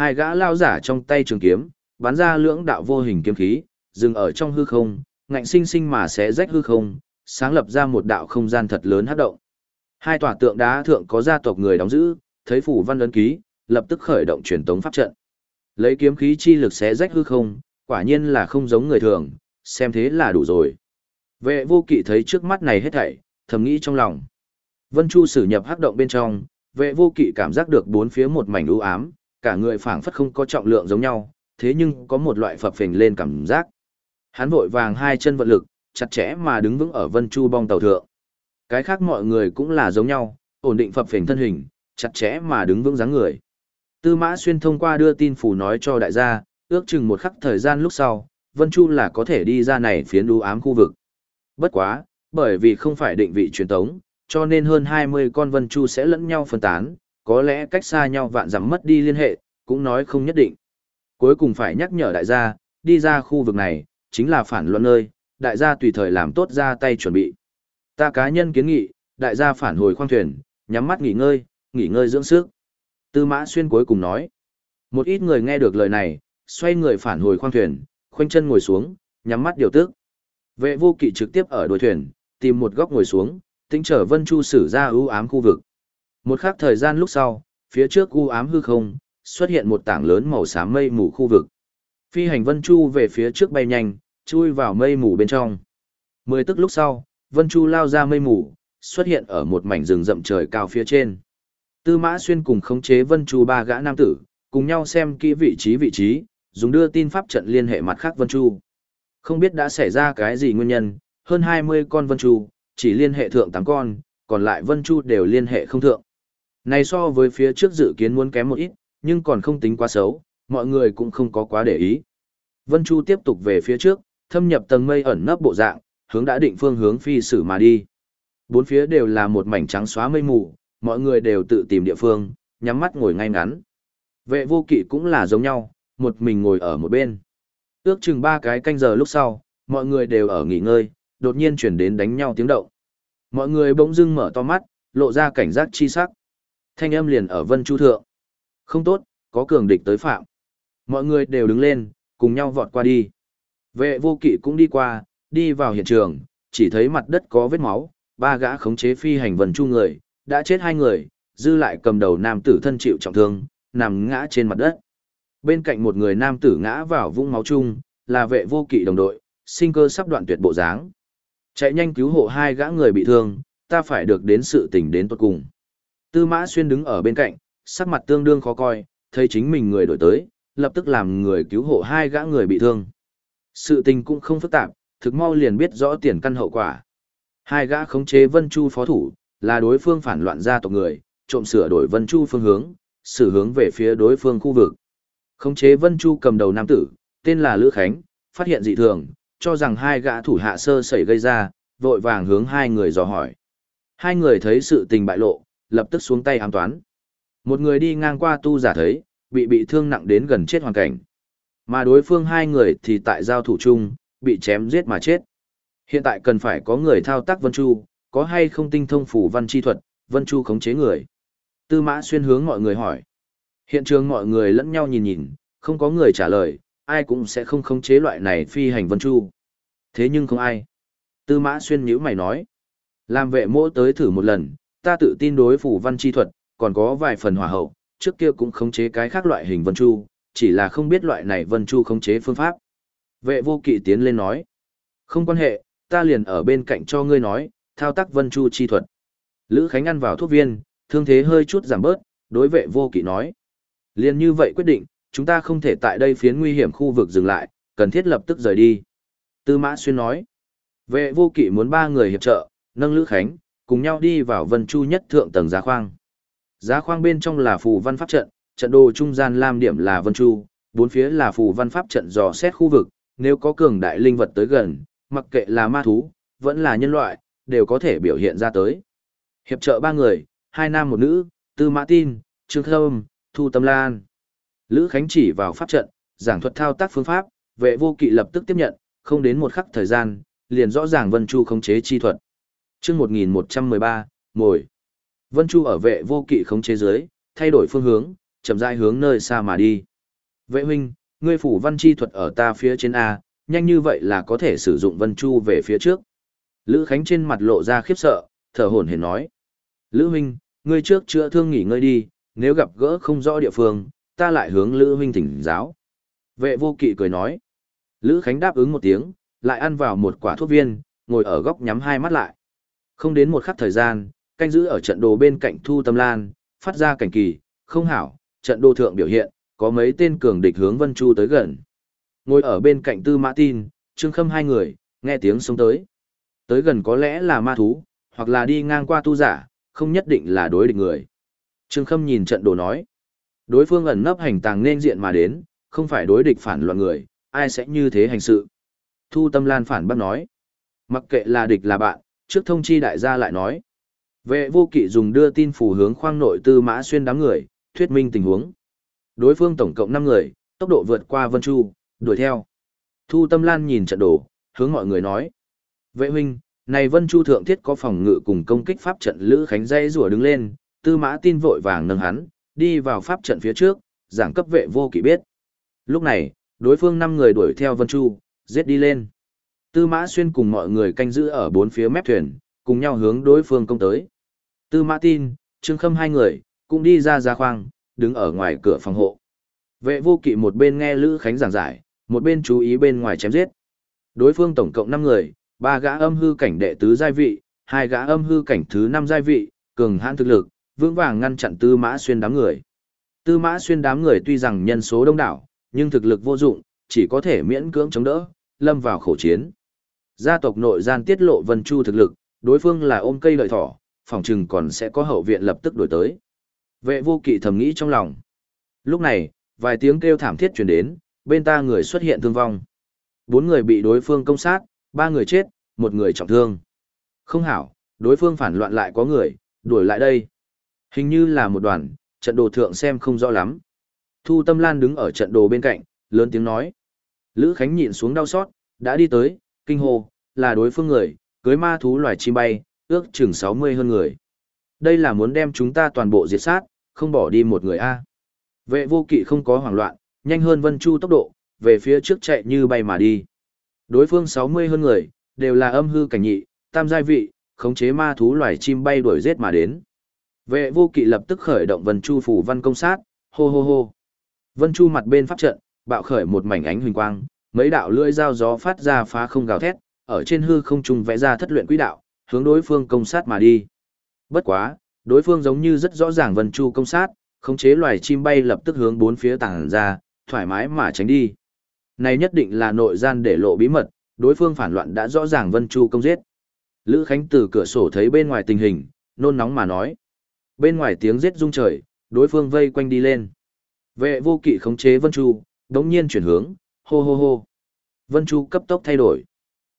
Hai gã lao giả trong tay trường kiếm, bắn ra lưỡng đạo vô hình kiếm khí, dừng ở trong hư không, ngạnh sinh sinh mà sẽ rách hư không, sáng lập ra một đạo không gian thật lớn hát động. Hai tòa tượng đá thượng có gia tộc người đóng giữ, thấy phủ văn ấn ký, lập tức khởi động truyền tống pháp trận. Lấy kiếm khí chi lực xé rách hư không, quả nhiên là không giống người thường, xem thế là đủ rồi. Vệ vô kỵ thấy trước mắt này hết thảy, thầm nghĩ trong lòng. Vân Chu sử nhập hắc động bên trong, vệ vô kỵ cảm giác được bốn phía một mảnh u ám, cả người phảng phất không có trọng lượng giống nhau, thế nhưng có một loại phập phình lên cảm giác. Hắn vội vàng hai chân vận lực, chặt chẽ mà đứng vững ở Vân Chu bong tàu thượng. Cái khác mọi người cũng là giống nhau, ổn định phập phình thân hình, chặt chẽ mà đứng vững dáng người. Tư Mã Xuyên thông qua đưa tin phủ nói cho đại gia, ước chừng một khắc thời gian lúc sau, Vân Chu là có thể đi ra này phiến đu ám khu vực. Bất quá, bởi vì không phải định vị truyền tống, cho nên hơn 20 con Vân Chu sẽ lẫn nhau phân tán, có lẽ cách xa nhau vạn dặm mất đi liên hệ, cũng nói không nhất định. Cuối cùng phải nhắc nhở đại gia, đi ra khu vực này, chính là phản luận nơi, đại gia tùy thời làm tốt ra tay chuẩn bị. Ta cá nhân kiến nghị, đại gia phản hồi khoang thuyền, nhắm mắt nghỉ ngơi, nghỉ ngơi dưỡng sức. Tư mã xuyên cuối cùng nói. Một ít người nghe được lời này, xoay người phản hồi khoang thuyền, khoanh chân ngồi xuống, nhắm mắt điều tức. Vệ vô kỵ trực tiếp ở đuôi thuyền, tìm một góc ngồi xuống, tính trở Vân Chu sử ra ưu ám khu vực. Một khắc thời gian lúc sau, phía trước u ám hư không, xuất hiện một tảng lớn màu xám mây mù khu vực. Phi hành Vân Chu về phía trước bay nhanh, chui vào mây mù bên trong. Mười tức lúc sau, Vân Chu lao ra mây mù, xuất hiện ở một mảnh rừng rậm trời cao phía trên. Tư Mã Xuyên cùng khống chế Vân Chu ba gã nam tử, cùng nhau xem kỹ vị trí vị trí, dùng đưa tin pháp trận liên hệ mặt khác Vân Chu. Không biết đã xảy ra cái gì nguyên nhân, hơn 20 con Vân Chu, chỉ liên hệ thượng 8 con, còn lại Vân Chu đều liên hệ không thượng. Này so với phía trước dự kiến muốn kém một ít, nhưng còn không tính quá xấu, mọi người cũng không có quá để ý. Vân Chu tiếp tục về phía trước, thâm nhập tầng mây ẩn nấp bộ dạng, hướng đã định phương hướng phi sử mà đi. Bốn phía đều là một mảnh trắng xóa mây mù, mọi người đều tự tìm địa phương, nhắm mắt ngồi ngay ngắn. Vệ vô kỵ cũng là giống nhau, một mình ngồi ở một bên. Ước chừng ba cái canh giờ lúc sau, mọi người đều ở nghỉ ngơi, đột nhiên chuyển đến đánh nhau tiếng động. Mọi người bỗng dưng mở to mắt, lộ ra cảnh giác chi sắc. Thanh âm liền ở vân chu thượng. Không tốt, có cường địch tới phạm. Mọi người đều đứng lên, cùng nhau vọt qua đi. Vệ vô kỵ cũng đi qua, đi vào hiện trường, chỉ thấy mặt đất có vết máu, ba gã khống chế phi hành vân chu người, đã chết hai người, dư lại cầm đầu nam tử thân chịu trọng thương, nằm ngã trên mặt đất. Bên cạnh một người nam tử ngã vào vũng máu chung, là vệ vô kỵ đồng đội, sinh cơ sắp đoạn tuyệt bộ dáng. Chạy nhanh cứu hộ hai gã người bị thương, ta phải được đến sự tình đến tốt cùng. Tư mã xuyên đứng ở bên cạnh, sắc mặt tương đương khó coi, thấy chính mình người đổi tới, lập tức làm người cứu hộ hai gã người bị thương. Sự tình cũng không phức tạp, thực mau liền biết rõ tiền căn hậu quả. Hai gã khống chế Vân Chu phó thủ, là đối phương phản loạn gia tộc người, trộm sửa đổi Vân Chu phương hướng, xử hướng về phía đối phương khu vực. Khống chế Vân Chu cầm đầu nam tử, tên là Lữ Khánh, phát hiện dị thường, cho rằng hai gã thủ hạ sơ sẩy gây ra, vội vàng hướng hai người dò hỏi. Hai người thấy sự tình bại lộ, lập tức xuống tay ám toán. Một người đi ngang qua tu giả thấy, bị bị thương nặng đến gần chết hoàn cảnh. Mà đối phương hai người thì tại giao thủ chung, bị chém giết mà chết. Hiện tại cần phải có người thao tác Vân Chu, có hay không tinh thông phủ văn chi thuật, Vân Chu khống chế người. Tư mã xuyên hướng mọi người hỏi. Hiện trường mọi người lẫn nhau nhìn nhìn, không có người trả lời, ai cũng sẽ không khống chế loại này phi hành Vân Chu. Thế nhưng không ai. Tư mã xuyên nhíu mày nói. Làm vệ mỗ tới thử một lần, ta tự tin đối phủ văn chi thuật, còn có vài phần hòa hậu, trước kia cũng khống chế cái khác loại hình Vân Chu, chỉ là không biết loại này Vân Chu khống chế phương pháp. Vệ vô kỵ tiến lên nói. Không quan hệ, ta liền ở bên cạnh cho ngươi nói, thao tác Vân Chu chi thuật. Lữ Khánh ăn vào thuốc viên, thương thế hơi chút giảm bớt, đối vệ vô kỵ nói. Liền như vậy quyết định, chúng ta không thể tại đây phiến nguy hiểm khu vực dừng lại, cần thiết lập tức rời đi. Tư Mã Xuyên nói. Vệ vô kỵ muốn ba người hiệp trợ, nâng Lữ Khánh, cùng nhau đi vào Vân Chu nhất thượng tầng giá khoang. Giá khoang bên trong là phù văn pháp trận, trận đồ trung gian lam điểm là Vân Chu, bốn phía là phù văn pháp trận dò xét khu vực, nếu có cường đại linh vật tới gần, mặc kệ là ma thú, vẫn là nhân loại, đều có thể biểu hiện ra tới. Hiệp trợ ba người, hai nam một nữ, Tư Mã Tin, Trương Thâm, Thu Tâm Lan. Lữ Khánh chỉ vào pháp trận, giảng thuật thao tác phương pháp, vệ vô kỵ lập tức tiếp nhận, không đến một khắc thời gian, liền rõ ràng Vân Chu khống chế chi thuật. Chương 1113, mồi. Vân Chu ở vệ vô kỵ khống chế dưới, thay đổi phương hướng, chậm rãi hướng nơi xa mà đi. Vệ huynh, ngươi phủ văn chi thuật ở ta phía trên A, nhanh như vậy là có thể sử dụng vân chu về phía trước. Lữ Khánh trên mặt lộ ra khiếp sợ, thở hổn hển nói. Lữ huynh, ngươi trước chữa thương nghỉ ngơi đi, nếu gặp gỡ không rõ địa phương, ta lại hướng Lữ huynh thỉnh giáo. Vệ vô kỵ cười nói. Lữ Khánh đáp ứng một tiếng, lại ăn vào một quả thuốc viên, ngồi ở góc nhắm hai mắt lại. Không đến một khắc thời gian, canh giữ ở trận đồ bên cạnh Thu Tâm Lan, phát ra cảnh kỳ, không hảo, trận đồ thượng biểu hiện, có mấy tên cường địch hướng Vân Chu tới gần. Ngồi ở bên cạnh Tư Mã Tin, Trương Khâm hai người, nghe tiếng sống tới. Tới gần có lẽ là ma thú, hoặc là đi ngang qua tu giả, không nhất định là đối địch người. Trương Khâm nhìn trận đồ nói. Đối phương ẩn nấp hành tàng nên diện mà đến, không phải đối địch phản loạn người, ai sẽ như thế hành sự. Thu Tâm Lan phản bác nói. Mặc kệ là địch là bạn, trước thông chi đại gia lại nói. Vệ vô kỵ dùng đưa tin phủ hướng khoang nội tư mã xuyên đám người, thuyết minh tình huống. Đối phương tổng cộng 5 người, tốc độ vượt qua Vân Chu, đuổi theo. Thu Tâm Lan nhìn trận đồ, hướng mọi người nói. Vệ huynh, này Vân Chu thượng thiết có phòng ngự cùng công kích pháp trận Lữ Khánh dây rùa đứng lên, tư mã tin vội vàng nâng hắn, đi vào pháp trận phía trước, giảng cấp vệ vô kỵ biết. Lúc này, đối phương 5 người đuổi theo Vân Chu, giết đi lên. Tư Mã Xuyên cùng mọi người canh giữ ở bốn phía mép thuyền, cùng nhau hướng đối phương công tới. Tư Mã Tin, Trương Khâm hai người, cũng đi ra ra khoang, đứng ở ngoài cửa phòng hộ. Vệ vô kỵ một bên nghe Lữ Khánh giảng giải, một bên chú ý bên ngoài chém giết. Đối phương tổng cộng 5 người, ba gã âm hư cảnh đệ tứ giai vị, hai gã âm hư cảnh thứ 5 giai vị, cường hãn thực lực, vững vàng ngăn chặn Tư Mã Xuyên đám người. Tư Mã Xuyên đám người tuy rằng nhân số đông đảo, nhưng thực lực vô dụng, chỉ có thể miễn cưỡng chống đỡ, lâm vào khổ chiến. Gia tộc nội gian tiết lộ Vân Chu thực lực, đối phương là ôm cây lợi thỏ, phòng trừng còn sẽ có hậu viện lập tức đổi tới. Vệ vô kỵ thầm nghĩ trong lòng. Lúc này, vài tiếng kêu thảm thiết truyền đến, bên ta người xuất hiện thương vong. Bốn người bị đối phương công sát, ba người chết, một người trọng thương. Không hảo, đối phương phản loạn lại có người, đuổi lại đây. Hình như là một đoàn, trận đồ thượng xem không rõ lắm. Thu Tâm Lan đứng ở trận đồ bên cạnh, lớn tiếng nói. Lữ Khánh nhìn xuống đau xót, đã đi tới, kinh hô, là đối phương người, cưới ma thú loài chim bay, ước chừng 60 hơn người. Đây là muốn đem chúng ta toàn bộ diệt sát, không bỏ đi một người A. Vệ vô kỵ không có hoảng loạn, nhanh hơn Vân Chu tốc độ, về phía trước chạy như bay mà đi. Đối phương 60 hơn người, đều là âm hư cảnh nhị, tam giai vị, khống chế ma thú loài chim bay đuổi giết mà đến. Vệ vô kỵ lập tức khởi động Vân Chu phủ văn công sát, hô hô hô. Vân Chu mặt bên pháp trận, bạo khởi một mảnh ánh huỳnh quang, mấy đạo lưỡi dao gió phát ra phá không gào thét, ở trên hư không trung vẽ ra thất luyện quỹ đạo, hướng đối phương công sát mà đi. Bất quá, đối phương giống như rất rõ ràng Vân Chu công sát, khống chế loài chim bay lập tức hướng bốn phía tàng ra, thoải mái mà tránh đi. Này nhất định là nội gian để lộ bí mật, đối phương phản loạn đã rõ ràng Vân Chu công giết. Lữ Khánh từ cửa sổ thấy bên ngoài tình hình, nôn nóng mà nói. Bên ngoài tiếng giết rung trời, đối phương vây quanh đi lên. Vệ vô kỵ khống chế Vân Chu, đống nhiên chuyển hướng, hô hô hô. Vân Chu cấp tốc thay đổi.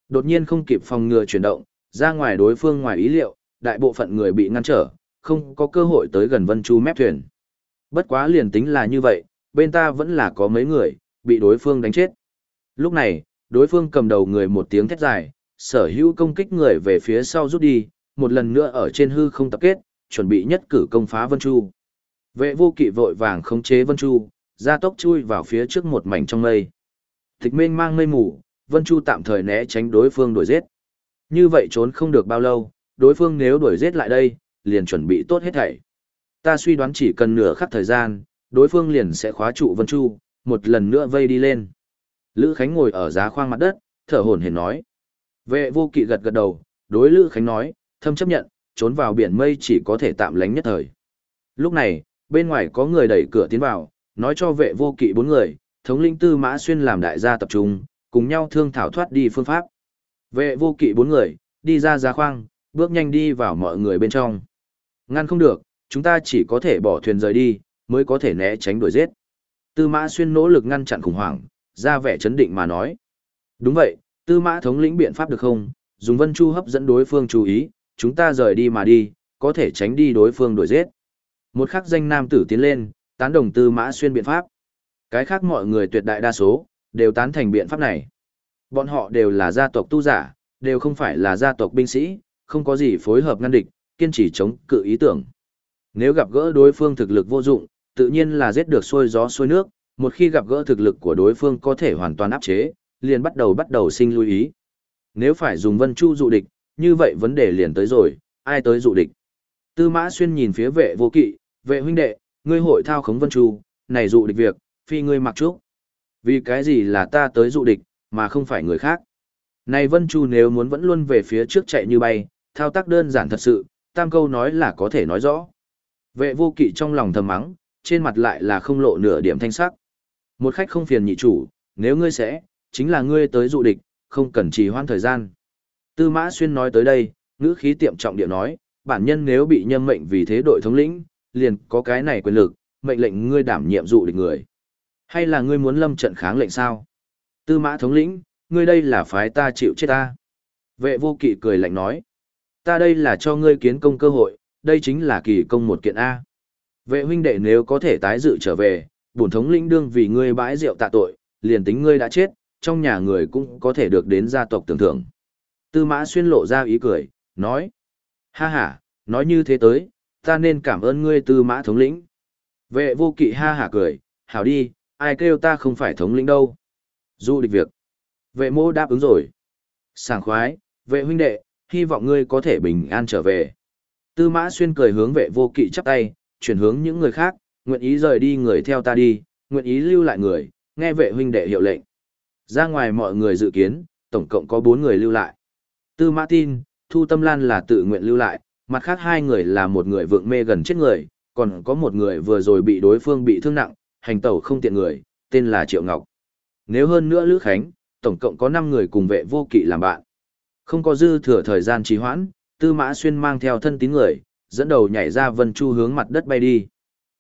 Đột nhiên không kịp phòng ngừa chuyển động, ra ngoài đối phương ngoài ý liệu, đại bộ phận người bị ngăn trở, không có cơ hội tới gần Vân Chu mép thuyền. Bất quá liền tính là như vậy, bên ta vẫn là có mấy người, bị đối phương đánh chết. Lúc này, đối phương cầm đầu người một tiếng thét dài, sở hữu công kích người về phía sau rút đi, một lần nữa ở trên hư không tập kết, chuẩn bị nhất cử công phá Vân Chu. Vệ vô kỵ vội vàng khống chế Vân Chu, ra tốc chui vào phía trước một mảnh trong mây. Tịch mênh mang mây mù, Vân Chu tạm thời né tránh đối phương đuổi giết. Như vậy trốn không được bao lâu, đối phương nếu đuổi giết lại đây, liền chuẩn bị tốt hết thảy. Ta suy đoán chỉ cần nửa khắc thời gian, đối phương liền sẽ khóa trụ Vân Chu, một lần nữa vây đi lên. Lữ Khánh ngồi ở giá khoang mặt đất, thở hổn hển nói. Vệ vô kỵ gật gật đầu, đối Lữ Khánh nói, thâm chấp nhận, trốn vào biển mây chỉ có thể tạm lánh nhất thời. Lúc này, bên ngoài có người đẩy cửa tiến vào, nói cho vệ vô kỵ bốn người, thống lĩnh tư mã xuyên làm đại gia tập trung, cùng nhau thương thảo thoát đi phương pháp. Vệ vô kỵ bốn người, đi ra giá khoang, bước nhanh đi vào mọi người bên trong. Ngăn không được, chúng ta chỉ có thể bỏ thuyền rời đi, mới có thể né tránh đuổi giết. Tư mã xuyên nỗ lực ngăn chặn khủng hoảng, ra vẻ chấn định mà nói. Đúng vậy, tư mã thống lĩnh biện pháp được không? Dùng vân chu hấp dẫn đối phương chú ý, chúng ta rời đi mà đi, có thể tránh đi đối phương đuổi giết. Một khắc danh nam tử tiến lên, tán đồng tư mã xuyên biện pháp. Cái khác mọi người tuyệt đại đa số, đều tán thành biện pháp này. Bọn họ đều là gia tộc tu giả, đều không phải là gia tộc binh sĩ, không có gì phối hợp ngăn địch, kiên trì chống cự ý tưởng. Nếu gặp gỡ đối phương thực lực vô dụng, tự nhiên là giết được xuôi gió xuôi nước, một khi gặp gỡ thực lực của đối phương có thể hoàn toàn áp chế, liền bắt đầu bắt đầu sinh lưu ý. Nếu phải dùng Vân Chu dụ địch, như vậy vấn đề liền tới rồi, ai tới dụ địch? Tư Mã Xuyên nhìn phía vệ vô kỵ, vệ huynh đệ, ngươi hội thao khống Vân Chu, này dụ địch việc, phi ngươi mặc trúc. Vì cái gì là ta tới dụ địch, mà không phải người khác? Này Vân Chu nếu muốn vẫn luôn về phía trước chạy như bay, thao tác đơn giản thật sự, tam câu nói là có thể nói rõ. Vệ vô kỵ trong lòng thầm mắng, trên mặt lại là không lộ nửa điểm thanh sắc. Một khách không phiền nhị chủ, nếu ngươi sẽ, chính là ngươi tới dụ địch, không cần trì hoãn thời gian. Tư Mã Xuyên nói tới đây, ngữ khí tiệm trọng địa nói, bản nhân nếu bị nhâm mệnh vì thế đội thống lĩnh, liền có cái này quyền lực, mệnh lệnh ngươi đảm nhiệm dụ địch người. Hay là ngươi muốn lâm trận kháng lệnh sao? Tư Mã thống lĩnh, ngươi đây là phái ta chịu chết ta. Vệ vô kỵ cười lạnh nói, ta đây là cho ngươi kiến công cơ hội, đây chính là kỳ công một kiện A. Vệ huynh đệ nếu có thể tái dự trở về, bổn thống lĩnh đương vì ngươi bãi rượu tạ tội, liền tính ngươi đã chết, trong nhà người cũng có thể được đến gia tộc tưởng thưởng. Tư mã xuyên lộ ra ý cười, nói. Ha ha, nói như thế tới, ta nên cảm ơn ngươi tư mã thống lĩnh. Vệ vô kỵ ha hả cười, hảo đi, ai kêu ta không phải thống lĩnh đâu. Du địch việc. Vệ mô đáp ứng rồi. Sảng khoái, vệ huynh đệ, hy vọng ngươi có thể bình an trở về. Tư mã xuyên cười hướng vệ vô kỵ chắp tay, chuyển hướng những người khác, nguyện ý rời đi người theo ta đi, nguyện ý lưu lại người, nghe vệ huynh đệ hiệu lệnh. Ra ngoài mọi người dự kiến, tổng cộng có bốn người lưu lại. Tư Mã Tin, Thu Tâm Lan là tự nguyện lưu lại, mặt khác hai người là một người vượng mê gần chết người, còn có một người vừa rồi bị đối phương bị thương nặng, hành tẩu không tiện người, tên là Triệu Ngọc. Nếu hơn nữa Lữ Khánh, tổng cộng có 5 người cùng vệ vô kỵ làm bạn. Không có dư thừa thời gian trì hoãn, Tư Mã Xuyên mang theo thân tín người, dẫn đầu nhảy ra vân chu hướng mặt đất bay đi.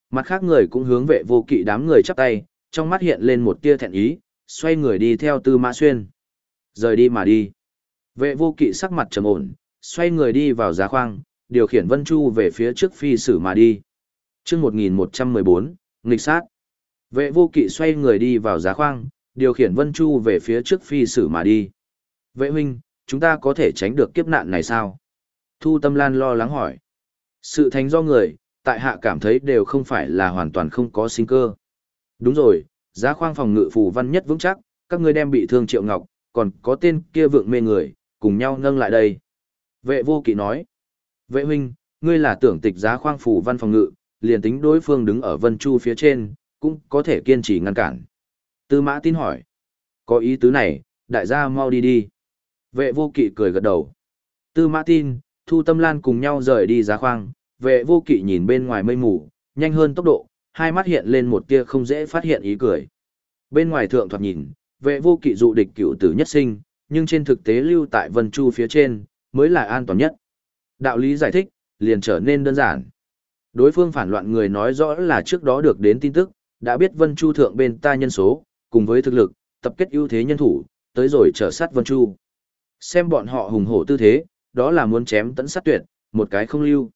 Mặt khác người cũng hướng vệ vô kỵ đám người chắp tay, trong mắt hiện lên một tia thẹn ý, xoay người đi theo Tư Mã Xuyên. Rời đi mà đi. Vệ vô kỵ sắc mặt trầm ổn, xoay người đi vào giá khoang, điều khiển Vân Chu về phía trước phi sử mà đi. chương 1114, nghịch sát. Vệ vô kỵ xoay người đi vào giá khoang, điều khiển Vân Chu về phía trước phi sử mà đi. Vệ huynh, chúng ta có thể tránh được kiếp nạn này sao? Thu Tâm Lan lo lắng hỏi. Sự thành do người, tại hạ cảm thấy đều không phải là hoàn toàn không có sinh cơ. Đúng rồi, giá khoang phòng ngự phù văn nhất vững chắc, các ngươi đem bị thương Triệu Ngọc, còn có tên kia vượng mê người, cùng nhau nâng lại đây. Vệ vô kỵ nói, vệ huynh, ngươi là tưởng tịch giá khoang phù văn phòng ngự, liền tính đối phương đứng ở vân chu phía trên, cũng có thể kiên trì ngăn cản. Tư mã tin hỏi, có ý tứ này, đại gia mau đi đi. Vệ vô kỵ cười gật đầu. Tư mã tin, thu tâm lan cùng nhau rời đi giá khoang, vệ vô kỵ nhìn bên ngoài mây mù, nhanh hơn tốc độ, hai mắt hiện lên một tia không dễ phát hiện ý cười. Bên ngoài thượng thoạt nhìn, vệ vô kỵ dụ địch cựu tử nhất sinh, nhưng trên thực tế lưu tại Vân Chu phía trên, mới là an toàn nhất. Đạo lý giải thích, liền trở nên đơn giản. Đối phương phản loạn người nói rõ là trước đó được đến tin tức, đã biết Vân Chu thượng bên ta nhân số, cùng với thực lực, tập kết ưu thế nhân thủ, tới rồi trở sát Vân Chu. Xem bọn họ hùng hổ tư thế, đó là muốn chém tận sát tuyệt, một cái không lưu.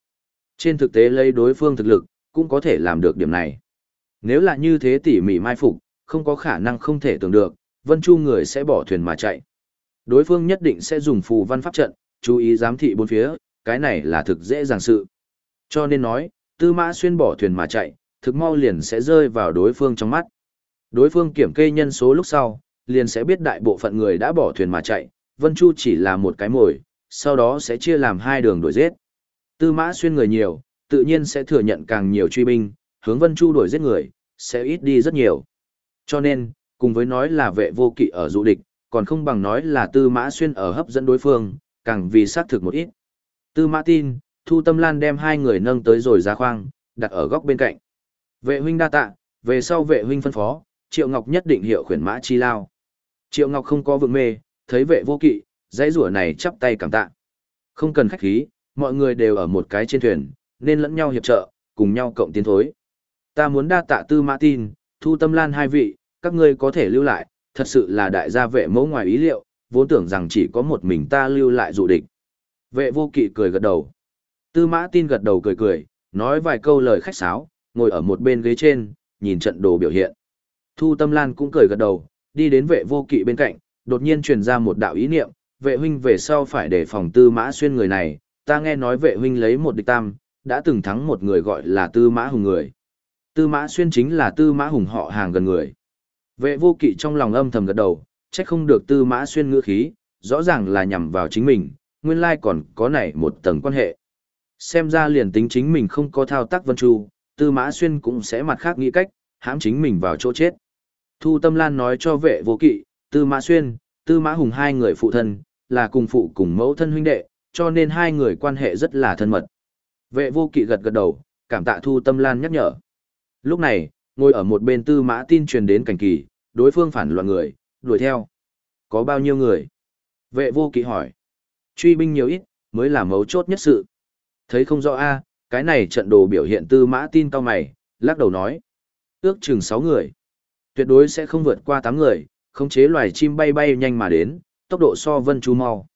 Trên thực tế lấy đối phương thực lực, cũng có thể làm được điểm này. Nếu là như thế tỉ mỉ mai phục, không có khả năng không thể tưởng được, Vân Chu người sẽ bỏ thuyền mà chạy. Đối phương nhất định sẽ dùng phù văn pháp trận, chú ý giám thị bốn phía, cái này là thực dễ dàng sự. Cho nên nói, Tư Mã Xuyên bỏ thuyền mà chạy, thực mau liền sẽ rơi vào đối phương trong mắt. Đối phương kiểm kê nhân số lúc sau, liền sẽ biết đại bộ phận người đã bỏ thuyền mà chạy, Vân Chu chỉ là một cái mồi, sau đó sẽ chia làm hai đường đuổi giết. Tư Mã Xuyên người nhiều, tự nhiên sẽ thừa nhận càng nhiều truy binh, hướng Vân Chu đuổi giết người, sẽ ít đi rất nhiều. Cho nên, cùng với nói là vệ vô kỵ ở dụ địch, còn không bằng nói là tư mã xuyên ở hấp dẫn đối phương, càng vì xác thực một ít. Tư mã tin, Thu Tâm Lan đem hai người nâng tới rồi ra khoang, đặt ở góc bên cạnh. Vệ huynh đa tạ, về sau vệ huynh phân phó, Triệu Ngọc nhất định hiệu khuyển mã chi lao. Triệu Ngọc không có vượng mê, thấy vệ vô kỵ, dãy rủa này chắp tay cảm tạ. Không cần khách khí, mọi người đều ở một cái trên thuyền, nên lẫn nhau hiệp trợ, cùng nhau cộng tiến thối. Ta muốn đa tạ tư mã tin, Thu Tâm Lan hai vị, các ngươi có thể lưu lại, thật sự là đại gia vệ mẫu ngoài ý liệu, vốn tưởng rằng chỉ có một mình ta lưu lại dụ địch. Vệ vô kỵ cười gật đầu. Tư mã tin gật đầu cười cười, nói vài câu lời khách sáo, ngồi ở một bên ghế trên, nhìn trận đồ biểu hiện. Thu Tâm Lan cũng cười gật đầu, đi đến vệ vô kỵ bên cạnh, đột nhiên truyền ra một đạo ý niệm, vệ huynh về sau phải để phòng tư mã xuyên người này, ta nghe nói vệ huynh lấy một địch tam, đã từng thắng một người gọi là tư mã hùng người. Tư Mã Xuyên chính là Tư Mã Hùng họ hàng gần người. Vệ vô kỵ trong lòng âm thầm gật đầu, trách không được Tư Mã Xuyên ngữ khí, rõ ràng là nhằm vào chính mình, nguyên lai còn có này một tầng quan hệ. Xem ra liền tính chính mình không có thao tác vân chu, Tư Mã Xuyên cũng sẽ mặt khác nghĩ cách, hãm chính mình vào chỗ chết. Thu Tâm Lan nói cho vệ vô kỵ, Tư Mã Xuyên, Tư Mã Hùng hai người phụ thân, là cùng phụ cùng mẫu thân huynh đệ, cho nên hai người quan hệ rất là thân mật. Vệ vô kỵ gật gật đầu, cảm tạ Thu Tâm Lan nhắc nhở. Lúc này, ngồi ở một bên Tư Mã tin truyền đến cảnh kỳ, đối phương phản loạn người, đuổi theo. Có bao nhiêu người? Vệ vô kỵ hỏi. Truy binh nhiều ít, mới là mấu chốt nhất sự. Thấy không rõ a, cái này trận đồ biểu hiện Tư Mã tin cao mày, lắc đầu nói. Ước chừng 6 người. Tuyệt đối sẽ không vượt qua 8 người, khống chế loài chim bay bay nhanh mà đến, tốc độ so vân chu mau.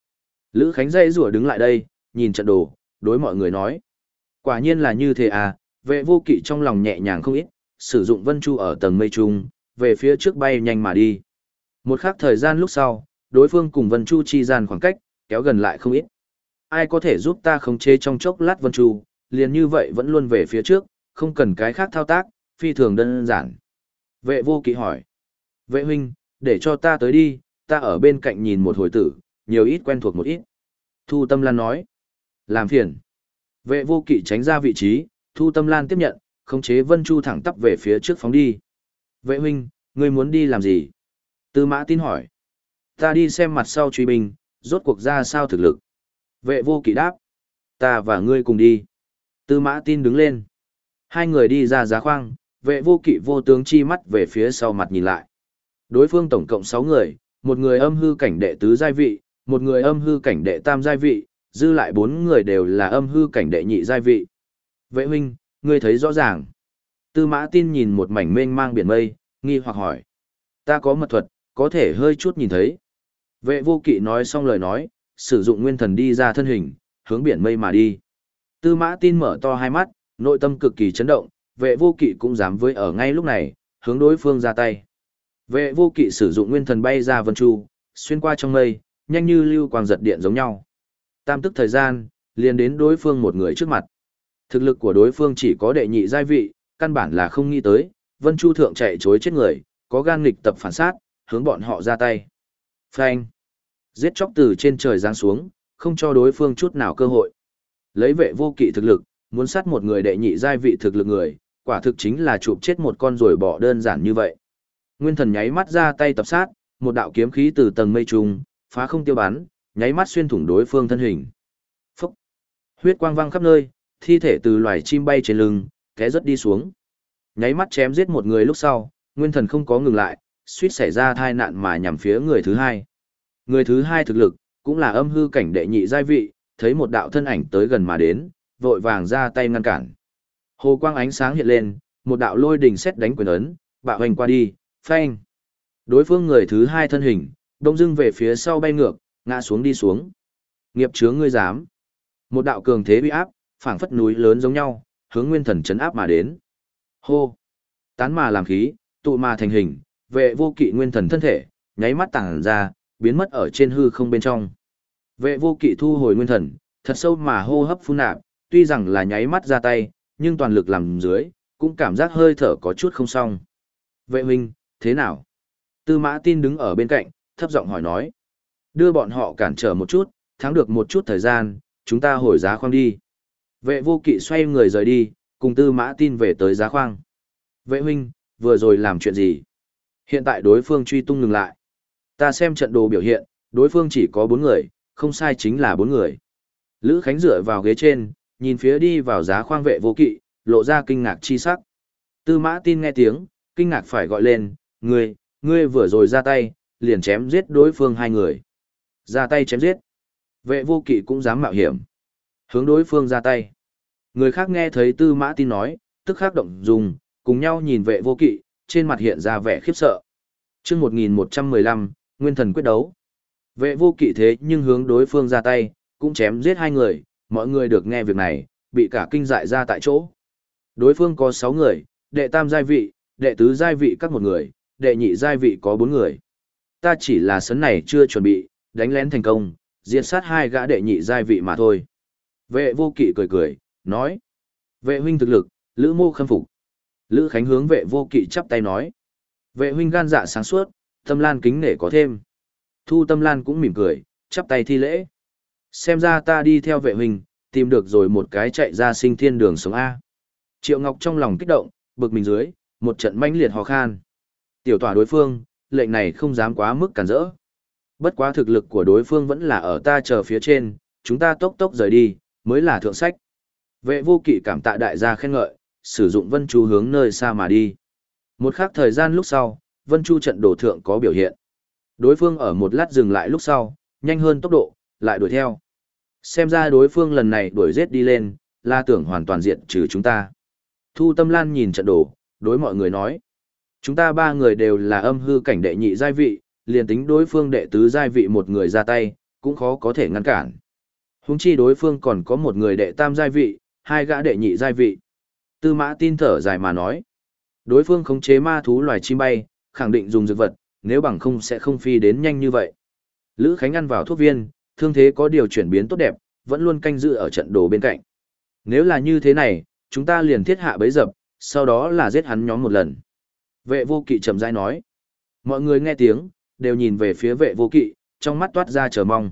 Lữ Khánh dây rùa đứng lại đây, nhìn trận đồ, đối mọi người nói. Quả nhiên là như thế à, vệ vô kỵ trong lòng nhẹ nhàng không ít, sử dụng vân chu ở tầng mây trung, về phía trước bay nhanh mà đi. Một khắc thời gian lúc sau, đối phương cùng vân chu chi gian khoảng cách, kéo gần lại không ít. Ai có thể giúp ta khống chế trong chốc lát vân chu, liền như vậy vẫn luôn về phía trước, không cần cái khác thao tác, phi thường đơn giản. Vệ vô kỵ hỏi. Vệ huynh, để cho ta tới đi, ta ở bên cạnh nhìn một hồi tử, nhiều ít quen thuộc một ít. Thu Tâm Lan nói. Làm phiền. Vệ vô kỵ tránh ra vị trí, Thu Tâm Lan tiếp nhận, khống chế Vân Chu thẳng tắp về phía trước phóng đi. Vệ huynh, ngươi muốn đi làm gì? Tư mã tin hỏi. Ta đi xem mặt sau truy binh, rốt cuộc ra sao thực lực. Vệ vô kỵ đáp. Ta và ngươi cùng đi. Tư mã tin đứng lên. Hai người đi ra giá khoang, vệ vô kỵ vô tướng chi mắt về phía sau mặt nhìn lại. Đối phương tổng cộng 6 người, một người âm hư cảnh đệ tứ giai vị, một người âm hư cảnh đệ tam giai vị, dư lại bốn người đều là âm hư cảnh đệ nhị giai vị. Vệ huynh, ngươi thấy rõ ràng. Tư mã tin nhìn một mảnh mênh mang biển mây, nghi hoặc hỏi. Ta có mật thuật, có thể hơi chút nhìn thấy. Vệ vô kỵ nói xong lời nói, sử dụng nguyên thần đi ra thân hình, hướng biển mây mà đi. Tư mã tin mở to hai mắt, nội tâm cực kỳ chấn động, vệ vô kỵ cũng dám với ở ngay lúc này, hướng đối phương ra tay. Vệ vô kỵ sử dụng nguyên thần bay ra vân chu, xuyên qua trong mây, nhanh như lưu quang giật điện giống nhau. Tam tức thời gian, liền đến đối phương một người trước mặt. Thực lực của đối phương chỉ có đệ nhị giai vị, căn bản là không nghĩ tới, Vân Chu thượng chạy chối chết người, có gan nghịch tập phản sát, hướng bọn họ ra tay. Phanh! Giết chóc từ trên trời giáng xuống, không cho đối phương chút nào cơ hội. Lấy vệ vô kỵ thực lực, muốn sát một người đệ nhị giai vị thực lực người, quả thực chính là chụp chết một con rồi bỏ đơn giản như vậy. Nguyên thần nháy mắt ra tay tập sát, một đạo kiếm khí từ tầng mây trùng, phá không tiêu bắn, nháy mắt xuyên thủng đối phương thân hình. Phúc! Huyết quang văng khắp nơi, thi thể từ loài chim bay trên lưng, té rất đi xuống. Nháy mắt chém giết một người lúc sau, nguyên thần không có ngừng lại, suýt xảy ra tai nạn mà nhằm phía người thứ hai. Người thứ hai thực lực, cũng là âm hư cảnh đệ nhị giai vị, thấy một đạo thân ảnh tới gần mà đến, vội vàng ra tay ngăn cản. Hồ quang ánh sáng hiện lên, một đạo lôi đỉnh xét đánh quyền ấn, bạo hành qua đi, phanh. Đối phương người thứ hai thân hình, đông dưng về phía sau bay ngược, ngã xuống đi xuống. Nghiệp chướng ngươi dám. Một đạo cường thế uy áp, phảng phất núi lớn giống nhau, hướng nguyên thần chấn áp mà đến. Hô. Tán mà làm khí, tụ mà thành hình, vệ vô kỵ nguyên thần thân thể, nháy mắt tàng ra, biến mất ở trên hư không bên trong. Vệ vô kỵ thu hồi nguyên thần, thật sâu mà hô hấp phun nạp, tuy rằng là nháy mắt ra tay, nhưng toàn lực làm dưới, cũng cảm giác hơi thở có chút không xong. Vệ huynh, thế nào? Tư mã tin đứng ở bên cạnh, thấp giọng hỏi nói. Đưa bọn họ cản trở một chút, thắng được một chút thời gian, chúng ta hồi giá khoang đi. Vệ vô kỵ xoay người rời đi, cùng tư mã tin về tới giá khoang. Vệ huynh, vừa rồi làm chuyện gì? Hiện tại đối phương truy tung ngừng lại. Ta xem trận đồ biểu hiện, đối phương chỉ có bốn người, không sai chính là bốn người. Lữ Khánh dựa vào ghế trên, nhìn phía đi vào giá khoang vệ vô kỵ, lộ ra kinh ngạc chi sắc. Tư mã tin nghe tiếng, kinh ngạc phải gọi lên, ngươi, ngươi vừa rồi ra tay, liền chém giết đối phương hai người. Ra tay chém giết. Vệ vô kỵ cũng dám mạo hiểm. Hướng đối phương ra tay. Người khác nghe thấy tư mã tin nói, tức khắc động dùng, cùng nhau nhìn vệ vô kỵ, trên mặt hiện ra vẻ khiếp sợ. chương 1115, Nguyên thần quyết đấu. Vệ vô kỵ thế nhưng hướng đối phương ra tay, cũng chém giết hai người, mọi người được nghe việc này, bị cả kinh dại ra tại chỗ. Đối phương có 6 người, đệ tam giai vị, đệ tứ giai vị các một người, đệ nhị giai vị có 4 người. Ta chỉ là sấn này chưa chuẩn bị, đánh lén thành công, diệt sát hai gã đệ nhị giai vị mà thôi. Vệ vô kỵ cười cười, nói. Vệ huynh thực lực, lữ mô khâm phục. Lữ Khánh hướng vệ vô kỵ chắp tay nói. Vệ huynh gan dạ sáng suốt, tâm lan kính nể có thêm. Thu tâm lan cũng mỉm cười, chắp tay thi lễ. Xem ra ta đi theo vệ huynh, tìm được rồi một cái chạy ra sinh thiên đường sống A. Triệu Ngọc trong lòng kích động, bực mình dưới, một trận manh liệt hò khan. Tiểu tỏa đối phương, lệnh này không dám quá mức cản rỡ. Bất quá thực lực của đối phương vẫn là ở ta chờ phía trên, chúng ta tốc tốc rời đi, mới là thượng sách. Vệ vô kỵ cảm tạ đại gia khen ngợi, sử dụng vân chu hướng nơi xa mà đi. Một khắc thời gian lúc sau, vân chu trận đổ thượng có biểu hiện. Đối phương ở một lát dừng lại lúc sau, nhanh hơn tốc độ, lại đuổi theo. Xem ra đối phương lần này đuổi giết đi lên, là tưởng hoàn toàn diện trừ chúng ta. Thu Tâm Lan nhìn trận đổ, đối mọi người nói. Chúng ta ba người đều là âm hư cảnh đệ nhị giai vị, liền tính đối phương đệ tứ giai vị một người ra tay, cũng khó có thể ngăn cản. Húng chi đối phương còn có một người đệ tam giai vị, hai gã đệ nhị giai vị. Tư mã tin thở dài mà nói. Đối phương khống chế ma thú loài chim bay, khẳng định dùng dược vật, nếu bằng không sẽ không phi đến nhanh như vậy. Lữ Khánh ăn vào thuốc viên, thương thế có điều chuyển biến tốt đẹp, vẫn luôn canh giữ ở trận đồ bên cạnh. Nếu là như thế này, chúng ta liền thiết hạ bấy dập, sau đó là giết hắn nhóm một lần. Vệ vô kỵ trầm rãi nói. Mọi người nghe tiếng, đều nhìn về phía vệ vô kỵ, trong mắt toát ra chờ mong.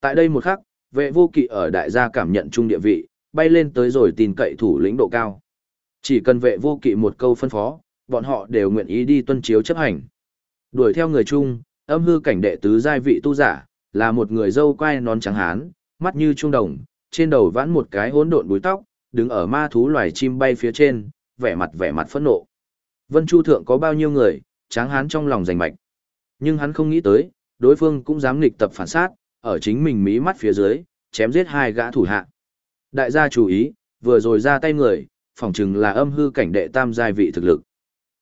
Tại đây một khắc, vệ vô kỵ ở đại gia cảm nhận chung địa vị, bay lên tới rồi tin cậy thủ lĩnh độ cao. Chỉ cần vệ vô kỵ một câu phân phó, bọn họ đều nguyện ý đi tuân chiếu chấp hành. Đuổi theo người chung, âm hư cảnh đệ tứ giai vị tu giả, là một người dâu quai non trắng hán, mắt như trung đồng, trên đầu vãn một cái hỗn độn búi tóc, đứng ở ma thú loài chim bay phía trên, vẻ mặt vẻ mặt phẫn nộ. Vân Chu thượng có bao nhiêu người, tráng hán trong lòng rành mạch. Nhưng hắn không nghĩ tới, đối phương cũng dám nghịch tập phản sát, ở chính mình mí mắt phía dưới, chém giết hai gã thủ hạ. Đại gia chú ý, vừa rồi ra tay người, phỏng chừng là âm hư cảnh đệ tam giai vị thực lực.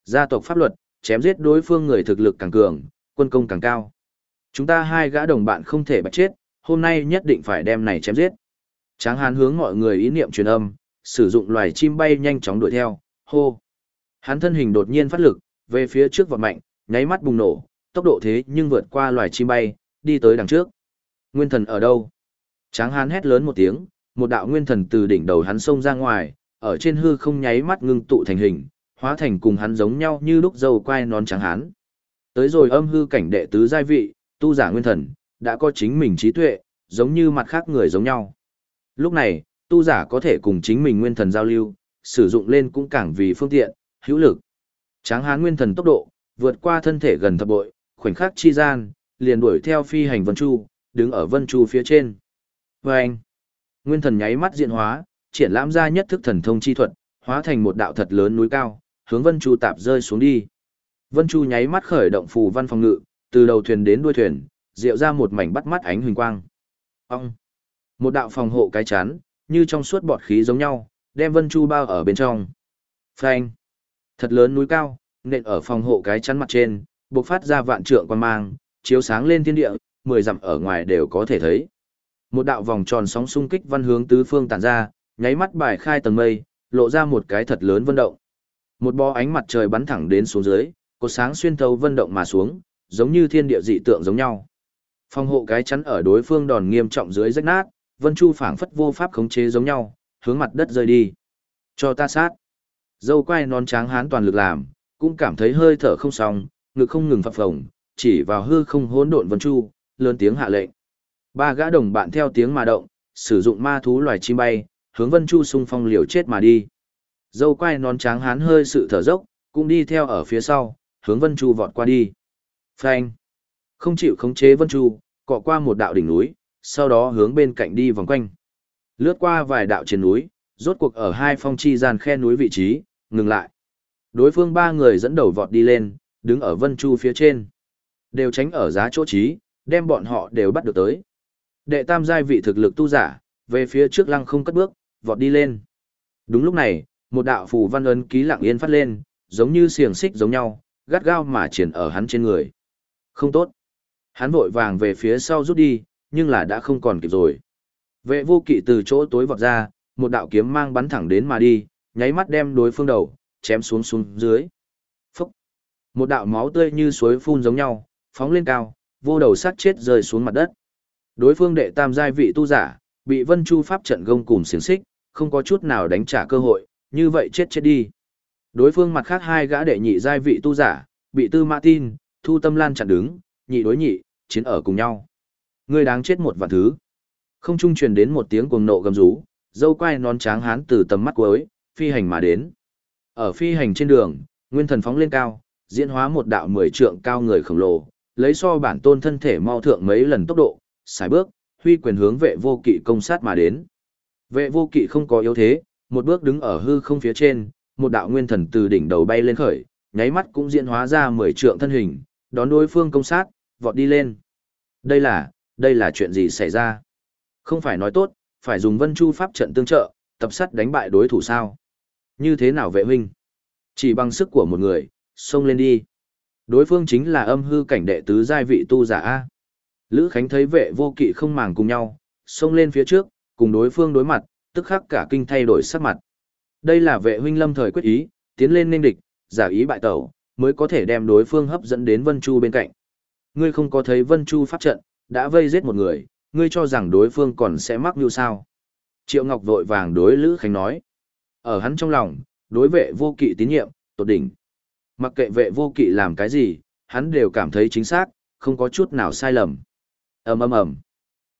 Gia tộc pháp luật, chém giết đối phương người thực lực càng cường, quân công càng cao. Chúng ta hai gã đồng bạn không thể bạch chết, hôm nay nhất định phải đem này chém giết. Tráng hán hướng mọi người ý niệm truyền âm, sử dụng loài chim bay nhanh chóng đuổi theo, hô. Hắn thân hình đột nhiên phát lực, về phía trước vọt mạnh, nháy mắt bùng nổ, tốc độ thế nhưng vượt qua loài chim bay, đi tới đằng trước. Nguyên thần ở đâu? Tráng hán hét lớn một tiếng, một đạo nguyên thần từ đỉnh đầu hắn xông ra ngoài, ở trên hư không nháy mắt ngưng tụ thành hình, hóa thành cùng hắn giống nhau như lúc dâu quai non trắng hán. Tới rồi âm hư cảnh đệ tứ giai vị, tu giả nguyên thần, đã có chính mình trí tuệ, giống như mặt khác người giống nhau. Lúc này, tu giả có thể cùng chính mình nguyên thần giao lưu, sử dụng lên cũng càng vì phương tiện, hữu lực. Tráng hán nguyên thần tốc độ, vượt qua thân thể gần thập bội, khoảnh khắc chi gian, liền đuổi theo phi hành Vân Chu, đứng ở Vân Chu phía trên. Và anh, nguyên thần nháy mắt diện hóa, triển lãm ra nhất thức thần thông chi thuật, hóa thành một đạo thật lớn núi cao, hướng Vân Chu tạp rơi xuống đi. Vân Chu nháy mắt khởi động phù văn phòng ngự, từ đầu thuyền đến đuôi thuyền, diệu ra một mảnh bắt mắt ánh huỳnh quang. Ông! Một đạo phòng hộ cái chắn, như trong suốt bọt khí giống nhau, đem Vân Chu bao ở bên trong. Phanh! Thật lớn núi cao, nện ở phòng hộ cái chắn mặt trên, bộc phát ra vạn trượng quan mang, chiếu sáng lên thiên địa, mười dặm ở ngoài đều có thể thấy. Một đạo vòng tròn sóng xung kích văn hướng tứ phương tản ra, nháy mắt bài khai tầng mây, lộ ra một cái thật lớn vân động. Một bó ánh mặt trời bắn thẳng đến xuống dưới, cột sáng xuyên thấu vân động mà xuống, giống như thiên địa dị tượng giống nhau. Phòng hộ cái chắn ở đối phương đòn nghiêm trọng dưới rách nát, Vân Chu phảng phất vô pháp khống chế giống nhau, hướng mặt đất rơi đi. Cho ta sát. Dâu quay non tráng hán toàn lực làm, cũng cảm thấy hơi thở không xong, ngực không ngừng phập phồng, chỉ vào hư không hỗn độn Vân Chu, lớn tiếng hạ lệnh. Ba gã đồng bạn theo tiếng mà động, sử dụng ma thú loài chim bay, hướng Vân Chu xung phong liều chết mà đi. Dâu quay non tráng hán hơi sự thở dốc, cũng đi theo ở phía sau, hướng Vân Chu vọt qua đi. Phanh. Không chịu khống chế Vân Chu, cọ qua một đạo đỉnh núi, sau đó hướng bên cạnh đi vòng quanh. Lướt qua vài đạo trên núi, rốt cuộc ở hai phong chi gian khe núi vị trí, ngừng lại. Đối phương ba người dẫn đầu vọt đi lên, đứng ở Vân Chu phía trên. Đều tránh ở giá chỗ trí, đem bọn họ đều bắt được tới. Đệ tam giai vị thực lực tu giả, về phía trước lăng không cất bước, vọt đi lên. Đúng lúc này, một đạo phù văn ấn ký lặng yên phát lên, giống như xiềng xích giống nhau, gắt gao mà triển ở hắn trên người. Không tốt. Hắn vội vàng về phía sau rút đi, nhưng là đã không còn kịp rồi. Vệ vô kỵ từ chỗ tối vọt ra, một đạo kiếm mang bắn thẳng đến mà đi, nháy mắt đem đối phương đầu, chém xuống xuống dưới. Phúc! Một đạo máu tươi như suối phun giống nhau, phóng lên cao, vô đầu sát chết rơi xuống mặt đất. Đối phương đệ tam giai vị tu giả, bị Vân Chu pháp trận gông cùng xiềng xích, không có chút nào đánh trả cơ hội, như vậy chết chết đi. Đối phương mặt khác hai gã đệ nhị giai vị tu giả, bị Tư Mã Tin, Thu Tâm Lan chặn đứng, nhị đối nhị, chiến ở cùng nhau. Ngươi đáng chết một vạn thứ. Không trung truyền đến một tiếng cuồng nộ gầm rú, dâu quai non tráng hán từ tầm mắt cuối, phi hành mà đến. Ở phi hành trên đường, nguyên thần phóng lên cao, diễn hóa một đạo mười trượng cao người khổng lồ, lấy so bản tôn thân thể mau thượng mấy lần tốc độ, xài bước, huy quyền hướng vệ vô kỵ công sát mà đến. Vệ vô kỵ không có yếu thế, một bước đứng ở hư không phía trên, một đạo nguyên thần từ đỉnh đầu bay lên khởi, nháy mắt cũng diễn hóa ra mười trượng thân hình, đón đối phương công sát, vọt đi lên. Đây là, đây là chuyện gì xảy ra? Không phải nói tốt, phải dùng vân chu pháp trận tương trợ, tập sát đánh bại đối thủ sao? Như thế nào vệ huynh? Chỉ bằng sức của một người, xông lên đi. Đối phương chính là âm hư cảnh đệ tứ giai vị tu giả A. Lữ Khánh thấy vệ vô kỵ không màng cùng nhau, xông lên phía trước, cùng đối phương đối mặt, tức khắc cả kinh thay đổi sắc mặt. Đây là vệ huynh lâm thời quyết ý, tiến lên nên địch, giả ý bại tẩu, mới có thể đem đối phương hấp dẫn đến Vân Chu bên cạnh. Ngươi không có thấy Vân Chu pháp trận, đã vây giết một người, ngươi cho rằng đối phương còn sẽ mắc như sao. Triệu Ngọc vội vàng đối Lữ Khánh nói. Ở hắn trong lòng, đối vệ vô kỵ tín nhiệm, tột đỉnh. Mặc kệ vệ vô kỵ làm cái gì, hắn đều cảm thấy chính xác, không có chút nào sai lầm. ầm ầm ầm,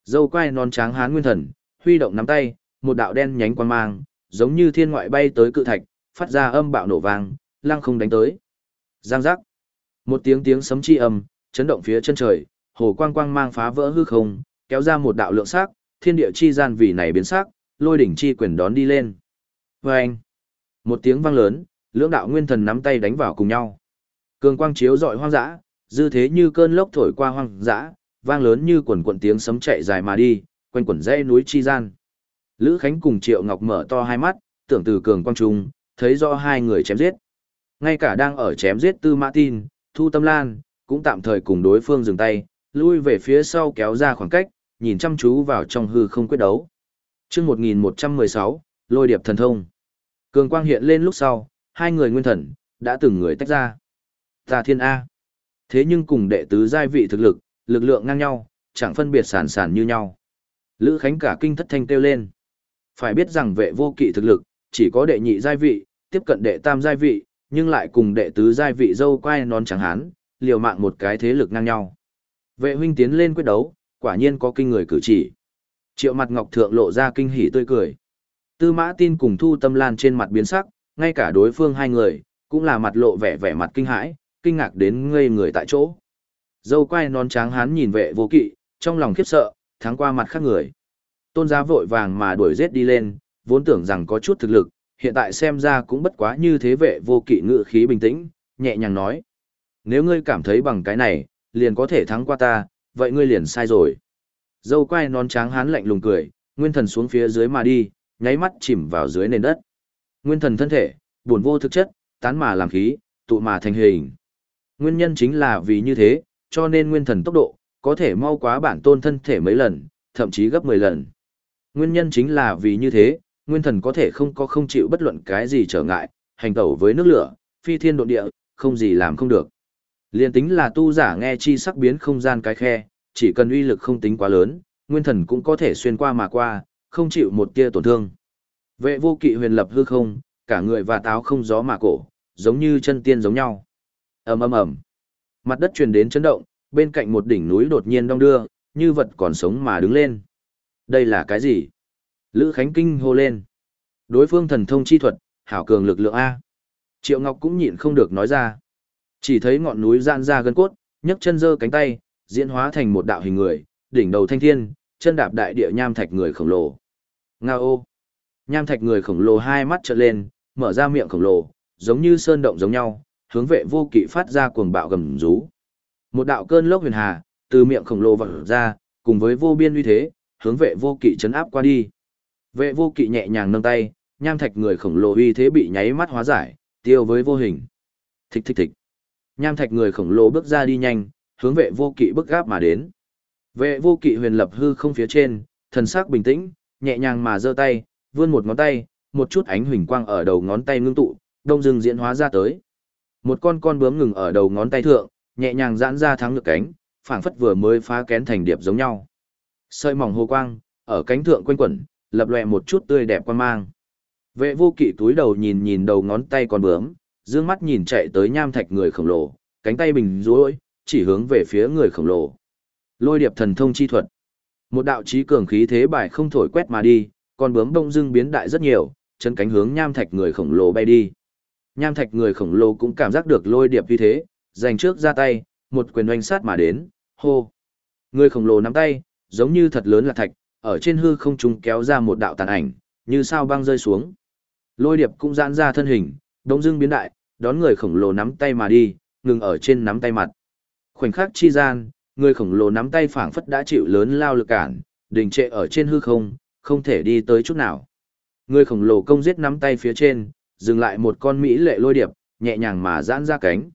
dâu quai non tráng hán nguyên thần, huy động nắm tay, một đạo đen nhánh quan mang, giống như thiên ngoại bay tới cự thạch, phát ra âm bạo nổ vang, lăng không đánh tới. Giang giác. Một tiếng tiếng sấm chi âm, chấn động phía chân trời, hồ quang quang mang phá vỡ hư không, kéo ra một đạo lượng sắc, thiên địa chi gian vì này biến sắc, lôi đỉnh chi quyền đón đi lên. Vâng! Một tiếng vang lớn, lưỡng đạo nguyên thần nắm tay đánh vào cùng nhau. Cường quang chiếu rọi hoang dã, dư thế như cơn lốc thổi qua hoang dã, vang lớn như quần quần tiếng sấm chạy dài mà đi, quanh quẩn dãy núi chi gian. Lữ Khánh cùng Triệu Ngọc mở to hai mắt, tưởng từ cường quang trung, thấy rõ hai người chém giết. Ngay cả đang ở chém giết Tư Mã Tin, Thu Tâm Lan, cũng tạm thời cùng đối phương dừng tay, lui về phía sau kéo ra khoảng cách, nhìn chăm chú vào trong hư không quyết đấu. Chương 1116, lôi điệp thần thông. Cường quang hiện lên lúc sau, hai người nguyên thần, đã từng người tách ra. Ta thiên A. Thế nhưng cùng đệ tứ giai vị thực lực, lực lượng ngang nhau, chẳng phân biệt sản sản như nhau. Lữ Khánh cả kinh thất thanh kêu lên. Phải biết rằng vệ vô kỵ thực lực, chỉ có đệ nhị giai vị, tiếp cận đệ tam giai vị, nhưng lại cùng đệ tứ giai vị dâu quai non trắng hán, liều mạng một cái thế lực ngang nhau. Vệ huynh tiến lên quyết đấu, quả nhiên có kinh người cử chỉ. Triệu mặt ngọc thượng lộ ra kinh hỉ tươi cười. Tư mã tin cùng thu tâm lan trên mặt biến sắc, ngay cả đối phương hai người, cũng là mặt lộ vẻ vẻ mặt kinh hãi, kinh ngạc đến ngây người tại chỗ. Dâu quai non trắng hán nhìn vệ vô kỵ, trong lòng khiếp sợ, thắng qua mặt khác người. Tôn giá vội vàng mà đuổi giết đi lên, vốn tưởng rằng có chút thực lực, hiện tại xem ra cũng bất quá như thế vệ vô kỵ ngự khí bình tĩnh, nhẹ nhàng nói. Nếu ngươi cảm thấy bằng cái này, liền có thể thắng qua ta, vậy ngươi liền sai rồi. Dâu quai non tráng hán lạnh lùng cười, nguyên thần xuống phía dưới mà đi, nháy mắt chìm vào dưới nền đất. Nguyên thần thân thể, buồn vô thực chất, tán mà làm khí, tụ mà thành hình. Nguyên nhân chính là vì như thế, cho nên nguyên thần tốc độ, có thể mau quá bản tôn thân thể mấy lần, thậm chí gấp 10 lần. Nguyên nhân chính là vì như thế, nguyên thần có thể không có không chịu bất luận cái gì trở ngại, hành tẩu với nước lửa, phi thiên độ địa, không gì làm không được. Liên tính là tu giả nghe chi sắc biến không gian cái khe, chỉ cần uy lực không tính quá lớn, nguyên thần cũng có thể xuyên qua mà qua, không chịu một tia tổn thương. Vệ vô kỵ huyền lập hư không, cả người và táo không gió mà cổ, giống như chân tiên giống nhau. ầm ầm ầm, mặt đất truyền đến chấn động, bên cạnh một đỉnh núi đột nhiên đong đưa, như vật còn sống mà đứng lên. Đây là cái gì? Lữ Khánh Kinh hô lên. Đối phương thần thông chi thuật, hảo cường lực lượng A. Triệu Ngọc cũng nhịn không được nói ra. Chỉ thấy ngọn núi gian ra gân cốt, nhấc chân giơ cánh tay, diễn hóa thành một đạo hình người, đỉnh đầu thanh thiên, chân đạp đại địa nham thạch người khổng lồ. Nga ô! Nham thạch người khổng lồ hai mắt trợn lên, mở ra miệng khổng lồ, giống như sơn động giống nhau, hướng vệ vô kỵ phát ra cuồng bạo gầm rú. Một đạo cơn lốc huyền hà, từ miệng khổng lồ vọt ra, cùng với vô biên uy thế, hướng vệ vô kỵ chấn áp qua đi. Vệ vô kỵ nhẹ nhàng nâng tay, nham thạch người khổng lồ uy thế bị nháy mắt hóa giải, tiêu với vô hình. Thịch thịch thịch. Nham thạch người khổng lồ bước ra đi nhanh, hướng vệ vô kỵ bước gáp mà đến. Vệ vô kỵ huyền lập hư không phía trên, thần sắc bình tĩnh, nhẹ nhàng mà giơ tay, vươn một ngón tay, một chút ánh huỳnh quang ở đầu ngón tay ngưng tụ, đông dương diễn hóa ra tới. Một con con bướm ngừng ở đầu ngón tay thượng, nhẹ nhàng giãn ra thắng ngược cánh, phảng phất vừa mới phá kén thành điệp giống nhau. Sợi mỏng hồ quang, ở cánh thượng quanh quẩn, lập lòe một chút tươi đẹp quan mang. Vệ vô kỵ túi đầu nhìn nhìn đầu ngón tay con bướm, dương mắt nhìn chạy tới nham thạch người khổng lồ, cánh tay bình rối, chỉ hướng về phía người khổng lồ. Lôi điệp thần thông chi thuật. Một đạo chí cường khí thế bài không thổi quét mà đi, còn bướm đông dưng biến đại rất nhiều, chân cánh hướng nham thạch người khổng lồ bay đi. Nham thạch người khổng lồ cũng cảm giác được lôi điệp như thế, dành trước ra tay, một quyền oanh sát mà đến, hô. Người khổng lồ nắm tay, giống như thật lớn là thạch, ở trên hư không trung kéo ra một đạo tàn ảnh, như sao băng rơi xuống. Lôi điệp cũng giãn ra thân hình, đông dưng biến đại, đón người khổng lồ nắm tay mà đi, ngừng ở trên nắm tay mặt. Khoảnh khắc chi gian, người khổng lồ nắm tay phảng phất đã chịu lớn lao lực cản, đình trệ ở trên hư không, không thể đi tới chút nào. Người khổng lồ công giết nắm tay phía trên, dừng lại một con mỹ lệ lôi điệp, nhẹ nhàng mà giãn ra cánh.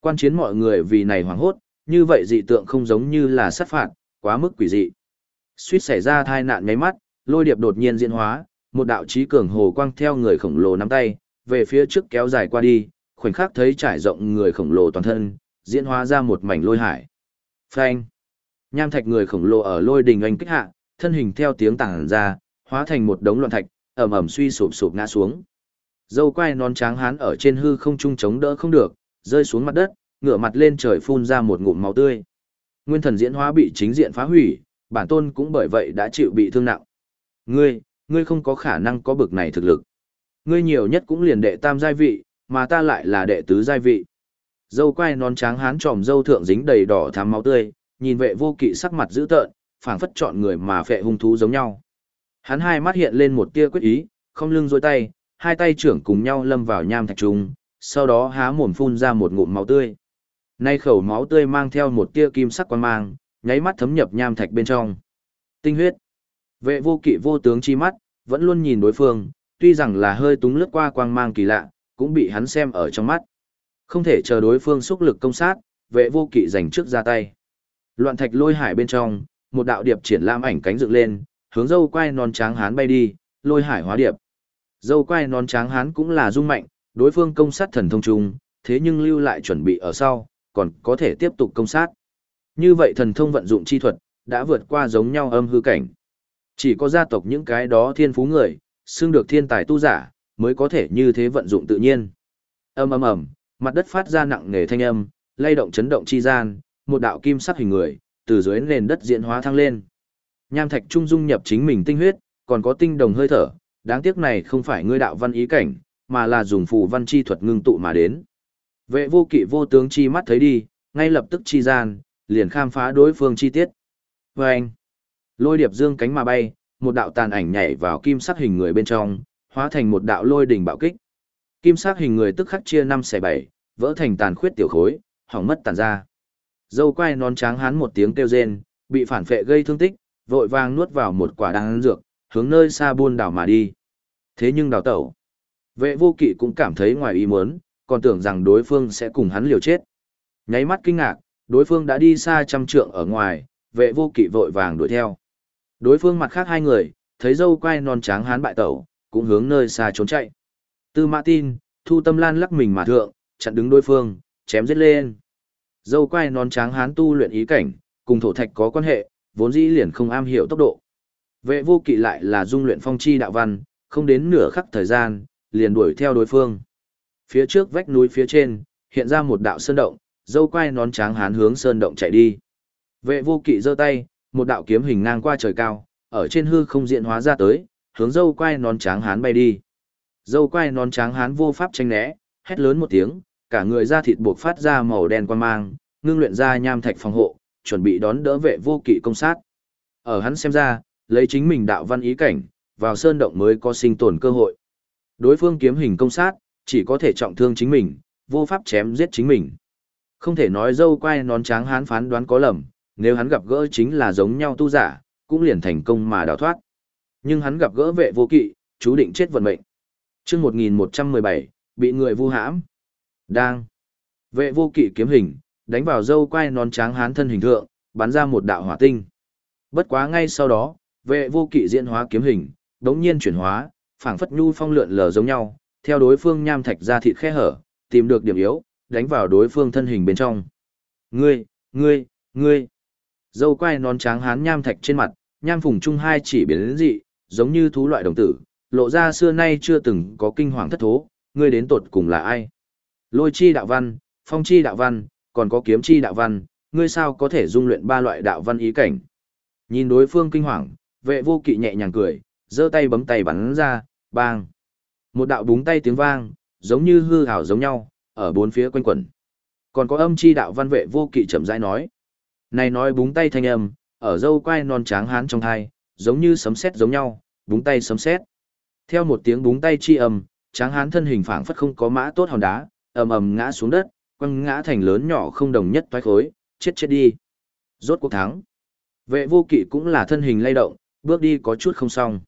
Quan chiến mọi người vì này hoảng hốt, như vậy dị tượng không giống như là sát phạt, quá mức quỷ dị. Suýt xảy ra thai nạn ngay mắt, lôi điệp đột nhiên diễn hóa, một đạo trí cường hồ quang theo người khổng lồ nắm tay, về phía trước kéo dài qua đi, khoảnh khắc thấy trải rộng người khổng lồ toàn thân, diễn hóa ra một mảnh lôi hải. Phanh! Nham thạch người khổng lồ ở lôi đình anh kích hạ, thân hình theo tiếng tảng ra, hóa thành một đống loạn thạch, ẩm ẩm suy sụp sụp ngã xuống. Dâu quai non tráng hán ở trên hư không trung chống đỡ không được, rơi xuống mặt đất, ngửa mặt lên trời phun ra một ngụm máu tươi. Nguyên thần diễn hóa bị chính diện phá hủy, bản tôn cũng bởi vậy đã chịu bị thương nặng. Ngươi, ngươi không có khả năng có bực này thực lực. Ngươi nhiều nhất cũng liền đệ tam giai vị, mà ta lại là đệ tứ giai vị. Dâu quai non trắng hán tròm dâu thượng dính đầy đỏ thắm máu tươi, nhìn vệ vô kỵ sắc mặt dữ tợn, phảng phất chọn người mà phệ hung thú giống nhau. Hắn hai mắt hiện lên một tia quyết ý, không lưng dối tay, hai tay trưởng cùng nhau lâm vào nham thạch trùng, sau đó há mồm phun ra một ngụm máu tươi. Nay khẩu máu tươi mang theo một tia kim sắc quan mang, nháy mắt thấm nhập nham thạch bên trong. Tinh huyết. Vệ vô kỵ vô tướng chi mắt, vẫn luôn nhìn đối phương, tuy rằng là hơi túng lướt qua quang mang kỳ lạ, cũng bị hắn xem ở trong mắt. Không thể chờ đối phương xúc lực công sát, vệ vô kỵ giành trước ra tay. Loạn thạch lôi hải bên trong, một đạo điệp triển lam ảnh cánh dựng lên, hướng dâu quai non tráng hán bay đi, lôi hải hóa điệp. Dâu quai non tráng hán cũng là dung mạnh, đối phương công sát thần thông trung, thế nhưng lưu lại chuẩn bị ở sau, còn có thể tiếp tục công sát. Như vậy thần thông vận dụng chi thuật, đã vượt qua giống nhau âm hư cảnh. Chỉ có gia tộc những cái đó thiên phú người, xưng được thiên tài tu giả, mới có thể như thế vận dụng tự nhiên. Ầm ầm ầm, mặt đất phát ra nặng nề thanh âm, lay động chấn động chi gian, một đạo kim sắc hình người, từ dưới nền đất diễn hóa thăng lên. Nham thạch trung dung nhập chính mình tinh huyết, còn có tinh đồng hơi thở, đáng tiếc này không phải ngươi đạo văn ý cảnh, mà là dùng phù văn chi thuật ngưng tụ mà đến. Vệ vô kỵ vô tướng chi mắt thấy đi, ngay lập tức chi gian, liền khám phá đối phương chi tiết. Và anh, lôi điệp dương cánh mà bay, một đạo tàn ảnh nhảy vào kim sắc hình người bên trong, hóa thành một đạo lôi đỉnh bạo kích. Kim sắc hình người tức khắc chia năm xẻ bảy, vỡ thành tàn khuyết tiểu khối, hỏng mất tàn ra. Dâu quai non trắng hán một tiếng kêu rên, bị phản phệ gây thương tích, vội vàng nuốt vào một quả đan dược, hướng nơi xa buôn đảo mà đi. Thế nhưng đào tẩu. Vệ vô kỵ cũng cảm thấy ngoài ý muốn, còn tưởng rằng đối phương sẽ cùng hắn liều chết. Nháy mắt kinh ngạc, đối phương đã đi xa trăm trượng ở ngoài, vệ vô kỵ vội vàng đuổi theo. Đối phương mặt khác hai người, thấy dâu quai non trắng hán bại tẩu, cũng hướng nơi xa trốn chạy. Tư mã tin, thu tâm lan lắc mình mà thượng, chặn đứng đối phương, chém giết lên. Dâu quai non trắng hán tu luyện ý cảnh, cùng thổ thạch có quan hệ, vốn dĩ liền không am hiểu tốc độ. Vệ vô kỵ lại là dung luyện phong chi đạo văn, không đến nửa khắc thời gian, liền đuổi theo đối phương. Phía trước vách núi phía trên, hiện ra một đạo sơn động, dâu quai nón tráng hán hướng sơn động chạy đi. Vệ vô kỵ giơ tay, một đạo kiếm hình ngang qua trời cao, ở trên hư không diện hóa ra tới, hướng dâu quai nón tráng hán bay đi. Dâu quai nón tráng hán vô pháp tranh né, hét lớn một tiếng, cả người da thịt buộc phát ra màu đen quan mang, ngưng luyện ra nham thạch phòng hộ, chuẩn bị đón đỡ vệ vô kỵ công sát. Ở hắn xem ra, lấy chính mình đạo văn ý cảnh, vào sơn động mới có sinh tồn cơ hội. Đối phương kiếm hình công sát, chỉ có thể trọng thương chính mình, vô pháp chém giết chính mình. Không thể nói dâu quai nón tráng hán phán đoán có lầm, nếu hắn gặp gỡ chính là giống nhau tu giả, cũng liền thành công mà đào thoát. Nhưng hắn gặp gỡ vệ vô kỵ, chú định chết vận mệnh. Chương 1117, bị người vu hãm. Đang. Vệ vô kỵ kiếm hình, đánh vào dâu quai nón tráng hán thân hình thượng, bắn ra một đạo hỏa tinh. Bất quá ngay sau đó, vệ vô kỵ diễn hóa kiếm hình, đống nhiên chuyển hóa, phảng phất nhu phong lượn lờ giống nhau, theo đối phương nham thạch ra thịt khe hở, tìm được điểm yếu, đánh vào đối phương thân hình bên trong. Ngươi, ngươi, ngươi. Dâu quai nón tráng hán nham thạch trên mặt, nham phùng trung hai chỉ biến đến dị, giống như thú loại đồng tử, lộ ra xưa nay chưa từng có kinh hoàng thất thố, ngươi đến tột cùng là ai? Lôi chi đạo văn, phong chi đạo văn, còn có kiếm chi đạo văn, ngươi sao có thể dung luyện ba loại đạo văn ý cảnh. Nhìn đối phương kinh hoàng, vệ vô kỵ nhẹ nhàng cười, giơ tay bấm tay bắn ra, bang. Một đạo búng tay tiếng vang, giống như hư ảo giống nhau, ở bốn phía quanh quẩn. Còn có âm chi đạo văn vệ vô kỵ chậm rãi nói. Này nói búng tay thanh âm, ở dâu quai non tráng hán trong thai, giống như sấm sét giống nhau, búng tay sấm sét. Theo một tiếng búng tay chi âm, tráng hán thân hình phảng phất không có mã tốt hòn đá, ầm ầm ngã xuống đất, quăng ngã thành lớn nhỏ không đồng nhất toái khối, chết chết đi. Rốt cuộc thắng. Vệ vô kỵ cũng là thân hình lay động, bước đi có chút không xong.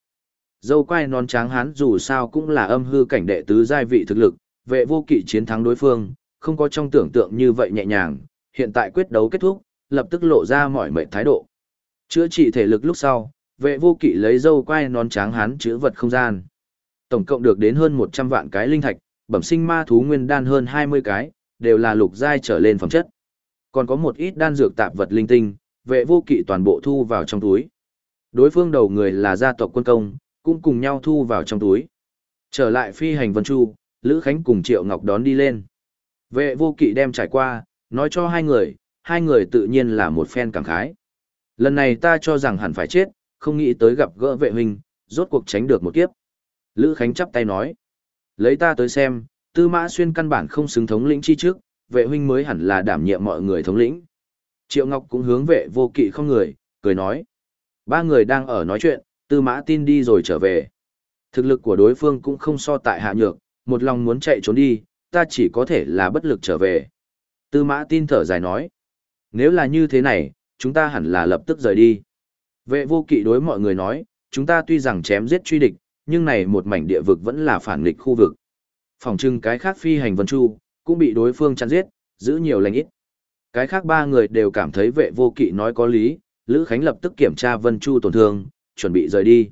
Dâu quai non tráng hán dù sao cũng là âm hư cảnh đệ tứ giai vị thực lực, vệ vô kỵ chiến thắng đối phương, không có trong tưởng tượng như vậy nhẹ nhàng, hiện tại quyết đấu kết thúc, lập tức lộ ra mọi mệnh thái độ. Chữa trị thể lực lúc sau, vệ vô kỵ lấy dâu quai non tráng hán chữa vật không gian. Tổng cộng được đến hơn 100 vạn cái linh thạch, bẩm sinh ma thú nguyên đan hơn 20 cái, đều là lục giai trở lên phẩm chất. Còn có một ít đan dược tạp vật linh tinh, vệ vô kỵ toàn bộ thu vào trong túi. Đối phương đầu người là gia tộc quân công, cũng cùng nhau thu vào trong túi. Trở lại phi hành vân chu, Lữ Khánh cùng Triệu Ngọc đón đi lên. Vệ vô kỵ đem trải qua, nói cho hai người, hai người tự nhiên là một phen cảm khái. Lần này ta cho rằng hẳn phải chết, không nghĩ tới gặp gỡ vệ huynh, rốt cuộc tránh được một kiếp. Lữ Khánh chắp tay nói, lấy ta tới xem, tư mã xuyên căn bản không xứng thống lĩnh chi trước, vệ huynh mới hẳn là đảm nhiệm mọi người thống lĩnh. Triệu Ngọc cũng hướng vệ vô kỵ không người, cười nói. Ba người đang ở nói chuyện, tư mã tin đi rồi trở về. Thực lực của đối phương cũng không so tại hạ nhược, một lòng muốn chạy trốn đi, ta chỉ có thể là bất lực trở về. Tư mã tin thở dài nói. Nếu là như thế này, chúng ta hẳn là lập tức rời đi. Vệ vô kỵ đối mọi người nói, chúng ta tuy rằng chém giết truy địch, nhưng này một mảnh địa vực vẫn là phản nghịch khu vực. Phòng trưng cái khác phi hành vân chu, cũng bị đối phương chặn giết, giữ nhiều lành ít. Cái khác ba người đều cảm thấy vệ vô kỵ nói có lý, Lữ Khánh lập tức kiểm tra vân chu tổn thương, chuẩn bị rời đi.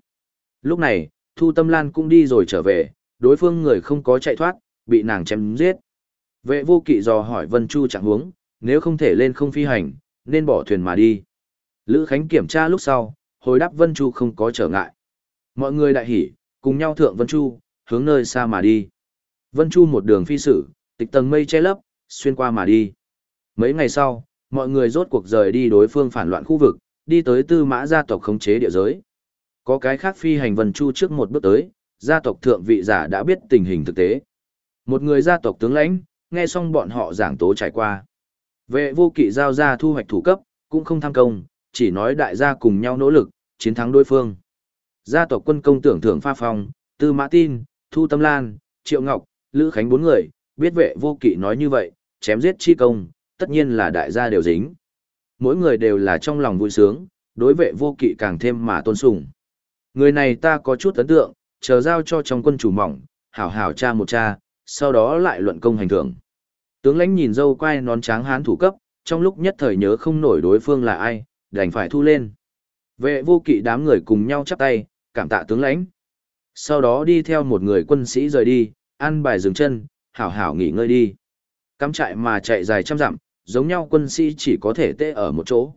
Lúc này, Thu Tâm Lan cũng đi rồi trở về, đối phương người không có chạy thoát, bị nàng chém giết. Vệ vô kỵ dò hỏi Vân Chu chẳng huống, nếu không thể lên không phi hành, nên bỏ thuyền mà đi. Lữ Khánh kiểm tra lúc sau, hồi đáp Vân Chu không có trở ngại. Mọi người đại hỉ, cùng nhau thượng Vân Chu, hướng nơi xa mà đi. Vân Chu một đường phi sử, tịch tầng mây che lấp, xuyên qua mà đi. Mấy ngày sau, mọi người rốt cuộc rời đi đối phương phản loạn khu vực, đi tới tư mã gia tộc khống chế địa giới. Có cái khác phi hành Vân Chu trước một bước tới, gia tộc thượng vị giả đã biết tình hình thực tế. Một người gia tộc tướng lãnh, nghe xong bọn họ giảng tố trải qua. Vệ vô kỵ giao ra thu hoạch thủ cấp, cũng không tham công, chỉ nói đại gia cùng nhau nỗ lực, chiến thắng đối phương. Gia tộc quân công tưởng thưởng pha phong, tư mã tin, thu tâm lan, triệu ngọc, lữ khánh bốn người, biết vệ vô kỵ nói như vậy, chém giết chi công, tất nhiên là đại gia đều dính. Mỗi người đều là trong lòng vui sướng, đối vệ vô kỵ càng thêm mà tôn sùng. Người này ta có chút ấn tượng, chờ giao cho trong quân chủ mỏng, hảo hảo cha một cha, sau đó lại luận công hành thưởng. Tướng lãnh nhìn dâu quay nón tráng hán thủ cấp, trong lúc nhất thời nhớ không nổi đối phương là ai, đành phải thu lên. Vệ vô kỵ đám người cùng nhau chắp tay, cảm tạ tướng lãnh. Sau đó đi theo một người quân sĩ rời đi, ăn bài dừng chân, hảo hảo nghỉ ngơi đi. Cắm trại mà chạy dài trăm dặm, giống nhau quân sĩ chỉ có thể tê ở một chỗ.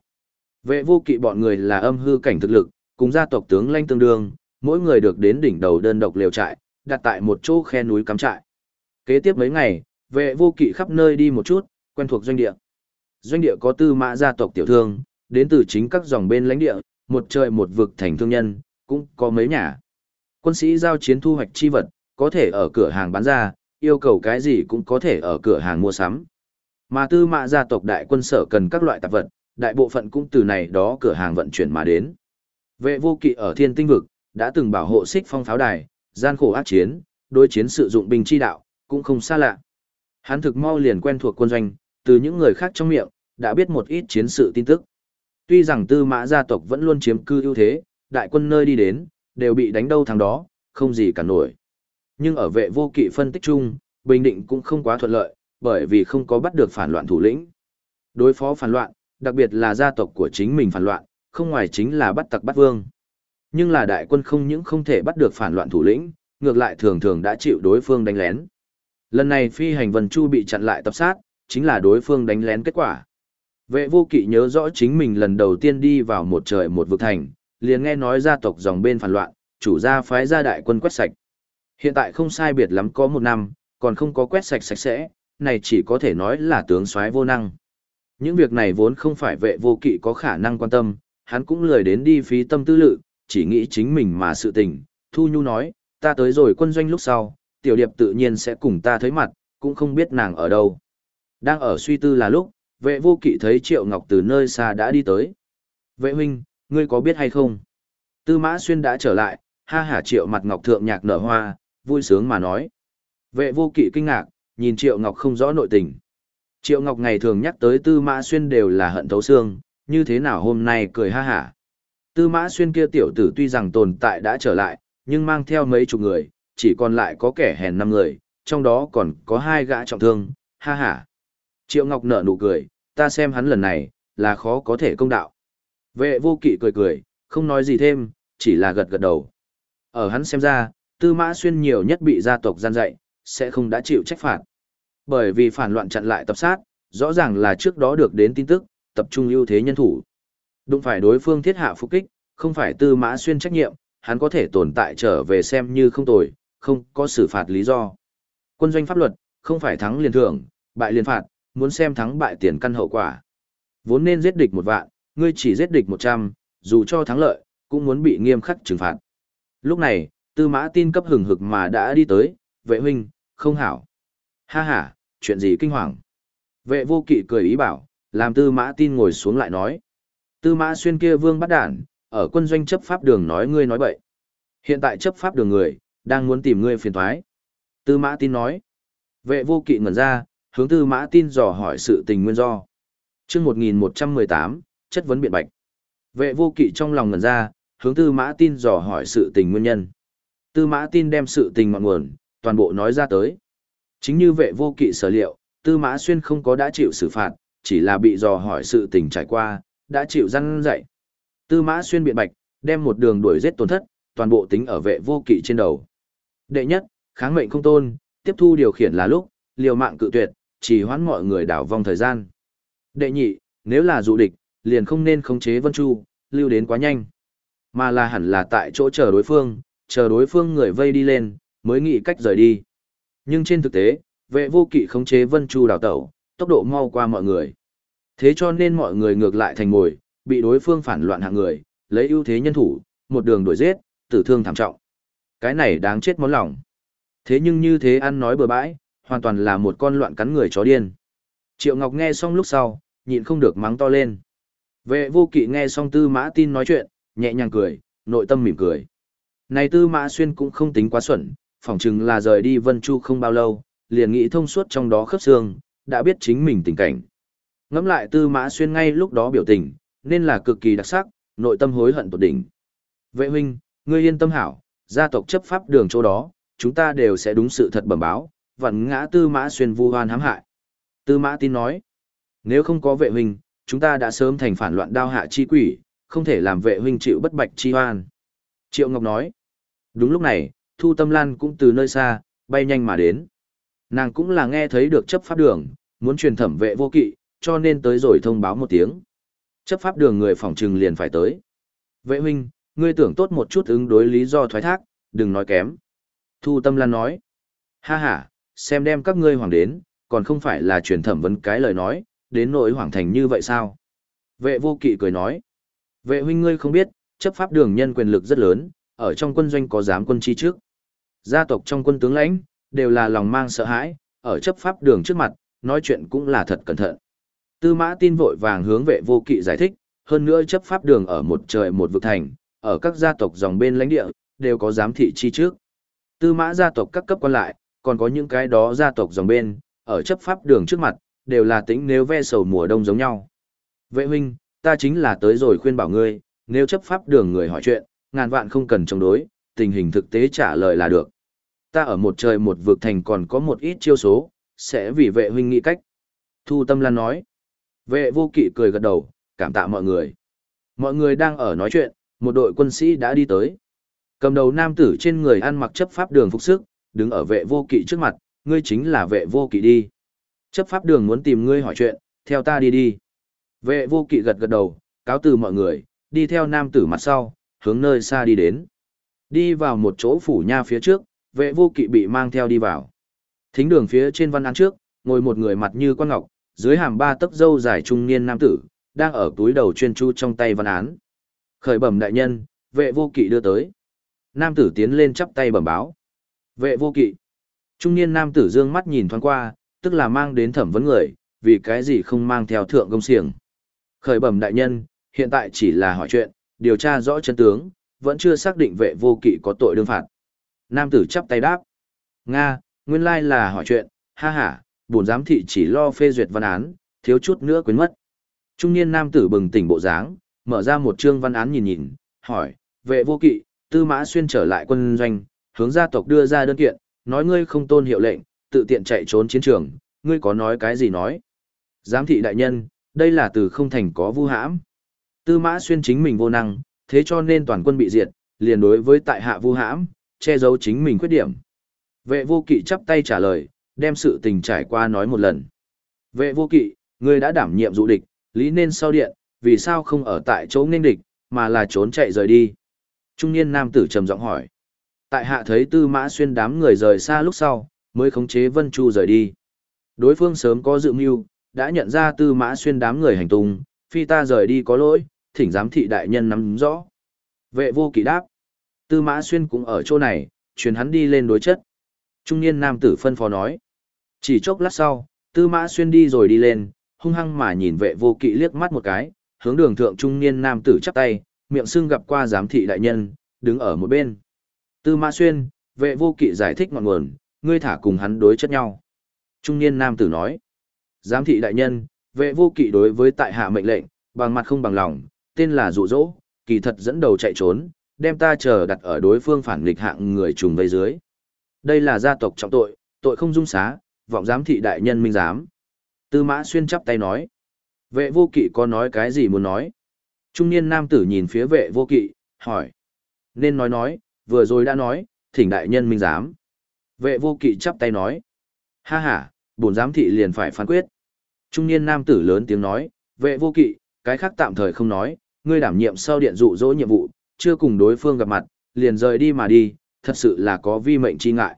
Vệ vô kỵ bọn người là âm hư cảnh thực lực, cùng gia tộc tướng lanh tương đương, mỗi người được đến đỉnh đầu đơn độc liều trại, đặt tại một chỗ khe núi cắm trại. Kế tiếp mấy ngày, vệ vô kỵ khắp nơi đi một chút, quen thuộc doanh địa. Doanh địa có tư mã gia tộc tiểu thương, đến từ chính các dòng bên lãnh địa, một trời một vực thành thương nhân, cũng có mấy nhà. Quân sĩ giao chiến thu hoạch chi vật, có thể ở cửa hàng bán ra, yêu cầu cái gì cũng có thể ở cửa hàng mua sắm. Mà tư mã gia tộc đại quân sở cần các loại tạp vật, đại bộ phận cũng từ này đó cửa hàng vận chuyển mà đến. Vệ vô kỵ ở thiên tinh vực, đã từng bảo hộ xích phong pháo đài, gian khổ ác chiến, đối chiến sử dụng binh chi đạo, cũng không xa lạ. Hắn thực mau liền quen thuộc quân doanh, từ những người khác trong miệng, đã biết một ít chiến sự tin tức. Tuy rằng tư mã gia tộc vẫn luôn chiếm cư ưu thế, đại quân nơi đi đến, đều bị đánh đâu thằng đó, không gì cả nổi. Nhưng ở vệ vô kỵ phân tích chung, Bình Định cũng không quá thuận lợi, bởi vì không có bắt được phản loạn thủ lĩnh. Đối phó phản loạn, đặc biệt là gia tộc của chính mình phản loạn, không ngoài chính là bắt tặc bắt vương. Nhưng là đại quân không những không thể bắt được phản loạn thủ lĩnh, ngược lại thường thường đã chịu đối phương đánh lén. Lần này phi hành vân chu bị chặn lại tập sát, chính là đối phương đánh lén kết quả. Vệ vô kỵ nhớ rõ chính mình lần đầu tiên đi vào một trời một vực thành, liền nghe nói gia tộc dòng bên phản loạn, chủ gia phái gia đại quân quét sạch. Hiện tại không sai biệt lắm có một năm, còn không có quét sạch sạch sẽ, này chỉ có thể nói là tướng soái vô năng. Những việc này vốn không phải vệ vô kỵ có khả năng quan tâm, hắn cũng lười đến đi phí tâm tư lự, chỉ nghĩ chính mình mà sự tình. Thu Nhu nói, ta tới rồi quân doanh lúc sau, tiểu điệp tự nhiên sẽ cùng ta thấy mặt, cũng không biết nàng ở đâu. Đang ở suy tư là lúc, vệ vô kỵ thấy Triệu Ngọc từ nơi xa đã đi tới. Vệ huynh, ngươi có biết hay không? Tư mã xuyên đã trở lại, ha hả Triệu mặt Ngọc thượng nhạc nở hoa, vui sướng mà nói. Vệ vô kỵ kinh ngạc, nhìn Triệu Ngọc không rõ nội tình. Triệu Ngọc ngày thường nhắc tới Tư Mã Xuyên đều là hận thấu xương, như thế nào hôm nay cười ha hả. Tư Mã Xuyên kia tiểu tử tuy rằng tồn tại đã trở lại, nhưng mang theo mấy chục người, chỉ còn lại có kẻ hèn năm người, trong đó còn có hai gã trọng thương, ha hả. Triệu Ngọc nở nụ cười, ta xem hắn lần này, là khó có thể công đạo. Vệ vô kỵ cười cười, không nói gì thêm, chỉ là gật gật đầu. Ở hắn xem ra, Tư Mã Xuyên nhiều nhất bị gia tộc gian dạy, sẽ không đã chịu trách phạt. Bởi vì phản loạn chặn lại tập sát, rõ ràng là trước đó được đến tin tức, tập trung ưu thế nhân thủ. Đụng phải đối phương thiết hạ phục kích, không phải tư mã xuyên trách nhiệm, hắn có thể tồn tại trở về xem như không tồi, không có xử phạt lý do. Quân doanh pháp luật, không phải thắng liền thưởng, bại liền phạt, muốn xem thắng bại tiền căn hậu quả. Vốn nên giết địch một vạn, ngươi chỉ giết địch một trăm, dù cho thắng lợi, cũng muốn bị nghiêm khắc trừng phạt. Lúc này, tư mã tin cấp hừng hực mà đã đi tới, vệ huynh, không hảo. Ha ha, chuyện gì kinh hoàng. Vệ vô kỵ cười ý bảo, làm tư mã tin ngồi xuống lại nói. Tư mã xuyên kia vương bắt đản, ở quân doanh chấp pháp đường nói ngươi nói bậy. Hiện tại chấp pháp đường người, đang muốn tìm ngươi phiền thoái. Tư mã tin nói. Vệ vô kỵ ngẩn ra, hướng tư mã tin dò hỏi sự tình nguyên do. chương 1118, chất vấn biện bạch. Vệ vô kỵ trong lòng ngẩn ra, hướng tư mã tin dò hỏi sự tình nguyên nhân. Tư mã tin đem sự tình ngọn nguồn, toàn bộ nói ra tới. Chính như vệ vô kỵ sở liệu, Tư Mã Xuyên không có đã chịu xử phạt, chỉ là bị dò hỏi sự tình trải qua, đã chịu răn dạy. Tư Mã Xuyên biện bạch, đem một đường đuổi giết tổn thất, toàn bộ tính ở vệ vô kỵ trên đầu. Đệ nhất, kháng mệnh không tôn, tiếp thu điều khiển là lúc, liều mạng cự tuyệt, chỉ hoãn mọi người đảo vong thời gian. Đệ nhị, nếu là dụ địch, liền không nên khống chế Vân Chu, lưu đến quá nhanh, mà là hẳn là tại chỗ chờ đối phương, chờ đối phương người vây đi lên, mới nghĩ cách rời đi. Nhưng trên thực tế, vệ vô kỵ khống chế Vân Chu đào tẩu, tốc độ mau qua mọi người. Thế cho nên mọi người ngược lại thành mồi, bị đối phương phản loạn hạng người, lấy ưu thế nhân thủ, một đường đuổi giết, tử thương thảm trọng. Cái này đáng chết món lòng. Thế nhưng như thế ăn nói bừa bãi, hoàn toàn là một con loạn cắn người chó điên. Triệu Ngọc nghe xong lúc sau, nhịn không được mắng to lên. Vệ vô kỵ nghe xong tư mã tin nói chuyện, nhẹ nhàng cười, nội tâm mỉm cười. Này tư mã xuyên cũng không tính quá xuẩn, phỏng chừng là rời đi Vân Chu không bao lâu, liền nghĩ thông suốt trong đó khớp xương, đã biết chính mình tình cảnh. ngẫm lại tư mã xuyên ngay lúc đó biểu tình, nên là cực kỳ đặc sắc, nội tâm hối hận tột đỉnh. Vệ huynh, ngươi yên tâm hảo, gia tộc chấp pháp đường chỗ đó, chúng ta đều sẽ đúng sự thật bẩm báo, vặn ngã tư mã xuyên vu hoan hãm hại. Tư mã tin nói, nếu không có vệ huynh, chúng ta đã sớm thành phản loạn đao hạ chi quỷ, không thể làm vệ huynh chịu bất bạch chi hoan. Triệu Ngọc nói, đúng lúc này, Thu Tâm Lan cũng từ nơi xa, bay nhanh mà đến. Nàng cũng là nghe thấy được chấp pháp đường, muốn truyền thẩm vệ vô kỵ, cho nên tới rồi thông báo một tiếng. Chấp pháp đường người phòng trừng liền phải tới. Vệ huynh, ngươi tưởng tốt một chút ứng đối lý do thoái thác, đừng nói kém. Thu Tâm Lan nói. Ha ha, xem đem các ngươi hoàng đến, còn không phải là truyền thẩm vấn cái lời nói, đến nỗi hoàng thành như vậy sao? Vệ vô kỵ cười nói. Vệ huynh ngươi không biết, chấp pháp đường nhân quyền lực rất lớn, ở trong quân doanh có giám quân chi trước. Gia tộc trong quân tướng lãnh, đều là lòng mang sợ hãi, ở chấp pháp đường trước mặt, nói chuyện cũng là thật cẩn thận. Tư mã tin vội vàng hướng vệ vô kỵ giải thích, hơn nữa chấp pháp đường ở một trời một vực thành, ở các gia tộc dòng bên lãnh địa, đều có giám thị chi trước. Tư mã gia tộc các cấp quan lại, còn có những cái đó gia tộc dòng bên, ở chấp pháp đường trước mặt, đều là tính nếu ve sầu mùa đông giống nhau. Vệ huynh, ta chính là tới rồi khuyên bảo ngươi, nếu chấp pháp đường người hỏi chuyện, ngàn vạn không cần chống đối, tình hình thực tế trả lời là được. Ta ở một trời một vực thành còn có một ít chiêu số, sẽ vì vệ huynh nghĩ cách. Thu Tâm Lan nói. Vệ vô kỵ cười gật đầu, cảm tạ mọi người. Mọi người đang ở nói chuyện, một đội quân sĩ đã đi tới. Cầm đầu nam tử trên người ăn mặc chấp pháp đường phục sức, đứng ở vệ vô kỵ trước mặt, ngươi chính là vệ vô kỵ đi. Chấp pháp đường muốn tìm ngươi hỏi chuyện, theo ta đi đi. Vệ vô kỵ gật gật đầu, cáo từ mọi người, đi theo nam tử mặt sau, hướng nơi xa đi đến. Đi vào một chỗ phủ nha phía trước, vệ vô kỵ bị mang theo đi vào. Thính đường phía trên văn án trước, ngồi một người mặt như quan ngọc, dưới hàm ba tấc râu dài trung niên nam tử, đang ở túi đầu chuyên chu trong tay văn án. Khởi bẩm đại nhân, vệ vô kỵ đưa tới. Nam tử tiến lên chắp tay bẩm báo. Vệ vô kỵ. Trung niên nam tử dương mắt nhìn thoáng qua, tức là mang đến thẩm vấn người, vì cái gì không mang theo thượng công siềng. Khởi bẩm đại nhân, hiện tại chỉ là hỏi chuyện, điều tra rõ chân tướng, vẫn chưa xác định vệ vô kỵ có tội đương phạt. Nam tử chắp tay đáp. Nga, nguyên lai là hỏi chuyện, ha ha, bổn giám thị chỉ lo phê duyệt văn án, thiếu chút nữa quên mất. Trung niên nam tử bừng tỉnh bộ dáng, mở ra một chương văn án nhìn nhìn, hỏi, vệ vô kỵ, tư mã xuyên trở lại quân doanh, hướng gia tộc đưa ra đơn kiện, nói ngươi không tôn hiệu lệnh, tự tiện chạy trốn chiến trường, ngươi có nói cái gì nói. Giám thị đại nhân, đây là từ không thành có vu hãm. Tư mã xuyên chính mình vô năng, thế cho nên toàn quân bị diệt, liền đối với tại hạ vu hãm, che giấu chính mình khuyết điểm. Vệ vô kỵ chắp tay trả lời, đem sự tình trải qua nói một lần. Vệ vô kỵ, ngươi đã đảm nhiệm dụ địch, lý nên sau điện, vì sao không ở tại chỗ nên địch, mà là trốn chạy rời đi. Trung niên nam tử trầm giọng hỏi. Tại hạ thấy tư mã xuyên đám người rời xa lúc sau, mới khống chế Vân Chu rời đi. Đối phương sớm có dự mưu, đã nhận ra tư mã xuyên đám người hành tung, phi ta rời đi có lỗi, thỉnh giám thị đại nhân nắm rõ. Vệ vô kỵ đáp. Tư mã xuyên cũng ở chỗ này, truyền hắn đi lên đối chất. Trung niên nam tử phân phó nói. Chỉ chốc lát sau, tư mã xuyên đi rồi đi lên, hung hăng mà nhìn vệ vô kỵ liếc mắt một cái, hướng đường thượng trung niên nam tử chắp tay, miệng xưng gặp qua giám thị đại nhân, đứng ở một bên. Tư mã xuyên, vệ vô kỵ giải thích ngọn nguồn, ngươi thả cùng hắn đối chất nhau. Trung niên nam tử nói. Giám thị đại nhân, vệ vô kỵ đối với tại hạ mệnh lệnh, bằng mặt không bằng lòng, tên là dụ dỗ, kỳ thật dẫn đầu chạy trốn, đem ta chờ đặt ở đối phương phản nghịch hạng người trùng vây dưới. Đây là gia tộc trọng tội, tội không dung xá, vọng giám thị đại nhân minh giám. Tư mã xuyên chắp tay nói. Vệ vô kỵ có nói cái gì muốn nói? Trung niên nam tử nhìn phía vệ vô kỵ, hỏi. Nên nói nói, vừa rồi đã nói, thỉnh đại nhân minh giám. Vệ vô kỵ chắp tay nói. Ha ha, bổn giám thị liền phải phán quyết. Trung niên nam tử lớn tiếng nói, vệ vô kỵ, cái khác tạm thời không nói, ngươi đảm nhiệm sau điện dụ dỗ nhiệm vụ, chưa cùng đối phương gặp mặt, liền rời đi mà đi, thật sự là có vi mệnh chi ngại.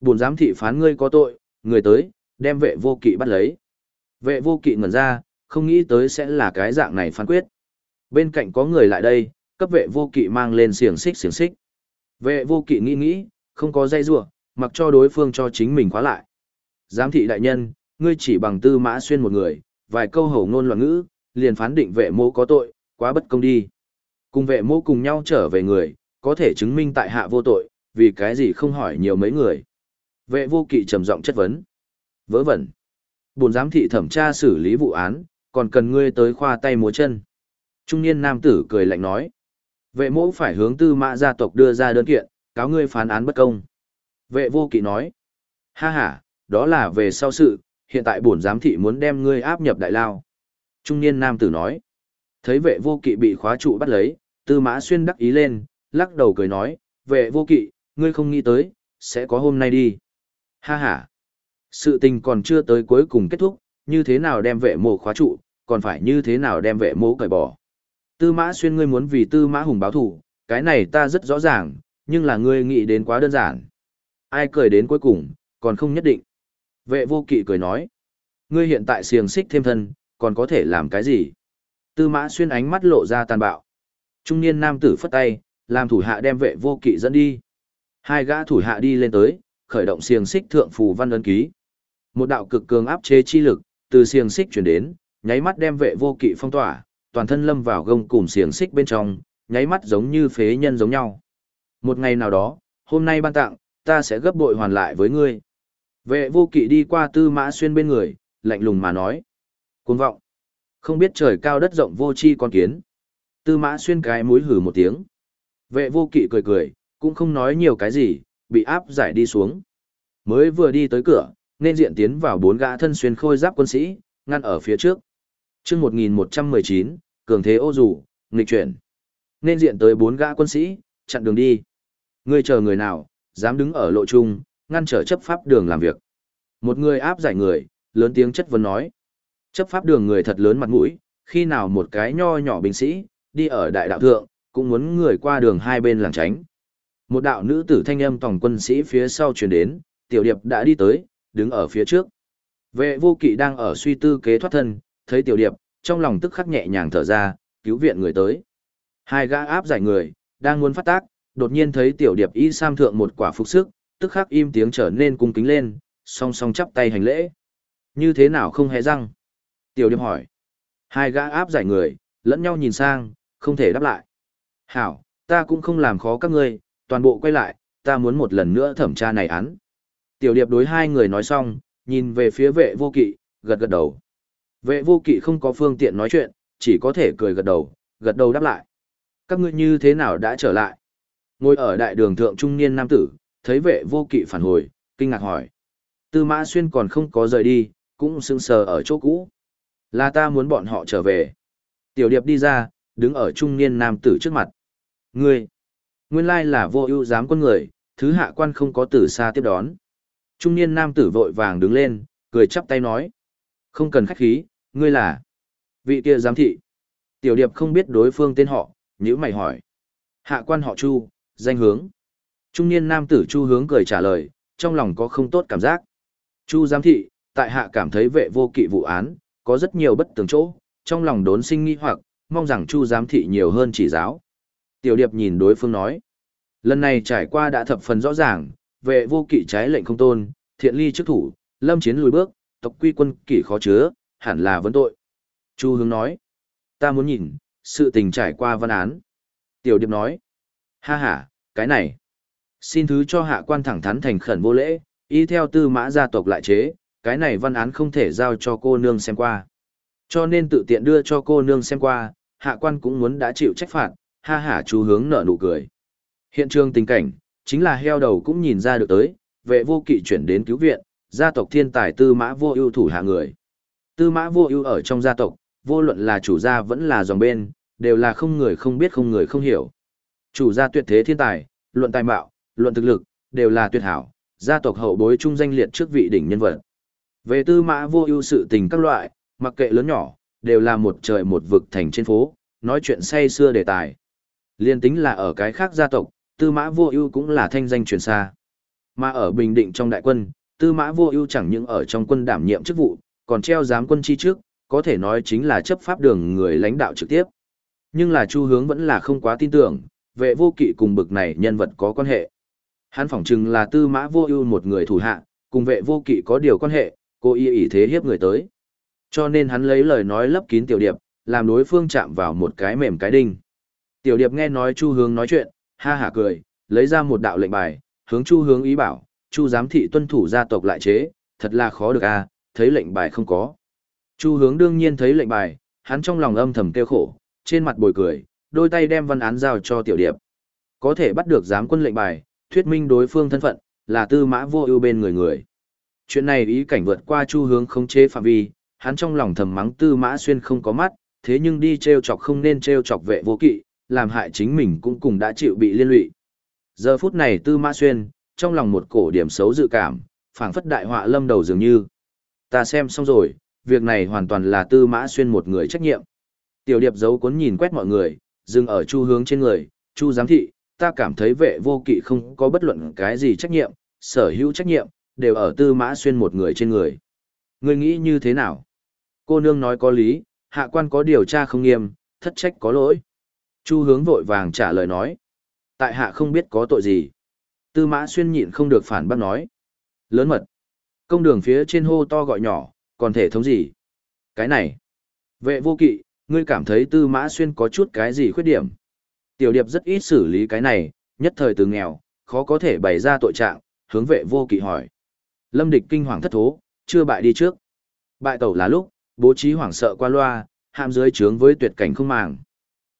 Bổn giám thị phán ngươi có tội, người tới, đem vệ vô kỵ bắt lấy. Vệ vô kỵ ngẩn ra, không nghĩ tới sẽ là cái dạng này phán quyết. Bên cạnh có người lại đây, cấp vệ vô kỵ mang lên xiềng xích xiềng xích. Vệ vô kỵ nghĩ nghĩ, không có dây rủa mặc cho đối phương cho chính mình khóa lại. Giám thị đại nhân, ngươi chỉ bằng tư mã xuyên một người, vài câu hầu ngôn loạn ngữ, liền phán định vệ mô có tội, quá bất công đi. Cùng vệ mô cùng nhau trở về người, có thể chứng minh tại hạ vô tội, vì cái gì không hỏi nhiều mấy người. Vệ vô kỵ trầm giọng chất vấn. Vớ vẩn. Bồn giám thị thẩm tra xử lý vụ án, còn cần ngươi tới khoa tay múa chân. Trung niên nam tử cười lạnh nói. Vệ mẫu phải hướng tư mã gia tộc đưa ra đơn kiện, cáo ngươi phán án bất công. Vệ vô kỵ nói. Ha ha, đó là về sau sự, hiện tại bổn giám thị muốn đem ngươi áp nhập đại lao. Trung niên nam tử nói. Thấy vệ vô kỵ bị khóa trụ bắt lấy, tư mã xuyên đắc ý lên, lắc đầu cười nói, vệ vô kỵ, ngươi không nghĩ tới, sẽ có hôm nay đi. Ha ha. Sự tình còn chưa tới cuối cùng kết thúc, như thế nào đem vệ mộ khóa trụ, còn phải như thế nào đem vệ mộ cởi bỏ. Tư mã xuyên ngươi muốn vì tư mã hùng báo thủ, cái này ta rất rõ ràng, nhưng là ngươi nghĩ đến quá đơn giản. Ai cười đến cuối cùng, còn không nhất định. Vệ vô kỵ cười nói. Ngươi hiện tại xiềng xích thêm thân, còn có thể làm cái gì? Tư mã xuyên ánh mắt lộ ra tàn bạo. Trung niên nam tử phất tay, làm thủ hạ đem vệ vô kỵ dẫn đi. Hai gã thủ hạ đi lên tới, khởi động xiềng xích thượng phù văn ấn ký. Một đạo cực cường áp chế chi lực, từ xiềng xích chuyển đến, nháy mắt đem vệ vô kỵ phong tỏa, toàn thân lâm vào gông cùm xiềng xích bên trong, nháy mắt giống như phế nhân giống nhau. Một ngày nào đó, hôm nay ban tặng, ta sẽ gấp bội hoàn lại với ngươi. Vệ vô kỵ đi qua tư mã xuyên bên người, lạnh lùng mà nói. Cuồng vọng. Không biết trời cao đất rộng vô chi con kiến. Tư mã xuyên cái mũi hử một tiếng. Vệ vô kỵ cười cười, cũng không nói nhiều cái gì, bị áp giải đi xuống. Mới vừa đi tới cửa, nên diện tiến vào bốn gã thân xuyên khôi giáp quân sĩ, ngăn ở phía trước. chương 1119, cường thế ô dù, nghịch chuyển. Nên diện tới bốn gã quân sĩ, chặn đường đi. Ngươi chờ người nào, dám đứng ở lộ trung, ngăn trở chấp pháp đường làm việc. Một người áp giải người, lớn tiếng chất vấn nói. Chấp pháp đường người thật lớn mặt mũi, khi nào một cái nho nhỏ binh sĩ, đi ở đại đạo thượng, cũng muốn người qua đường hai bên làng tránh. Một đạo nữ tử thanh âm tổng quân sĩ phía sau truyền đến, tiểu điệp đã đi tới, đứng ở phía trước. Vệ vô kỵ đang ở suy tư kế thoát thân, thấy tiểu điệp, trong lòng tức khắc nhẹ nhàng thở ra, cứu viện người tới. Hai gã áp giải người, đang muốn phát tác, đột nhiên thấy tiểu điệp y sam thượng một quả phục sức, tức khắc im tiếng trở nên cung kính lên, song song chắp tay hành lễ. Như thế nào không hề răng? Tiểu điệp hỏi. Hai gã áp giải người, lẫn nhau nhìn sang, không thể đáp lại. Hảo, ta cũng không làm khó các ngươi, toàn bộ quay lại, ta muốn một lần nữa thẩm tra này án. Tiểu điệp đối hai người nói xong, nhìn về phía vệ vô kỵ, gật gật đầu. Vệ vô kỵ không có phương tiện nói chuyện, chỉ có thể cười gật đầu, gật đầu đáp lại. Các ngươi như thế nào đã trở lại? Ngồi ở đại đường thượng trung niên nam tử, thấy vệ vô kỵ phản hồi, kinh ngạc hỏi. Tư mã xuyên còn không có rời đi, cũng sững sờ ở chỗ cũ. Là ta muốn bọn họ trở về. Tiểu điệp đi ra, đứng ở trung niên nam tử trước mặt. Ngươi, nguyên lai là vô ưu giám quân người, thứ hạ quan không có từ xa tiếp đón. Trung niên nam tử vội vàng đứng lên, cười chắp tay nói. Không cần khách khí, ngươi là vị kia giám thị. Tiểu điệp không biết đối phương tên họ, nhữ mày hỏi. Hạ quan họ Chu, danh hướng. Trung niên nam tử Chu hướng cười trả lời, trong lòng có không tốt cảm giác. Chu giám thị, tại hạ cảm thấy vệ vô kỵ vụ án, có rất nhiều bất tường chỗ, trong lòng đốn sinh nghi hoặc, mong rằng Chu giám thị nhiều hơn chỉ giáo. Tiểu điệp nhìn đối phương nói. Lần này trải qua đã thập phần rõ ràng, vệ vô kỵ trái lệnh không tôn, thiện ly trước thủ, lâm chiến lùi bước, tộc quy quân kỷ khó chứa, hẳn là vấn tội. Chu hướng nói. Ta muốn nhìn, sự tình trải qua văn án. Tiểu điệp nói. Ha ha, cái này. Xin thứ cho hạ quan thẳng thắn thành khẩn vô lễ, y theo tư mã gia tộc lại chế, cái này văn án không thể giao cho cô nương xem qua. Cho nên tự tiện đưa cho cô nương xem qua, hạ quan cũng muốn đã chịu trách phạt, ha ha chú hướng nở nụ cười. Hiện trường tình cảnh, chính là heo đầu cũng nhìn ra được tới, vệ vô kỵ chuyển đến cứu viện, gia tộc thiên tài tư mã vô ưu thủ hạ người. Tư mã vô ưu ở trong gia tộc, vô luận là chủ gia vẫn là dòng bên, đều là không người không biết không người không hiểu. Chủ gia tuyệt thế thiên tài, luận tài mạo, luận thực lực, đều là tuyệt hảo, gia tộc hậu bối trung danh liệt trước vị đỉnh nhân vật. Về tư mã vô ưu sự tình các loại, mặc kệ lớn nhỏ, đều là một trời một vực thành trên phố, nói chuyện say xưa đề tài. Liên tính là ở cái khác gia tộc, tư mã vô ưu cũng là thanh danh truyền xa. Mà ở Bình Định trong đại quân, tư mã vô ưu chẳng những ở trong quân đảm nhiệm chức vụ, còn treo giám quân chi trước, có thể nói chính là chấp pháp đường người lãnh đạo trực tiếp. Nhưng là Chu Hướng vẫn là không quá tin tưởng, vệ vô kỵ cùng bực này nhân vật có quan hệ. Hắn phỏng chừng là tư mã vô ưu một người thủ hạ, cùng vệ vô kỵ có điều quan hệ, cô y ý thế hiếp người tới. Cho nên hắn lấy lời nói lấp kín tiểu điệp, làm đối phương chạm vào một cái mềm cái đinh. Tiểu điệp nghe nói Chu Hướng nói chuyện, ha hả cười, lấy ra một đạo lệnh bài, hướng Chu Hướng ý bảo, Chu giám thị tuân thủ gia tộc lại chế, thật là khó được a, à, thấy lệnh bài không có. Chu Hướng đương nhiên thấy lệnh bài, hắn trong lòng âm thầm kêu khổ, trên mặt bồi cười, đôi tay đem văn án giao cho tiểu điệp. Có thể bắt được giám quân lệnh bài, thuyết minh đối phương thân phận, là tư mã vô ưu bên người người. Chuyện này ý cảnh vượt qua chu hướng không chế phạm vi, hắn trong lòng thầm mắng tư mã xuyên không có mắt, thế nhưng đi treo chọc không nên treo chọc vệ vô kỵ, làm hại chính mình cũng cùng đã chịu bị liên lụy. Giờ phút này tư mã xuyên, trong lòng một cổ điểm xấu dự cảm, phảng phất đại họa lâm đầu dường như. Ta xem xong rồi, việc này hoàn toàn là tư mã xuyên một người trách nhiệm. Tiểu điệp giấu cuốn nhìn quét mọi người, dừng ở chu hướng trên người, chu giám thị, ta cảm thấy vệ vô kỵ không có bất luận cái gì trách nhiệm, sở hữu trách nhiệm, đều ở tư mã xuyên một người trên người. người nghĩ như thế nào? Cô nương nói có lý, hạ quan có điều tra không nghiêm, thất trách có lỗi. Chu hướng vội vàng trả lời nói. Tại hạ không biết có tội gì. Tư mã xuyên nhịn không được phản bác nói. Lớn mật. Công đường phía trên hô to gọi nhỏ, còn thể thống gì? Cái này. Vệ vô kỵ, ngươi cảm thấy tư mã xuyên có chút cái gì khuyết điểm? Tiểu điệp rất ít xử lý cái này, nhất thời từ nghèo, khó có thể bày ra tội trạng, hướng vệ vô kỵ hỏi. Lâm địch kinh hoàng thất thố, chưa bại đi trước. Bại tẩu là lúc, bố trí hoảng sợ qua loa, hàm dưới trướng với tuyệt cảnh không màng.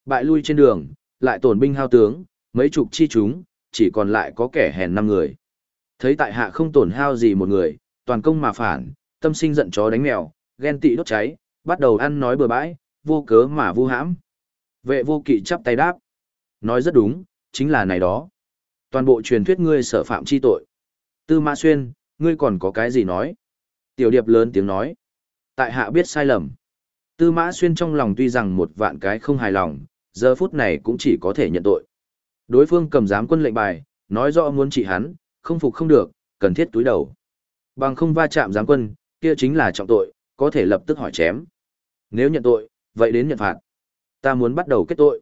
Bại lui trên đường, lại tổn binh hao tướng, mấy chục chi chúng, chỉ còn lại có kẻ hèn năm người. Thấy tại hạ không tổn hao gì một người, toàn công mà phản, tâm sinh giận chó đánh mèo, ghen tị đốt cháy, bắt đầu ăn nói bừa bãi, vô cớ mà vu hãm. Vệ vô kỵ chắp tay đáp. Nói rất đúng, chính là này đó. Toàn bộ truyền thuyết ngươi sở phạm chi tội. Tư Mã Xuyên, ngươi còn có cái gì nói? Tiểu điệp lớn tiếng nói. Tại hạ biết sai lầm. Tư Mã Xuyên trong lòng tuy rằng một vạn cái không hài lòng, giờ phút này cũng chỉ có thể nhận tội. Đối phương cầm giám quân lệnh bài, nói rõ muốn trị hắn, không phục không được, cần thiết túi đầu. Bằng không va chạm giám quân, kia chính là trọng tội, có thể lập tức hỏi chém. Nếu nhận tội, vậy đến nhận phạt. Ta muốn bắt đầu kết tội.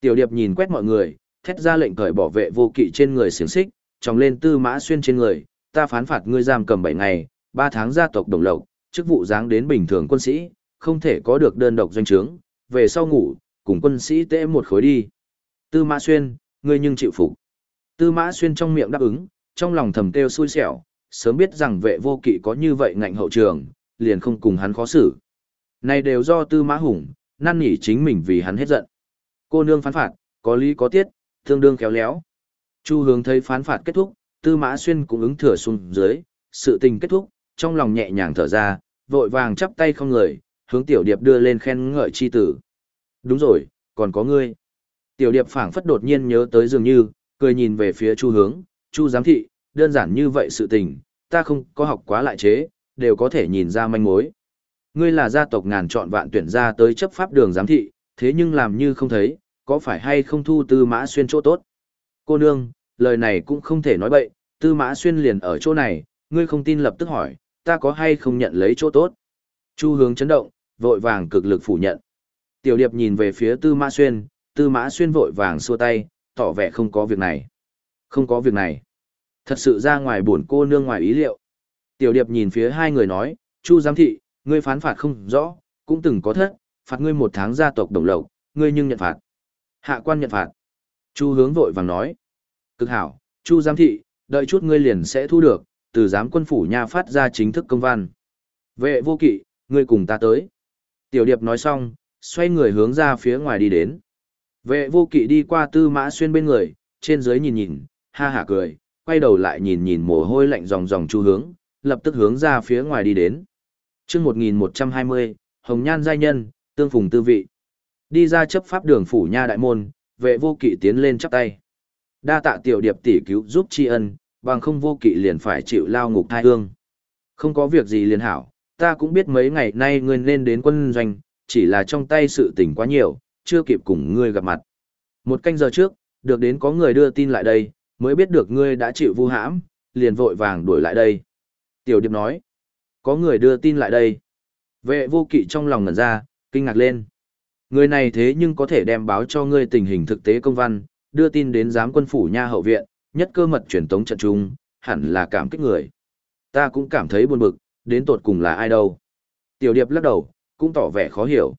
Tiểu điệp nhìn quét mọi người, thét ra lệnh cởi bỏ vệ vô kỵ trên người xiềng xích, tròng lên tư mã xuyên trên người, ta phán phạt ngươi giam cầm 7 ngày, 3 tháng gia tộc đồng lộc, chức vụ dáng đến bình thường quân sĩ, không thể có được đơn độc doanh trướng, về sau ngủ, cùng quân sĩ tễ một khối đi. Tư mã xuyên, ngươi nhưng chịu phục. Tư mã xuyên trong miệng đáp ứng, trong lòng thầm kêu xui xẻo, sớm biết rằng vệ vô kỵ có như vậy ngạnh hậu trường, liền không cùng hắn khó xử. Này đều do tư mã hùng, năn nỉ chính mình vì hắn hết giận. Cô nương phán phạt, có lý có tiết, tương đương khéo léo. Chu hướng thấy phán phạt kết thúc, tư mã xuyên cũng ứng thừa xuống dưới, sự tình kết thúc, trong lòng nhẹ nhàng thở ra, vội vàng chắp tay không người, hướng tiểu điệp đưa lên khen ngợi chi tử. Đúng rồi, còn có ngươi. Tiểu điệp phảng phất đột nhiên nhớ tới dường như, cười nhìn về phía chu hướng, chu giám thị, đơn giản như vậy sự tình, ta không có học quá lại chế, đều có thể nhìn ra manh mối. Ngươi là gia tộc ngàn chọn vạn tuyển ra tới chấp pháp đường giám thị, thế nhưng làm như không thấy, có phải hay không thu tư mã xuyên chỗ tốt? Cô nương, lời này cũng không thể nói bậy, tư mã xuyên liền ở chỗ này, ngươi không tin lập tức hỏi, ta có hay không nhận lấy chỗ tốt? Chu hướng chấn động, vội vàng cực lực phủ nhận. Tiểu điệp nhìn về phía tư mã xuyên, tư mã xuyên vội vàng xua tay, tỏ vẻ không có việc này. Không có việc này. Thật sự ra ngoài buồn cô nương ngoài ý liệu. Tiểu điệp nhìn phía hai người nói, Chu giám thị, ngươi phán phạt không rõ, cũng từng có thất, phạt ngươi một tháng gia tộc đồng lộc, ngươi nhưng nhận phạt. Hạ quan nhận phạt. Chu hướng vội vàng nói. Cực hảo, Chu giám thị, đợi chút ngươi liền sẽ thu được, từ giám quân phủ nha phát ra chính thức công văn. Vệ vô kỵ, ngươi cùng ta tới. Tiểu điệp nói xong, xoay người hướng ra phía ngoài đi đến. Vệ vô kỵ đi qua tư mã xuyên bên người, trên dưới nhìn nhìn, ha hả cười, quay đầu lại nhìn nhìn mồ hôi lạnh ròng ròng chu hướng, lập tức hướng ra phía ngoài đi đến. chương 1120, Hồng Nhan Giai Nhân, Tương Phùng Tư Vị. Đi ra chấp pháp đường phủ nha đại môn, vệ vô kỵ tiến lên chắp tay. Đa tạ tiểu điệp tỷ cứu giúp tri ân, bằng không vô kỵ liền phải chịu lao ngục thai hương. Không có việc gì liền hảo, ta cũng biết mấy ngày nay ngươi nên đến quân doanh, chỉ là trong tay sự tình quá nhiều, chưa kịp cùng ngươi gặp mặt. Một canh giờ trước, được đến có người đưa tin lại đây, mới biết được ngươi đã chịu vu hãm, liền vội vàng đuổi lại đây. Tiểu điệp nói, có người đưa tin lại đây. Vệ vô kỵ trong lòng ngẩn ra, kinh ngạc lên. Người này thế nhưng có thể đem báo cho ngươi tình hình thực tế công văn, đưa tin đến giám quân phủ nha hậu viện, nhất cơ mật truyền tống trận trung, hẳn là cảm kích người. Ta cũng cảm thấy buồn bực, đến tột cùng là ai đâu. Tiểu điệp lắc đầu, cũng tỏ vẻ khó hiểu.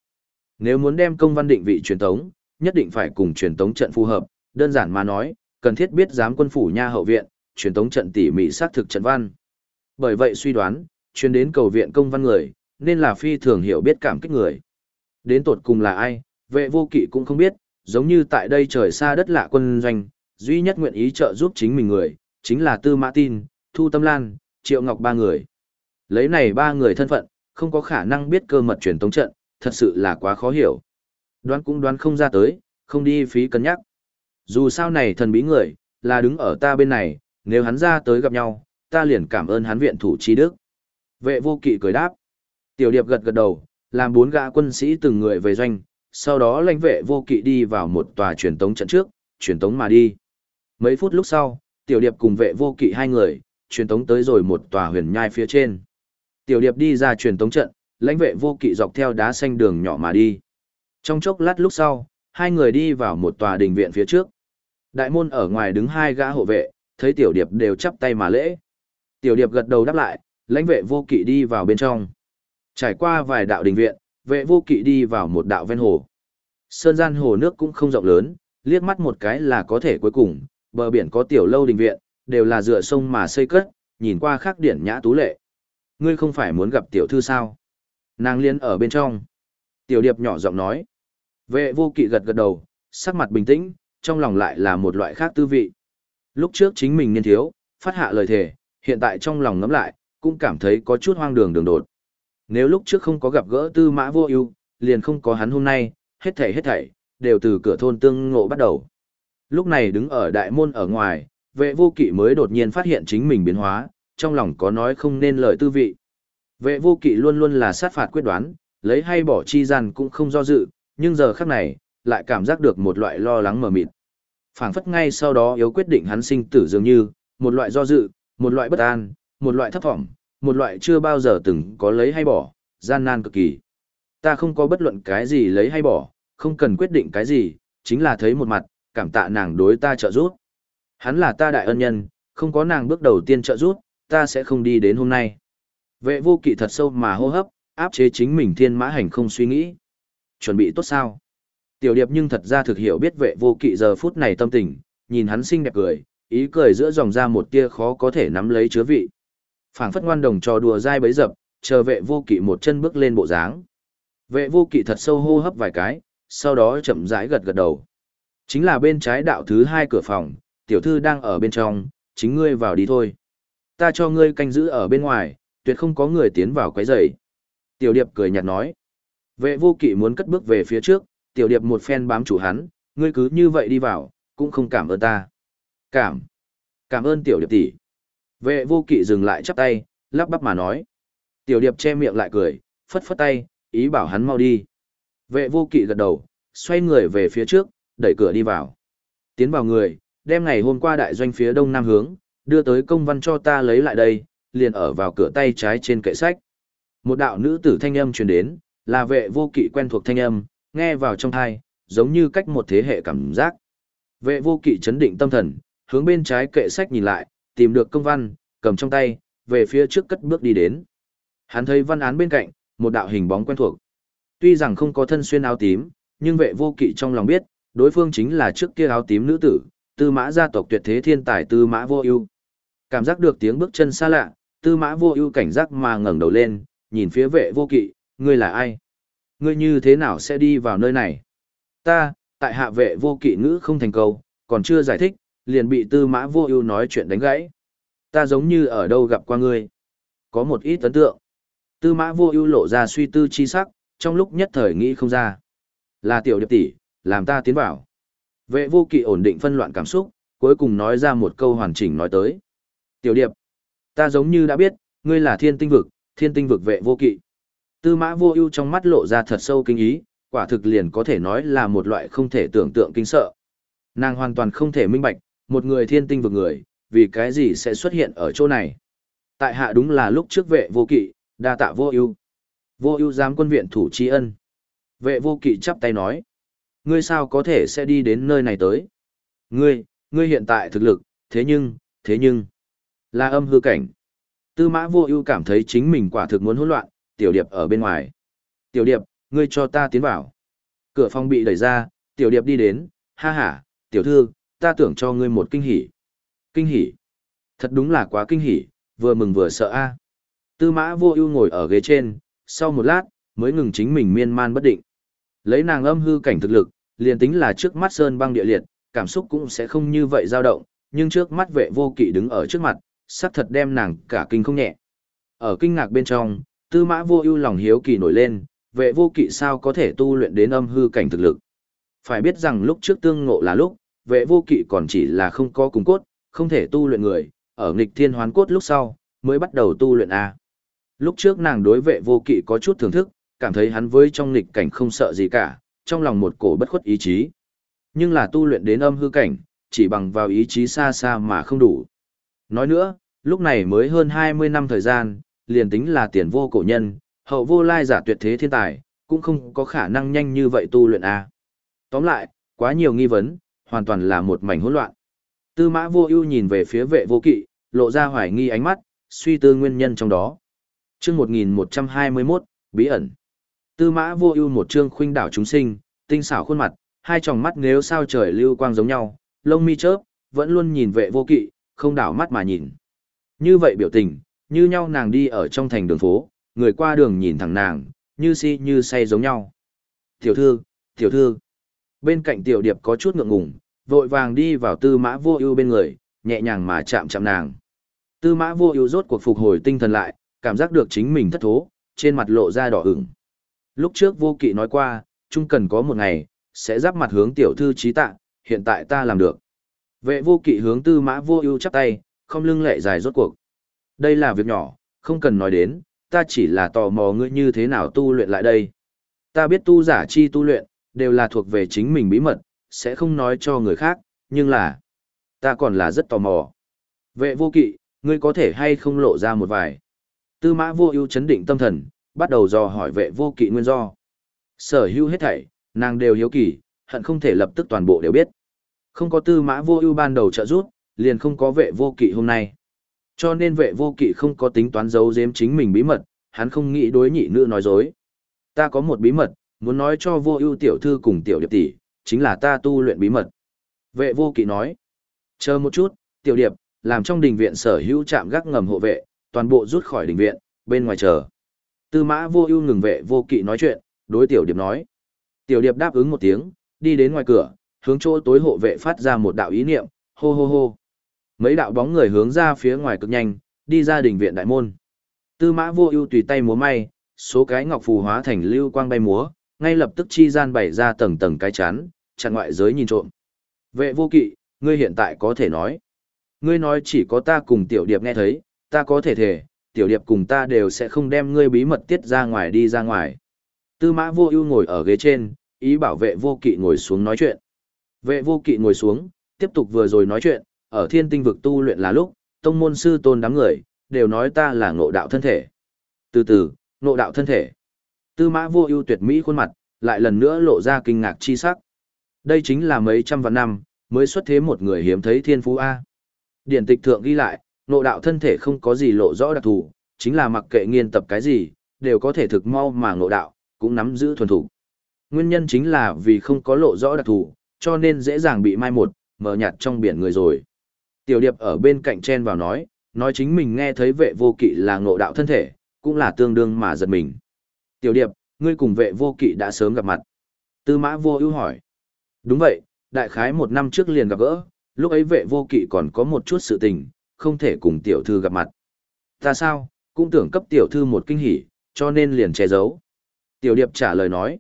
Nếu muốn đem công văn định vị truyền tống, nhất định phải cùng truyền tống trận phù hợp, đơn giản mà nói, cần thiết biết giám quân phủ nha hậu viện, truyền tống trận tỉ mỉ xác thực trận văn. Bởi vậy suy đoán, truyền đến cầu viện công văn người, nên là phi thường hiểu biết cảm kích người. Đến tột cùng là ai, vệ vô kỵ cũng không biết, giống như tại đây trời xa đất lạ quân doanh, duy nhất nguyện ý trợ giúp chính mình người, chính là Tư Mã Tin, Thu Tâm Lan, Triệu Ngọc ba người. Lấy này ba người thân phận, không có khả năng biết cơ mật truyền tống trận, thật sự là quá khó hiểu. Đoán cũng đoán không ra tới, không đi phí cân nhắc. Dù sao này thần bí người, là đứng ở ta bên này, nếu hắn ra tới gặp nhau, ta liền cảm ơn hắn viện thủ trí đức. Vệ vô kỵ cười đáp. Tiểu điệp gật gật đầu, làm bốn gã quân sĩ từng người về doanh, sau đó lãnh vệ vô kỵ đi vào một tòa truyền tống trận trước, truyền tống mà đi. Mấy phút lúc sau, tiểu điệp cùng vệ vô kỵ hai người, truyền tống tới rồi một tòa huyền nhai phía trên. Tiểu điệp đi ra truyền tống trận, lãnh vệ vô kỵ dọc theo đá xanh đường nhỏ mà đi. Trong chốc lát lúc sau, hai người đi vào một tòa đình viện phía trước. Đại môn ở ngoài đứng hai gã hộ vệ, thấy tiểu điệp đều chắp tay mà lễ. Tiểu điệp gật đầu đáp lại, lãnh vệ vô kỵ đi vào bên trong. Trải qua vài đạo đình viện, vệ vô kỵ đi vào một đạo ven hồ. Sơn gian hồ nước cũng không rộng lớn, liếc mắt một cái là có thể cuối cùng, bờ biển có tiểu lâu đình viện, đều là dựa sông mà xây cất, nhìn qua khắc điển nhã tú lệ. Ngươi không phải muốn gặp tiểu thư sao? Nàng liên ở bên trong. Tiểu điệp nhỏ giọng nói. Vệ vô kỵ gật gật đầu, sắc mặt bình tĩnh, trong lòng lại là một loại khác tư vị. Lúc trước chính mình niên thiếu, phát hạ lời thề, hiện tại trong lòng ngẫm lại, cũng cảm thấy có chút hoang đường đường đột. Nếu lúc trước không có gặp gỡ tư mã vô ưu, liền không có hắn hôm nay, hết thảy hết thảy, đều từ cửa thôn tương ngộ bắt đầu. Lúc này đứng ở đại môn ở ngoài, vệ vô kỵ mới đột nhiên phát hiện chính mình biến hóa, trong lòng có nói không nên lời tư vị. Vệ vô kỵ luôn luôn là sát phạt quyết đoán, lấy hay bỏ chi gian cũng không do dự, nhưng giờ khắc này, lại cảm giác được một loại lo lắng mờ mịt. phảng phất ngay sau đó yếu quyết định hắn sinh tử dường như, một loại do dự, một loại bất an, một loại thấp thỏm, một loại chưa bao giờ từng có lấy hay bỏ, gian nan cực kỳ. Ta không có bất luận cái gì lấy hay bỏ, không cần quyết định cái gì, chính là thấy một mặt, cảm tạ nàng đối ta trợ giúp. Hắn là ta đại ân nhân, không có nàng bước đầu tiên trợ giúp, ta sẽ không đi đến hôm nay. Vệ vô kỵ thật sâu mà hô hấp, áp chế chính mình thiên mã hành không suy nghĩ. Chuẩn bị tốt sao? Tiểu điệp nhưng thật ra thực hiểu biết vệ vô kỵ giờ phút này tâm tình, nhìn hắn xinh đẹp cười, ý cười giữa dòng ra một tia khó có thể nắm lấy chứa vị. phảng phất ngoan đồng trò đùa dai bấy dập, chờ vệ vô kỵ một chân bước lên bộ dáng. Vệ vô kỵ thật sâu hô hấp vài cái, sau đó chậm rãi gật gật đầu. Chính là bên trái đạo thứ hai cửa phòng, tiểu thư đang ở bên trong, chính ngươi vào đi thôi. Ta cho ngươi canh giữ ở bên ngoài, tuyệt không có người tiến vào quấy rầy. Tiểu điệp cười nhạt nói. Vệ vô kỵ muốn cất bước về phía trước, tiểu điệp một phen bám chủ hắn, ngươi cứ như vậy đi vào, cũng không cảm ơn ta. Cảm. Cảm ơn tiểu điệp tỷ. Vệ vô kỵ dừng lại chắp tay, lắp bắp mà nói. Tiểu điệp che miệng lại cười, phất phất tay, ý bảo hắn mau đi. Vệ vô kỵ gật đầu, xoay người về phía trước, đẩy cửa đi vào. Tiến vào người, đem ngày hôm qua đại doanh phía đông nam hướng, đưa tới công văn cho ta lấy lại đây, liền ở vào cửa tay trái trên kệ sách. Một đạo nữ tử thanh âm truyền đến, là vệ vô kỵ quen thuộc thanh âm, nghe vào trong thai, giống như cách một thế hệ cảm giác. Vệ vô kỵ chấn định tâm thần, hướng bên trái kệ sách nhìn lại, tìm được công văn, cầm trong tay, về phía trước cất bước đi đến. Hắn thấy văn án bên cạnh, một đạo hình bóng quen thuộc. Tuy rằng không có thân xuyên áo tím, nhưng vệ vô kỵ trong lòng biết, đối phương chính là trước kia áo tím nữ tử, tư mã gia tộc tuyệt thế thiên tài tư mã vô ưu. Cảm giác được tiếng bước chân xa lạ, tư mã vô ưu cảnh giác mà ngẩng đầu lên, nhìn phía vệ vô kỵ, ngươi là ai? Ngươi như thế nào sẽ đi vào nơi này? Ta, tại hạ vệ vô kỵ ngữ không thành câu, còn chưa giải thích, liền bị tư mã vô ưu nói chuyện đánh gãy. Ta giống như ở đâu gặp qua ngươi. Có một ít ấn tượng. Tư mã vô ưu lộ ra suy tư chi sắc, trong lúc nhất thời nghĩ không ra. Là tiểu điệp tỷ, làm ta tiến vào. Vệ vô kỵ ổn định phân loạn cảm xúc, cuối cùng nói ra một câu hoàn chỉnh nói tới. Tiểu điệp, ta giống như đã biết, ngươi là thiên tinh vực, thiên tinh vực vệ vô kỵ. Tư mã vô ưu trong mắt lộ ra thật sâu kinh ý, quả thực liền có thể nói là một loại không thể tưởng tượng kinh sợ. Nàng hoàn toàn không thể minh bạch, một người thiên tinh vực người, vì cái gì sẽ xuất hiện ở chỗ này. Tại hạ đúng là lúc trước vệ vô kỵ, đa tạ vô ưu. Vô ưu giám quân viện thủ tri ân. Vệ vô kỵ chắp tay nói. Ngươi sao có thể sẽ đi đến nơi này tới? Ngươi, ngươi hiện tại thực lực, thế nhưng, thế nhưng, là âm hư cảnh. Tư mã vô ưu cảm thấy chính mình quả thực muốn hỗn loạn, tiểu điệp ở bên ngoài. Tiểu điệp, ngươi cho ta tiến vào. Cửa phòng bị đẩy ra, tiểu điệp đi đến, ha ha, tiểu thư, ta tưởng cho ngươi một kinh hỉ. Kinh hỉ? Thật đúng là quá kinh hỉ, vừa mừng vừa sợ a. Tư mã vô ưu ngồi ở ghế trên, sau một lát, mới ngừng chính mình miên man bất định. Lấy nàng âm hư cảnh thực lực, liền tính là trước mắt sơn băng địa liệt, cảm xúc cũng sẽ không như vậy dao động, nhưng trước mắt vệ vô kỵ đứng ở trước mặt, sắp thật đem nàng cả kinh không nhẹ. Ở kinh ngạc bên trong, tư mã vô ưu lòng hiếu kỳ nổi lên, vệ vô kỵ sao có thể tu luyện đến âm hư cảnh thực lực. Phải biết rằng lúc trước tương ngộ là lúc, vệ vô kỵ còn chỉ là không có cùng cốt, không thể tu luyện người, ở nghịch thiên hoán cốt lúc sau, mới bắt đầu tu luyện A. Lúc trước nàng đối vệ vô kỵ có chút thưởng thức, cảm thấy hắn với trong nghịch cảnh không sợ gì cả, trong lòng một cổ bất khuất ý chí. Nhưng là tu luyện đến âm hư cảnh, chỉ bằng vào ý chí xa xa mà không đủ. Nói nữa, lúc này mới hơn 20 năm thời gian, liền tính là tiền vô cổ nhân, hậu vô lai giả tuyệt thế thiên tài, cũng không có khả năng nhanh như vậy tu luyện A. Tóm lại, quá nhiều nghi vấn, hoàn toàn là một mảnh hỗn loạn. Tư mã vô ưu nhìn về phía vệ vô kỵ, lộ ra hoài nghi ánh mắt, suy tư nguyên nhân trong đó. Chương 1121, bí ẩn. Tư mã vô ưu một trương khuynh đảo chúng sinh, tinh xảo khuôn mặt, hai tròng mắt nếu sao trời lưu quang giống nhau, lông mi chớp, vẫn luôn nhìn vệ vô kỵ, không đảo mắt mà nhìn. Như vậy biểu tình, như nhau nàng đi ở trong thành đường phố, người qua đường nhìn thẳng nàng, như si như say giống nhau. Tiểu thư, tiểu thư. Bên cạnh tiểu điệp có chút ngượng ngùng, vội vàng đi vào tư mã vô ưu bên người, nhẹ nhàng mà chạm chạm nàng. Tư mã vô ưu rốt cuộc phục hồi tinh thần lại, cảm giác được chính mình thất thố, trên mặt lộ ra đỏ ửng. Lúc trước vô kỵ nói qua, chung cần có một ngày, sẽ giáp mặt hướng tiểu thư trí tạ, hiện tại ta làm được. Vệ vô kỵ hướng tư mã vô ưu chắp tay, không lưng lệ dài rốt cuộc. Đây là việc nhỏ, không cần nói đến, ta chỉ là tò mò ngươi như thế nào tu luyện lại đây. Ta biết tu giả chi tu luyện, đều là thuộc về chính mình bí mật, sẽ không nói cho người khác, nhưng là, ta còn là rất tò mò. Vệ vô kỵ, ngươi có thể hay không lộ ra một vài. Tư mã vô ưu chấn định tâm thần, bắt đầu dò hỏi vệ vô kỵ nguyên do. Sở hữu hết thảy, nàng đều hiếu kỳ, hận không thể lập tức toàn bộ đều biết. Không có tư mã vô ưu ban đầu trợ giúp, liền không có vệ vô kỵ hôm nay. Cho nên vệ vô kỵ không có tính toán giấu giếm chính mình bí mật, hắn không nghĩ đối nhị nữ nói dối. Ta có một bí mật, muốn nói cho vô ưu tiểu thư cùng tiểu điệp tỷ, chính là ta tu luyện bí mật. Vệ vô kỵ nói, chờ một chút, tiểu điệp, làm trong đình viện sở hữu trạm gác ngầm hộ vệ, toàn bộ rút khỏi đình viện, bên ngoài chờ. Tư mã vô ưu ngừng vệ vô kỵ nói chuyện, đối tiểu điệp nói. Tiểu điệp đáp ứng một tiếng, đi đến ngoài cửa, hướng chỗ tối hộ vệ phát ra một đạo ý niệm, hô hô hô. Mấy đạo bóng người hướng ra phía ngoài cực nhanh, đi ra đình viện đại môn. Tư mã vô ưu tùy tay múa may, số cái ngọc phù hóa thành lưu quang bay múa, ngay lập tức chi gian bày ra tầng tầng cái chắn, chặn ngoại giới nhìn trộm. Vệ vô kỵ, ngươi hiện tại có thể nói. Ngươi nói chỉ có ta cùng tiểu điệp nghe thấy, ta có thể thể, tiểu điệp cùng ta đều sẽ không đem ngươi bí mật tiết ra ngoài đi ra ngoài. Tư mã vô ưu ngồi ở ghế trên, ý bảo vệ vô kỵ ngồi xuống nói chuyện. Vệ vô kỵ ngồi xuống, tiếp tục vừa rồi nói chuyện, ở thiên tinh vực tu luyện là lúc, tông môn sư tôn đám người, đều nói ta là ngộ đạo thân thể. Từ từ, ngộ đạo thân thể. Tư mã vô ưu tuyệt mỹ khuôn mặt, lại lần nữa lộ ra kinh ngạc chi sắc. Đây chính là mấy trăm vạn năm, mới xuất thế một người hiếm thấy thiên phú A. Điển tịch thượng ghi lại, nộ đạo thân thể không có gì lộ rõ đặc thù, chính là mặc kệ nghiên tập cái gì, đều có thể thực mau mà ngộ đạo, cũng nắm giữ thuần thủ. Nguyên nhân chính là vì không có lộ rõ đặc thù, cho nên dễ dàng bị mai một, mờ nhạt trong biển người rồi. Tiểu điệp ở bên cạnh chen vào nói, nói chính mình nghe thấy vệ vô kỵ là ngộ đạo thân thể, cũng là tương đương mà giật mình. Tiểu điệp, ngươi cùng vệ vô kỵ đã sớm gặp mặt. Tư mã vô ưu hỏi. Đúng vậy, đại khái một năm trước liền gặp gỡ, lúc ấy vệ vô kỵ còn có một chút sự tình, không thể cùng tiểu thư gặp mặt. Ta sao, cũng tưởng cấp tiểu thư một kinh hỉ, cho nên liền che giấu. Tiểu điệp trả lời nói.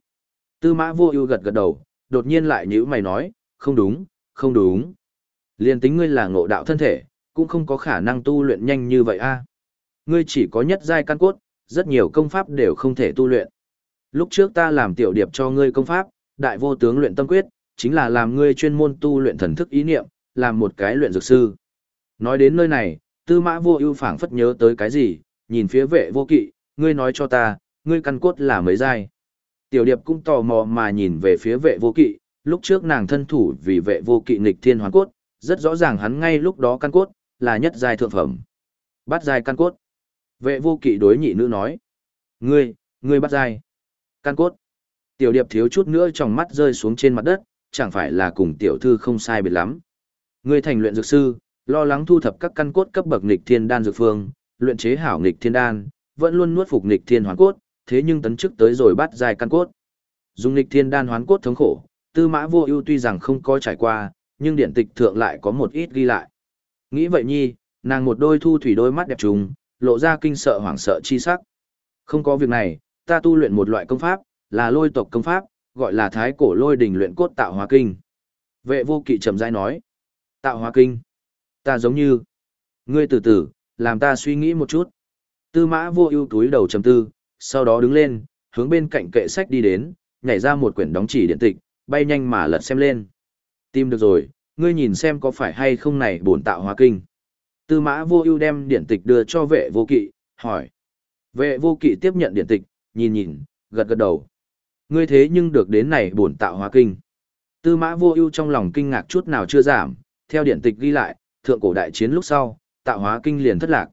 Tư mã vô ưu gật gật đầu, đột nhiên lại nhữ mày nói, không đúng, không đúng. Liền tính ngươi là ngộ đạo thân thể, cũng không có khả năng tu luyện nhanh như vậy a. Ngươi chỉ có nhất giai căn cốt, rất nhiều công pháp đều không thể tu luyện. Lúc trước ta làm tiểu điệp cho ngươi công pháp, đại vô tướng luyện tâm quyết, chính là làm ngươi chuyên môn tu luyện thần thức ý niệm, làm một cái luyện dược sư. Nói đến nơi này, tư mã vô ưu phảng phất nhớ tới cái gì, nhìn phía vệ vô kỵ, ngươi nói cho ta, ngươi căn cốt là mấy giai. Tiểu điệp cũng tò mò mà nhìn về phía vệ vô kỵ, lúc trước nàng thân thủ vì vệ vô kỵ nghịch thiên hoàn cốt, rất rõ ràng hắn ngay lúc đó căn cốt, là nhất giai thượng phẩm. Bắt giai căn cốt. Vệ vô kỵ đối nhị nữ nói. Ngươi, ngươi bắt giai. Căn cốt. Tiểu điệp thiếu chút nữa trong mắt rơi xuống trên mặt đất, chẳng phải là cùng tiểu thư không sai biệt lắm. Ngươi thành luyện dược sư, lo lắng thu thập các căn cốt cấp bậc nghịch thiên đan dược phương, luyện chế hảo nghịch thiên đan, vẫn luôn nuốt phục nghịch thiên hoàn cốt, thế nhưng tấn chức tới rồi bắt dài căn cốt. Dùng nghịch thiên đan hoán cốt thống khổ, Tư Mã Vô Ưu tuy rằng không có trải qua, nhưng điện tịch thượng lại có một ít ghi lại. Nghĩ vậy nhi, nàng một đôi thu thủy đôi mắt đẹp trùng, lộ ra kinh sợ hoảng sợ chi sắc. Không có việc này, ta tu luyện một loại công pháp, là lôi tộc công pháp, gọi là thái cổ lôi đỉnh luyện cốt tạo hóa kinh. Vệ vô kỵ trầm rãi nói. Tạo hóa kinh. Ta giống như. Ngươi từ từ, làm ta suy nghĩ một chút. Tư mã vô ưu túi đầu trầm tư, sau đó đứng lên, hướng bên cạnh kệ sách đi đến, nhảy ra một quyển đóng chỉ điện tịch, bay nhanh mà lật xem lên. Tìm được rồi, ngươi nhìn xem có phải hay không này bổn tạo hóa kinh. Tư mã vô ưu đem điện tịch đưa cho vệ vô kỵ, hỏi. Vệ vô kỵ tiếp nhận điện tịch, nhìn nhìn, gật gật đầu. Ngươi thế nhưng được đến này bổn tạo hóa kinh. Tư mã vô ưu trong lòng kinh ngạc chút nào chưa giảm, theo điện tịch ghi lại, thượng cổ đại chiến lúc sau, tạo hóa kinh liền thất lạc.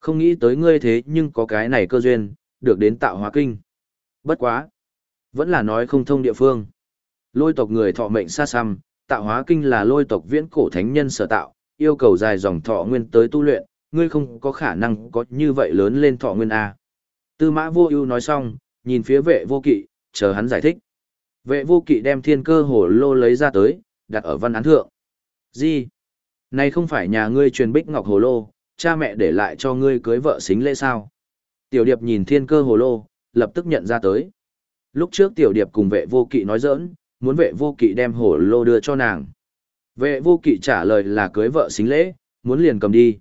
Không nghĩ tới ngươi thế nhưng có cái này cơ duyên, được đến tạo hóa kinh. Bất quá. Vẫn là nói không thông địa phương. Lôi tộc người thọ mệnh xa xăm, tạo hóa kinh là lôi tộc viễn cổ thánh nhân sở tạo, yêu cầu dài dòng thọ nguyên tới tu luyện, ngươi không có khả năng có như vậy lớn lên thọ nguyên A. Tư mã vô ưu nói xong, nhìn phía vệ vô kỵ, chờ hắn giải thích. Vệ vô kỵ đem thiên cơ hồ lô lấy ra tới, đặt ở văn án thượng. Gì? Này không phải nhà ngươi truyền bích ngọc hồ lô, cha mẹ để lại cho ngươi cưới vợ xính lễ sao? Tiểu điệp nhìn thiên cơ hồ lô, lập tức nhận ra tới. Lúc trước tiểu điệp cùng vệ vô kỵ nói giỡn, muốn vệ vô kỵ đem hồ lô đưa cho nàng. Vệ vô kỵ trả lời là cưới vợ xính lễ, muốn liền cầm đi.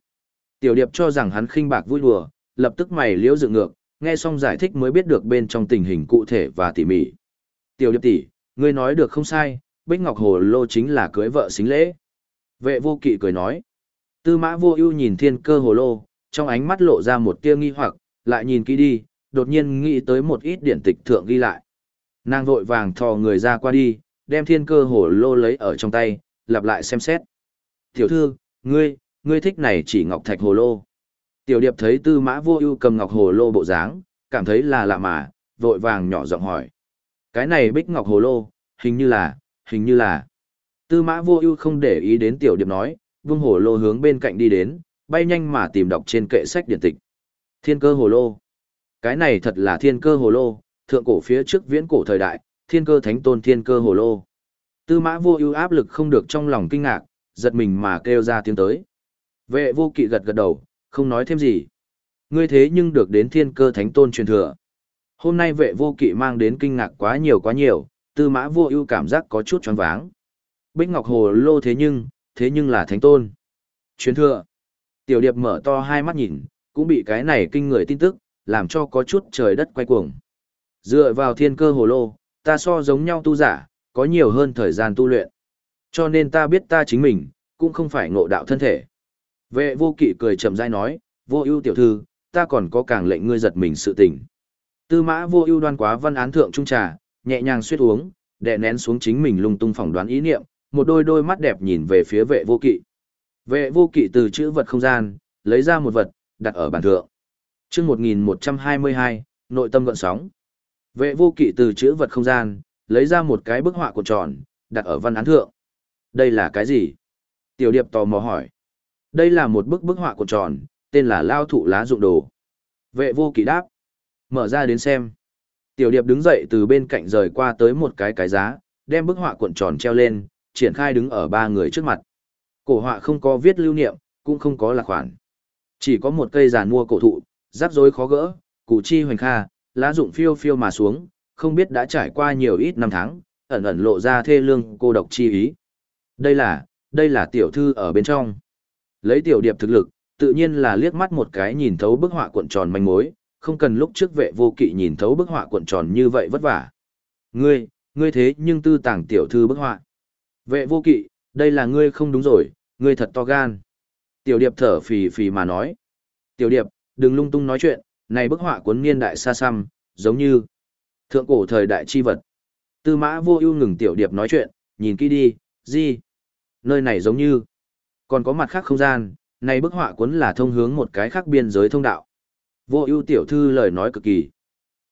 Tiểu điệp cho rằng hắn khinh bạc vui đùa, lập tức mày liễu dựng ngược, nghe xong giải thích mới biết được bên trong tình hình cụ thể và tỉ mỉ. Tiểu điệp tỷ, ngươi nói được không sai, Bích Ngọc Hồ Lô chính là cưới vợ xính lễ. Vệ vô kỵ cười nói. Tư mã vô ưu nhìn thiên cơ hồ lô, trong ánh mắt lộ ra một tia nghi hoặc, Lại nhìn kỹ đi, đột nhiên nghĩ tới một ít điển tịch thượng ghi lại. Nàng vội vàng thò người ra qua đi, đem thiên cơ hồ lô lấy ở trong tay, lặp lại xem xét. Tiểu thư, ngươi, ngươi thích này chỉ ngọc thạch hồ lô. Tiểu điệp thấy tư mã vô ưu cầm ngọc hồ lô bộ dáng, cảm thấy là lạ mà, vội vàng nhỏ giọng hỏi. Cái này bích ngọc hồ lô, hình như là, hình như là. Tư mã vô ưu không để ý đến tiểu điệp nói, vương hồ lô hướng bên cạnh đi đến, bay nhanh mà tìm đọc trên kệ sách điện tịch. Thiên cơ hồ lô. Cái này thật là thiên cơ hồ lô, thượng cổ phía trước viễn cổ thời đại, thiên cơ thánh tôn thiên cơ hồ lô. Tư mã vô ưu áp lực không được trong lòng kinh ngạc, giật mình mà kêu ra tiếng tới. Vệ vô kỵ gật gật đầu, không nói thêm gì. Ngươi thế nhưng được đến thiên cơ thánh tôn truyền thừa. Hôm nay vệ vô kỵ mang đến kinh ngạc quá nhiều quá nhiều, tư mã vô ưu cảm giác có chút choáng váng. Bích Ngọc Hồ lô thế nhưng, thế nhưng là thánh tôn. Truyền thừa. Tiểu điệp mở to hai mắt nhìn, cũng bị cái này kinh người tin tức, làm cho có chút trời đất quay cuồng. Dựa vào thiên cơ hồ lô, ta so giống nhau tu giả, có nhiều hơn thời gian tu luyện. Cho nên ta biết ta chính mình, cũng không phải ngộ đạo thân thể. Vệ vô kỵ cười chậm rãi nói, vô ưu tiểu thư, ta còn có càng lệnh ngươi giật mình sự tình. Tư mã vô ưu đoan quá văn án thượng trung trà, nhẹ nhàng suyết uống, đè nén xuống chính mình lung tung phỏng đoán ý niệm, một đôi đôi mắt đẹp nhìn về phía vệ vô kỵ. Vệ vô kỵ từ chữ vật không gian, lấy ra một vật, đặt ở bàn thượng. chương 1122, nội tâm gọn sóng. Vệ vô kỵ từ chữ vật không gian, lấy ra một cái bức họa của tròn, đặt ở văn án thượng. Đây là cái gì? Tiểu điệp tò mò hỏi. Đây là một bức bức họa của tròn, tên là Lao thụ lá dụng đồ. Vệ vô kỵ đáp. Mở ra đến xem. Tiểu điệp đứng dậy từ bên cạnh rời qua tới một cái cái giá, đem bức họa cuộn tròn treo lên, triển khai đứng ở ba người trước mặt. Cổ họa không có viết lưu niệm, cũng không có lạc khoản. Chỉ có một cây giàn mua cổ thụ, rắc rối khó gỡ, củ chi hoành kha, lá dụng phiêu phiêu mà xuống, không biết đã trải qua nhiều ít năm tháng, ẩn ẩn lộ ra thê lương cô độc chi ý. Đây là, đây là tiểu thư ở bên trong. Lấy tiểu điệp thực lực, tự nhiên là liếc mắt một cái nhìn thấu bức họa cuộn tròn manh mối, không cần lúc trước vệ vô kỵ nhìn thấu bức họa cuộn tròn như vậy vất vả. Ngươi, ngươi thế nhưng tư tàng tiểu thư bức họa. Vệ vô kỵ, đây là ngươi không đúng rồi, ngươi thật to gan. Tiểu điệp thở phì phì mà nói. Tiểu điệp, đừng lung tung nói chuyện, này bức họa cuốn niên đại xa xăm, giống như thượng cổ thời đại chi vật. Tư mã vô ưu ngừng tiểu điệp nói chuyện, nhìn kỹ đi, gì? Nơi này giống như, còn có mặt khác không gian, này bức họa cuốn là thông hướng một cái khác biên giới thông đạo. Vô ưu tiểu thư lời nói cực kỳ.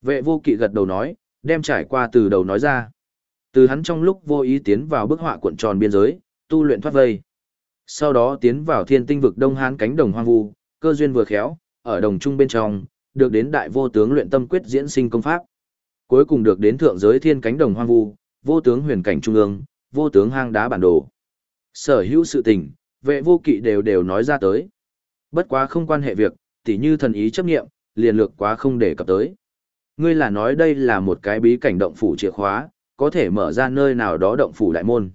Vệ vô kỵ gật đầu nói, đem trải qua từ đầu nói ra. Từ hắn trong lúc vô ý tiến vào bức họa cuộn tròn biên giới, tu luyện thoát vây. Sau đó tiến vào thiên tinh vực Đông Hán cánh đồng hoang vu, cơ duyên vừa khéo, ở đồng trung bên trong, được đến đại vô tướng luyện tâm quyết diễn sinh công pháp. Cuối cùng được đến thượng giới thiên cánh đồng hoang vu, vô tướng huyền cảnh trung ương, vô tướng hang đá bản đồ. Sở hữu sự tình, vệ vô kỵ đều đều nói ra tới. Bất quá không quan hệ việc, tỉ như thần ý chấp nghiệm, liền lược quá không để cập tới. Ngươi là nói đây là một cái bí cảnh động phủ chìa khóa, có thể mở ra nơi nào đó động phủ đại môn.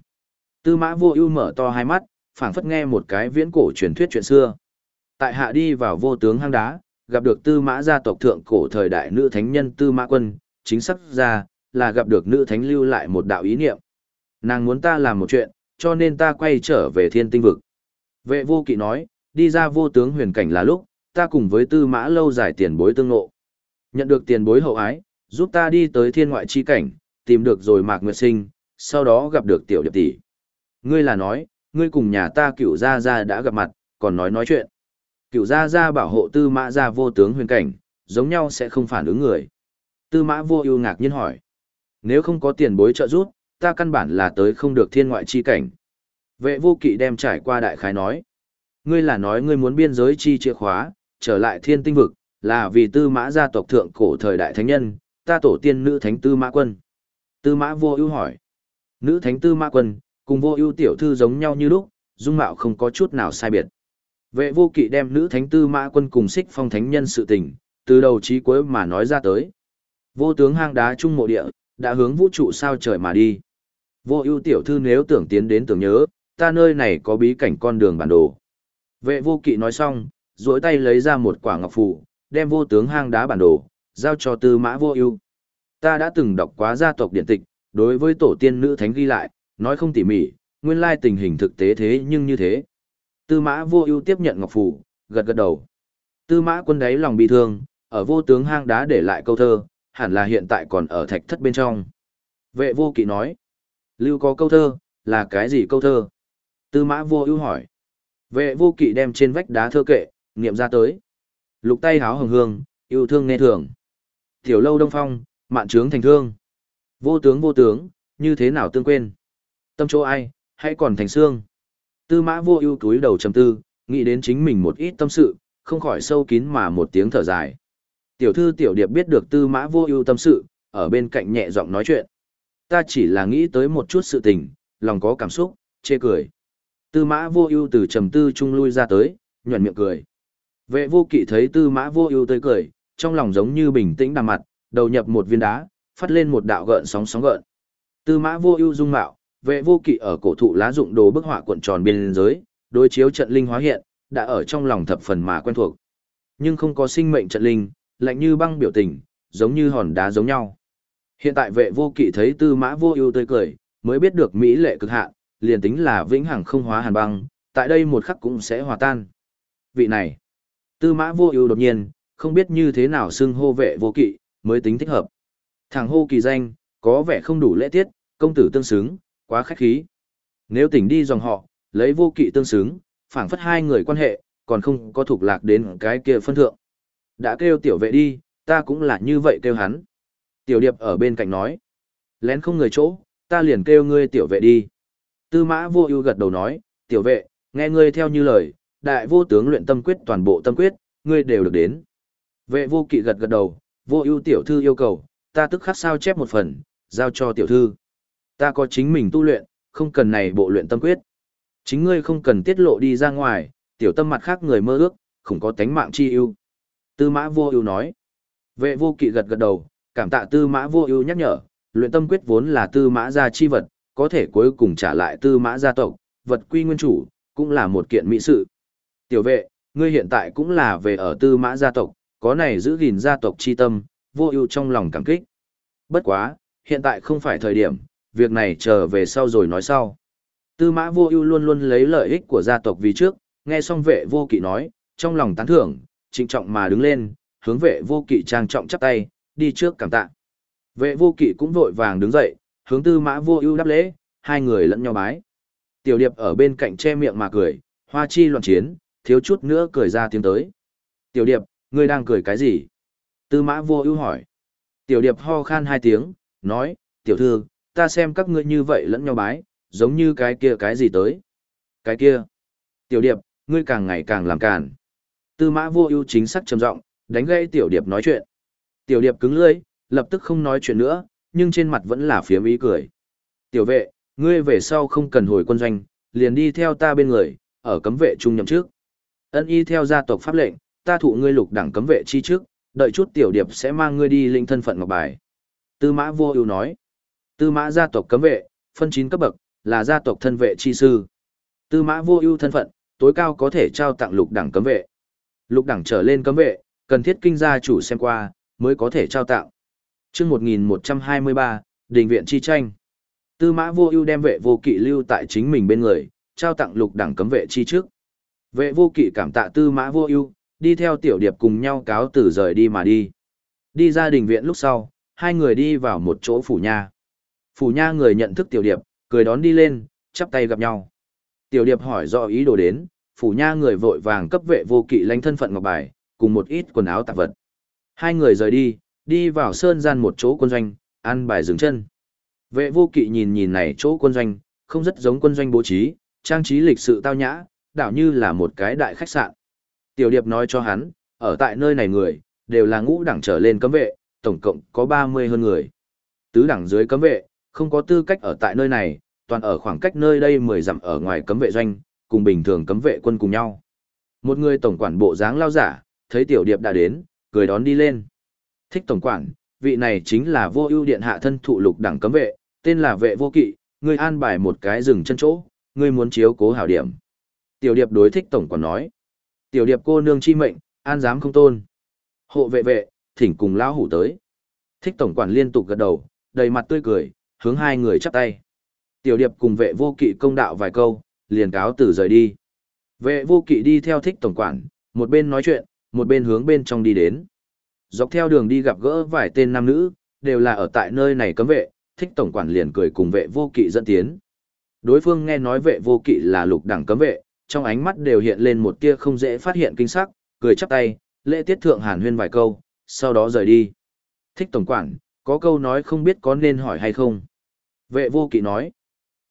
Tư mã vô ưu mở to hai mắt, phảng phất nghe một cái viễn cổ truyền thuyết chuyện xưa. Tại hạ đi vào vô tướng hang đá, gặp được tư mã gia tộc thượng cổ thời đại nữ thánh nhân tư mã quân, chính xác ra, là gặp được nữ thánh lưu lại một đạo ý niệm. Nàng muốn ta làm một chuyện, cho nên ta quay trở về thiên tinh vực. Vệ vô kỵ nói, đi ra vô tướng huyền cảnh là lúc, ta cùng với tư mã lâu dài tiền bối tương ngộ. Nhận được tiền bối hậu ái, giúp ta đi tới thiên ngoại chi cảnh, tìm được rồi mạc nguyệt sinh, sau đó gặp được tiểu điệp tỷ. Ngươi là nói, ngươi cùng nhà ta cựu gia gia đã gặp mặt, còn nói nói chuyện. Cựu gia gia bảo hộ tư mã gia vô tướng huyền cảnh, giống nhau sẽ không phản ứng người. Tư mã vô ưu ngạc nhiên hỏi. Nếu không có tiền bối trợ giúp, ta căn bản là tới không được thiên ngoại chi cảnh. Vệ vô kỵ đem trải qua đại khái nói. Ngươi là nói ngươi muốn biên giới chi chìa khóa, trở lại thiên tinh vực, là vì tư mã gia tộc thượng cổ thời đại thánh nhân, ta tổ tiên nữ thánh tư mã quân. Tư mã vô ưu hỏi. Nữ thánh tư mã quân, cùng vô ưu tiểu thư giống nhau như lúc, dung mạo không có chút nào sai biệt. Vệ vô kỵ đem nữ thánh tư mã quân cùng xích phong thánh nhân sự tình, từ đầu chí cuối mà nói ra tới. Vô tướng hang đá trung mộ địa, đã hướng vũ trụ sao trời mà đi. Vô ưu tiểu thư nếu tưởng tiến đến tưởng nhớ, ta nơi này có bí cảnh con đường bản đồ. Vệ vô kỵ nói xong, duỗi tay lấy ra một quả ngọc phù, đem vô tướng hang đá bản đồ, giao cho tư mã vô ưu. Ta đã từng đọc quá gia tộc điện tịch, đối với tổ tiên nữ thánh ghi lại, nói không tỉ mỉ, nguyên lai tình hình thực tế thế nhưng như thế. Tư mã vô ưu tiếp nhận ngọc phù, gật gật đầu. Tư mã quân đấy lòng bị thương, ở vô tướng hang đá để lại câu thơ, hẳn là hiện tại còn ở thạch thất bên trong. Vệ vô kỵ nói, lưu có câu thơ, là cái gì câu thơ? Tư mã vô ưu hỏi. Vệ vô kỵ đem trên vách đá thơ kệ, niệm ra tới. Lục tay háo hồng hương, yêu thương nghe thường. Tiểu lâu đông phong, mạn trướng thành thương. Vô tướng vô tướng, như thế nào tương quên? Tâm chỗ ai, hay còn thành xương? Tư mã vô ưu túi đầu trầm tư, nghĩ đến chính mình một ít tâm sự, không khỏi sâu kín mà một tiếng thở dài. Tiểu thư tiểu điệp biết được tư mã vô ưu tâm sự, ở bên cạnh nhẹ giọng nói chuyện. Ta chỉ là nghĩ tới một chút sự tình, lòng có cảm xúc, chê cười. Tư mã vô ưu từ trầm tư trung lui ra tới, nhuận miệng cười. Vệ vô kỵ thấy tư mã vô ưu tới cười, trong lòng giống như bình tĩnh đàm mặt, đầu nhập một viên đá, phát lên một đạo gợn sóng sóng gợn. Tư mã vô ưu dung mạo, vệ vô kỵ ở cổ thụ lá dụng đồ bức họa cuộn tròn biên giới, đối chiếu trận linh hóa hiện, đã ở trong lòng thập phần mà quen thuộc. Nhưng không có sinh mệnh trận linh, lạnh như băng biểu tình, giống như hòn đá giống nhau. Hiện tại vệ vô kỵ thấy tư mã vô ưu tươi cười, mới biết được mỹ lệ cực hạn, liền tính là vĩnh hằng không hóa hàn băng, tại đây một khắc cũng sẽ hòa tan. Vị này, tư mã vô ưu đột nhiên, không biết như thế nào xưng hô vệ vô kỵ, mới tính thích hợp. Thằng hô kỳ danh, có vẻ không đủ lễ tiết, công tử tương xứng, quá khách khí. Nếu tỉnh đi dòng họ, lấy vô kỵ tương xứng, phảng phất hai người quan hệ, còn không có thuộc lạc đến cái kia phân thượng. Đã kêu tiểu vệ đi, ta cũng là như vậy kêu hắn. Tiểu điệp ở bên cạnh nói. Lén không người chỗ, ta liền kêu ngươi tiểu vệ đi. Tư mã vô ưu gật đầu nói, tiểu vệ, nghe ngươi theo như lời, đại vô tướng luyện tâm quyết toàn bộ tâm quyết, ngươi đều được đến. Vệ vô kỵ gật gật đầu, vô ưu tiểu thư yêu cầu, ta tức khắc sao chép một phần, giao cho tiểu thư. Ta có chính mình tu luyện, không cần này bộ luyện tâm quyết. Chính ngươi không cần tiết lộ đi ra ngoài, tiểu tâm mặt khác người mơ ước, không có tánh mạng chi ưu. Tư mã vô ưu nói. Vệ vô kỵ gật gật đầu, cảm tạ tư mã vô ưu nhắc nhở, luyện tâm quyết vốn là tư mã gia chi vật, có thể cuối cùng trả lại tư mã gia tộc, vật quy nguyên chủ, cũng là một kiện mỹ sự. Tiểu vệ, ngươi hiện tại cũng là về ở tư mã gia tộc, có này giữ gìn gia tộc chi tâm, vô ưu trong lòng cảm kích. Bất quá, hiện tại không phải thời điểm, việc này chờ về sau rồi nói sau. Tư mã vô ưu luôn luôn lấy lợi ích của gia tộc vì trước, nghe xong vệ vô kỵ nói, trong lòng tán thưởng, trịnh trọng mà đứng lên, hướng vệ vô kỵ trang trọng chắp tay, đi trước cảm tạ. Vệ vô kỵ cũng vội vàng đứng dậy, hướng tư mã vô ưu đáp lễ, hai người lẫn nhau bái. Tiểu điệp ở bên cạnh che miệng mà cười, hoa chi loạn chiến, thiếu chút nữa cười ra tiếng tới. Tiểu điệp, ngươi đang cười cái gì? Tư mã vô ưu hỏi. Tiểu điệp ho khan hai tiếng, nói, tiểu thư, ta xem các ngươi như vậy lẫn nhau bái, giống như cái kia cái gì tới. Cái kia. Tiểu điệp, ngươi càng ngày càng làm càn. Tư mã vô ưu chính xác trầm giọng, đánh gây tiểu điệp nói chuyện. Tiểu điệp cứng lưỡi, lập tức không nói chuyện nữa, nhưng trên mặt vẫn là phía ý cười. Tiểu vệ, ngươi về sau không cần hồi quân doanh, liền đi theo ta bên người, ở cấm vệ trung nhậm trước. Ân y theo gia tộc pháp lệnh, ta thụ ngươi lục đẳng cấm vệ chi trước, đợi chút tiểu điệp sẽ mang ngươi đi linh thân phận ngọc bài. Tư mã vô ưu nói. Tư mã gia tộc cấm vệ, phân chín cấp bậc, là gia tộc thân vệ chi sư. Tư mã vô ưu thân phận, tối cao có thể trao tặng lục đẳng cấm vệ. Lục đẳng trở lên cấm vệ, cần thiết kinh gia chủ xem qua, mới có thể trao tặng. Chương 1123, Đình viện chi tranh. Tư Mã Vô Ưu đem vệ vô kỵ lưu tại chính mình bên người, trao tặng lục đẳng cấm vệ chi trước. Vệ vô kỵ cảm tạ Tư Mã Vô Ưu, đi theo tiểu điệp cùng nhau cáo từ rời đi mà đi. Đi ra đình viện lúc sau, hai người đi vào một chỗ phủ nha. Phủ nha người nhận thức tiểu điệp, cười đón đi lên, chắp tay gặp nhau. Tiểu điệp hỏi rõ ý đồ đến, phủ nha người vội vàng cấp vệ vô kỵ lãnh thân phận ngọc bài, cùng một ít quần áo tạp vật. Hai người rời đi, đi vào sơn gian một chỗ quân doanh, ăn bài dừng chân. Vệ vô kỵ nhìn nhìn này chỗ quân doanh, không rất giống quân doanh bố trí, trang trí lịch sự tao nhã, đảo như là một cái đại khách sạn. Tiểu điệp nói cho hắn, ở tại nơi này người, đều là ngũ đẳng trở lên cấm vệ, tổng cộng có 30 hơn người. Tứ đẳng dưới cấm vệ, không có tư cách ở tại nơi này, toàn ở khoảng cách nơi đây 10 dặm ở ngoài cấm vệ doanh, cùng bình thường cấm vệ quân cùng nhau. Một người tổng quản bộ dáng lao giả, thấy tiểu điệp đã đến, cười đón đi lên. Thích tổng quản, vị này chính là vô ưu điện hạ thân thụ lục đẳng cấm vệ, tên là vệ vô kỵ, ngươi an bài một cái rừng chân chỗ, ngươi muốn chiếu cố hảo điểm. Tiểu điệp đối thích tổng quản nói. Tiểu điệp cô nương chi mệnh, an dám không tôn. Hộ vệ vệ, thỉnh cùng lão hủ tới. Thích tổng quản liên tục gật đầu, đầy mặt tươi cười, hướng hai người chắp tay. Tiểu điệp cùng vệ vô kỵ công đạo vài câu, liền cáo từ rời đi. Vệ vô kỵ đi theo thích tổng quản, một bên nói chuyện, một bên hướng bên trong đi đến. Dọc theo đường đi gặp gỡ vài tên nam nữ, đều là ở tại nơi này cấm vệ, thích tổng quản liền cười cùng vệ vô kỵ dẫn tiến. Đối phương nghe nói vệ vô kỵ là lục đẳng cấm vệ, trong ánh mắt đều hiện lên một tia không dễ phát hiện kinh sắc, cười chắp tay, lễ tiết thượng hàn huyên vài câu, sau đó rời đi. Thích tổng quản, có câu nói không biết có nên hỏi hay không. Vệ vô kỵ nói.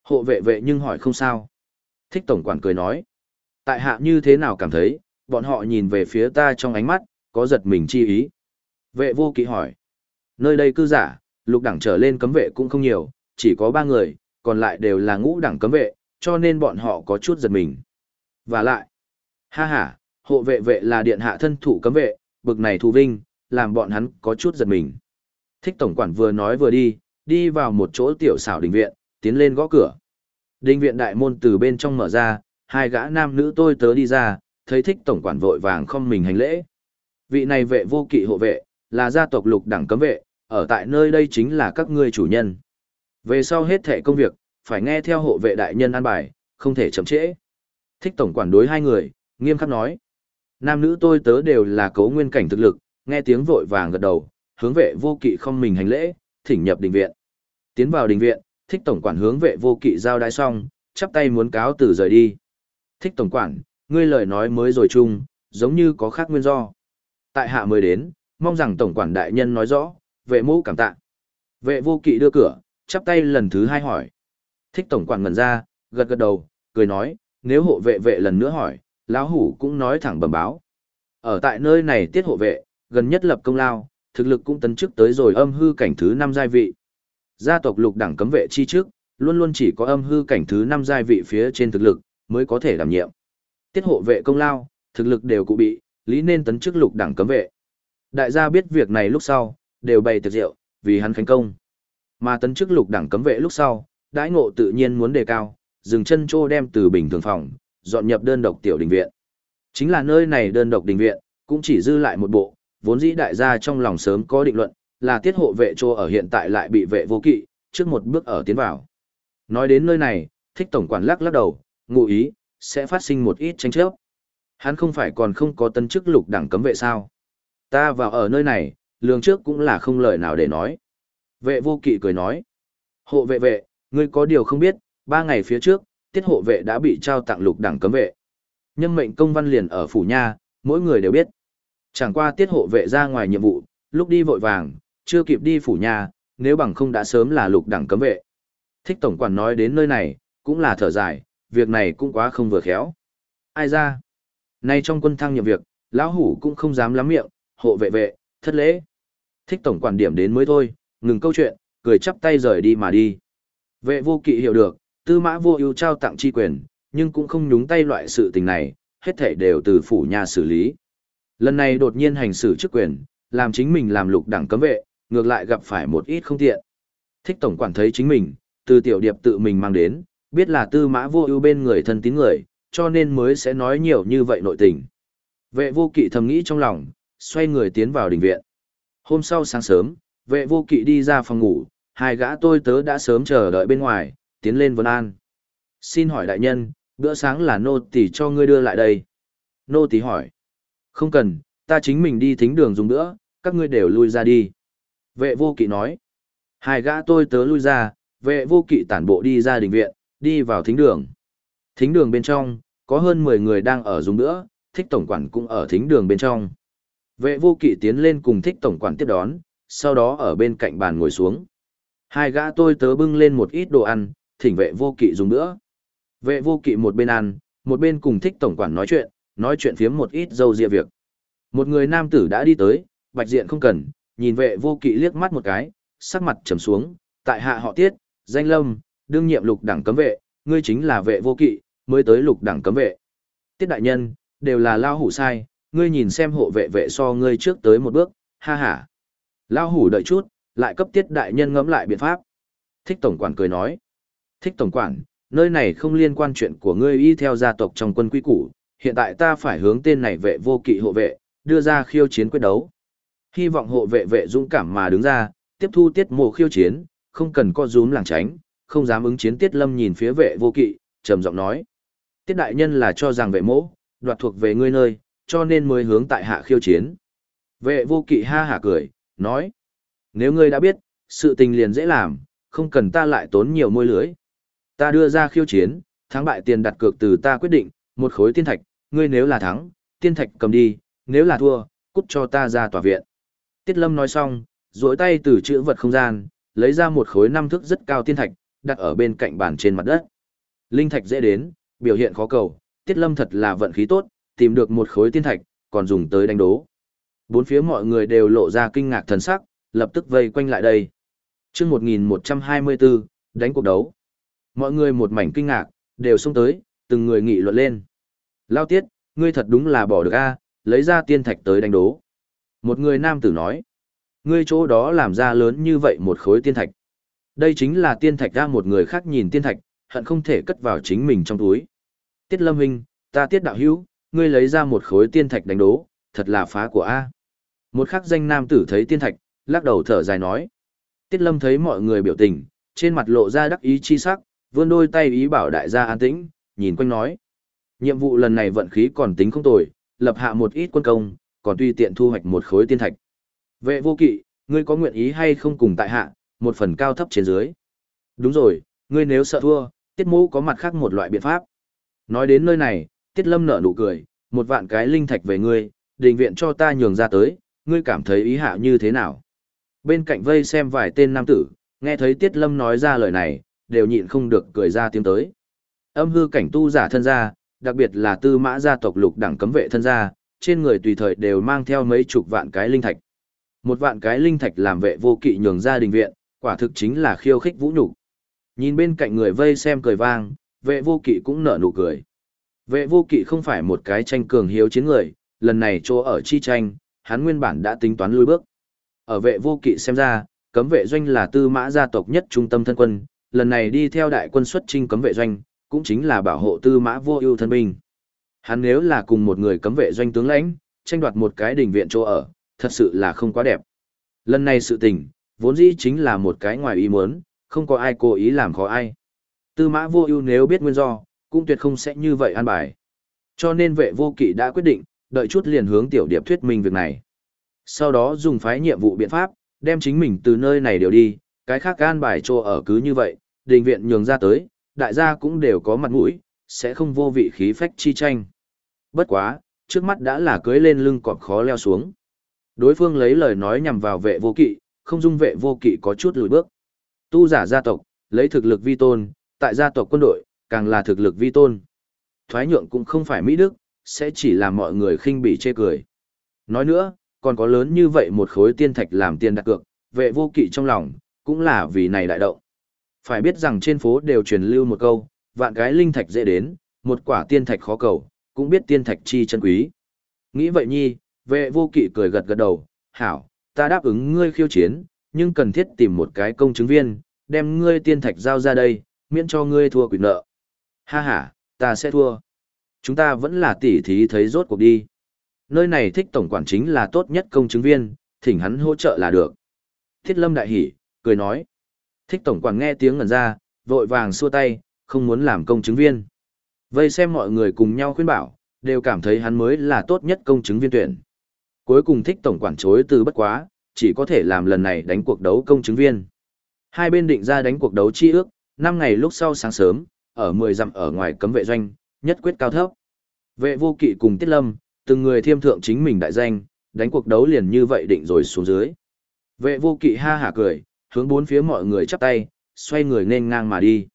Hộ vệ vệ nhưng hỏi không sao. Thích tổng quản cười nói. Tại hạ như thế nào cảm thấy, bọn họ nhìn về phía ta trong ánh mắt, có giật mình chi ý. Vệ vô kỵ hỏi. Nơi đây cư giả, lục đẳng trở lên cấm vệ cũng không nhiều, chỉ có ba người, còn lại đều là ngũ đẳng cấm vệ, cho nên bọn họ có chút giật mình. Và lại, ha ha, hộ vệ vệ là điện hạ thân thủ cấm vệ, bực này thù vinh, làm bọn hắn có chút giật mình. Thích tổng quản vừa nói vừa đi, đi vào một chỗ tiểu xảo đình viện, tiến lên gõ cửa. Đình viện đại môn từ bên trong mở ra, hai gã nam nữ tôi tớ đi ra, thấy thích tổng quản vội vàng không mình hành lễ. Vị này vệ vô kỵ hộ vệ, là gia tộc lục đẳng cấm vệ, ở tại nơi đây chính là các ngươi chủ nhân. Về sau hết thể công việc, phải nghe theo hộ vệ đại nhân an bài, không thể chậm trễ. Thích tổng quản đối hai người, nghiêm khắc nói. Nam nữ tôi tớ đều là cấu nguyên cảnh thực lực, nghe tiếng vội vàng gật đầu, hướng vệ vô kỵ không mình hành lễ, thỉnh nhập đình viện. Tiến vào đình viện, thích tổng quản hướng vệ vô kỵ giao đai xong, chắp tay muốn cáo từ rời đi. Thích tổng quản, ngươi lời nói mới rồi chung, giống như có khác nguyên do. Tại hạ mới đến, mong rằng tổng quản đại nhân nói rõ, vệ mũ cảm tạ. Vệ vô kỵ đưa cửa, chắp tay lần thứ hai hỏi. Thích tổng quản ngẩn ra, gật gật đầu, cười nói, nếu hộ vệ vệ lần nữa hỏi, lão hủ cũng nói thẳng bẩm báo. Ở tại nơi này tiết hộ vệ, gần nhất lập công lao, thực lực cũng tấn chức tới rồi âm hư cảnh thứ năm giai vị. Gia tộc lục đẳng cấm vệ chi trước, luôn luôn chỉ có âm hư cảnh thứ năm giai vị phía trên thực lực, mới có thể đảm nhiệm. Tiết hộ vệ công lao, thực lực đều cụ bị, lý nên tấn chức lục đẳng cấm vệ. Đại gia biết việc này lúc sau, đều bày tiệc rượu, vì hắn khánh công. Mà tấn chức lục đẳng cấm vệ lúc sau, đãi ngộ tự nhiên muốn đề cao, dừng chân trô đem từ bình thường phòng, dọn nhập đơn độc tiểu đình viện. Chính là nơi này đơn độc đình viện, cũng chỉ dư lại một bộ, vốn dĩ đại gia trong lòng sớm có định luận, là tiết hộ vệ trô ở hiện tại lại bị vệ vô kỵ, trước một bước ở tiến vào. Nói đến nơi này, thích tổng quản lắc lắc đầu, ngụ ý, sẽ phát sinh một ít tranh chấp. Hắn không phải còn không có tân chức lục đẳng cấm vệ sao. Ta vào ở nơi này, lường trước cũng là không lời nào để nói. Vệ vô kỵ cười nói. Hộ vệ vệ, ngươi có điều không biết, ba ngày phía trước, tiết hộ vệ đã bị trao tặng lục đẳng cấm vệ. Nhân mệnh công văn liền ở phủ nha, mỗi người đều biết. Chẳng qua tiết hộ vệ ra ngoài nhiệm vụ, lúc đi vội vàng, chưa kịp đi phủ nha, nếu bằng không đã sớm là lục đẳng cấm vệ. Thích tổng quản nói đến nơi này, cũng là thở dài, việc này cũng quá không vừa khéo. Ai ra? Nay trong quân thăng nhiệm việc, lão hủ cũng không dám lắm miệng, hộ vệ vệ, thất lễ. Thích tổng quản điểm đến mới thôi, ngừng câu chuyện, cười chắp tay rời đi mà đi. Vệ vô kỵ hiểu được, tư mã vô ưu trao tặng tri quyền, nhưng cũng không nhúng tay loại sự tình này, hết thể đều từ phủ nhà xử lý. Lần này đột nhiên hành xử chức quyền, làm chính mình làm lục đẳng cấm vệ, ngược lại gặp phải một ít không tiện. Thích tổng quản thấy chính mình, từ tiểu điệp tự mình mang đến, biết là tư mã vô ưu bên người thân tín người, cho nên mới sẽ nói nhiều như vậy nội tình. Vệ vô kỵ thầm nghĩ trong lòng, xoay người tiến vào đình viện. Hôm sau sáng sớm, vệ vô kỵ đi ra phòng ngủ, hai gã tôi tớ đã sớm chờ đợi bên ngoài, tiến lên vấn an. Xin hỏi đại nhân, bữa sáng là nô tỳ cho ngươi đưa lại đây. Nô tỳ hỏi. Không cần, ta chính mình đi thính đường dùng bữa, các ngươi đều lui ra đi. Vệ vô kỵ nói. Hai gã tôi tớ lui ra, vệ vô kỵ tản bộ đi ra đình viện, đi vào thính đường. Thính đường bên trong, có hơn 10 người đang ở dùng bữa, thích tổng quản cũng ở thính đường bên trong. Vệ vô kỵ tiến lên cùng thích tổng quản tiếp đón, sau đó ở bên cạnh bàn ngồi xuống. Hai gã tôi tớ bưng lên một ít đồ ăn, thỉnh vệ vô kỵ dùng nữa. Vệ vô kỵ một bên ăn, một bên cùng thích tổng quản nói chuyện, nói chuyện phiếm một ít dâu dịa việc. Một người nam tử đã đi tới, bạch diện không cần, nhìn vệ vô kỵ liếc mắt một cái, sắc mặt trầm xuống, tại hạ họ tiết, danh lâm, đương nhiệm lục đẳng cấm vệ, ngươi chính là vệ vô kỵ, mới tới lục đẳng cấm vệ. Tiết đại nhân, đều là lao hủ sai, ngươi nhìn xem hộ vệ vệ so ngươi trước tới một bước, ha ha. Lao hủ đợi chút, lại cấp tiết đại nhân ngẫm lại biện pháp. Thích tổng quản cười nói. Thích tổng quản, nơi này không liên quan chuyện của ngươi y theo gia tộc trong quân quy củ, hiện tại ta phải hướng tên này vệ vô kỵ hộ vệ, đưa ra khiêu chiến quyết đấu. Hy vọng hộ vệ vệ dũng cảm mà đứng ra, tiếp thu tiết mộ khiêu chiến, không cần co rúm làng tránh, không dám ứng chiến tiết lâm nhìn phía vệ vô kỵ, trầm giọng nói. Tiết đại nhân là cho rằng vệ mỗ, đoạt thuộc về ngươi nơi, cho nên mới hướng tại hạ khiêu chiến. Vệ vô kỵ ha hả cười, nói. Nếu ngươi đã biết, sự tình liền dễ làm, không cần ta lại tốn nhiều môi lưới. Ta đưa ra khiêu chiến, thắng bại tiền đặt cược từ ta quyết định, một khối tiên thạch, ngươi nếu là thắng, tiên thạch cầm đi, nếu là thua, cút cho ta ra tòa viện. Tiết Lâm nói xong, duỗi tay từ chữ vật không gian, lấy ra một khối năm thước rất cao tiên thạch, đặt ở bên cạnh bàn trên mặt đất. Linh thạch dễ đến, biểu hiện khó cầu, Tiết Lâm thật là vận khí tốt, tìm được một khối tiên thạch, còn dùng tới đánh đố. Bốn phía mọi người đều lộ ra kinh ngạc thần sắc, lập tức vây quanh lại đây. chương 1124, đánh cuộc đấu. Mọi người một mảnh kinh ngạc, đều xông tới, từng người nghị luận lên. Lao tiết, ngươi thật đúng là bỏ được a lấy ra tiên thạch tới đánh đố. Một người nam tử nói, ngươi chỗ đó làm ra lớn như vậy một khối tiên thạch. Đây chính là tiên thạch ra một người khác nhìn tiên thạch, hận không thể cất vào chính mình trong túi. Tiết lâm huynh, ta tiết đạo hữu, ngươi lấy ra một khối tiên thạch đánh đố, thật là phá của A. Một khắc danh nam tử thấy tiên thạch, lắc đầu thở dài nói. Tiết lâm thấy mọi người biểu tình, trên mặt lộ ra đắc ý chi sắc, vươn đôi tay ý bảo đại gia an tĩnh, nhìn quanh nói. Nhiệm vụ lần này vận khí còn tính không tồi, lập hạ một ít quân công, còn tùy tiện thu hoạch một khối tiên thạch. Vệ vô kỵ, ngươi có nguyện ý hay không cùng tại hạ, một phần cao thấp trên dưới. Đúng rồi, ngươi nếu sợ thua, tiết mũ có mặt khác một loại biện pháp. Nói đến nơi này, tiết lâm nở nụ cười, một vạn cái linh thạch về ngươi, đình viện cho ta nhường ra tới, ngươi cảm thấy ý hạ như thế nào? Bên cạnh vây xem vài tên nam tử, nghe thấy tiết lâm nói ra lời này, đều nhịn không được cười ra tiếng tới. Âm hư cảnh tu giả thân gia, đặc biệt là tư mã gia tộc lục đẳng cấm vệ thân gia, trên người tùy thời đều mang theo mấy chục vạn cái linh thạch. Một vạn cái linh thạch làm vệ vô kỵ nhường ra đình viện, quả thực chính là khiêu khích vũ nhục. Nhìn bên cạnh người vây xem cười vang, vệ vô kỵ cũng nở nụ cười. Vệ vô kỵ không phải một cái tranh cường hiếu chiến người, lần này chỗ ở chi tranh, hắn nguyên bản đã tính toán lui bước. Ở vệ vô kỵ xem ra, cấm vệ doanh là tư mã gia tộc nhất trung tâm thân quân, lần này đi theo đại quân xuất trinh cấm vệ doanh, cũng chính là bảo hộ tư mã vô ưu thân binh. Hắn nếu là cùng một người cấm vệ doanh tướng lãnh, tranh đoạt một cái đỉnh viện chỗ ở, thật sự là không quá đẹp. Lần này sự tình, vốn dĩ chính là một cái ngoài ý muốn, không có ai cố ý làm khó ai. Tư mã vô ưu nếu biết nguyên do, cũng tuyệt không sẽ như vậy an bài. Cho nên vệ vô kỵ đã quyết định, đợi chút liền hướng tiểu điệp thuyết minh việc này. Sau đó dùng phái nhiệm vụ biện pháp, đem chính mình từ nơi này điều đi, cái khác gan bài trô ở cứ như vậy, đình viện nhường ra tới, đại gia cũng đều có mặt mũi, sẽ không vô vị khí phách chi tranh. Bất quá, trước mắt đã là cưới lên lưng cọp khó leo xuống. Đối phương lấy lời nói nhằm vào vệ vô kỵ, không dung vệ vô kỵ có chút lùi bước. Tu giả gia tộc, lấy thực lực vi tôn, tại gia tộc quân đội, càng là thực lực vi tôn. Thoái nhượng cũng không phải Mỹ Đức, sẽ chỉ làm mọi người khinh bị chê cười. Nói nữa, còn có lớn như vậy một khối tiên thạch làm tiền đặt cược, vệ vô kỵ trong lòng, cũng là vì này đại động. Phải biết rằng trên phố đều truyền lưu một câu, vạn cái linh thạch dễ đến, một quả tiên thạch khó cầu, cũng biết tiên thạch chi chân quý. Nghĩ vậy nhi, vệ vô kỵ cười gật gật đầu, hảo, ta đáp ứng ngươi khiêu chiến, nhưng cần thiết tìm một cái công chứng viên, đem ngươi tiên thạch giao ra đây, miễn cho ngươi thua quyền nợ. Ha ha, ta sẽ thua. Chúng ta vẫn là tỉ thí thấy rốt cuộc đi. Nơi này thích tổng quản chính là tốt nhất công chứng viên, thỉnh hắn hỗ trợ là được. Thiết lâm đại hỉ, cười nói. Thích tổng quản nghe tiếng ngẩn ra, vội vàng xua tay, không muốn làm công chứng viên. Vây xem mọi người cùng nhau khuyên bảo, đều cảm thấy hắn mới là tốt nhất công chứng viên tuyển. Cuối cùng thích tổng quản chối từ bất quá, chỉ có thể làm lần này đánh cuộc đấu công chứng viên. Hai bên định ra đánh cuộc đấu chi ước, 5 ngày lúc sau sáng sớm, ở 10 dặm ở ngoài cấm vệ doanh, nhất quyết cao thấp. Vệ vô kỵ cùng Tiết Lâm, từng người thiêm thượng chính mình đại danh, đánh cuộc đấu liền như vậy định rồi xuống dưới. Vệ vô kỵ ha hả cười, hướng bốn phía mọi người chắp tay, xoay người nên ngang mà đi.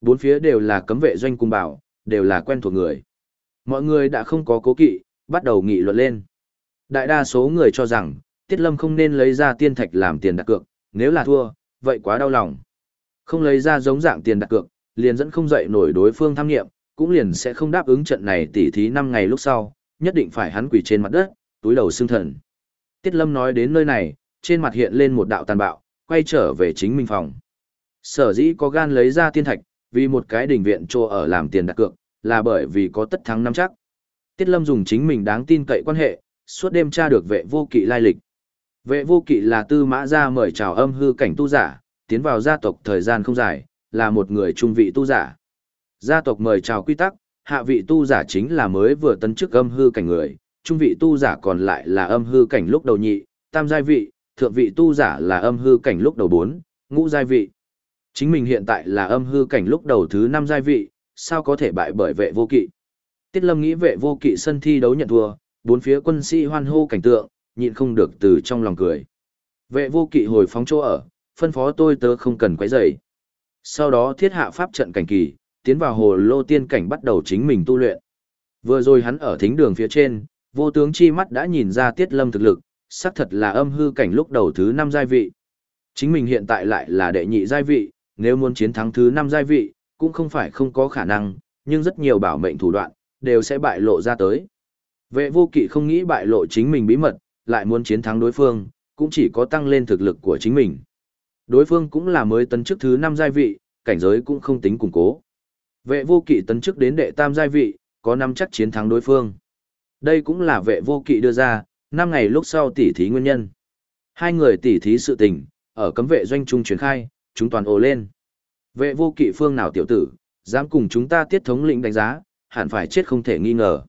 Bốn phía đều là cấm vệ doanh cung bảo, đều là quen thuộc người. Mọi người đã không có cố kỵ, bắt đầu nghị luận lên. Đại đa số người cho rằng, Tiết Lâm không nên lấy ra tiên thạch làm tiền đặt cược, nếu là thua, vậy quá đau lòng. Không lấy ra giống dạng tiền đặt cược, liền dẫn không dậy nổi đối phương tham nghiệm, cũng liền sẽ không đáp ứng trận này tỉ thí 5 ngày lúc sau, nhất định phải hắn quỳ trên mặt đất, túi đầu xương thần. Tiết Lâm nói đến nơi này, trên mặt hiện lên một đạo tàn bạo, quay trở về chính mình phòng. Sở dĩ có gan lấy ra tiên thạch, vì một cái đỉnh viện trô ở làm tiền đặt cược, là bởi vì có tất thắng năm chắc. Tiết Lâm dùng chính mình đáng tin cậy quan hệ, suốt đêm tra được vệ vô kỵ lai lịch. Vệ vô kỵ là tư mã gia mời chào âm hư cảnh tu giả, tiến vào gia tộc thời gian không dài, là một người trung vị tu giả. Gia tộc mời chào quy tắc, hạ vị tu giả chính là mới vừa tấn chức âm hư cảnh người, trung vị tu giả còn lại là âm hư cảnh lúc đầu nhị, tam giai vị, thượng vị tu giả là âm hư cảnh lúc đầu bốn, ngũ giai vị. Chính mình hiện tại là âm hư cảnh lúc đầu thứ năm giai vị, sao có thể bại bởi vệ vô kỵ. Tiết Lâm nghĩ vệ vô kỵ sân thi đấu nhận thua, bốn phía quân sĩ hoan hô cảnh tượng, nhịn không được từ trong lòng cười. Vệ vô kỵ hồi phóng chỗ ở, phân phó tôi tớ không cần quấy rầy. Sau đó thiết hạ pháp trận cảnh kỳ, tiến vào hồ lô tiên cảnh bắt đầu chính mình tu luyện. Vừa rồi hắn ở thính đường phía trên, vô tướng chi mắt đã nhìn ra tiết lâm thực lực, xác thật là âm hư cảnh lúc đầu thứ năm giai vị. Chính mình hiện tại lại là đệ nhị giai vị, nếu muốn chiến thắng thứ năm giai vị, cũng không phải không có khả năng, nhưng rất nhiều bảo mệnh thủ đoạn, đều sẽ bại lộ ra tới. Vệ vô kỵ không nghĩ bại lộ chính mình bí mật, lại muốn chiến thắng đối phương, cũng chỉ có tăng lên thực lực của chính mình. Đối phương cũng là mới tấn chức thứ năm giai vị, cảnh giới cũng không tính củng cố. Vệ vô kỵ tấn chức đến đệ tam giai vị, có năm chắc chiến thắng đối phương. Đây cũng là vệ vô kỵ đưa ra, năm ngày lúc sau tỉ thí nguyên nhân. Hai người tỉ thí sự tình, ở cấm vệ doanh trung truyền khai, chúng toàn ồ lên. Vệ vô kỵ phương nào tiểu tử, dám cùng chúng ta tiết thống lĩnh đánh giá, hẳn phải chết không thể nghi ngờ.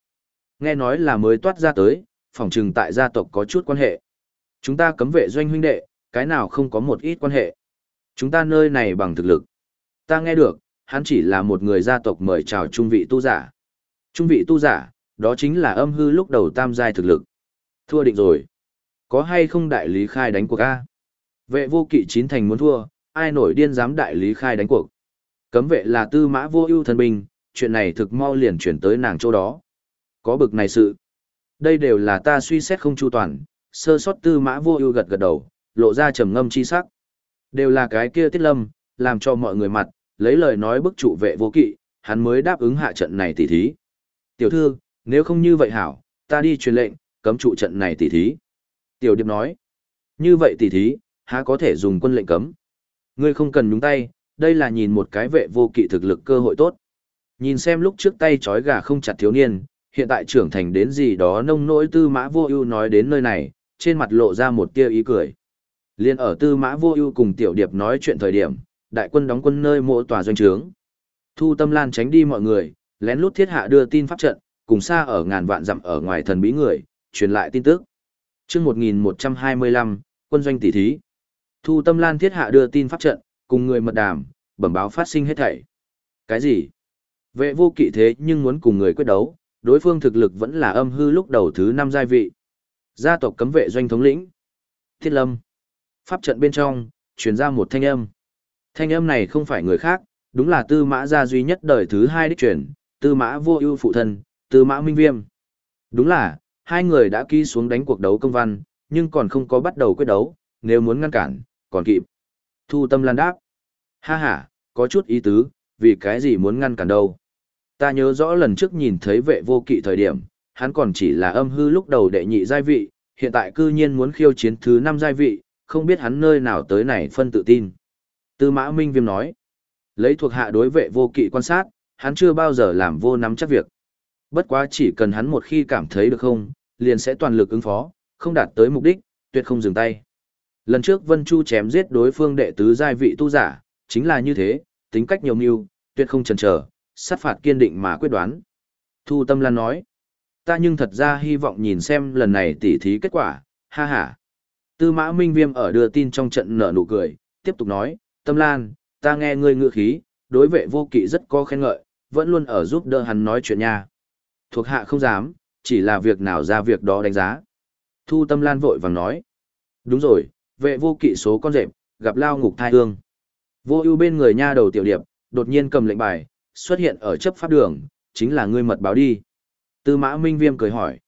Nghe nói là mới toát ra tới, phòng trừng tại gia tộc có chút quan hệ. Chúng ta cấm vệ doanh huynh đệ, cái nào không có một ít quan hệ. Chúng ta nơi này bằng thực lực. Ta nghe được, hắn chỉ là một người gia tộc mời chào trung vị tu giả. Trung vị tu giả, đó chính là âm hư lúc đầu tam giai thực lực. Thua định rồi. Có hay không đại lý khai đánh cuộc A? Vệ vô kỵ chín thành muốn thua, ai nổi điên dám đại lý khai đánh cuộc. Cấm vệ là tư mã vô ưu thần binh, chuyện này thực mau liền chuyển tới nàng chỗ đó. Có bực này sự. Đây đều là ta suy xét không chu toàn, sơ sót tư mã vô ưu gật gật đầu, lộ ra trầm ngâm chi sắc. Đều là cái kia tiết lâm, làm cho mọi người mặt, lấy lời nói bức trụ vệ vô kỵ, hắn mới đáp ứng hạ trận này tỉ thí. Tiểu thư, nếu không như vậy hảo, ta đi truyền lệnh, cấm trụ trận này tỉ thí. Tiểu điệp nói, như vậy tỉ thí, há có thể dùng quân lệnh cấm. Ngươi không cần nhúng tay, đây là nhìn một cái vệ vô kỵ thực lực cơ hội tốt. Nhìn xem lúc trước tay trói gà không chặt thiếu niên, hiện tại trưởng thành đến gì đó nông nỗi tư mã vô ưu nói đến nơi này, trên mặt lộ ra một tia ý cười. Liên ở tư mã vô ưu cùng tiểu điệp nói chuyện thời điểm, đại quân đóng quân nơi mộ tòa doanh trướng. Thu tâm lan tránh đi mọi người, lén lút thiết hạ đưa tin pháp trận, cùng xa ở ngàn vạn dặm ở ngoài thần bí người, truyền lại tin tức. chương 1125, quân doanh tỷ thí. Thu tâm lan thiết hạ đưa tin pháp trận, cùng người mật đàm, bẩm báo phát sinh hết thảy. Cái gì? Vệ vô kỵ thế nhưng muốn cùng người quyết đấu, đối phương thực lực vẫn là âm hư lúc đầu thứ năm giai vị. Gia tộc cấm vệ doanh thống lĩnh. Thiết lâm. Pháp trận bên trong, truyền ra một thanh âm. Thanh âm này không phải người khác, đúng là tư mã gia duy nhất đời thứ hai đích truyền, tư mã vô ưu phụ thân, tư mã minh viêm. Đúng là, hai người đã ký xuống đánh cuộc đấu công văn, nhưng còn không có bắt đầu quyết đấu, nếu muốn ngăn cản, còn kịp. Thu tâm lan đáp. Ha ha, có chút ý tứ, vì cái gì muốn ngăn cản đâu. Ta nhớ rõ lần trước nhìn thấy vệ vô kỵ thời điểm, hắn còn chỉ là âm hư lúc đầu đệ nhị giai vị, hiện tại cư nhiên muốn khiêu chiến thứ năm giai vị, không biết hắn nơi nào tới này phân tự tin. Tư mã Minh Viêm nói, lấy thuộc hạ đối vệ vô kỵ quan sát, hắn chưa bao giờ làm vô nắm chắc việc. Bất quá chỉ cần hắn một khi cảm thấy được không, liền sẽ toàn lực ứng phó, không đạt tới mục đích, tuyệt không dừng tay. Lần trước Vân Chu chém giết đối phương đệ tứ giai vị tu giả, chính là như thế, tính cách nhiều mưu, tuyệt không chần chờ, sát phạt kiên định mà quyết đoán. Thu Tâm Lan nói, ta nhưng thật ra hy vọng nhìn xem lần này tỉ thí kết quả, ha ha. Tư mã Minh Viêm ở đưa tin trong trận nở nụ cười, tiếp tục nói, Tâm Lan, ta nghe ngươi ngựa khí, đối vệ vô kỵ rất có khen ngợi, vẫn luôn ở giúp đỡ hắn nói chuyện nha. Thuộc hạ không dám, chỉ là việc nào ra việc đó đánh giá. Thu Tâm Lan vội vàng nói, đúng rồi, vệ vô kỵ số con rệp, gặp lao ngục thai hương. Vô ưu bên người nha đầu tiểu điệp, đột nhiên cầm lệnh bài, xuất hiện ở chấp pháp đường, chính là ngươi mật báo đi. Tư mã Minh Viêm cười hỏi.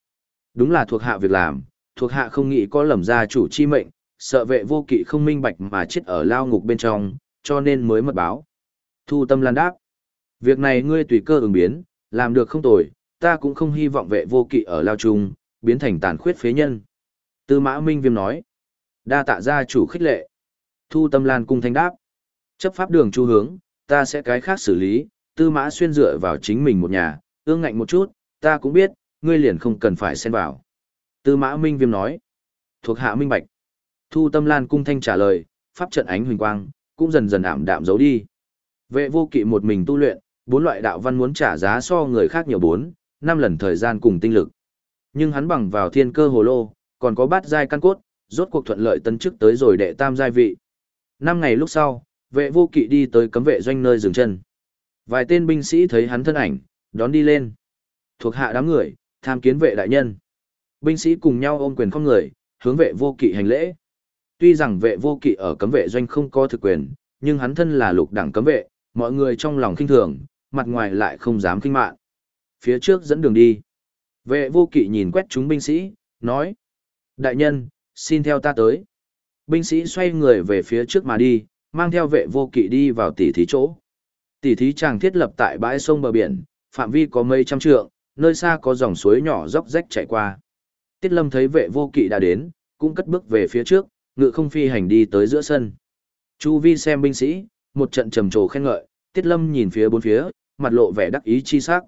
Đúng là thuộc hạ việc làm, thuộc hạ không nghĩ có lầm gia chủ chi mệnh, sợ vệ vô kỵ không minh bạch mà chết ở lao ngục bên trong, cho nên mới mật báo. Thu tâm lan đáp. Việc này ngươi tùy cơ ứng biến, làm được không tồi, ta cũng không hy vọng vệ vô kỵ ở lao trung, biến thành tàn khuyết phế nhân. Tư mã Minh Viêm nói. Đa tạ gia chủ khích lệ. Thu tâm lan cung thanh đáp. Chấp pháp đường chu hướng, ta sẽ cái khác xử lý, tư mã xuyên dựa vào chính mình một nhà, ương ngạnh một chút, ta cũng biết, ngươi liền không cần phải xen vào. Tư mã minh viêm nói, thuộc hạ minh bạch. Thu tâm lan cung thanh trả lời, pháp trận ánh huỳnh quang, cũng dần dần ảm đạm giấu đi. Vệ vô kỵ một mình tu luyện, bốn loại đạo văn muốn trả giá so người khác nhiều bốn, năm lần thời gian cùng tinh lực. Nhưng hắn bằng vào thiên cơ hồ lô, còn có bát giai căn cốt, rốt cuộc thuận lợi tấn chức tới rồi đệ tam giai vị. Năm ngày lúc sau, vệ vô kỵ đi tới cấm vệ doanh nơi dừng chân. Vài tên binh sĩ thấy hắn thân ảnh, đón đi lên. Thuộc hạ đám người, tham kiến vệ đại nhân. Binh sĩ cùng nhau ôm quyền không người, hướng vệ vô kỵ hành lễ. Tuy rằng vệ vô kỵ ở cấm vệ doanh không có thực quyền, nhưng hắn thân là lục đẳng cấm vệ, mọi người trong lòng kinh thường, mặt ngoài lại không dám kinh mạn. Phía trước dẫn đường đi. Vệ vô kỵ nhìn quét chúng binh sĩ, nói. Đại nhân, xin theo ta tới. Binh sĩ xoay người về phía trước mà đi, mang theo vệ vô kỵ đi vào tỉ thí chỗ. Tỉ thí chàng thiết lập tại bãi sông bờ biển, phạm vi có mấy trăm trượng, nơi xa có dòng suối nhỏ dốc rách chảy qua. Tiết Lâm thấy vệ vô kỵ đã đến, cũng cất bước về phía trước, ngự không phi hành đi tới giữa sân. Chu vi xem binh sĩ, một trận trầm trồ khen ngợi, Tiết Lâm nhìn phía bốn phía, mặt lộ vẻ đắc ý chi sắc.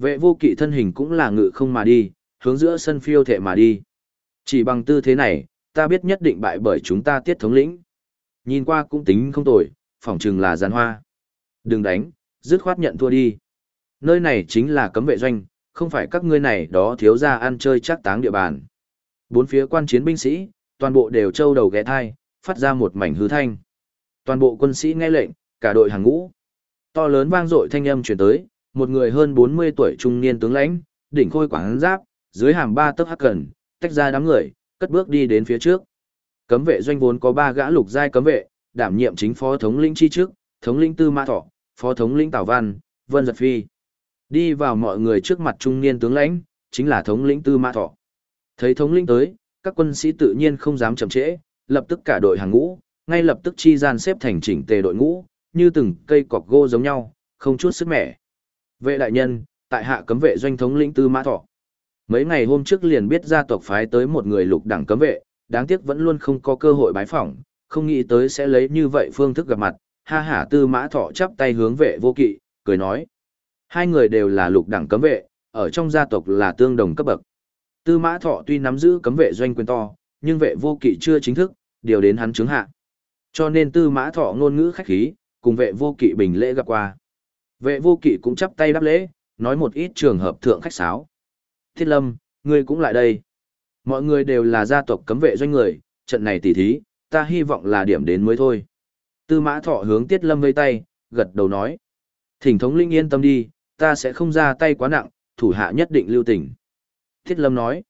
Vệ vô kỵ thân hình cũng là ngự không mà đi, hướng giữa sân phiêu thệ mà đi. Chỉ bằng tư thế này, ta biết nhất định bại bởi chúng ta tiết thống lĩnh. Nhìn qua cũng tính không tồi, phỏng chừng là giàn hoa. Đừng đánh, dứt khoát nhận thua đi. Nơi này chính là cấm vệ doanh, không phải các ngươi này đó thiếu ra ăn chơi chắc táng địa bàn. Bốn phía quan chiến binh sĩ, toàn bộ đều trâu đầu ghé thai, phát ra một mảnh hư thanh. Toàn bộ quân sĩ nghe lệnh, cả đội hàng ngũ. To lớn vang dội thanh âm truyền tới, một người hơn 40 tuổi trung niên tướng lãnh, đỉnh khôi quảng giáp, dưới hàm ba tấc hắc cần, tách ra đám người, cất bước đi đến phía trước. Cấm vệ doanh vốn có ba gã lục giai cấm vệ, đảm nhiệm chính phó thống lĩnh chi trước, thống lĩnh Tư Ma Thọ, phó thống lĩnh Tào Văn, Vân Giật Phi. Đi vào mọi người trước mặt trung niên tướng lãnh, chính là thống lĩnh Tư Ma Thọ. Thấy thống lĩnh tới, các quân sĩ tự nhiên không dám chậm trễ, lập tức cả đội hàng ngũ, ngay lập tức chi gian xếp thành chỉnh tề đội ngũ, như từng cây cọc gỗ giống nhau, không chút sức mẻ. Vệ đại nhân, tại hạ cấm vệ doanh thống lĩnh Tư Mã Thọ. Mấy ngày hôm trước liền biết gia tộc phái tới một người lục đẳng cấm vệ, đáng tiếc vẫn luôn không có cơ hội bái phỏng, không nghĩ tới sẽ lấy như vậy phương thức gặp mặt. Ha hả Tư Mã Thọ chắp tay hướng vệ vô kỵ, cười nói. Hai người đều là lục đẳng cấm vệ, ở trong gia tộc là tương đồng cấp bậc. Tư Mã Thọ tuy nắm giữ cấm vệ doanh quyền to, nhưng vệ vô kỵ chưa chính thức, điều đến hắn chứng hạ. Cho nên Tư Mã Thọ ngôn ngữ khách khí, cùng vệ vô kỵ bình lễ gặp qua. Vệ vô kỵ cũng chắp tay đáp lễ, nói một ít trường hợp thượng khách sáo. Thiết Lâm, ngươi cũng lại đây. Mọi người đều là gia tộc cấm vệ doanh người, trận này tỉ thí, ta hy vọng là điểm đến mới thôi. Tư mã thọ hướng Tiết Lâm vây tay, gật đầu nói. Thỉnh thống linh yên tâm đi, ta sẽ không ra tay quá nặng, thủ hạ nhất định lưu tình. Thiết Lâm nói.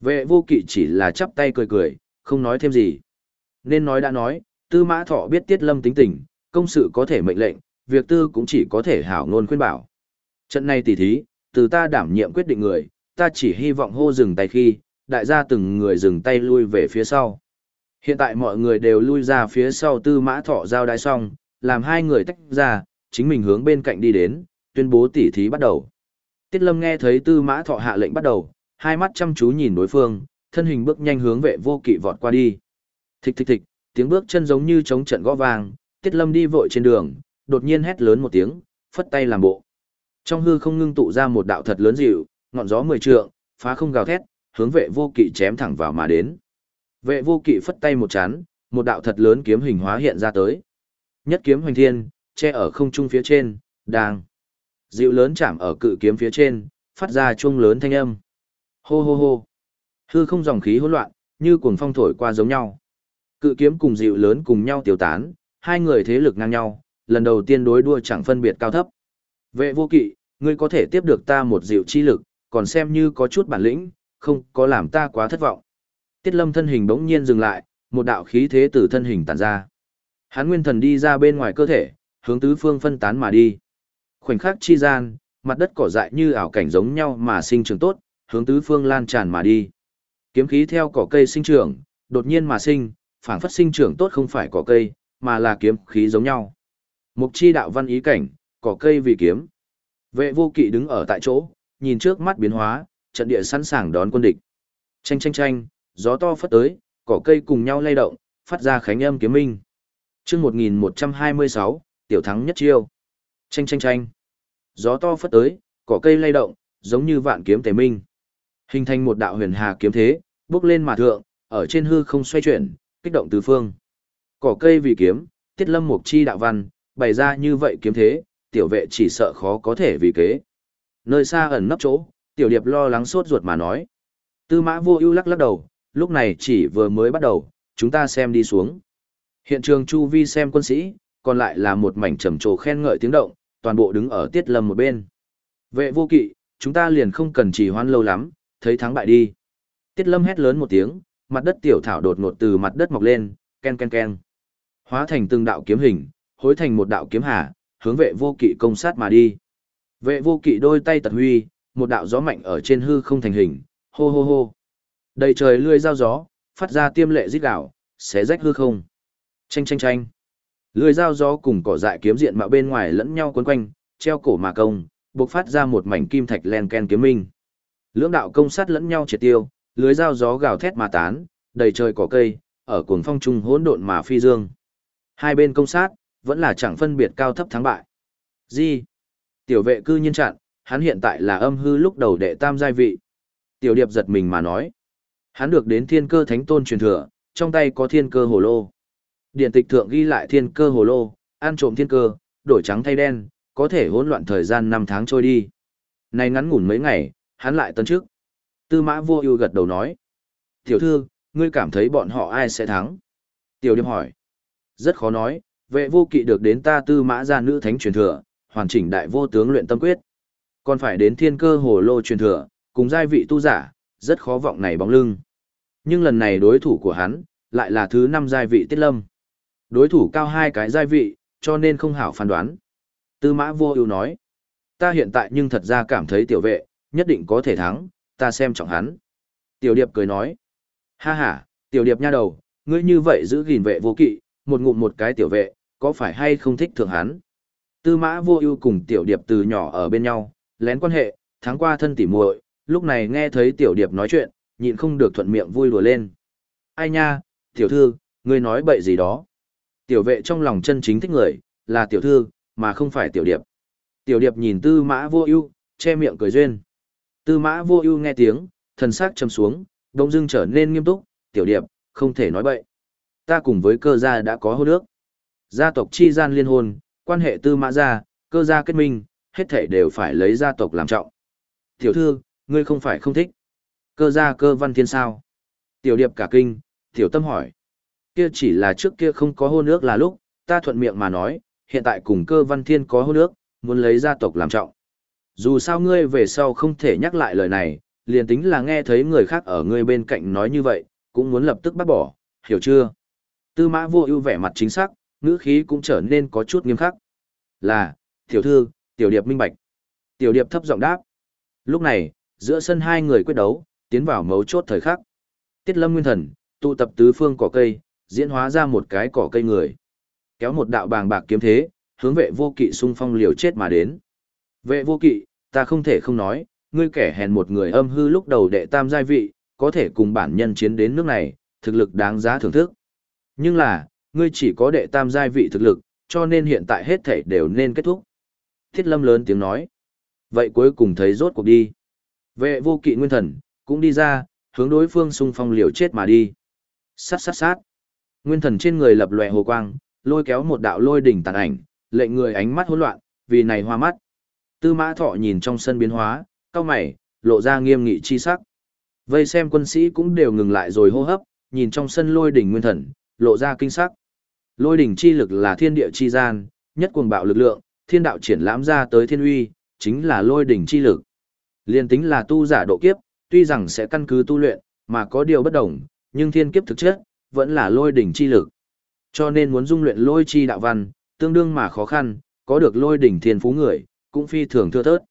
Vệ vô kỵ chỉ là chắp tay cười cười, không nói thêm gì. Nên nói đã nói, tư mã thọ biết Tiết Lâm tính tình, công sự có thể mệnh lệnh, việc tư cũng chỉ có thể hảo ngôn khuyên bảo. Trận này tỉ thí, từ ta đảm nhiệm quyết định người, ta chỉ hy vọng hô dừng tay khi, đại gia từng người dừng tay lui về phía sau. Hiện tại mọi người đều lui ra phía sau tư mã thọ giao đai xong, làm hai người tách ra, chính mình hướng bên cạnh đi đến, tuyên bố tỉ thí bắt đầu. Tiết Lâm nghe thấy tư mã thọ hạ lệnh bắt đầu, hai mắt chăm chú nhìn đối phương, thân hình bước nhanh hướng vệ vô kỵ vọt qua đi. Thịch thịch thịch, tiếng bước chân giống như chống trận gõ vàng. Tiết Lâm đi vội trên đường, đột nhiên hét lớn một tiếng, phất tay làm bộ. Trong hư không ngưng tụ ra một đạo thật lớn dịu, ngọn gió mười trượng, phá không gào thét, hướng vệ vô kỵ chém thẳng vào mà đến. Vệ vô kỵ phất tay một chán, một đạo thật lớn kiếm hình hóa hiện ra tới. Nhất kiếm hoành thiên, che ở không trung phía trên, đang. Dịu lớn chạm ở cự kiếm phía trên, phát ra chuông lớn thanh âm. Hô hô hô. Hư không dòng khí hỗn loạn, như cuồng phong thổi qua giống nhau. Cự kiếm cùng dịu lớn cùng nhau tiêu tán, hai người thế lực ngang nhau, lần đầu tiên đối đua chẳng phân biệt cao thấp. Vệ vô kỵ, ngươi có thể tiếp được ta một dịu chi lực, còn xem như có chút bản lĩnh, không có làm ta quá thất vọng. Tiết lâm thân hình bỗng nhiên dừng lại, một đạo khí thế từ thân hình tản ra. Hắn nguyên thần đi ra bên ngoài cơ thể, hướng tứ phương phân tán mà đi. Khoảnh khắc chi gian, mặt đất cỏ dại như ảo cảnh giống nhau mà sinh trưởng tốt, hướng tứ phương lan tràn mà đi. Kiếm khí theo cỏ cây sinh trưởng, đột nhiên mà sinh, phản phất sinh trưởng tốt không phải cỏ cây, mà là kiếm khí giống nhau. Mục chi đạo văn ý cảnh, cỏ cây vì kiếm. Vệ vô kỵ đứng ở tại chỗ, nhìn trước mắt biến hóa, trận địa sẵn sàng đón quân địch. Chanh chanh chanh, gió to phất tới, cỏ cây cùng nhau lay động, phát ra khánh âm kiếm minh. Chương 1126, tiểu thắng nhất chiêu. Chanh chanh chanh. Gió to phất tới, cỏ cây lay động, giống như vạn kiếm tề minh. Hình thành một đạo huyền hà kiếm thế, bước lên mà thượng, ở trên hư không xoay chuyển, kích động tứ phương. Cỏ cây vì kiếm, tiết lâm mục chi đạo văn, bày ra như vậy kiếm thế, tiểu vệ chỉ sợ khó có thể vì kế. Nơi xa ẩn nấp chỗ, tiểu điệp lo lắng sốt ruột mà nói. Tư mã vô ưu lắc lắc đầu, lúc này chỉ vừa mới bắt đầu, chúng ta xem đi xuống. Hiện trường chu vi xem quân sĩ, còn lại là một mảnh trầm trồ khen ngợi tiếng động, toàn bộ đứng ở tiết lâm một bên. Vệ vô kỵ, chúng ta liền không cần chỉ hoan lâu lắm, thấy thắng bại đi. Tiết lâm hét lớn một tiếng, mặt đất tiểu thảo đột ngột từ mặt đất mọc lên, ken ken ken. Hóa thành từng đạo kiếm hình, hối thành một đạo kiếm hà, hướng vệ vô kỵ công sát mà đi. Vệ vô kỵ đôi tay tật huy, một đạo gió mạnh ở trên hư không thành hình, hô hô hô. Đầy trời lươi dao gió, phát ra tiêm lệ rít gạo, xé rách hư không. Chanh chanh chanh. Lưỡi dao gió cùng cỏ dại kiếm diện mạo bên ngoài lẫn nhau quấn quanh, treo cổ mà công, bộc phát ra một mảnh kim thạch len ken kiếm minh. Lưỡng đạo công sát lẫn nhau triệt tiêu, lưới dao gió gào thét mà tán, đầy trời cỏ cây, ở cuồng phong trung hỗn độn mà phi dương. Hai bên công sát, vẫn là chẳng phân biệt cao thấp thắng bại. Gì? Tiểu vệ cư nhiên chặn, hắn hiện tại là âm hư lúc đầu đệ tam giai vị. Tiểu điệp giật mình mà nói. Hắn được đến thiên cơ thánh tôn truyền thừa, trong tay có thiên cơ hồ lô. Điện tịch thượng ghi lại thiên cơ hồ lô, ăn trộm thiên cơ, đổi trắng thay đen, có thể hỗn loạn thời gian 5 tháng trôi đi. Này ngắn ngủn mấy ngày, hắn lại tấn trước. Tư mã vô ưu gật đầu nói. Tiểu thư, ngươi cảm thấy bọn họ ai sẽ thắng? Tiểu điệp hỏi. Rất khó nói, vệ vô kỵ được đến ta tư mã gia nữ thánh truyền thừa, hoàn chỉnh đại vô tướng luyện tâm quyết. Còn phải đến thiên cơ hồ lô truyền thừa, cùng giai vị tu giả, rất khó vọng này bóng lưng. Nhưng lần này đối thủ của hắn, lại là thứ năm giai vị tiết lâm. Đối thủ cao hai cái giai vị, cho nên không hảo phán đoán. Tư mã vô ưu nói, ta hiện tại nhưng thật ra cảm thấy tiểu vệ, nhất định có thể thắng, ta xem trọng hắn. Tiểu điệp cười nói, ha ha, tiểu điệp nha đầu, ngươi như vậy giữ gìn vệ vô kỵ, một ngụm một cái tiểu vệ, có phải hay không thích thượng hắn? Tư mã vô ưu cùng tiểu điệp từ nhỏ ở bên nhau, lén quan hệ, tháng qua thân tỉ muội, lúc này nghe thấy tiểu điệp nói chuyện, nhịn không được thuận miệng vui đùa lên. Ai nha, tiểu thư, ngươi nói bậy gì đó. Tiểu vệ trong lòng chân chính thích người, là tiểu thư, mà không phải tiểu điệp. Tiểu điệp nhìn tư mã vô ưu, che miệng cười duyên. Tư mã vô ưu nghe tiếng, thần sắc trầm xuống, đông dưng trở nên nghiêm túc, tiểu điệp, không thể nói bậy. Ta cùng với cơ gia đã có hôn ước. Gia tộc chi gian liên hôn, quan hệ tư mã gia, cơ gia kết minh, hết thể đều phải lấy gia tộc làm trọng. Tiểu thư, ngươi không phải không thích. Cơ gia cơ văn thiên sao? Tiểu điệp cả kinh, tiểu tâm hỏi. Kia chỉ là trước kia không có hôn ước là lúc, ta thuận miệng mà nói, hiện tại cùng cơ văn thiên có hôn ước, muốn lấy gia tộc làm trọng. Dù sao ngươi về sau không thể nhắc lại lời này, liền tính là nghe thấy người khác ở ngươi bên cạnh nói như vậy, cũng muốn lập tức bắt bỏ, hiểu chưa? Tư mã vô ưu vẻ mặt chính xác, ngữ khí cũng trở nên có chút nghiêm khắc. Là, tiểu thư, tiểu điệp minh bạch. Tiểu điệp thấp giọng đáp. Lúc này, giữa sân hai người quyết đấu, tiến vào mấu chốt thời khắc. Tiết lâm nguyên thần, tụ tập tứ phương cỏ cây, diễn hóa ra một cái cỏ cây người. Kéo một đạo bàng bạc kiếm thế, hướng vệ vô kỵ xung phong liều chết mà đến. Vệ vô kỵ, ta không thể không nói, ngươi kẻ hèn một người âm hư lúc đầu đệ tam giai vị, có thể cùng bản nhân chiến đến nước này, thực lực đáng giá thưởng thức. Nhưng là, ngươi chỉ có đệ tam giai vị thực lực, cho nên hiện tại hết thể đều nên kết thúc. Thiết lâm lớn tiếng nói. Vậy cuối cùng thấy rốt cuộc đi. Vệ vô kỵ nguyên thần, cũng đi ra, hướng đối phương xung phong liều chết mà đi. Sát sát sát. Nguyên thần trên người lập lòe hồ quang, lôi kéo một đạo lôi đỉnh tàn ảnh, lệnh người ánh mắt hỗn loạn, vì này hoa mắt. Tư mã thọ nhìn trong sân biến hóa, cao mày, lộ ra nghiêm nghị chi sắc. Vây xem quân sĩ cũng đều ngừng lại rồi hô hấp, nhìn trong sân lôi đỉnh nguyên thần, lộ ra kinh sắc. Lôi đỉnh chi lực là thiên địa chi gian, nhất cuồng bạo lực lượng, thiên đạo triển lãm ra tới thiên uy, chính là lôi đỉnh chi lực. Liên tính là tu giả độ kiếp, tuy rằng sẽ căn cứ tu luyện, mà có điều bất đồng, nhưng thiên kiếp thực chất, vẫn là lôi đỉnh chi lực. Cho nên muốn dung luyện lôi chi đạo văn, tương đương mà khó khăn, có được lôi đỉnh thiên phú người, cũng phi thường thưa thớt.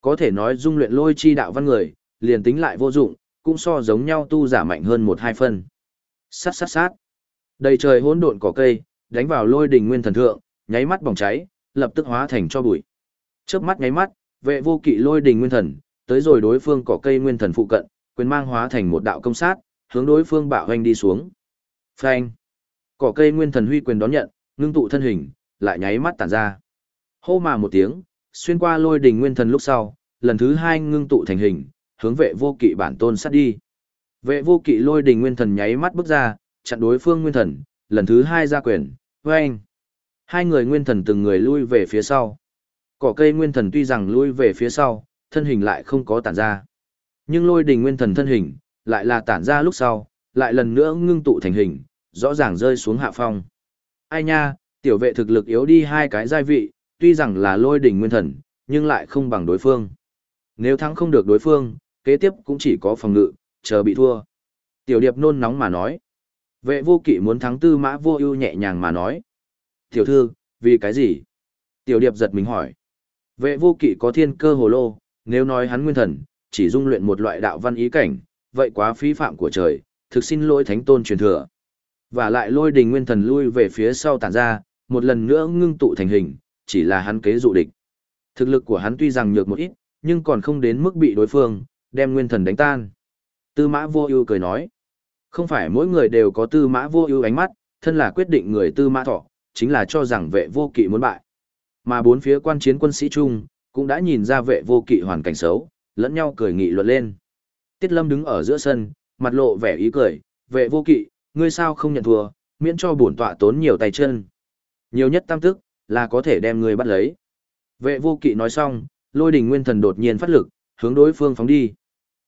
Có thể nói dung luyện lôi chi đạo văn người, liền tính lại vô dụng, cũng so giống nhau tu giả mạnh hơn một hai phân. Sát sát sát. Đầy trời hỗn độn cỏ cây, đánh vào lôi đỉnh nguyên thần thượng, nháy mắt bỏng cháy, lập tức hóa thành cho bụi. Chớp mắt nháy mắt, vệ vô kỵ lôi đỉnh nguyên thần, tới rồi đối phương cỏ cây nguyên thần phụ cận, quyền mang hóa thành một đạo công sát, hướng đối phương bạo hoành đi xuống. Phanh. Cỏ cây nguyên thần huy quyền đón nhận, ngưng tụ thân hình, lại nháy mắt tản ra. Hô mà một tiếng, xuyên qua lôi đỉnh nguyên thần lúc sau, lần thứ hai ngưng tụ thành hình, hướng vệ vô kỵ bản tôn sát đi. Vệ vô kỵ lôi đỉnh nguyên thần nháy mắt bước ra, chặn đối phương nguyên thần, lần thứ hai ra quyền, vâng. Hai người nguyên thần từng người lui về phía sau. Cỏ cây nguyên thần tuy rằng lui về phía sau, thân hình lại không có tản ra. Nhưng lôi đình nguyên thần thân hình, lại là tản ra lúc sau, lại lần nữa ngưng tụ thành hình, rõ ràng rơi xuống hạ phong. Ai nha, tiểu vệ thực lực yếu đi hai cái giai vị, tuy rằng là lôi đỉnh nguyên thần, nhưng lại không bằng đối phương. Nếu thắng không được đối phương, kế tiếp cũng chỉ có phòng ngự, chờ bị thua. Tiểu điệp nôn nóng mà nói. Vệ vô kỵ muốn thắng tư mã vô ưu nhẹ nhàng mà nói. Tiểu thư, vì cái gì? Tiểu điệp giật mình hỏi. Vệ vô kỵ có thiên cơ hồ lô, nếu nói hắn nguyên thần, chỉ dung luyện một loại đạo văn ý cảnh, vậy quá phí phạm của trời, thực xin lỗi thánh tôn truyền thừa. Và lại lôi đình nguyên thần lui về phía sau tản ra, một lần nữa ngưng tụ thành hình, chỉ là hắn kế dụ địch. Thực lực của hắn tuy rằng nhược một ít, nhưng còn không đến mức bị đối phương, đem nguyên thần đánh tan. Tư mã vô ưu cười nói, không phải mỗi người đều có tư mã vô ưu ánh mắt, thân là quyết định người tư mã thọ, chính là cho rằng vệ vô kỵ muốn bại. Mà bốn phía quan chiến quân sĩ chung, cũng đã nhìn ra vệ vô kỵ hoàn cảnh xấu, lẫn nhau cười nghị luận lên. Tiết Lâm đứng ở giữa sân, mặt lộ vẻ ý cười, vệ vô kỵ, ngươi sao không nhận thua, miễn cho bổn tọa tốn nhiều tay chân. Nhiều nhất tam tức, là có thể đem ngươi bắt lấy. Vệ vô kỵ nói xong, lôi đình nguyên thần đột nhiên phát lực, hướng đối phương phóng đi.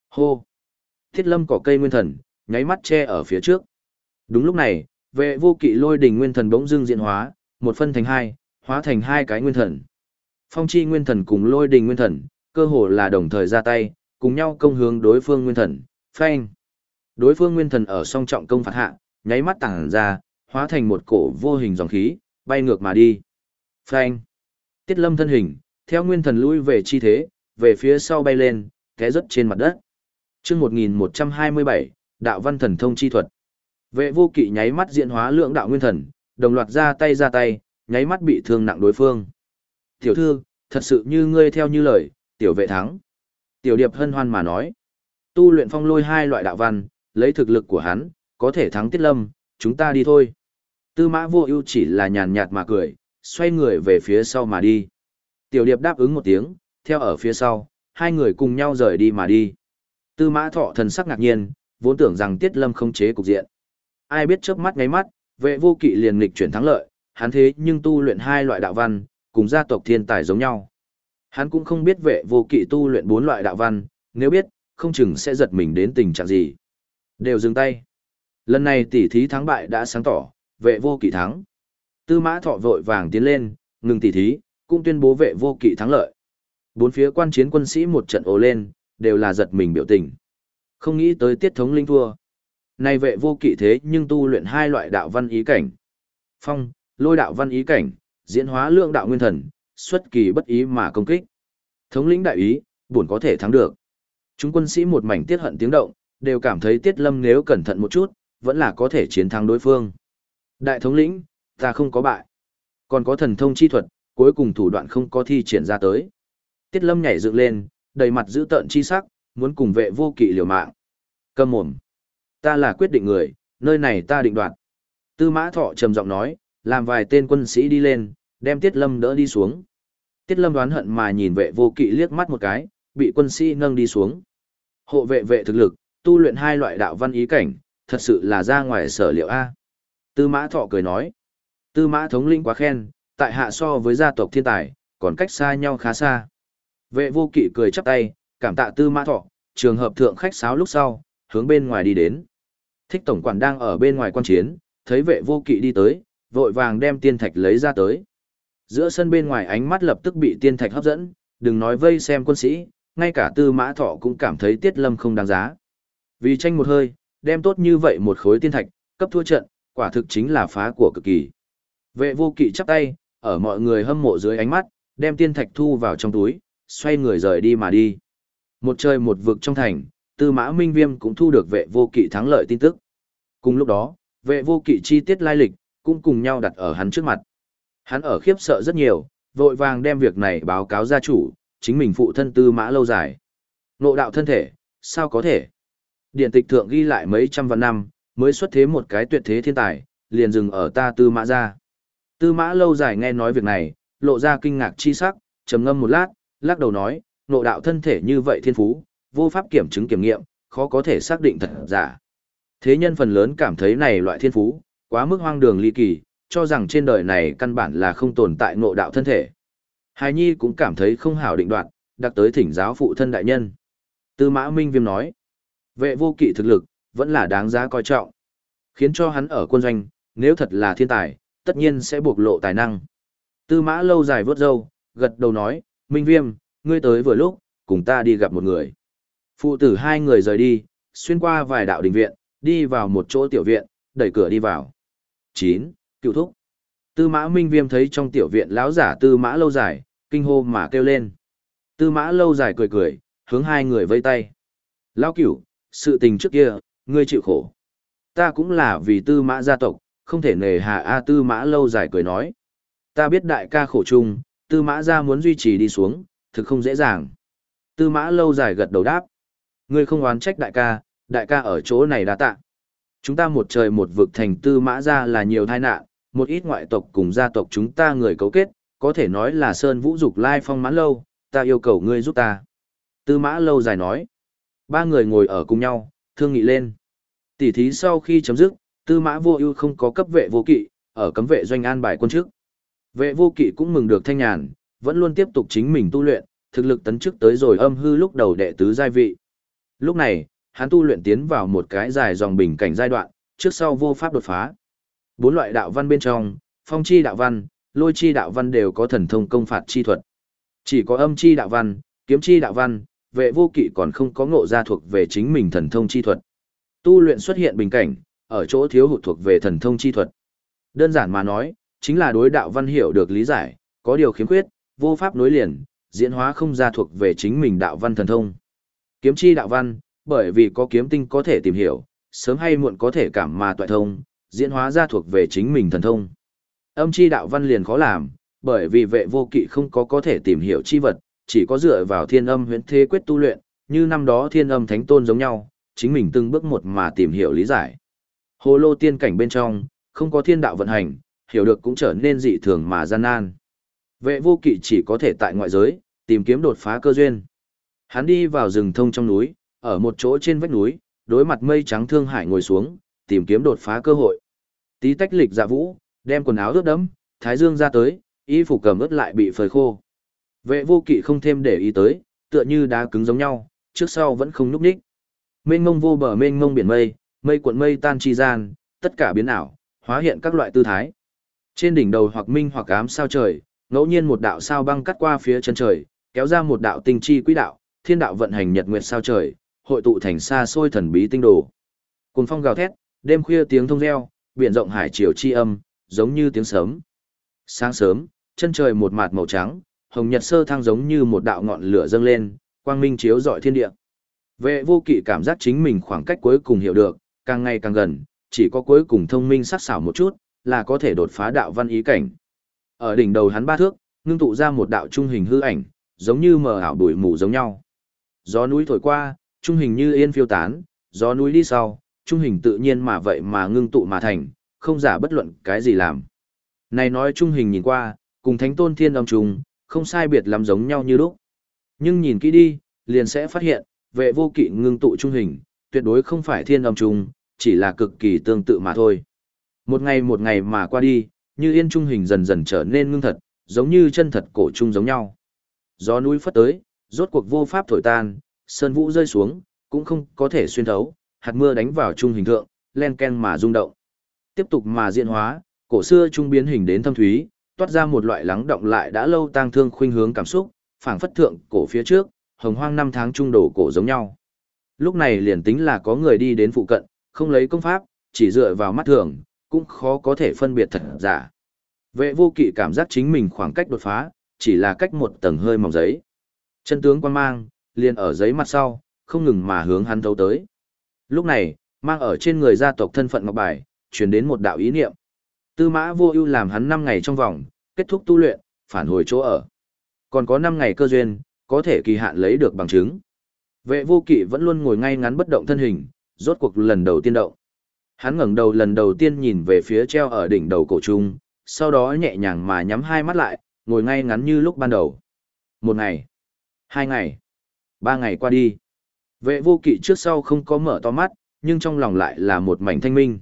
Hô! Thiết lâm cỏ cây nguyên thần, nháy mắt che ở phía trước. Đúng lúc này, vệ vô kỵ lôi đình nguyên thần bỗng dưng diện hóa, một phân thành hai, hóa thành hai cái nguyên thần. Phong chi nguyên thần cùng lôi đình nguyên thần, cơ hồ là đồng thời ra tay, cùng nhau công hướng đối phương nguyên thần, phanh. Đối phương nguyên thần ở song trọng công phạt hạ, nháy mắt tản ra, hóa thành một cổ vô hình dòng khí, bay ngược mà đi. Phanh. Tiết lâm thân hình, theo nguyên thần lui về chi thế, về phía sau bay lên, té rớt trên mặt đất. chương 1127, đạo văn thần thông chi thuật. Vệ vô kỵ nháy mắt diễn hóa lượng đạo nguyên thần, đồng loạt ra tay ra tay, nháy mắt bị thương nặng đối phương. Tiểu thư, thật sự như ngươi theo như lời, tiểu vệ thắng. Tiểu điệp hân hoan mà nói. Tu luyện phong lôi hai loại đạo văn, lấy thực lực của hắn, có thể thắng tiết lâm, chúng ta đi thôi. Tư mã vô ưu chỉ là nhàn nhạt mà cười, xoay người về phía sau mà đi. Tiểu điệp đáp ứng một tiếng, theo ở phía sau, hai người cùng nhau rời đi mà đi. Tư mã thọ thần sắc ngạc nhiên, vốn tưởng rằng tiết lâm không chế cục diện. Ai biết chớp mắt ngáy mắt, vệ vô kỵ liền nghịch chuyển thắng lợi, hắn thế nhưng tu luyện hai loại đạo văn, cùng gia tộc thiên tài giống nhau. Hắn cũng không biết vệ vô kỵ tu luyện bốn loại đạo văn, nếu biết, không chừng sẽ giật mình đến tình trạng gì. Đều dừng tay. Lần này tỉ thí thắng bại đã sáng tỏ, vệ vô kỵ thắng. Tư mã thọ vội vàng tiến lên, ngừng tỉ thí, cũng tuyên bố vệ vô kỵ thắng lợi. Bốn phía quan chiến quân sĩ một trận ồ lên, đều là giật mình biểu tình. Không nghĩ tới tiết thống linh thua. Này vệ vô kỵ thế nhưng tu luyện hai loại đạo văn ý cảnh. Phong, lôi đạo văn ý cảnh, diễn hóa lượng đạo nguyên thần, xuất kỳ bất ý mà công kích. Thống lĩnh đại ý, buồn có thể thắng được. Chúng quân sĩ một mảnh tiết hận tiếng động, đều cảm thấy tiết lâm nếu cẩn thận một chút, vẫn là có thể chiến thắng đối phương. Đại thống lĩnh, ta không có bại. Còn có thần thông chi thuật, cuối cùng thủ đoạn không có thi triển ra tới. Tiết lâm nhảy dựng lên, đầy mặt giữ tợn chi sắc, muốn cùng vệ vô kỵ liều mạng. Cầm mồm. Ta là quyết định người, nơi này ta định đoạt. Tư mã thọ trầm giọng nói, làm vài tên quân sĩ đi lên, đem Tiết Lâm đỡ đi xuống. Tiết Lâm đoán hận mà nhìn vệ vô kỵ liếc mắt một cái, bị quân sĩ nâng đi xuống. Hộ vệ vệ thực lực, tu luyện hai loại đạo văn ý cảnh, thật sự là ra ngoài sở liệu A. Tư mã thọ cười nói. Tư mã thống lĩnh quá khen, tại hạ so với gia tộc thiên tài, còn cách xa nhau khá xa. Vệ vô kỵ cười chắp tay, cảm tạ tư mã thọ, trường hợp thượng khách sáo lúc sau, hướng bên ngoài đi đến. Thích tổng quản đang ở bên ngoài quan chiến, thấy vệ vô kỵ đi tới, vội vàng đem tiên thạch lấy ra tới. Giữa sân bên ngoài ánh mắt lập tức bị tiên thạch hấp dẫn, đừng nói vây xem quân sĩ, ngay cả tư mã thọ cũng cảm thấy tiết lâm không đáng giá. Vì tranh một hơi, đem tốt như vậy một khối tiên thạch, cấp thua trận, quả thực chính là phá của cực kỳ. Vệ vô kỵ chắp tay, ở mọi người hâm mộ dưới ánh mắt, đem tiên thạch thu vào trong túi, xoay người rời đi mà đi. Một trời một vực trong thành, tư mã minh viêm cũng thu được vệ vô kỵ thắng lợi tin tức. Cùng lúc đó, vệ vô kỵ chi tiết lai lịch, cũng cùng nhau đặt ở hắn trước mặt. Hắn ở khiếp sợ rất nhiều, vội vàng đem việc này báo cáo gia chủ, chính mình phụ thân tư mã lâu dài. Nộ đạo thân thể, sao có thể? Điện tịch thượng ghi lại mấy trăm vạn năm, mới xuất thế một cái tuyệt thế thiên tài, liền dừng ở ta tư mã ra. Tư mã lâu dài nghe nói việc này, lộ ra kinh ngạc chi sắc, trầm ngâm một lát, lắc đầu nói, nộ đạo thân thể như vậy thiên phú, vô pháp kiểm chứng kiểm nghiệm, khó có thể xác định thật giả. Thế nhân phần lớn cảm thấy này loại thiên phú, quá mức hoang đường ly kỳ, cho rằng trên đời này căn bản là không tồn tại ngộ đạo thân thể. Hài Nhi cũng cảm thấy không hảo định đoạt, đặc tới thỉnh giáo phụ thân đại nhân. Tư mã Minh Viêm nói, Vệ vô kỵ thực lực, vẫn là đáng giá coi trọng. Khiến cho hắn ở quân doanh, nếu thật là thiên tài, tất nhiên sẽ bộc lộ tài năng. Tư mã lâu dài vớt râu, gật đầu nói, Minh Viêm, ngươi tới vừa lúc, cùng ta đi gặp một người. Phụ tử hai người rời đi, xuyên qua vài đạo đình viện, đi vào một chỗ tiểu viện, đẩy cửa đi vào. 9. Cựu thúc. Tư mã Minh Viêm thấy trong tiểu viện lão giả tư mã lâu dài, kinh hô mà kêu lên. Tư mã lâu dài cười cười, hướng hai người vây tay. Lão cửu, sự tình trước kia, ngươi chịu khổ. Ta cũng là vì tư mã gia tộc, không thể nề hà A tư mã lâu dài cười nói. Ta biết đại ca khổ chung, tư mã gia muốn duy trì đi xuống, thực không dễ dàng. Tư mã lâu dài gật đầu đáp. Ngươi không oán trách đại ca, đại ca ở chỗ này đã tạ. Chúng ta một trời một vực thành tư mã gia là nhiều tai nạn, một ít ngoại tộc cùng gia tộc chúng ta người cấu kết, có thể nói là sơn vũ dục lai phong mãn lâu, ta yêu cầu ngươi giúp ta. Tư mã lâu dài nói. Ba người ngồi ở cùng nhau, thương nghị lên. Tỷ thí sau khi chấm dứt, tư mã vô ưu không có cấp vệ vô kỵ, ở cấm vệ doanh an bài quân trước. Vệ vô kỵ cũng mừng được thanh nhàn, vẫn luôn tiếp tục chính mình tu luyện, thực lực tấn chức tới rồi âm hư lúc đầu đệ tứ giai vị. Lúc này, hắn tu luyện tiến vào một cái dài dòng bình cảnh giai đoạn, trước sau vô pháp đột phá. Bốn loại đạo văn bên trong, phong chi đạo văn, lôi chi đạo văn đều có thần thông công phạt chi thuật. Chỉ có âm chi đạo văn, kiếm chi đạo văn, vệ vô kỵ còn không có ngộ ra thuộc về chính mình thần thông chi thuật. Tu luyện xuất hiện bình cảnh, ở chỗ thiếu hụt thuộc về thần thông chi thuật. Đơn giản mà nói, chính là đối đạo văn hiểu được lý giải, có điều khiếm khuyết, vô pháp nối liền, diễn hóa không ra thuộc về chính mình đạo văn thần thông. Kiếm chi đạo văn, bởi vì có kiếm tinh có thể tìm hiểu, sớm hay muộn có thể cảm mà toại thông, diễn hóa ra thuộc về chính mình thần thông. Âm chi đạo văn liền khó làm, bởi vì vệ vô kỵ không có có thể tìm hiểu chi vật, chỉ có dựa vào thiên âm huyễn thế quyết tu luyện, như năm đó thiên âm thánh tôn giống nhau, chính mình từng bước một mà tìm hiểu lý giải. Hồ lô tiên cảnh bên trong, không có thiên đạo vận hành, hiểu được cũng trở nên dị thường mà gian nan. Vệ vô kỵ chỉ có thể tại ngoại giới, tìm kiếm đột phá cơ duyên. Hắn đi vào rừng thông trong núi, ở một chỗ trên vách núi, đối mặt mây trắng thương hải ngồi xuống, tìm kiếm đột phá cơ hội. Tí tách lịch dạ vũ, đem quần áo ướt đẫm, thái dương ra tới, y phục cầm ướt lại bị phơi khô. Vệ vô kỵ không thêm để ý tới, tựa như đá cứng giống nhau, trước sau vẫn không núp ních. Mênh mông vô bờ mênh mông biển mây, mây cuộn mây tan chi gian, tất cả biến ảo, hóa hiện các loại tư thái. Trên đỉnh đầu hoặc minh hoặc ám sao trời, ngẫu nhiên một đạo sao băng cắt qua phía chân trời, kéo ra một đạo tinh chi quỹ đạo, thiên đạo vận hành nhật nguyệt sao trời, hội tụ thành xa xôi thần bí tinh đồ. Cùng phong gào thét, đêm khuya tiếng thông reo, biển rộng hải chiều chi âm, giống như tiếng sớm. Sáng sớm, chân trời một mạt màu trắng, hồng nhật sơ thăng giống như một đạo ngọn lửa dâng lên, quang minh chiếu rọi thiên địa. Vệ vô kỵ cảm giác chính mình khoảng cách cuối cùng hiểu được, càng ngày càng gần, chỉ có cuối cùng thông minh sắc sảo một chút, là có thể đột phá đạo văn ý cảnh. Ở đỉnh đầu hắn ba thước, ngưng tụ ra một đạo trung hình hư ảnh, giống như mờ ảo bụi mù giống nhau. Gió núi thổi qua, trung hình như yên phiêu tán, gió núi đi sau, trung hình tự nhiên mà vậy mà ngưng tụ mà thành, không giả bất luận cái gì làm. Này nói trung hình nhìn qua, cùng thánh tôn thiên âm trùng, không sai biệt lắm giống nhau như lúc. Nhưng nhìn kỹ đi, liền sẽ phát hiện, vệ vô kỵ ngưng tụ trung hình, tuyệt đối không phải thiên âm trùng, chỉ là cực kỳ tương tự mà thôi. Một ngày một ngày mà qua đi, như yên trung hình dần dần trở nên ngưng thật, giống như chân thật cổ trung giống nhau. Gió núi phất tới, rốt cuộc vô pháp thổi tan, sơn vũ rơi xuống, cũng không có thể xuyên thấu, hạt mưa đánh vào trung hình thượng, len ken mà rung động. Tiếp tục mà diễn hóa, cổ xưa trung biến hình đến thâm thúy, toát ra một loại lắng động lại đã lâu tang thương khuynh hướng cảm xúc, phảng phất thượng cổ phía trước, hồng hoang năm tháng trung đổ cổ giống nhau. Lúc này liền tính là có người đi đến phụ cận, không lấy công pháp, chỉ dựa vào mắt thường, cũng khó có thể phân biệt thật giả. Vệ vô kỵ cảm giác chính mình khoảng cách đột phá, chỉ là cách một tầng hơi mỏng giấy. Chân tướng quan mang, liền ở giấy mặt sau, không ngừng mà hướng hắn thấu tới. Lúc này, mang ở trên người gia tộc thân phận ngọc bài, truyền đến một đạo ý niệm. Tư mã vô ưu làm hắn 5 ngày trong vòng, kết thúc tu luyện, phản hồi chỗ ở. Còn có 5 ngày cơ duyên, có thể kỳ hạn lấy được bằng chứng. Vệ vô kỵ vẫn luôn ngồi ngay ngắn bất động thân hình, rốt cuộc lần đầu tiên động. Hắn ngẩng đầu lần đầu tiên nhìn về phía treo ở đỉnh đầu cổ trung, sau đó nhẹ nhàng mà nhắm hai mắt lại, ngồi ngay ngắn như lúc ban đầu. Một ngày, hai ngày, ba ngày qua đi. Vệ vô kỵ trước sau không có mở to mắt, nhưng trong lòng lại là một mảnh thanh minh.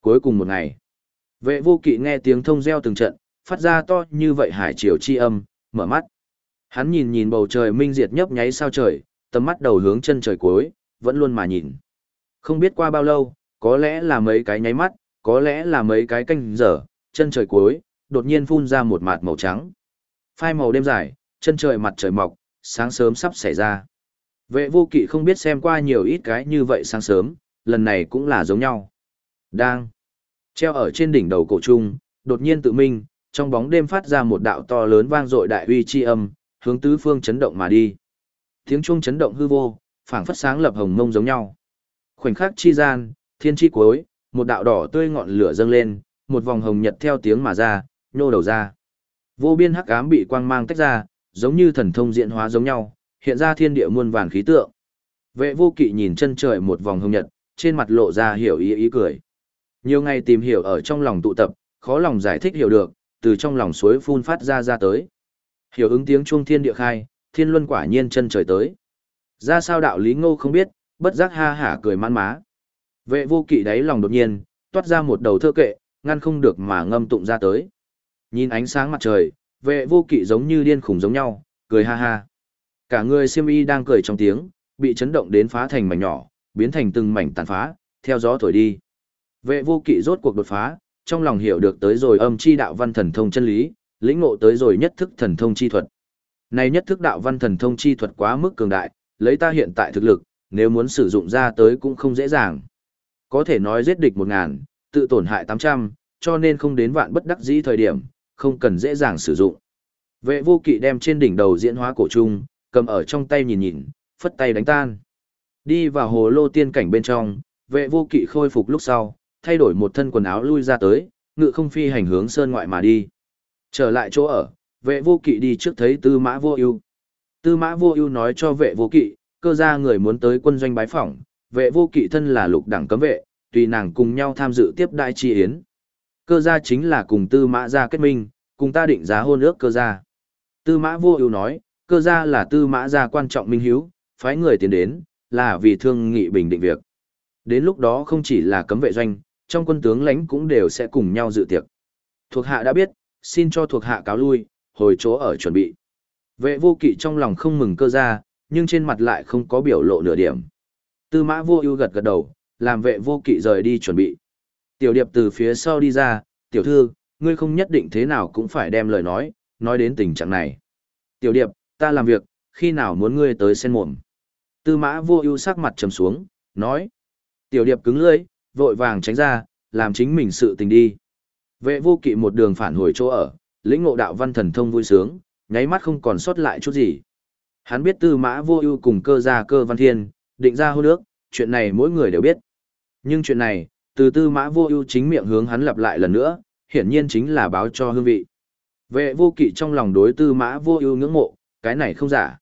Cuối cùng một ngày, vệ vô kỵ nghe tiếng thông reo từng trận, phát ra to như vậy hải triều chi âm, mở mắt. Hắn nhìn nhìn bầu trời minh diệt nhấp nháy sao trời, tầm mắt đầu hướng chân trời cuối, vẫn luôn mà nhìn. Không biết qua bao lâu, có lẽ là mấy cái nháy mắt, có lẽ là mấy cái canh giờ, chân trời cuối, đột nhiên phun ra một mạt màu trắng. Phai màu đêm dài, chân trời mặt trời mọc, sáng sớm sắp xảy ra. Vệ vô kỵ không biết xem qua nhiều ít cái như vậy sáng sớm, lần này cũng là giống nhau. Đang treo ở trên đỉnh đầu cổ trung, đột nhiên tự minh, trong bóng đêm phát ra một đạo to lớn vang dội đại uy chi âm, hướng tứ phương chấn động mà đi. Tiếng chuông chấn động hư vô, phảng phất sáng lập hồng mông giống nhau. Khoảnh khắc chi gian, thiên chi cuối, một đạo đỏ tươi ngọn lửa dâng lên, một vòng hồng nhật theo tiếng mà ra, nhô đầu ra. Vô biên hắc ám bị quang mang tách ra, giống như thần thông diễn hóa giống nhau, hiện ra thiên địa muôn vàn khí tượng. Vệ vô kỵ nhìn chân trời một vòng hồng nhật, trên mặt lộ ra hiểu ý ý cười. Nhiều ngày tìm hiểu ở trong lòng tụ tập, khó lòng giải thích hiểu được, từ trong lòng suối phun phát ra ra tới. Hiểu ứng tiếng chuông thiên địa khai, thiên luân quả nhiên chân trời tới. Ra sao đạo lý ngô không biết, bất giác ha hả cười man má. Vệ vô kỵ đáy lòng đột nhiên, toát ra một đầu thơ kệ, ngăn không được mà ngâm tụng ra tới. Nhìn ánh sáng mặt trời, vệ vô kỵ giống như điên khủng giống nhau, cười ha ha. Cả người siêm y đang cười trong tiếng, bị chấn động đến phá thành mảnh nhỏ, biến thành từng mảnh tàn phá, theo gió thổi đi. Vệ vô kỵ rốt cuộc đột phá, trong lòng hiểu được tới rồi âm chi đạo văn thần thông chân lý, lĩnh ngộ tới rồi nhất thức thần thông chi thuật. Này nhất thức đạo văn thần thông chi thuật quá mức cường đại, lấy ta hiện tại thực lực, nếu muốn sử dụng ra tới cũng không dễ dàng. Có thể nói giết địch một ngàn, tự tổn hại tám trăm, cho nên không đến vạn bất đắc dĩ thời điểm, không cần dễ dàng sử dụng. Vệ vô kỵ đem trên đỉnh đầu diễn hóa cổ trung, cầm ở trong tay nhìn nhìn, phất tay đánh tan. Đi vào hồ lô tiên cảnh bên trong, vệ vô kỵ khôi phục lúc sau, thay đổi một thân quần áo lui ra tới, ngự không phi hành hướng sơn ngoại mà đi. Trở lại chỗ ở, vệ vô kỵ đi trước thấy tư mã vô ưu tư mã vô ưu nói cho vệ vô kỵ cơ ra người muốn tới quân doanh bái phỏng vệ vô kỵ thân là lục đẳng cấm vệ tùy nàng cùng nhau tham dự tiếp đại chi yến cơ gia chính là cùng tư mã gia kết minh cùng ta định giá hôn ước cơ gia tư mã vô ưu nói cơ gia là tư mã gia quan trọng minh hiếu phái người tiến đến là vì thương nghị bình định việc đến lúc đó không chỉ là cấm vệ doanh trong quân tướng lãnh cũng đều sẽ cùng nhau dự tiệc thuộc hạ đã biết xin cho thuộc hạ cáo lui hồi chỗ ở chuẩn bị. Vệ vô kỵ trong lòng không mừng cơ gia, nhưng trên mặt lại không có biểu lộ nửa điểm. Tư mã vô ưu gật gật đầu, làm vệ vô kỵ rời đi chuẩn bị. Tiểu điệp từ phía sau đi ra, tiểu thư, ngươi không nhất định thế nào cũng phải đem lời nói, nói đến tình trạng này. Tiểu điệp, ta làm việc, khi nào muốn ngươi tới sen mồm. Tư mã vô ưu sắc mặt trầm xuống, nói. Tiểu điệp cứng lưỡi, vội vàng tránh ra, làm chính mình sự tình đi. Vệ vô kỵ một đường phản hồi chỗ ở, lĩnh ngộ đạo văn thần thông vui sướng, nháy mắt không còn sót lại chút gì. Hắn biết tư mã vô ưu cùng cơ gia cơ văn thiên, định ra hôn ước, chuyện này mỗi người đều biết. Nhưng chuyện này, từ tư mã vô ưu chính miệng hướng hắn lặp lại lần nữa, hiển nhiên chính là báo cho hương vị. Vệ vô kỵ trong lòng đối tư mã vô ưu ngưỡng mộ, cái này không giả.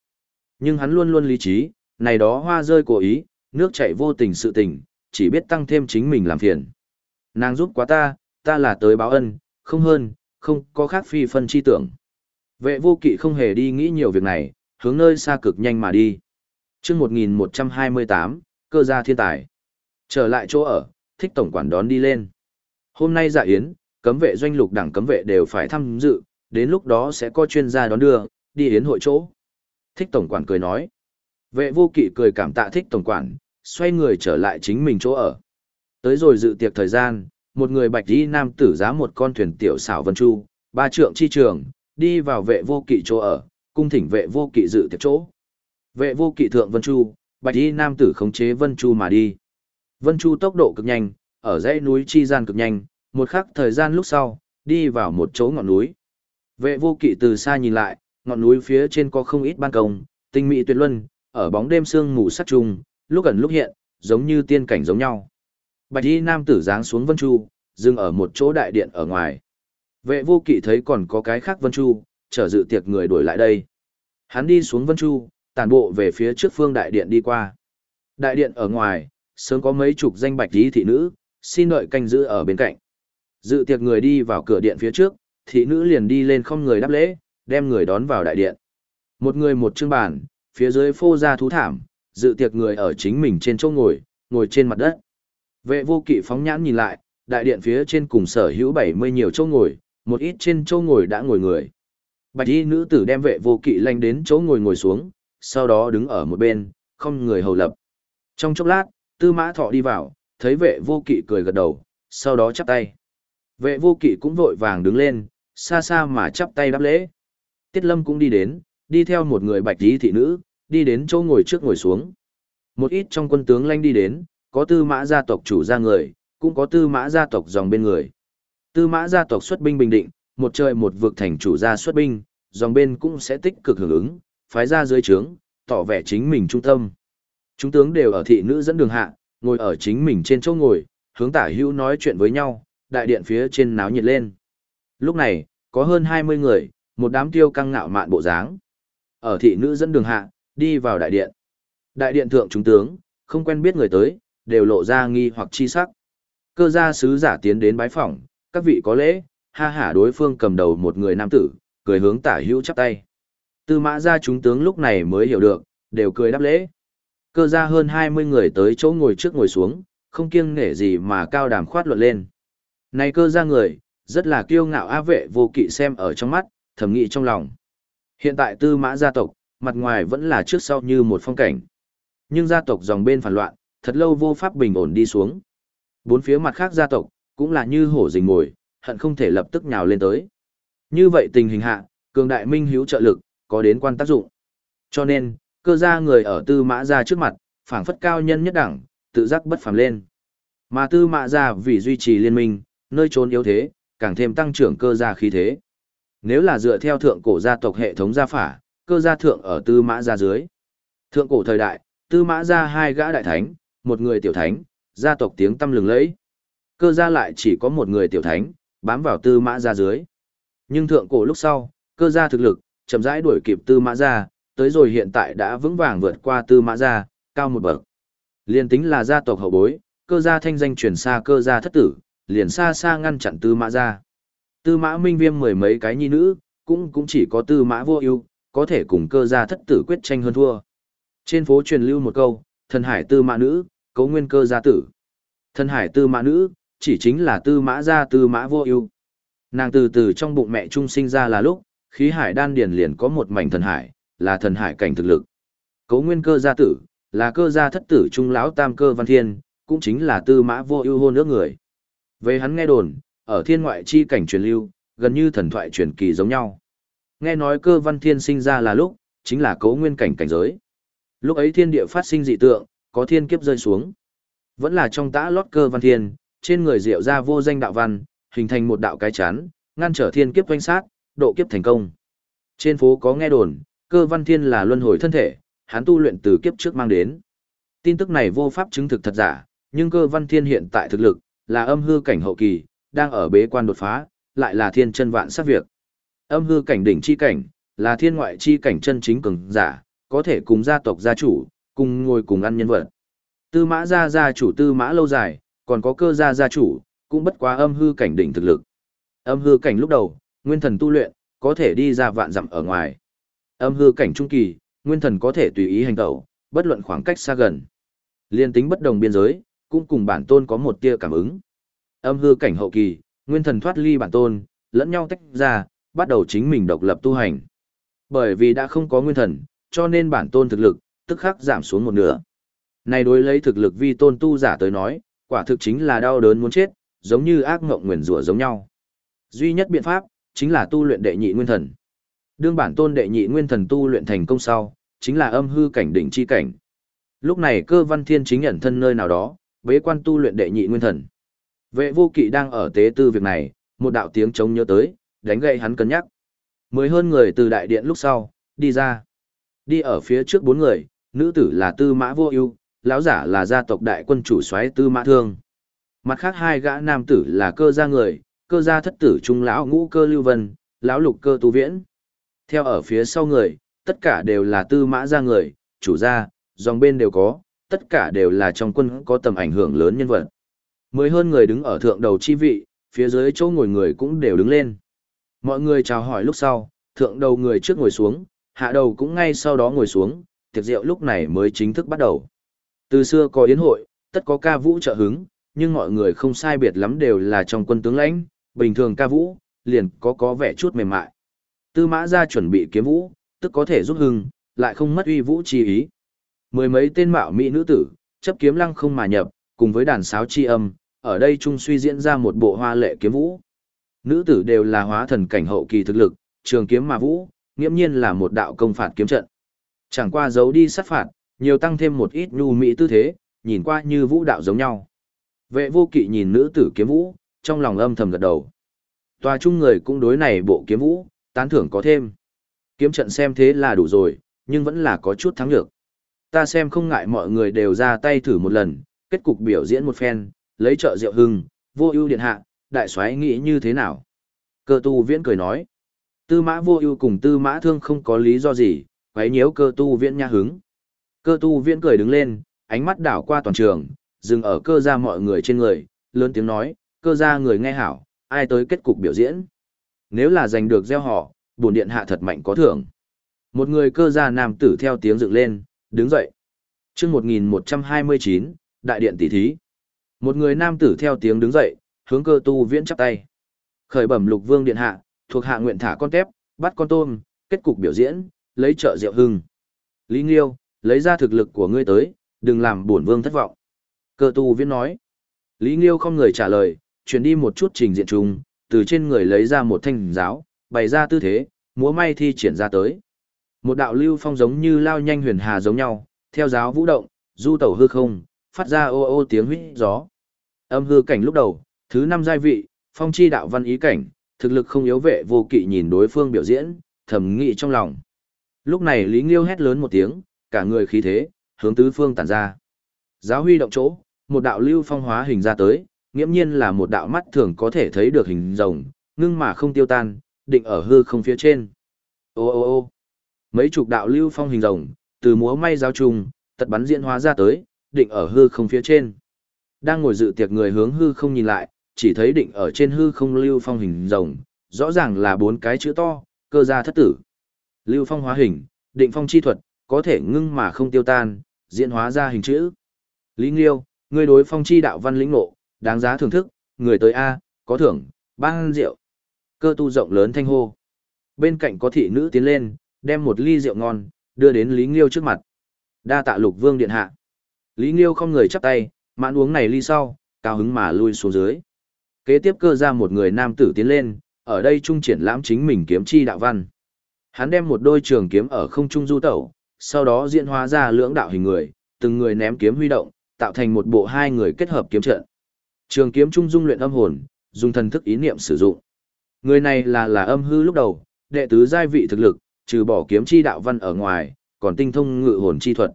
Nhưng hắn luôn luôn lý trí, này đó hoa rơi của ý, nước chảy vô tình sự tình, chỉ biết tăng thêm chính mình làm phiền. Nàng giúp quá ta, ta là tới báo ân, không hơn, không có khác phi phân chi tưởng. Vệ vô kỵ không hề đi nghĩ nhiều việc này, hướng nơi xa cực nhanh mà đi chương 1128, cơ gia thiên tài. Trở lại chỗ ở, thích tổng quản đón đi lên. Hôm nay dạ yến, cấm vệ doanh lục đảng cấm vệ đều phải tham dự, đến lúc đó sẽ có chuyên gia đón đưa, đi yến hội chỗ. Thích tổng quản cười nói. Vệ vô kỵ cười cảm tạ thích tổng quản, xoay người trở lại chính mình chỗ ở. Tới rồi dự tiệc thời gian, một người bạch y nam tử giá một con thuyền tiểu xảo vân chu, ba trượng chi trường, đi vào vệ vô kỵ chỗ ở, cung thỉnh vệ vô kỵ dự tiệc chỗ. Vệ vô kỵ thượng vân chu, bạch y nam tử khống chế vân chu mà đi. Vân chu tốc độ cực nhanh, ở dãy núi chi gian cực nhanh, một khắc thời gian lúc sau, đi vào một chỗ ngọn núi. Vệ vô kỵ từ xa nhìn lại, ngọn núi phía trên có không ít ban công, tinh mỹ tuyệt luân, ở bóng đêm sương mù sắc trùng, lúc ẩn lúc hiện, giống như tiên cảnh giống nhau. Bạch y nam tử giáng xuống Vân Chu, dừng ở một chỗ đại điện ở ngoài. Vệ vô kỵ thấy còn có cái khác Vân Chu, chờ dự tiệc người đuổi lại đây. Hắn đi xuống Vân Chu, tàn bộ về phía trước phương đại điện đi qua. Đại điện ở ngoài, sớm có mấy chục danh bạch tí thị nữ, xin đợi canh giữ ở bên cạnh. Dự tiệc người đi vào cửa điện phía trước, thị nữ liền đi lên không người đáp lễ, đem người đón vào đại điện. Một người một chương bàn, phía dưới phô ra thú thảm, dự tiệc người ở chính mình trên chỗ ngồi, ngồi trên mặt đất. Vệ vô kỵ phóng nhãn nhìn lại, đại điện phía trên cùng sở hữu 70 nhiều chỗ ngồi, một ít trên chỗ ngồi đã ngồi người. Bạch y nữ tử đem vệ vô kỵ lanh đến chỗ ngồi ngồi xuống, sau đó đứng ở một bên, không người hầu lập. Trong chốc lát, tư mã thọ đi vào, thấy vệ vô kỵ cười gật đầu, sau đó chắp tay. Vệ vô kỵ cũng vội vàng đứng lên, xa xa mà chắp tay đáp lễ. Tiết lâm cũng đi đến, đi theo một người bạch tí thị nữ, đi đến chỗ ngồi trước ngồi xuống. Một ít trong quân tướng lanh đi đến, có tư mã gia tộc chủ gia người, cũng có tư mã gia tộc dòng bên người. Tư mã gia tộc xuất binh bình định, một trời một vực thành chủ gia xuất binh, dòng bên cũng sẽ tích cực hưởng ứng, phái ra dưới trướng, tỏ vẻ chính mình trung tâm. Chúng tướng đều ở thị nữ dẫn đường hạ, ngồi ở chính mình trên chỗ ngồi, hướng tả hữu nói chuyện với nhau, đại điện phía trên náo nhiệt lên. Lúc này, có hơn 20 người, một đám tiêu căng ngạo mạn bộ dáng. Ở thị nữ dẫn đường hạ, đi vào đại điện. Đại điện thượng chúng tướng, không quen biết người tới, đều lộ ra nghi hoặc chi sắc. Cơ gia sứ giả tiến đến bái phỏng, các vị có lễ, ha hả đối phương cầm đầu một người nam tử, cười hướng tả hữu chắp tay. Tư mã gia chúng tướng lúc này mới hiểu được, đều cười đáp lễ. Cơ gia hơn 20 người tới chỗ ngồi trước ngồi xuống, không kiêng nể gì mà cao đàm khoát luận lên. Này cơ gia người, rất là kiêu ngạo á vệ vô kỵ xem ở trong mắt, thầm nghĩ trong lòng. Hiện tại tư mã gia tộc, mặt ngoài vẫn là trước sau như một phong cảnh. Nhưng gia tộc dòng bên phản loạn, thật lâu vô pháp bình ổn đi xuống. Bốn phía mặt khác gia tộc, cũng là như hổ rình ngồi, hận không thể lập tức nhào lên tới. Như vậy tình hình hạ, cường đại minh hiếu trợ lực, có đến quan tác dụng. Cho nên, cơ gia người ở tư mã gia trước mặt, phảng phất cao nhân nhất đẳng, tự giác bất phàm lên. Mà tư mã gia vì duy trì liên minh, nơi trốn yếu thế, càng thêm tăng trưởng cơ gia khí thế. Nếu là dựa theo thượng cổ gia tộc hệ thống gia phả, cơ gia thượng ở tư mã gia dưới. Thượng cổ thời đại, tư mã gia hai gã đại thánh, một người tiểu thánh, gia tộc tiếng tâm lừng lẫy. Cơ gia lại chỉ có một người tiểu thánh, bám vào tư mã gia dưới. Nhưng thượng cổ lúc sau, cơ gia thực lực, chậm rãi đuổi kịp tư mã gia, tới rồi hiện tại đã vững vàng vượt qua tư mã gia, cao một bậc. Liên tính là gia tộc hậu bối, cơ gia thanh danh truyền xa cơ gia thất tử, liền xa xa ngăn chặn tư mã gia. Tư mã minh viêm mười mấy cái nhi nữ, cũng cũng chỉ có tư mã vô ưu có thể cùng cơ gia thất tử quyết tranh hơn thua. Trên phố truyền lưu một câu, thần hải tư mã nữ, cấu nguyên cơ gia tử. Thần hải tư mã nữ, chỉ chính là tư mã gia tư mã vô ưu Nàng từ từ trong bụng mẹ trung sinh ra là lúc, khí hải đan điền liền có một mảnh thần hải, là thần hải cảnh thực lực. Cấu nguyên cơ gia tử, là cơ gia thất tử trung lão tam cơ văn thiên, cũng chính là tư mã vô ưu hôn ước người. Về hắn nghe đồn, ở thiên ngoại chi cảnh truyền lưu, gần như thần thoại truyền kỳ giống nhau. Nghe nói cơ văn thiên sinh ra là lúc, chính là cấu nguyên cảnh cảnh giới. Lúc ấy thiên địa phát sinh dị tượng, có thiên kiếp rơi xuống. Vẫn là trong tã lót cơ văn thiên, trên người diệu ra vô danh đạo văn, hình thành một đạo cái chán, ngăn trở thiên kiếp quanh sát, độ kiếp thành công. Trên phố có nghe đồn, cơ văn thiên là luân hồi thân thể, hắn tu luyện từ kiếp trước mang đến. Tin tức này vô pháp chứng thực thật giả, nhưng cơ văn thiên hiện tại thực lực, là âm hư cảnh hậu kỳ, đang ở bế quan đột phá, lại là thiên chân vạn sát việc. Âm hư cảnh đỉnh chi cảnh, là thiên ngoại chi cảnh chân chính cường giả, có thể cùng gia tộc gia chủ, cùng ngồi cùng ăn nhân vật. Tư mã gia gia chủ tư mã lâu dài, còn có cơ gia gia chủ, cũng bất quá âm hư cảnh đỉnh thực lực. Âm hư cảnh lúc đầu, nguyên thần tu luyện, có thể đi ra vạn dặm ở ngoài. Âm hư cảnh trung kỳ, nguyên thần có thể tùy ý hành tẩu, bất luận khoảng cách xa gần. Liên tính bất đồng biên giới, cũng cùng bản tôn có một tia cảm ứng. Âm hư cảnh hậu kỳ, nguyên thần thoát ly bản tôn, lẫn nhau tách ra, bắt đầu chính mình độc lập tu hành. Bởi vì đã không có nguyên thần, cho nên bản tôn thực lực, tức khắc giảm xuống một nửa. Này đối lấy thực lực vi tôn tu giả tới nói, quả thực chính là đau đớn muốn chết, giống như ác ngộng nguyền rủa giống nhau. Duy nhất biện pháp, chính là tu luyện đệ nhị nguyên thần. Đương bản tôn đệ nhị nguyên thần tu luyện thành công sau, chính là âm hư cảnh đỉnh chi cảnh. Lúc này cơ văn thiên chính nhận thân nơi nào đó, bế quan tu luyện đệ nhị nguyên thần. Vệ vô kỵ đang ở tế tư việc này, một đạo tiếng trống nhớ tới, đánh gậy hắn cân nhắc. Mới hơn người từ đại điện lúc sau, đi ra. Đi ở phía trước bốn người, nữ tử là tư mã vô ưu lão giả là gia tộc đại quân chủ soái tư mã thương. Mặt khác hai gã nam tử là cơ gia người, cơ gia thất tử trung lão ngũ cơ lưu vân, lão lục cơ tu viễn. Theo ở phía sau người, tất cả đều là tư mã gia người, chủ gia, dòng bên đều có, tất cả đều là trong quân có tầm ảnh hưởng lớn nhân vật. Mới hơn người đứng ở thượng đầu chi vị, phía dưới chỗ ngồi người cũng đều đứng lên. Mọi người chào hỏi lúc sau, thượng đầu người trước ngồi xuống, hạ đầu cũng ngay sau đó ngồi xuống, tiệc rượu lúc này mới chính thức bắt đầu. Từ xưa có yến hội, tất có ca vũ trợ hứng, nhưng mọi người không sai biệt lắm đều là trong quân tướng lãnh, bình thường ca vũ, liền có có vẻ chút mềm mại. Tư mã ra chuẩn bị kiếm vũ, tức có thể giúp hưng, lại không mất uy vũ chi ý. Mười mấy tên mạo mỹ nữ tử, chấp kiếm lăng không mà nhập, cùng với đàn sáo chi âm, ở đây trung suy diễn ra một bộ hoa lệ kiếm vũ. Nữ tử đều là hóa thần cảnh hậu kỳ thực lực, trường kiếm mà vũ, nghiễm nhiên là một đạo công phạt kiếm trận. Chẳng qua giấu đi sát phạt, nhiều tăng thêm một ít nhu mỹ tư thế, nhìn qua như vũ đạo giống nhau. Vệ vô kỵ nhìn nữ tử kiếm vũ, trong lòng âm thầm gật đầu. Tòa chung người cũng đối này bộ kiếm vũ, tán thưởng có thêm. Kiếm trận xem thế là đủ rồi, nhưng vẫn là có chút thắng được. Ta xem không ngại mọi người đều ra tay thử một lần, kết cục biểu diễn một phen, lấy trợ rượu hưng, vô ưu điện hạ, đại soái nghĩ như thế nào? Cơ tu viễn cười nói. Tư mã vô ưu cùng tư mã thương không có lý do gì, quấy nhiễu cơ tu viễn nha hứng. Cơ tu viễn cười đứng lên, ánh mắt đảo qua toàn trường, dừng ở cơ ra mọi người trên người, lớn tiếng nói, cơ ra người nghe hảo, ai tới kết cục biểu diễn. Nếu là giành được gieo họ, bổn điện hạ thật mạnh có thưởng. Một người cơ gia nam tử theo tiếng dựng lên, đứng dậy. Trước 1129, đại điện tỷ thí. Một người nam tử theo tiếng đứng dậy, hướng cơ tu viễn chắp tay. Khởi bẩm lục vương điện hạ, thuộc hạ nguyện thả con tép, bắt con tôm, kết cục biểu diễn, lấy trợ rượu hưng. Lý Nghiêu, lấy ra thực lực của ngươi tới, đừng làm bổn vương thất vọng. Cơ tu viễn nói. Lý Nghiêu không người trả lời, chuyển đi một chút trình diện trùng, từ trên người lấy ra một thanh giáo, bày ra tư thế, múa may thi triển ra tới. Một đạo lưu phong giống như lao nhanh huyền hà giống nhau, theo giáo vũ động, du tẩu hư không, phát ra ô ô tiếng huyết gió. Âm hư cảnh lúc đầu, thứ năm giai vị, phong chi đạo văn ý cảnh, thực lực không yếu vệ vô kỵ nhìn đối phương biểu diễn, thầm nghị trong lòng. Lúc này Lý Nghiêu hét lớn một tiếng, cả người khí thế, hướng tứ phương tản ra. Giáo huy động chỗ, một đạo lưu phong hóa hình ra tới, nghiễm nhiên là một đạo mắt thường có thể thấy được hình rồng, ngưng mà không tiêu tan, định ở hư không phía trên. Ô ô ô mấy chục đạo lưu phong hình rồng, từ múa may giáo trùng, tật bắn diễn hóa ra tới, định ở hư không phía trên. Đang ngồi dự tiệc người hướng hư không nhìn lại, chỉ thấy định ở trên hư không lưu phong hình rồng, rõ ràng là bốn cái chữ to, cơ gia thất tử. Lưu phong hóa hình, định phong chi thuật, có thể ngưng mà không tiêu tan, diễn hóa ra hình chữ. Lý Nghiêu, người đối phong chi đạo văn lĩnh ngộ, đáng giá thưởng thức, người tới A, có thưởng, ban rượu. Cơ tu rộng lớn thanh hô. Bên cạnh có thị nữ tiến lên, đem một ly rượu ngon, đưa đến Lý Nghiêu trước mặt. Đa tạ lục vương điện hạ. Lý Nghiêu không người chắp tay, mãn uống này ly sau, cao hứng mà lui xuống dưới. Kế tiếp cơ ra một người nam tử tiến lên, ở đây trung triển lãm chính mình kiếm chi đạo văn. Hắn đem một đôi trường kiếm ở không trung du tẩu, sau đó diễn hóa ra lưỡng đạo hình người, từng người ném kiếm huy động, tạo thành một bộ hai người kết hợp kiếm trận. Trường kiếm trung dung luyện âm hồn, dùng thần thức ý niệm sử dụng. Người này là là âm hư lúc đầu, đệ tứ giai vị thực lực, trừ bỏ kiếm chi đạo văn ở ngoài, còn tinh thông ngự hồn chi thuật.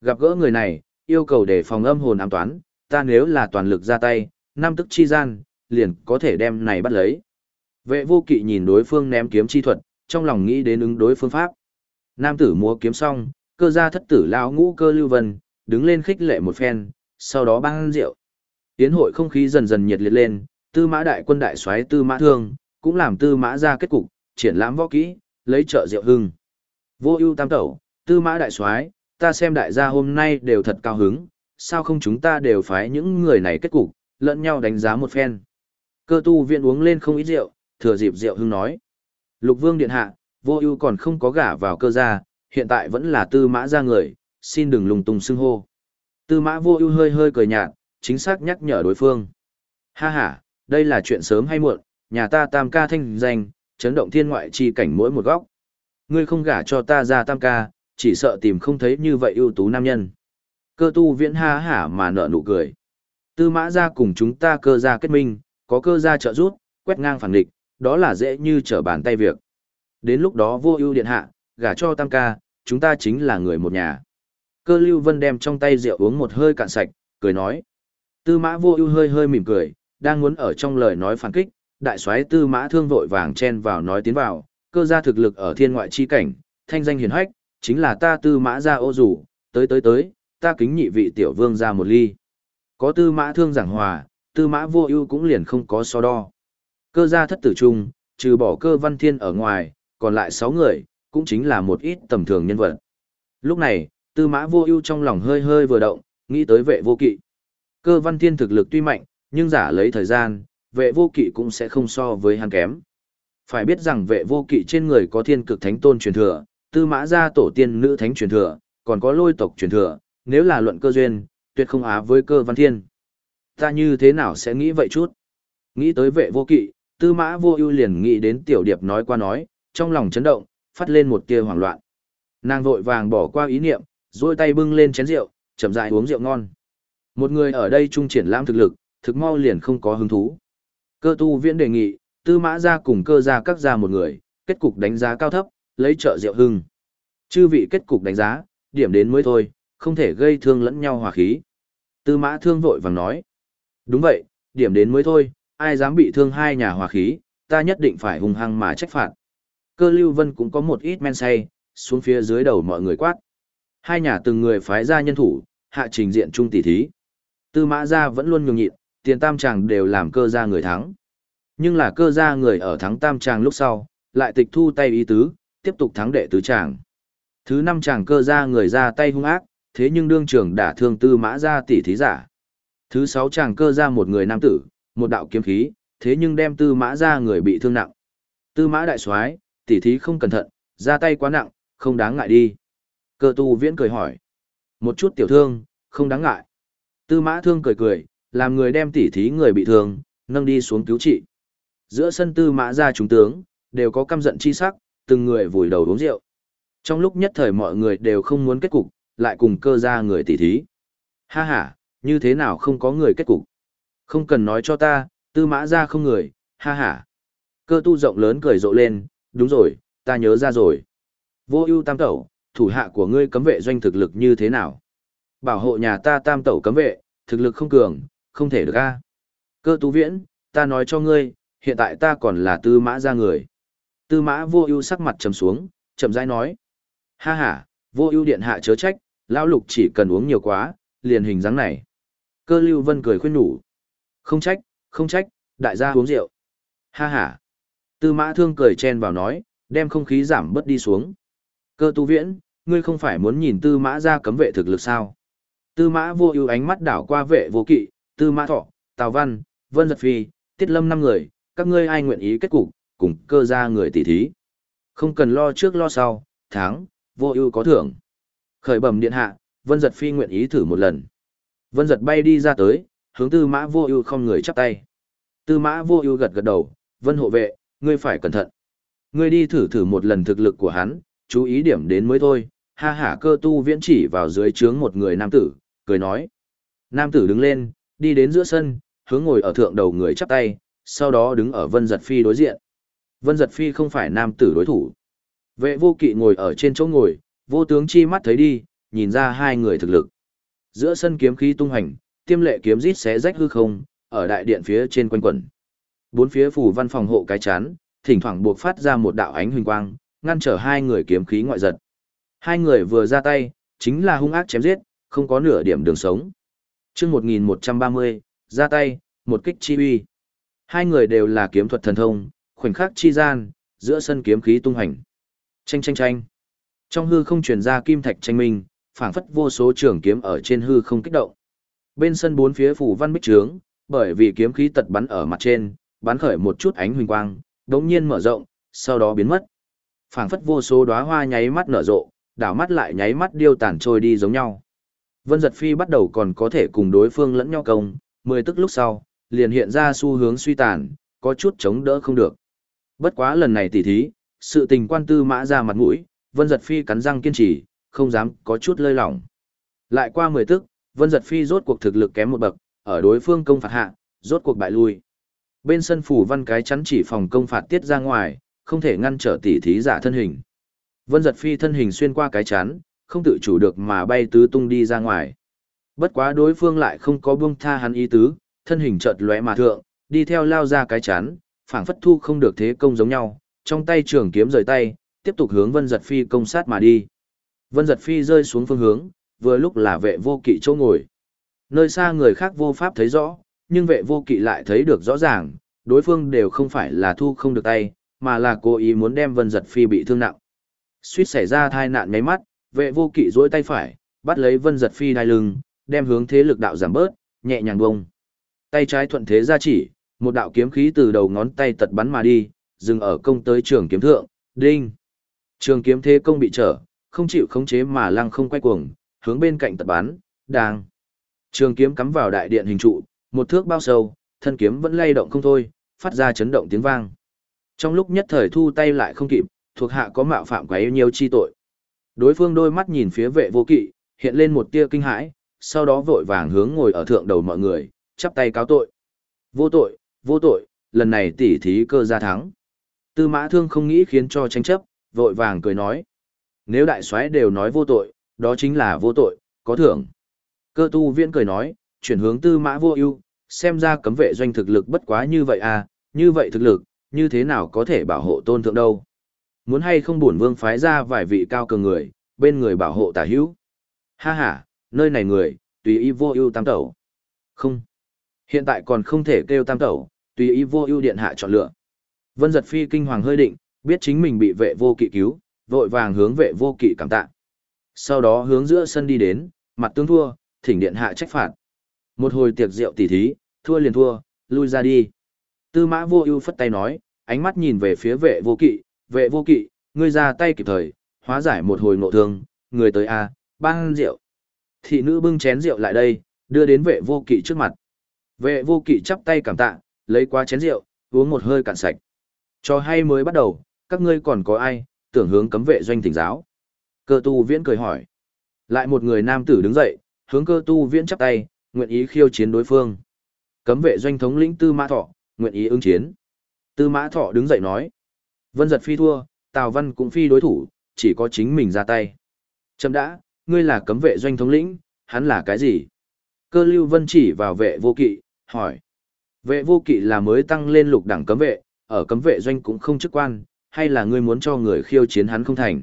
Gặp gỡ người này, yêu cầu để phòng âm hồn ám toán, ta nếu là toàn lực ra tay, năm tức chi gian, liền có thể đem này bắt lấy. Vệ vô kỵ nhìn đối phương ném kiếm chi thuật, trong lòng nghĩ đến ứng đối phương pháp. Nam tử múa kiếm xong, cơ gia thất tử lão ngũ cơ lưu vân, đứng lên khích lệ một phen, sau đó băng rượu. Tiến hội không khí dần dần nhiệt liệt lên, tư mã đại quân đại soái tư mã thương, cũng làm tư mã ra kết cục, triển lãm võ kỹ, lấy trợ rượu hưng. Vô ưu tam tẩu, tư mã đại soái, ta xem đại gia hôm nay đều thật cao hứng, sao không chúng ta đều phái những người này kết cục, lẫn nhau đánh giá một phen. Cơ tu viện uống lên không ít rượu, thừa dịp rượu hưng nói. Lục vương điện hạ, vô ưu còn không có gả vào cơ gia, hiện tại vẫn là tư mã gia người, xin đừng lùng tung xưng hô. Tư mã vô ưu hơi hơi cười nhạt, chính xác nhắc nhở đối phương. Ha ha, đây là chuyện sớm hay muộn, nhà ta tam ca thanh danh, chấn động thiên ngoại chi cảnh mỗi một góc. Ngươi không gả cho ta ra tam ca, chỉ sợ tìm không thấy như vậy ưu tú nam nhân. Cơ tu viễn ha hả mà nở nụ cười. Tư mã ra cùng chúng ta cơ ra kết minh, có cơ ra trợ rút, quét ngang phản địch, đó là dễ như trở bàn tay việc. Đến lúc đó vô ưu điện hạ, gả cho tam ca, chúng ta chính là người một nhà. Cơ lưu vân đem trong tay rượu uống một hơi cạn sạch, cười nói. Tư mã vô ưu hơi hơi mỉm cười, đang muốn ở trong lời nói phản kích, đại soái tư mã thương vội vàng chen vào nói tiến vào, cơ gia thực lực ở thiên ngoại chi cảnh, thanh danh hiển hách, chính là ta tư mã gia ô rủ, tới tới tới, ta kính nhị vị tiểu vương ra một ly. Có tư mã thương giảng hòa, tư mã vô ưu cũng liền không có so đo. Cơ gia thất tử trung, trừ bỏ cơ văn thiên ở ngoài, còn lại sáu người, cũng chính là một ít tầm thường nhân vật. Lúc này, tư mã vô ưu trong lòng hơi hơi vừa động, nghĩ tới vệ vô kỵ. Cơ văn thiên thực lực tuy mạnh, nhưng giả lấy thời gian, vệ vô kỵ cũng sẽ không so với hắn kém. Phải biết rằng vệ vô kỵ trên người có thiên cực thánh tôn truyền thừa, tư mã gia tổ tiên nữ thánh truyền thừa, còn có lôi tộc truyền thừa, nếu là luận cơ duyên, tuyệt không á với cơ văn thiên. Ta như thế nào sẽ nghĩ vậy chút? Nghĩ tới vệ vô kỵ, tư mã vô ưu liền nghĩ đến tiểu điệp nói qua nói, trong lòng chấn động, phát lên một tia hoảng loạn. Nàng vội vàng bỏ qua ý niệm, duỗi tay bưng lên chén rượu, chậm rãi uống rượu ngon. Một người ở đây trung triển lãm thực lực, thực mau liền không có hứng thú. Cơ tu viễn đề nghị, tư mã ra cùng cơ ra các ra một người, kết cục đánh giá cao thấp, lấy trợ rượu hưng. Chư vị kết cục đánh giá, điểm đến mới thôi, không thể gây thương lẫn nhau hòa khí. Tư mã thương vội vàng nói. Đúng vậy, điểm đến mới thôi, ai dám bị thương hai nhà hòa khí, ta nhất định phải hung hăng mà trách phạt. Cơ lưu vân cũng có một ít men say, xuống phía dưới đầu mọi người quát. Hai nhà từng người phái ra nhân thủ, hạ trình diện trung tỷ thí. Tư mã gia vẫn luôn nhường nhịn, tiền tam tràng đều làm cơ gia người thắng. Nhưng là cơ gia người ở thắng tam tràng lúc sau, lại tịch thu tay ý tứ, tiếp tục thắng đệ tứ tràng. Thứ năm tràng cơ gia người ra tay hung ác, thế nhưng đương trưởng đả thương tư mã gia tỷ thí giả. Thứ sáu tràng cơ gia một người nam tử, một đạo kiếm khí, thế nhưng đem tư mã gia người bị thương nặng. Tư mã đại soái, tỷ thí không cẩn thận, ra tay quá nặng, không đáng ngại đi. Cơ tu viễn cười hỏi. Một chút tiểu thương, không đáng ngại. Tư mã thương cười cười, làm người đem tỷ thí người bị thương, nâng đi xuống cứu trị. Giữa sân tư mã gia chúng tướng, đều có căm giận chi sắc, từng người vùi đầu uống rượu. Trong lúc nhất thời mọi người đều không muốn kết cục, lại cùng cơ ra người tỷ thí. Ha ha, như thế nào không có người kết cục? Không cần nói cho ta, tư mã ra không người, ha ha. Cơ tu rộng lớn cười rộ lên, đúng rồi, ta nhớ ra rồi. Vô ưu tam tẩu, thủ hạ của ngươi cấm vệ doanh thực lực như thế nào? Bảo hộ nhà ta tam tẩu cấm vệ, thực lực không cường, không thể được a. Cơ tu viễn, ta nói cho ngươi, hiện tại ta còn là tư mã ra người. Tư mã vô ưu sắc mặt trầm xuống, chậm rãi nói. Ha ha, vô ưu điện hạ chớ trách, lão lục chỉ cần uống nhiều quá, liền hình dáng này. Cơ lưu vân cười khuyên nhủ. Không trách, không trách, đại gia uống rượu. Ha ha. Tư mã thương cười chen vào nói, đem không khí giảm bớt đi xuống. Cơ tu viễn, ngươi không phải muốn nhìn tư mã ra cấm vệ thực lực sao? Tư mã vô ưu ánh mắt đảo qua vệ vô kỵ, tư mã thọ, tào văn, vân giật phi, tiết lâm năm người, các ngươi ai nguyện ý kết cục, cùng cơ ra người tỷ thí. Không cần lo trước lo sau, tháng, vô ưu có thưởng. Khởi bẩm điện hạ, vân giật phi nguyện ý thử một lần. Vân giật bay đi ra tới, hướng tư mã vô ưu không người chắp tay. Tư mã vô ưu gật gật đầu, vân hộ vệ, ngươi phải cẩn thận. Ngươi đi thử thử một lần thực lực của hắn, chú ý điểm đến mới thôi. Ha hả cơ tu viễn chỉ vào dưới trướng một người nam tử, cười nói. Nam tử đứng lên, đi đến giữa sân, hướng ngồi ở thượng đầu người chắp tay, sau đó đứng ở vân giật phi đối diện. Vân giật phi không phải nam tử đối thủ. Vệ vô kỵ ngồi ở trên chỗ ngồi, vô tướng chi mắt thấy đi, nhìn ra hai người thực lực. Giữa sân kiếm khí tung hành, tiêm lệ kiếm rít xé rách hư không, ở đại điện phía trên quanh quẩn. Bốn phía phủ văn phòng hộ cái chán, thỉnh thoảng buộc phát ra một đạo ánh huỳnh quang, ngăn trở hai người kiếm khí ngoại giật. Hai người vừa ra tay, chính là hung ác chém giết, không có nửa điểm đường sống. Chương 1130, ra tay, một kích chi uy. Hai người đều là kiếm thuật thần thông, khoảnh khắc chi gian, giữa sân kiếm khí tung hành. Chanh chanh chanh. Trong hư không truyền ra kim thạch tranh minh, phảng phất vô số trường kiếm ở trên hư không kích động. Bên sân bốn phía phủ văn bích trướng, bởi vì kiếm khí tật bắn ở mặt trên, bắn khởi một chút ánh huỳnh quang, đống nhiên mở rộng, sau đó biến mất. phảng phất vô số đóa hoa nháy mắt nở rộ, đảo mắt lại nháy mắt điêu tàn trôi đi giống nhau. Vân giật phi bắt đầu còn có thể cùng đối phương lẫn nhau công, mười tức lúc sau, liền hiện ra xu hướng suy tàn, có chút chống đỡ không được. Bất quá lần này tỉ thí, sự tình quan tư mã ra mặt mũi, Vân Giật Phi cắn răng kiên trì, không dám có chút lơi lỏng. Lại qua 10 tức, Vân Giật Phi rốt cuộc thực lực kém một bậc, ở đối phương công phạt hạ, rốt cuộc bại lui. Bên sân phủ văn cái chắn chỉ phòng công phạt tiết ra ngoài, không thể ngăn trở tỉ thí giả thân hình. Vân Giật Phi thân hình xuyên qua cái chắn, không tự chủ được mà bay tứ tung đi ra ngoài. Bất quá đối phương lại không có buông tha hắn ý tứ, thân hình chợt lóe mà thượng, đi theo lao ra cái chắn, phảng phất thu không được thế công giống nhau, trong tay trường kiếm rời tay, tiếp tục hướng Vân Giật Phi công sát mà đi. Vân Giật Phi rơi xuống phương hướng, vừa lúc là vệ vô kỵ chỗ ngồi. Nơi xa người khác vô pháp thấy rõ, nhưng vệ vô kỵ lại thấy được rõ ràng, đối phương đều không phải là thu không được tay, mà là cố ý muốn đem Vân Giật Phi bị thương nặng. Suýt xảy ra thai nạn mấy mắt, vệ vô kỵ duỗi tay phải, bắt lấy Vân Giật Phi đai lưng, đem hướng thế lực đạo giảm bớt, nhẹ nhàng bông. Tay trái thuận thế ra chỉ, một đạo kiếm khí từ đầu ngón tay tật bắn mà đi, dừng ở công tới trường kiếm thượng, đinh. Trường kiếm thế công bị trở, không chịu khống chế mà lăng không quay cuồng, hướng bên cạnh tật bắn, đang. Trường kiếm cắm vào đại điện hình trụ, một thước bao sâu, thân kiếm vẫn lay động không thôi, phát ra chấn động tiếng vang. Trong lúc nhất thời thu tay lại không kịp, thuộc hạ có mạo phạm quá yêu nhiều chi tội. Đối phương đôi mắt nhìn phía vệ vô kỵ, hiện lên một tia kinh hãi, sau đó vội vàng hướng ngồi ở thượng đầu mọi người, chắp tay cáo tội. Vô tội, vô tội, lần này tỉ thí cơ ra thắng. Tư mã thương không nghĩ khiến cho tranh chấp, vội vàng cười nói. Nếu đại soái đều nói vô tội, đó chính là vô tội, có thưởng. Cơ tu viễn cười nói, chuyển hướng tư mã vô ưu, xem ra cấm vệ doanh thực lực bất quá như vậy à, như vậy thực lực, như thế nào có thể bảo hộ tôn thượng đâu. Muốn hay không bổn vương phái ra vài vị cao cường người, bên người bảo hộ tả hữu. Ha ha, nơi này người, tùy ý vô ưu tam tẩu. Không. Hiện tại còn không thể kêu tam tẩu, tùy ý vô ưu điện hạ chọn lựa. Vân giật phi kinh hoàng hơi định, biết chính mình bị vệ vô kỵ cứu, vội vàng hướng vệ vô kỵ cảm tạ. Sau đó hướng giữa sân đi đến, mặt tương thua, thỉnh điện hạ trách phạt. Một hồi tiệc rượu tỉ thí, thua liền thua, lui ra đi. Tư mã vô ưu phất tay nói, ánh mắt nhìn về phía vệ vô kỵ, vệ vô kỵ, ngươi ra tay kịp thời, hóa giải một hồi ngộ thương, người tới a, à, rượu. Thị nữ bưng chén rượu lại đây, đưa đến vệ vô kỵ trước mặt. Vệ vô kỵ chắp tay cảm tạ, lấy qua chén rượu, uống một hơi cạn sạch. Cho hay mới bắt đầu, các ngươi còn có ai, tưởng hướng cấm vệ doanh thỉnh giáo. Cơ tu viễn cười hỏi. Lại một người nam tử đứng dậy, hướng cơ tu viễn chắp tay, nguyện ý khiêu chiến đối phương. Cấm vệ doanh thống lĩnh Tư Mã Thọ, nguyện ý ứng chiến. Tư Mã Thọ đứng dậy nói. Vân giật phi thua, Tào Văn cũng phi đối thủ, chỉ có chính mình ra tay. Chấm đã, ngươi là cấm vệ doanh thống lĩnh, hắn là cái gì? Cơ lưu vân chỉ vào vệ vô kỵ, hỏi. Vệ vô kỵ là mới tăng lên lục đẳng cấm vệ, ở cấm vệ doanh cũng không chức quan, hay là ngươi muốn cho người khiêu chiến hắn không thành?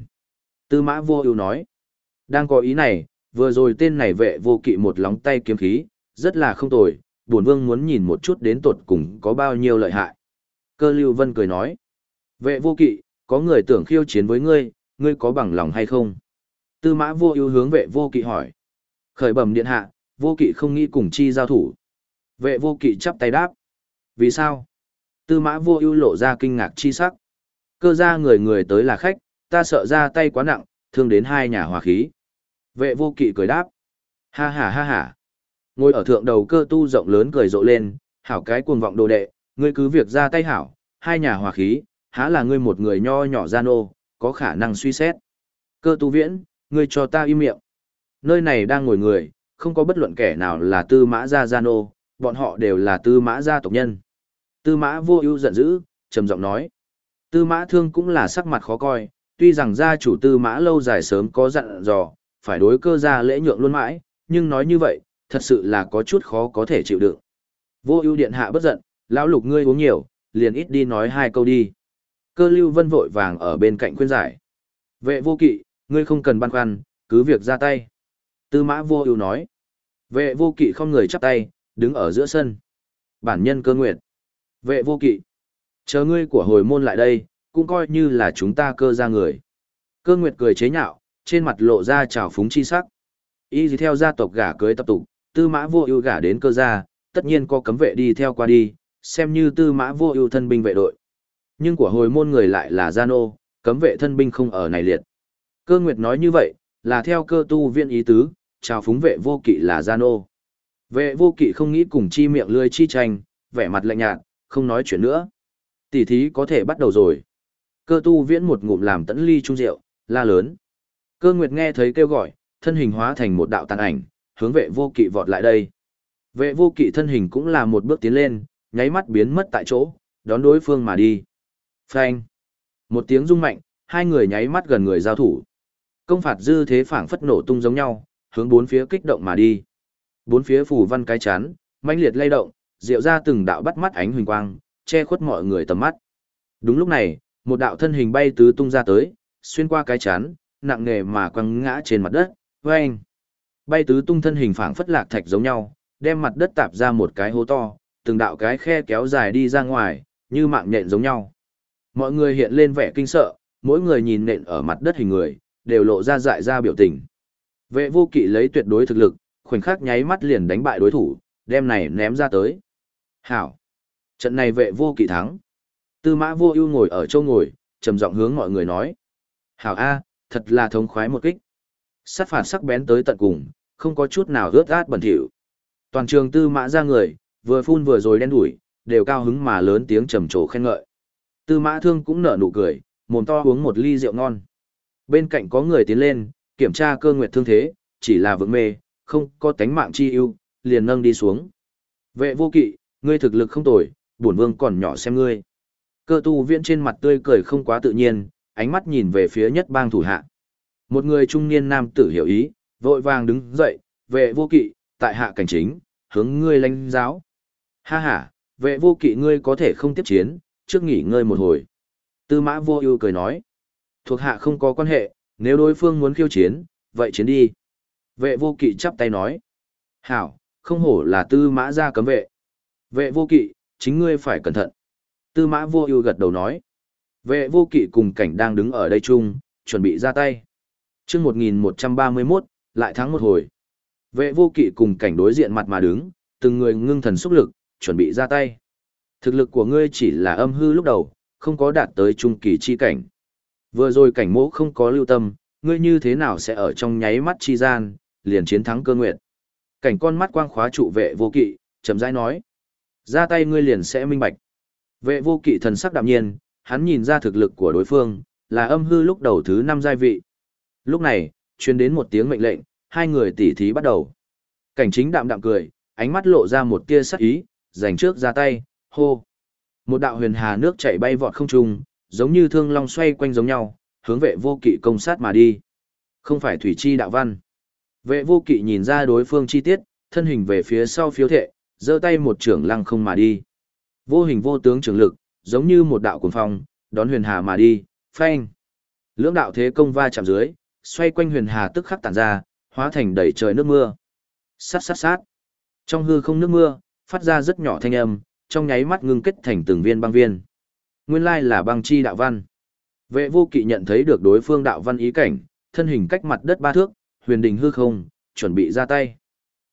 Tư mã vô ưu nói. Đang có ý này, vừa rồi tên này vệ vô kỵ một lóng tay kiếm khí, rất là không tồi, bổn vương muốn nhìn một chút đến tột cùng có bao nhiêu lợi hại. Cơ lưu vân cười nói. Vệ vô kỵ, có người tưởng khiêu chiến với ngươi, ngươi có bằng lòng hay không? Tư mã vô ưu hướng vệ vô kỵ hỏi. Khởi bẩm điện hạ, vô kỵ không nghĩ cùng chi giao thủ. Vệ vô kỵ chắp tay đáp. Vì sao? Tư mã vô ưu lộ ra kinh ngạc chi sắc. Cơ ra người người tới là khách, ta sợ ra tay quá nặng, thương đến hai nhà hòa khí. Vệ vô kỵ cười đáp. Ha ha ha ha. Ngồi ở thượng đầu cơ tu rộng lớn cười rộ lên, hảo cái cuồng vọng đồ đệ, ngươi cứ việc ra tay hảo, hai nhà hòa khí, há là ngươi một người nho nhỏ gian ô, có khả năng suy xét. Cơ tu viễn, ngươi cho ta im miệng. Nơi này đang ngồi người, không có bất luận kẻ nào là tư mã gia gian ô, bọn họ đều là tư mã gia tộc nhân. Tư mã vô ưu giận dữ, trầm giọng nói. Tư mã thương cũng là sắc mặt khó coi, tuy rằng gia chủ tư mã lâu dài sớm có dặn dò, phải đối cơ gia lễ nhượng luôn mãi, nhưng nói như vậy, thật sự là có chút khó có thể chịu đựng. Vô ưu điện hạ bất giận, lão lục ngươi uống nhiều, liền ít đi nói hai câu đi. Cơ lưu vân vội vàng ở bên cạnh khuyên giải. Vệ vô kỵ, ngươi không cần băn khoăn, cứ việc ra tay. Tư mã vô ưu nói. Vệ vô kỵ không người chắp tay, đứng ở giữa sân. Bản nhân cơ nguyện. Vệ vô kỵ. Chờ ngươi của hồi môn lại đây, cũng coi như là chúng ta cơ ra người. Cơ nguyệt cười chế nhạo, trên mặt lộ ra trào phúng chi sắc. Y gì theo gia tộc gả cưới tập tục, tư mã vô ưu gả đến cơ gia, tất nhiên có cấm vệ đi theo qua đi, xem như tư mã vô ưu thân binh vệ đội. Nhưng của hồi môn người lại là gia nô, cấm vệ thân binh không ở này liệt. Cơ nguyệt nói như vậy, là theo cơ tu viên ý tứ, chào phúng vệ vô kỵ là gia nô. Vệ vô kỵ không nghĩ cùng chi miệng lươi chi tranh, vẻ mặt lạnh nhạt, không nói chuyện nữa. Tỷ thí có thể bắt đầu rồi. Cơ tu viễn một ngụm làm tẫn ly trung rượu, la lớn. Cơ nguyệt nghe thấy kêu gọi, thân hình hóa thành một đạo tàn ảnh, hướng vệ vô kỵ vọt lại đây. Vệ vô kỵ thân hình cũng là một bước tiến lên, nháy mắt biến mất tại chỗ, đón đối phương mà đi. Phanh. Một tiếng rung mạnh, hai người nháy mắt gần người giao thủ. Công phạt dư thế phảng phất nổ tung giống nhau, hướng bốn phía kích động mà đi. Bốn phía phủ văn cái chán, mãnh liệt lay động, diệu ra từng đạo bắt mắt ánh huỳnh quang, che khuất mọi người tầm mắt. Đúng lúc này, một đạo thân hình bay tứ tung ra tới, xuyên qua cái chán, nặng nề mà quăng ngã trên mặt đất, vang. Bay tứ tung thân hình phảng phất lạc thạch giống nhau, đem mặt đất tạp ra một cái hố to, từng đạo cái khe kéo dài đi ra ngoài, như mạng nhện giống nhau. Mọi người hiện lên vẻ kinh sợ, mỗi người nhìn nện ở mặt đất hình người, đều lộ ra dại ra biểu tình. Vệ vô kỵ lấy tuyệt đối thực lực, khoảnh khắc nháy mắt liền đánh bại đối thủ, đem này ném ra tới. Hảo! Trận này vệ vô kỵ thắng. Tư mã vô ưu ngồi ở châu ngồi, trầm giọng hướng mọi người nói. Hảo A, thật là thống khoái một kích. Sát phạt sắc bén tới tận cùng, không có chút nào rớt át bẩn thỉu. Toàn trường tư mã ra người, vừa phun vừa rồi đen đủi, đều cao hứng mà lớn tiếng trầm trồ khen ngợi. Tư mã thương cũng nở nụ cười, mồm to uống một ly rượu ngon. Bên cạnh có người tiến lên, kiểm tra cơ nguyệt thương thế, chỉ là vững mê, không có tánh mạng chi ưu, liền nâng đi xuống. Vệ vô kỵ, ngươi thực lực không tồi, bổn vương còn nhỏ xem ngươi. Cơ tu viễn trên mặt tươi cười không quá tự nhiên, ánh mắt nhìn về phía nhất bang thủ hạ. Một người trung niên nam tử hiểu ý, vội vàng đứng dậy, vệ vô kỵ, tại hạ cảnh chính, hướng ngươi lãnh giáo. Ha ha, vệ vô kỵ ngươi có thể không tiếp chiến, trước nghỉ ngơi một hồi. Tư mã vô ưu cười nói, thuộc hạ không có quan hệ, nếu đối phương muốn khiêu chiến, vậy chiến đi. Vệ vô kỵ chắp tay nói, hảo, không hổ là tư mã ra cấm vệ. Vệ vô kỵ, chính ngươi phải cẩn thận. Tư mã vô ưu gật đầu nói, vệ vô kỵ cùng cảnh đang đứng ở đây chung, chuẩn bị ra tay. chương 1131, lại thắng một hồi. Vệ vô kỵ cùng cảnh đối diện mặt mà đứng, từng người ngưng thần xúc lực, chuẩn bị ra tay. Thực lực của ngươi chỉ là âm hư lúc đầu, không có đạt tới trung kỳ chi cảnh. Vừa rồi cảnh mỗ không có lưu tâm, ngươi như thế nào sẽ ở trong nháy mắt chi gian, liền chiến thắng cơ nguyện. Cảnh con mắt quang khóa trụ vệ vô kỵ, chậm rãi nói. Ra tay ngươi liền sẽ minh bạch. Vệ vô kỵ thần sắc đạm nhiên, hắn nhìn ra thực lực của đối phương, là âm hư lúc đầu thứ năm giai vị. Lúc này, truyền đến một tiếng mệnh lệnh, hai người tỉ thí bắt đầu. Cảnh chính đạm đạm cười, ánh mắt lộ ra một tia sắc ý, giành trước ra tay, hô. Một đạo huyền hà nước chảy bay vọt không trung, giống như thương long xoay quanh giống nhau, hướng vệ vô kỵ công sát mà đi. Không phải thủy chi đạo văn. Vệ vô kỵ nhìn ra đối phương chi tiết, thân hình về phía sau phiếu thệ, giơ tay một trưởng lăng không mà đi. Vô hình vô tướng trưởng lực, giống như một đạo cuồng phong, đón huyền hà mà đi, phanh. Lưỡng đạo thế công va chạm dưới, xoay quanh huyền hà tức khắc tản ra, hóa thành đầy trời nước mưa. Sát sát sát. Trong hư không nước mưa, phát ra rất nhỏ thanh âm, trong nháy mắt ngưng kết thành từng viên băng viên. Nguyên lai là băng chi đạo văn. Vệ vô kỵ nhận thấy được đối phương đạo văn ý cảnh, thân hình cách mặt đất ba thước, huyền đình hư không, chuẩn bị ra tay.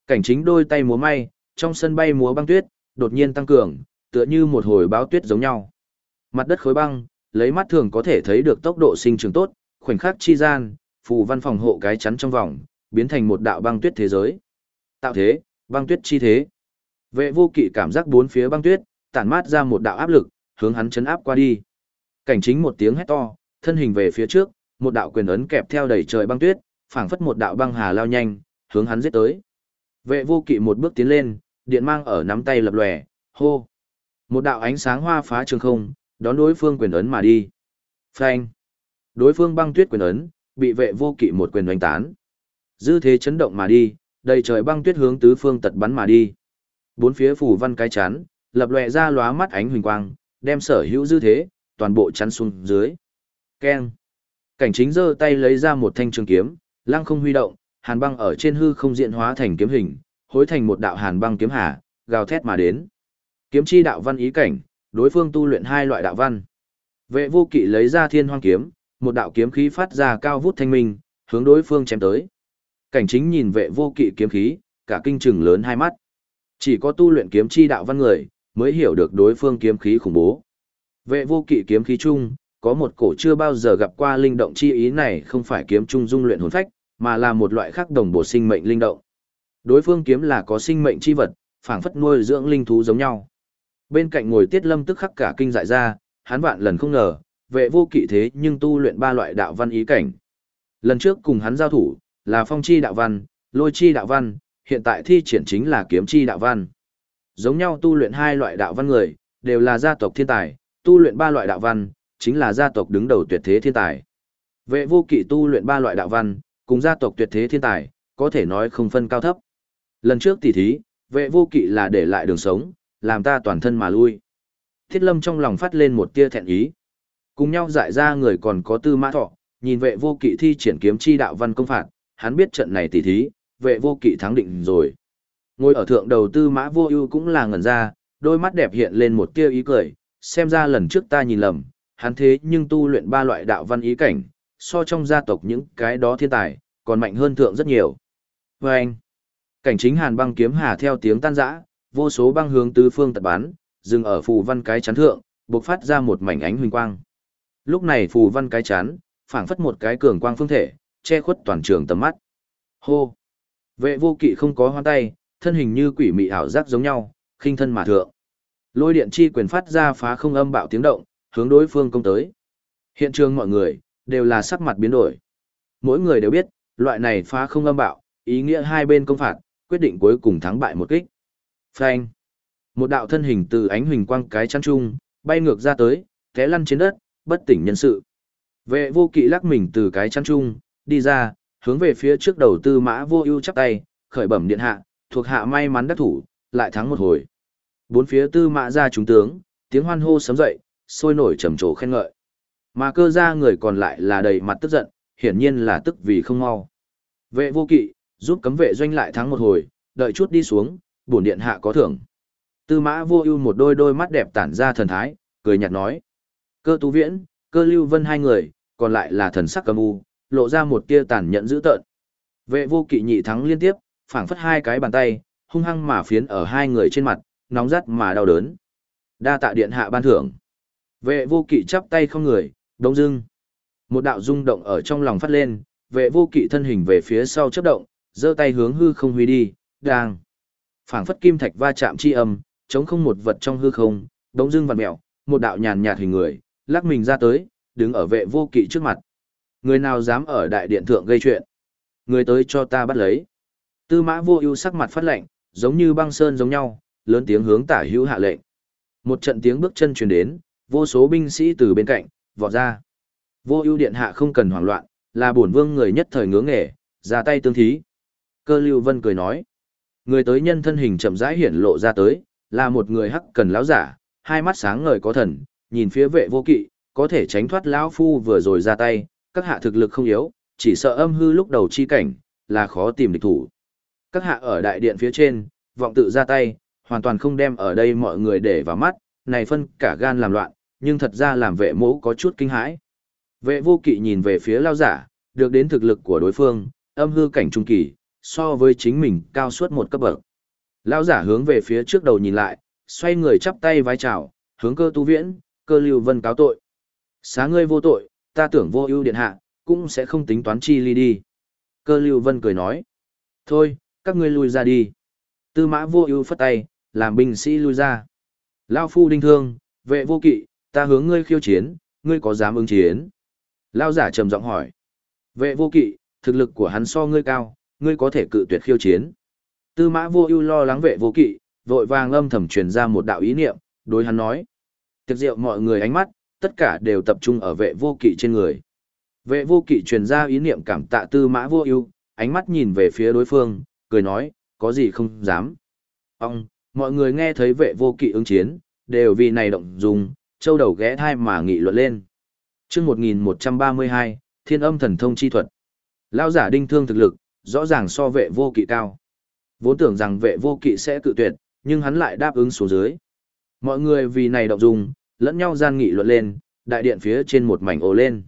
Cảnh chính đôi tay múa may, trong sân bay múa băng tuyết, đột nhiên tăng cường, tựa như một hồi báo tuyết giống nhau. Mặt đất khối băng, lấy mắt thường có thể thấy được tốc độ sinh trưởng tốt, khoảnh khắc chi gian, phù văn phòng hộ cái chắn trong vòng, biến thành một đạo băng tuyết thế giới. Tạo thế, băng tuyết chi thế. Vệ vô kỵ cảm giác bốn phía băng tuyết, tản mát ra một đạo áp lực, hướng hắn chấn áp qua đi. Cảnh chính một tiếng hét to, thân hình về phía trước, một đạo quyền ấn kẹp theo đầy trời băng tuyết, phảng phất một đạo băng hà lao nhanh, hướng hắn giết tới. Vệ vô kỵ một bước tiến lên, điện mang ở nắm tay lập lòe, hô. Một đạo ánh sáng hoa phá trường không, đón đối phương quyền ấn mà đi. Phanh. Đối phương băng tuyết quyền ấn, bị vệ vô kỵ một quyền đánh tán. Dư thế chấn động mà đi, đầy trời băng tuyết hướng tứ phương tật bắn mà đi. Bốn phía phủ văn cái chắn, lập lòe ra lóa mắt ánh huỳnh quang, đem sở hữu dư thế, toàn bộ chắn xuống dưới. Keng. Cảnh chính giơ tay lấy ra một thanh trường kiếm, lăng không huy động, hàn băng ở trên hư không diện hóa thành kiếm hình, hối thành một đạo hàn băng kiếm hà, gào thét mà đến. Kiếm chi đạo văn ý cảnh, đối phương tu luyện hai loại đạo văn. Vệ vô kỵ lấy ra thiên hoang kiếm, một đạo kiếm khí phát ra cao vút thanh minh, hướng đối phương chém tới. Cảnh chính nhìn vệ vô kỵ kiếm khí, cả kinh trừng lớn hai mắt. Chỉ có tu luyện kiếm chi đạo văn người, mới hiểu được đối phương kiếm khí khủng bố. Vệ vô kỵ kiếm khí chung, có một cổ chưa bao giờ gặp qua linh động chi ý này không phải kiếm trung dung luyện hồn phách, mà là một loại khác đồng bộ sinh mệnh linh động. Đối phương kiếm là có sinh mệnh chi vật, phảng phất nuôi dưỡng linh thú giống nhau. Bên cạnh ngồi Tiết Lâm tức khắc cả kinh dại ra, hắn vạn lần không ngờ, vệ vô kỵ thế nhưng tu luyện ba loại đạo văn ý cảnh. Lần trước cùng hắn giao thủ, là phong chi đạo văn, lôi chi đạo văn, hiện tại thi triển chính là kiếm chi đạo văn. Giống nhau tu luyện hai loại đạo văn người, đều là gia tộc thiên tài, tu luyện ba loại đạo văn, chính là gia tộc đứng đầu tuyệt thế thiên tài. Vệ vô kỵ tu luyện ba loại đạo văn, cùng gia tộc tuyệt thế thiên tài, có thể nói không phân cao thấp. Lần trước tỉ thí, vệ vô kỵ là để lại đường sống, làm ta toàn thân mà lui. Thiết lâm trong lòng phát lên một tia thẹn ý. Cùng nhau giải ra người còn có tư mã thọ, nhìn vệ vô kỵ thi triển kiếm chi đạo văn công phạt, hắn biết trận này tỉ thí, vệ vô kỵ thắng định rồi. Ngồi ở thượng đầu tư mã vô ưu cũng là ngẩn ra, đôi mắt đẹp hiện lên một tia ý cười, xem ra lần trước ta nhìn lầm, hắn thế nhưng tu luyện ba loại đạo văn ý cảnh, so trong gia tộc những cái đó thiên tài, còn mạnh hơn thượng rất nhiều. Và anh, cảnh chính hàn băng kiếm hà theo tiếng tan rã, vô số băng hướng tứ phương tật bán, dừng ở phù văn cái chắn thượng, bộc phát ra một mảnh ánh huỳnh quang. Lúc này phù văn cái chắn, phảng phất một cái cường quang phương thể, che khuất toàn trường tầm mắt. Hô! Vệ vô kỵ không có hoang tay, thân hình như quỷ mị ảo giác giống nhau, khinh thân mà thượng. Lôi điện chi quyền phát ra phá không âm bạo tiếng động, hướng đối phương công tới. Hiện trường mọi người đều là sắc mặt biến đổi. Mỗi người đều biết, loại này phá không âm bạo, ý nghĩa hai bên công phạt, quyết định cuối cùng thắng bại một kích. Phanh. Một đạo thân hình từ ánh huỳnh quang cái chăn trung, bay ngược ra tới, té lăn trên đất, bất tỉnh nhân sự. Vệ vô kỵ lắc mình từ cái chăn trung, đi ra, hướng về phía trước đầu tư mã vô ưu chắp tay, khởi bẩm điện hạ, thuộc hạ may mắn đắc thủ, lại thắng một hồi. Bốn phía tư mã ra chúng tướng, tiếng hoan hô sấm dậy, sôi nổi trầm trồ khen ngợi. Mà cơ ra người còn lại là đầy mặt tức giận, hiển nhiên là tức vì không mau. Vệ vô kỵ, giúp cấm vệ doanh lại thắng một hồi, đợi chút đi xuống, bổn điện hạ có thưởng. Tư mã vô ưu một đôi đôi mắt đẹp tản ra thần thái, cười nhạt nói. Cơ tú viễn, cơ lưu vân hai người, còn lại là thần sắc cầm u, lộ ra một tia tàn nhẫn dữ tợn. Vệ vô kỵ nhị thắng liên tiếp, phảng phất hai cái bàn tay, hung hăng mà phiến ở hai người trên mặt, nóng rát mà đau đớn. Đa tạ điện hạ ban thưởng. Vệ vô kỵ chắp tay không người, đông dưng. Một đạo rung động ở trong lòng phát lên, vệ vô kỵ thân hình về phía sau chấp động, giơ tay hướng hư không huy đi, đang. phảng phất kim thạch va chạm chi âm, chống không một vật trong hư không, Đông dưng vặn mẹo, một đạo nhàn nhạt hình người, lắc mình ra tới, đứng ở vệ vô kỵ trước mặt. Người nào dám ở đại điện thượng gây chuyện? Người tới cho ta bắt lấy. Tư mã vô ưu sắc mặt phát lệnh, giống như băng sơn giống nhau, lớn tiếng hướng tả hữu hạ lệnh. Một trận tiếng bước chân truyền đến, vô số binh sĩ từ bên cạnh, vọt ra. Vô ưu điện hạ không cần hoảng loạn, là bổn vương người nhất thời ngứa nghề, ra tay tương thí. Cơ lưu vân cười nói. Người tới nhân thân hình chậm rãi hiển lộ ra tới, là một người hắc cần lão giả, hai mắt sáng ngời có thần, nhìn phía vệ vô kỵ, có thể tránh thoát lão phu vừa rồi ra tay, các hạ thực lực không yếu, chỉ sợ âm hư lúc đầu chi cảnh, là khó tìm địch thủ. Các hạ ở đại điện phía trên, vọng tự ra tay, hoàn toàn không đem ở đây mọi người để vào mắt, này phân cả gan làm loạn, nhưng thật ra làm vệ mũ có chút kinh hãi. Vệ vô kỵ nhìn về phía lao giả, được đến thực lực của đối phương, âm hư cảnh trung kỳ, so với chính mình cao suốt một cấp bậc. Lao giả hướng về phía trước đầu nhìn lại, xoay người chắp tay vai chào, hướng cơ tu viễn, cơ lưu vân cáo tội. Xá ngươi vô tội, ta tưởng vô ưu điện hạ, cũng sẽ không tính toán chi ly đi. Cơ lưu vân cười nói. Thôi, các ngươi lui ra đi. Tư mã vô ưu phất tay, làm binh sĩ lui ra. Lao phu đinh thương, vệ vô kỵ, ta hướng ngươi khiêu chiến, ngươi có dám ứng chiến? Lao giả trầm giọng hỏi. Vệ vô kỵ, thực lực của hắn so ngươi cao, ngươi có thể cự tuyệt khiêu chiến. Tư mã vô ưu lo lắng vệ vô kỵ, vội vàng âm thầm truyền ra một đạo ý niệm, đối hắn nói. Tiệc rượu mọi người ánh mắt, tất cả đều tập trung ở vệ vô kỵ trên người. Vệ vô kỵ truyền ra ý niệm cảm tạ tư mã vô ưu, ánh mắt nhìn về phía đối phương, cười nói, có gì không dám. Ông, mọi người nghe thấy vệ vô kỵ ứng chiến, đều vì này động dùng, châu đầu ghé thai mà nghị luận lên. chương 1132, thiên âm thần thông chi thuật. Lao giả đinh thương thực lực, rõ ràng so vệ vô kỵ cao. Vốn tưởng rằng vệ vô kỵ sẽ cự tuyệt, nhưng hắn lại đáp ứng số dưới. Mọi người vì này động dùng, lẫn nhau gian nghị luận lên, đại điện phía trên một mảnh ồ lên.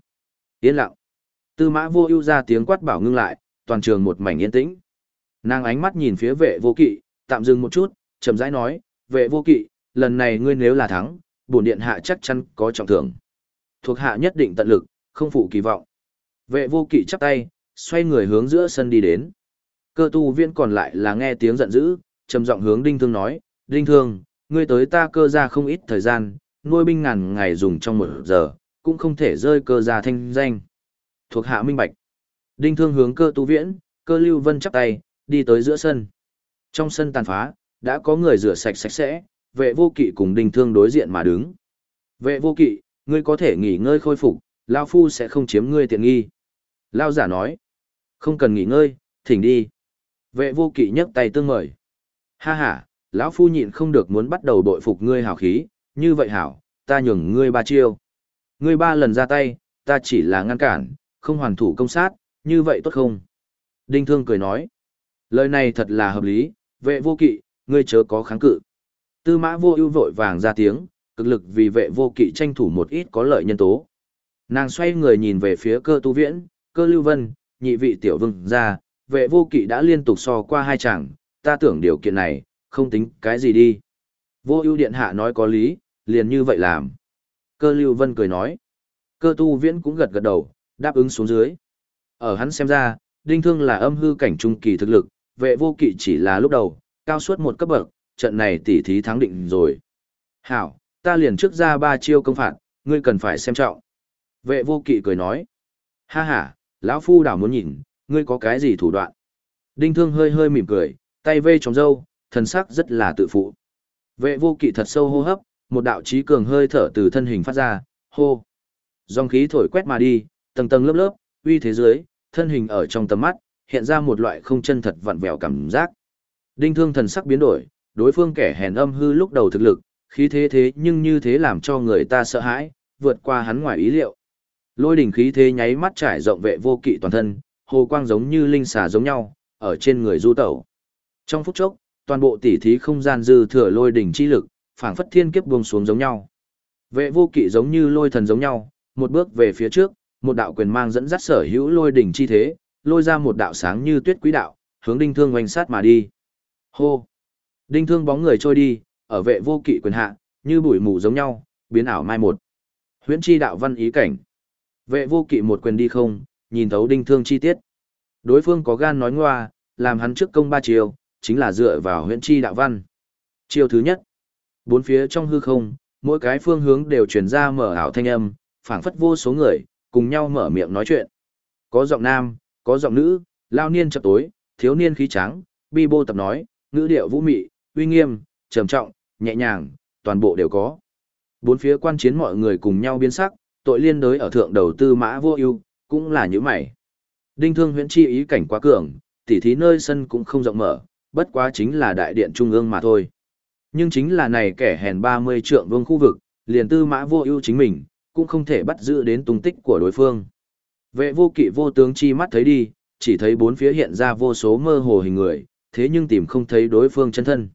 Yên lặng. Tư mã vô ưu ra tiếng quát bảo ngưng lại, toàn trường một mảnh yên tĩnh. Nàng ánh mắt nhìn phía vệ vô kỵ, tạm dừng một chút, chậm rãi nói, vệ vô kỵ, lần này ngươi nếu là thắng, bổn điện hạ chắc chắn có trọng thưởng. Thuộc hạ nhất định tận lực, không phụ kỳ vọng. Vệ vô kỵ chắp tay, xoay người hướng giữa sân đi đến. Cơ tu viên còn lại là nghe tiếng giận dữ, trầm giọng hướng đinh thương nói, đinh thương, ngươi tới ta cơ ra không ít thời gian, nuôi binh ngàn ngày dùng trong một giờ, cũng không thể rơi cơ ra thanh danh. Thuộc hạ minh bạch. Đinh thương hướng cơ tu viễn, cơ lưu vân chắp tay, đi tới giữa sân. Trong sân tàn phá, đã có người rửa sạch sạch sẽ, vệ vô kỵ cùng đinh thương đối diện mà đứng. Vệ vô kỵ, ngươi có thể nghỉ ngơi khôi phục, Lao Phu sẽ không chiếm ngươi tiện nghi. Lao giả nói, không cần nghỉ ngơi, thỉnh đi. Vệ vô kỵ nhấc tay tương mời. Ha ha, lão Phu nhịn không được muốn bắt đầu đội phục ngươi hào khí, như vậy hảo, ta nhường ngươi ba chiêu. Ngươi ba lần ra tay, ta chỉ là ngăn cản, không hoàn thủ công sát, như vậy tốt không? Đinh Thương cười nói. Lời này thật là hợp lý, vệ vô kỵ, ngươi chớ có kháng cự. Tư mã vô ưu vội vàng ra tiếng, cực lực vì vệ vô kỵ tranh thủ một ít có lợi nhân tố. Nàng xoay người nhìn về phía cơ tu viễn, cơ lưu vân, nhị vị tiểu vương ra, vệ vô kỵ đã liên tục so qua hai chàng, ta tưởng điều kiện này, không tính cái gì đi. Vô ưu điện hạ nói có lý, liền như vậy làm. Cơ lưu vân cười nói. Cơ tu viễn cũng gật gật đầu, đáp ứng xuống dưới. Ở hắn xem ra, đinh thương là âm hư cảnh trung kỳ thực lực, vệ vô kỵ chỉ là lúc đầu, cao suốt một cấp bậc, trận này tỉ thí thắng định rồi. Hảo, ta liền trước ra ba chiêu công phạt, ngươi cần phải xem trọng. Vệ vô kỵ cười nói. Ha ha, lão phu đảo muốn nhìn, ngươi có cái gì thủ đoạn. Đinh thương hơi hơi mỉm cười, tay vê trong râu, thần sắc rất là tự phụ. Vệ vô kỵ thật sâu hô hấp, một đạo trí cường hơi thở từ thân hình phát ra, hô. Dòng khí thổi quét mà đi, tầng tầng lớp lớp, uy thế giới, thân hình ở trong tầm mắt, hiện ra một loại không chân thật vặn vẹo cảm giác. Đinh thương thần sắc biến đổi, đối phương kẻ hèn âm hư lúc đầu thực lực, khí thế thế nhưng như thế làm cho người ta sợ hãi, vượt qua hắn ngoài ý liệu. Lôi đỉnh khí thế nháy mắt trải rộng vệ vô kỵ toàn thân, hồ quang giống như linh xà giống nhau, ở trên người du tẩu. Trong phút chốc, toàn bộ tỉ thí không gian dư thừa lôi đỉnh chi lực, phảng phất thiên kiếp buông xuống giống nhau. Vệ vô kỵ giống như lôi thần giống nhau, một bước về phía trước, một đạo quyền mang dẫn dắt sở hữu lôi đỉnh chi thế, lôi ra một đạo sáng như tuyết quý đạo, hướng đinh thương oanh sát mà đi. Hô! Đinh thương bóng người trôi đi, ở vệ vô kỵ quyền hạ, như bụi mù giống nhau, biến ảo mai một. Huyễn chi đạo văn ý cảnh. Vệ vô kỵ một quyền đi không, nhìn thấu đinh thương chi tiết. Đối phương có gan nói ngoa, làm hắn trước công ba chiều, chính là dựa vào huyễn chi đạo văn. Chiều thứ nhất. Bốn phía trong hư không, mỗi cái phương hướng đều truyền ra mở ảo thanh âm, phảng phất vô số người, cùng nhau mở miệng nói chuyện. Có giọng nam, có giọng nữ, lao niên chập tối, thiếu niên khí trắng, bi bô tập nói, ngữ điệu vũ mị, uy nghiêm, trầm trọng, nhẹ nhàng, toàn bộ đều có. Bốn phía quan chiến mọi người cùng nhau biến sắc, tội liên đối ở thượng đầu tư mã vô ưu cũng là như mày. Đinh thương huyễn chi ý cảnh quá cường, tỉ thí nơi sân cũng không rộng mở, bất quá chính là đại điện trung ương mà thôi. Nhưng chính là này kẻ hèn 30 trượng vương khu vực, liền tư mã vô ưu chính mình, cũng không thể bắt giữ đến tung tích của đối phương. Vệ vô kỵ vô tướng chi mắt thấy đi, chỉ thấy bốn phía hiện ra vô số mơ hồ hình người, thế nhưng tìm không thấy đối phương chân thân.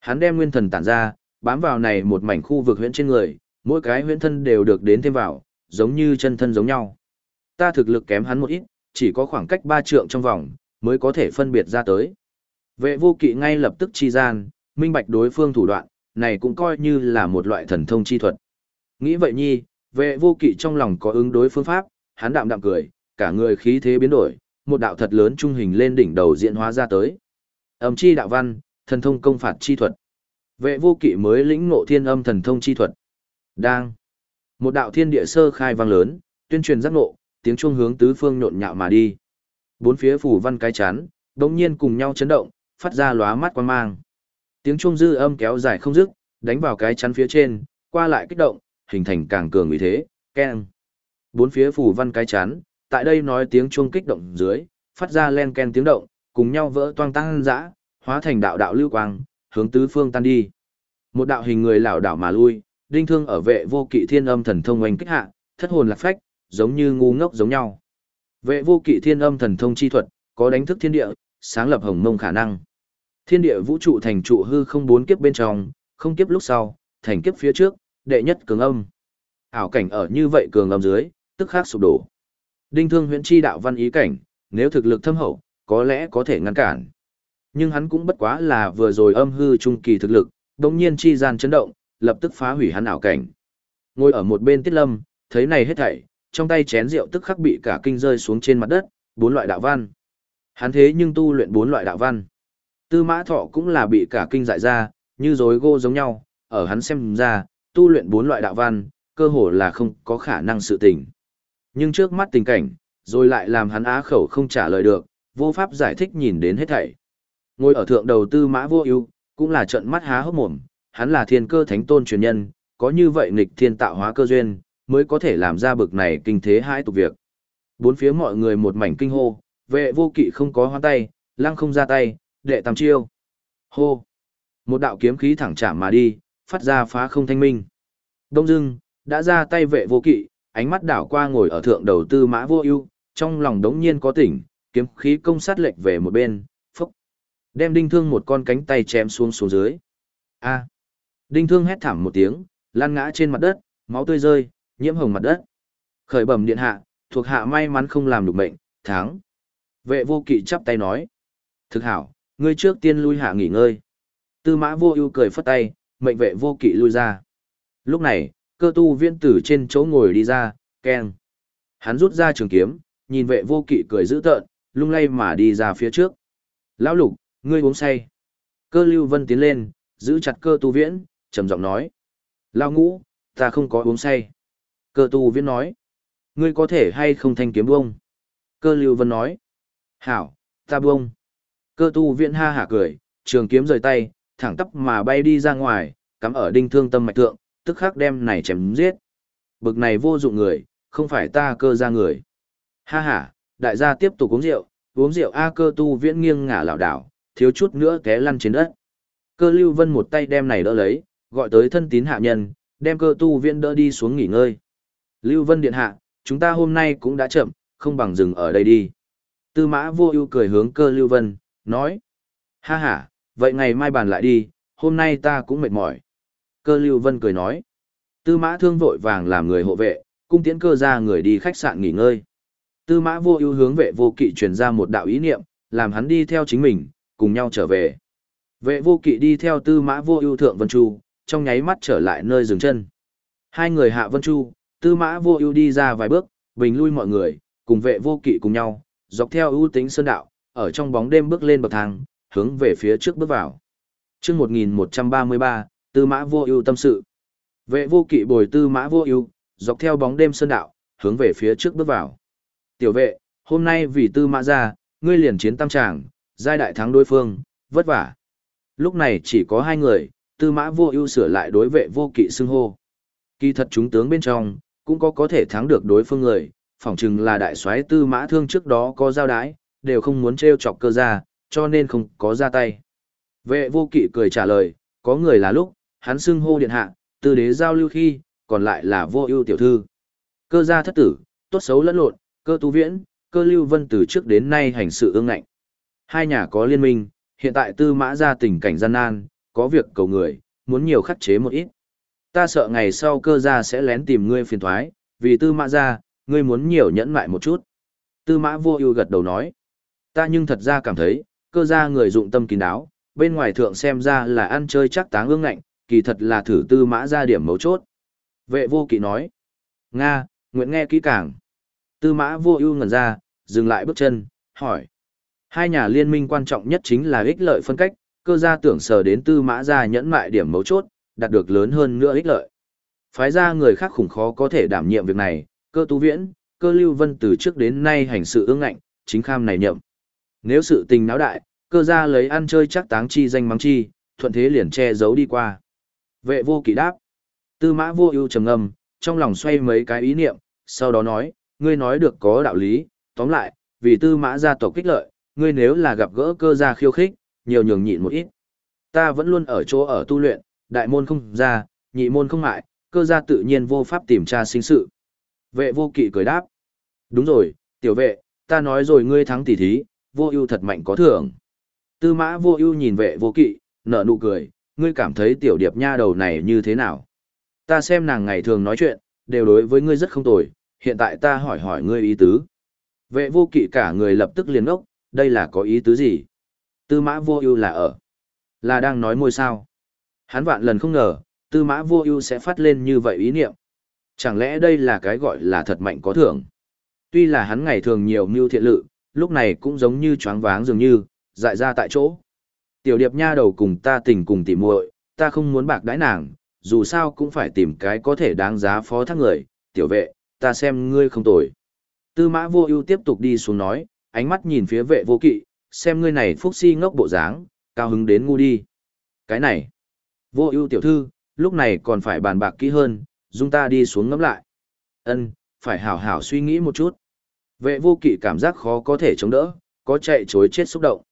Hắn đem nguyên thần tản ra, bám vào này một mảnh khu vực huyễn trên người, mỗi cái huyễn thân đều được đến thêm vào, giống như chân thân giống nhau. Ta thực lực kém hắn một ít, chỉ có khoảng cách ba trượng trong vòng, mới có thể phân biệt ra tới. Vệ vô kỵ ngay lập tức chi gian, minh bạch đối phương thủ đoạn, này cũng coi như là một loại thần thông chi thuật. Nghĩ vậy nhi, vệ vô kỵ trong lòng có ứng đối phương pháp, hắn đạm đạm cười, cả người khí thế biến đổi, một đạo thật lớn trung hình lên đỉnh đầu diễn hóa ra tới. Âm chi đạo văn, thần thông công phạt chi thuật. Vệ vô kỵ mới lĩnh ngộ thiên âm thần thông chi thuật. Đang. Một đạo thiên địa sơ khai vang lớn, tuyên truyền giác ngộ, tiếng chuông hướng tứ phương nhộn nhạo mà đi. Bốn phía phủ văn cái chán, đống nhiên cùng nhau chấn động, phát ra lóa mắt quan mang. Tiếng chuông dư âm kéo dài không dứt, đánh vào cái chắn phía trên, qua lại kích động, hình thành càng cường uy thế, keng. Bốn phía phủ văn cái chắn, tại đây nói tiếng chuông kích động dưới, phát ra len ken tiếng động, cùng nhau vỡ toang tăng dã, hóa thành đạo đạo lưu quang, hướng tứ phương tan đi. Một đạo hình người lảo đảo mà lui, đinh thương ở vệ vô kỵ thiên âm thần thông oanh kích hạ, thất hồn lạc phách, giống như ngu ngốc giống nhau. Vệ vô kỵ thiên âm thần thông chi thuật, có đánh thức thiên địa, sáng lập hồng mông khả năng. Thiên địa vũ trụ thành trụ hư không bốn kiếp bên trong, không kiếp lúc sau, thành kiếp phía trước, đệ nhất cường âm. Ảo cảnh ở như vậy cường âm dưới, tức khắc sụp đổ. Đinh thương huyễn chi đạo văn ý cảnh, nếu thực lực thâm hậu, có lẽ có thể ngăn cản. Nhưng hắn cũng bất quá là vừa rồi âm hư trung kỳ thực lực, đống nhiên chi gian chấn động, lập tức phá hủy hắn ảo cảnh. Ngồi ở một bên tiết lâm, thấy này hết thảy, trong tay chén rượu tức khắc bị cả kinh rơi xuống trên mặt đất, bốn loại đạo văn. Hắn thế nhưng tu luyện bốn loại đạo văn. Tư mã thọ cũng là bị cả kinh dại ra, như rối gô giống nhau, ở hắn xem ra, tu luyện bốn loại đạo văn, cơ hồ là không có khả năng sự tình. Nhưng trước mắt tình cảnh, rồi lại làm hắn á khẩu không trả lời được, vô pháp giải thích nhìn đến hết thảy. Ngồi ở thượng đầu tư mã vô ưu, cũng là trận mắt há hốc mồm, hắn là thiên cơ thánh tôn truyền nhân, có như vậy nghịch thiên tạo hóa cơ duyên, mới có thể làm ra bực này kinh thế hai tục việc. Bốn phía mọi người một mảnh kinh hô, vệ vô kỵ không có hoa tay, lăng không ra tay, đệ tam chiêu. Hô! Một đạo kiếm khí thẳng chạm mà đi, phát ra phá không thanh minh. Đông dưng, đã ra tay vệ vô kỵ, ánh mắt đảo qua ngồi ở thượng đầu tư mã vô ưu, trong lòng đống nhiên có tỉnh, kiếm khí công sát lệch về một bên, phúc. Đem đinh thương một con cánh tay chém xuống xuống dưới. A. Đinh thương hét thảm một tiếng, lăn ngã trên mặt đất, máu tươi rơi, nhiễm hồng mặt đất. Khởi bẩm điện hạ, thuộc hạ may mắn không làm được mệnh, thắng. Vệ vô kỵ chắp tay nói. Thực hảo, ngươi trước tiên lui hạ nghỉ ngơi. Tư mã vô ưu cười phất tay, mệnh vệ vô kỵ lui ra. Lúc này, cơ tu viên tử trên chỗ ngồi đi ra, keng. Hắn rút ra trường kiếm, nhìn vệ vô kỵ cười dữ tợn, lung lay mà đi ra phía trước. Lão lục, ngươi uống say. Cơ lưu vân tiến lên, giữ chặt cơ tu viễn, trầm giọng nói. Lao ngũ, ta không có uống say. Cơ tu viễn nói. Ngươi có thể hay không thanh kiếm buông. Cơ lưu vân nói. Hảo, ta buông. Cơ tu viễn ha hả cười, trường kiếm rời tay, thẳng tắp mà bay đi ra ngoài, cắm ở đinh thương tâm mạch thượng, tức khắc đem này chém giết. Bực này vô dụng người, không phải ta cơ ra người. Ha ha, đại gia tiếp tục uống rượu, uống rượu A cơ tu viễn nghiêng ngả lảo đảo, thiếu chút nữa té lăn trên đất. Cơ lưu vân một tay đem này đỡ lấy, gọi tới thân tín hạ nhân, đem cơ tu viễn đỡ đi xuống nghỉ ngơi. Lưu vân điện hạ, chúng ta hôm nay cũng đã chậm, không bằng dừng ở đây đi. Tư mã vô ưu cười hướng cơ lưu vân, nói. Ha ha, vậy ngày mai bàn lại đi, hôm nay ta cũng mệt mỏi. Cơ lưu vân cười nói. Tư mã thương vội vàng làm người hộ vệ, cung tiễn cơ ra người đi khách sạn nghỉ ngơi. Tư mã vô ưu hướng vệ vô kỵ truyền ra một đạo ý niệm, làm hắn đi theo chính mình, cùng nhau trở về. Vệ vô kỵ đi theo tư mã vô ưu thượng Vân Chu, trong nháy mắt trở lại nơi dừng chân. Hai người hạ Vân Chu, tư mã vô ưu đi ra vài bước, bình lui mọi người, cùng vệ vô kỵ cùng nhau, dọc theo ưu tính sơn đạo, ở trong bóng đêm bước lên bậc thang, hướng về phía trước bước vào. Chương 1133, tư mã vô ưu tâm sự. Vệ vô kỵ bồi tư mã vô ưu, dọc theo bóng đêm sơn đạo, hướng về phía trước bước vào. Tiểu vệ, hôm nay vì tư mã ra, ngươi liền chiến tam tràng, giai đại thắng đối phương, vất vả. Lúc này chỉ có hai người, tư mã vô ưu sửa lại đối vệ vô kỵ xưng hô. Kỳ thật chúng tướng bên trong, cũng có có thể thắng được đối phương người, phỏng chừng là đại soái tư mã thương trước đó có giao đái, đều không muốn trêu chọc cơ ra, cho nên không có ra tay. Vệ vô kỵ cười trả lời, có người là lúc, hắn xưng hô điện hạ, tư đế giao lưu khi, còn lại là vô ưu tiểu thư. Cơ gia thất tử, tốt xấu lẫn lộn, cơ tu viễn, cơ lưu vân từ trước đến nay hành sự ương ngạnh. Hai nhà có liên minh, hiện tại tư mã ra tình cảnh gian nan, có việc cầu người, muốn nhiều khắc chế một ít. Ta sợ ngày sau cơ gia sẽ lén tìm ngươi phiền thoái, vì tư mã ra, ngươi muốn nhiều nhẫn mại một chút. Tư mã vô ưu gật đầu nói. Ta nhưng thật ra cảm thấy, cơ gia người dụng tâm kín đáo, bên ngoài thượng xem ra là ăn chơi chắc táng ương ngạnh, kỳ thật là thử tư mã ra điểm mấu chốt. Vệ vô kỵ nói. Nga, nguyện nghe kỹ càng. Tư mã vô ưu ngẩn ra, dừng lại bước chân, hỏi. Hai nhà liên minh quan trọng nhất chính là ích lợi phân cách, cơ gia tưởng sờ đến tư mã gia nhẫn mại điểm mấu chốt, đạt được lớn hơn nữa ích lợi. Phái ra người khác khủng khó có thể đảm nhiệm việc này, cơ tú viễn, cơ lưu vân từ trước đến nay hành sự ương ngạnh, chính kham này nhậm. Nếu sự tình náo đại, cơ gia lấy ăn chơi chắc táng chi danh mắng chi, thuận thế liền che giấu đi qua. Vệ vô kỵ đáp. Tư mã vô ưu trầm ngâm, trong lòng xoay mấy cái ý niệm, sau đó nói, ngươi nói được có đạo lý, tóm lại, vì tư mã gia tộc kích lợi, ngươi nếu là gặp gỡ cơ gia khiêu khích, nhiều nhường nhịn một ít. Ta vẫn luôn ở chỗ ở tu luyện, đại môn không ra, nhị môn không ngại, cơ gia tự nhiên vô pháp tìm tra sinh sự. Vệ vô kỵ cười đáp. Đúng rồi, tiểu vệ, ta nói rồi ngươi thắng tỷ thí, vô ưu thật mạnh có thưởng. Tư mã vô ưu nhìn vệ vô kỵ, nở nụ cười, ngươi cảm thấy tiểu điệp nha đầu này như thế nào? Ta xem nàng ngày thường nói chuyện, đều đối với ngươi rất không tồi, hiện tại ta hỏi hỏi ngươi ý tứ. Vệ vô kỵ cả người lập tức liền ốc, đây là có ý tứ gì? Tư mã vô ưu là ở. Là đang nói môi sao. Hắn vạn lần không ngờ, tư mã vô ưu sẽ phát lên như vậy ý niệm. Chẳng lẽ đây là cái gọi là thật mạnh có thưởng? Tuy là hắn ngày thường nhiều mưu thiện lự, lúc này cũng giống như choáng váng dường như, dại ra tại chỗ. Tiểu điệp nha đầu cùng ta tình cùng tỉ muội, ta không muốn bạc đãi nàng, dù sao cũng phải tìm cái có thể đáng giá phó thác người, tiểu vệ, ta xem ngươi không tồi. Tư mã vô ưu tiếp tục đi xuống nói, ánh mắt nhìn phía vệ vô kỵ, xem ngươi này phúc si ngốc bộ dáng, cao hứng đến ngu đi. Cái này, vô ưu tiểu thư, lúc này còn phải bàn bạc kỹ hơn, dung ta đi xuống ngẫm lại. Ân, phải hảo hảo suy nghĩ một chút. Vệ vô kỵ cảm giác khó có thể chống đỡ, có chạy chối chết xúc động.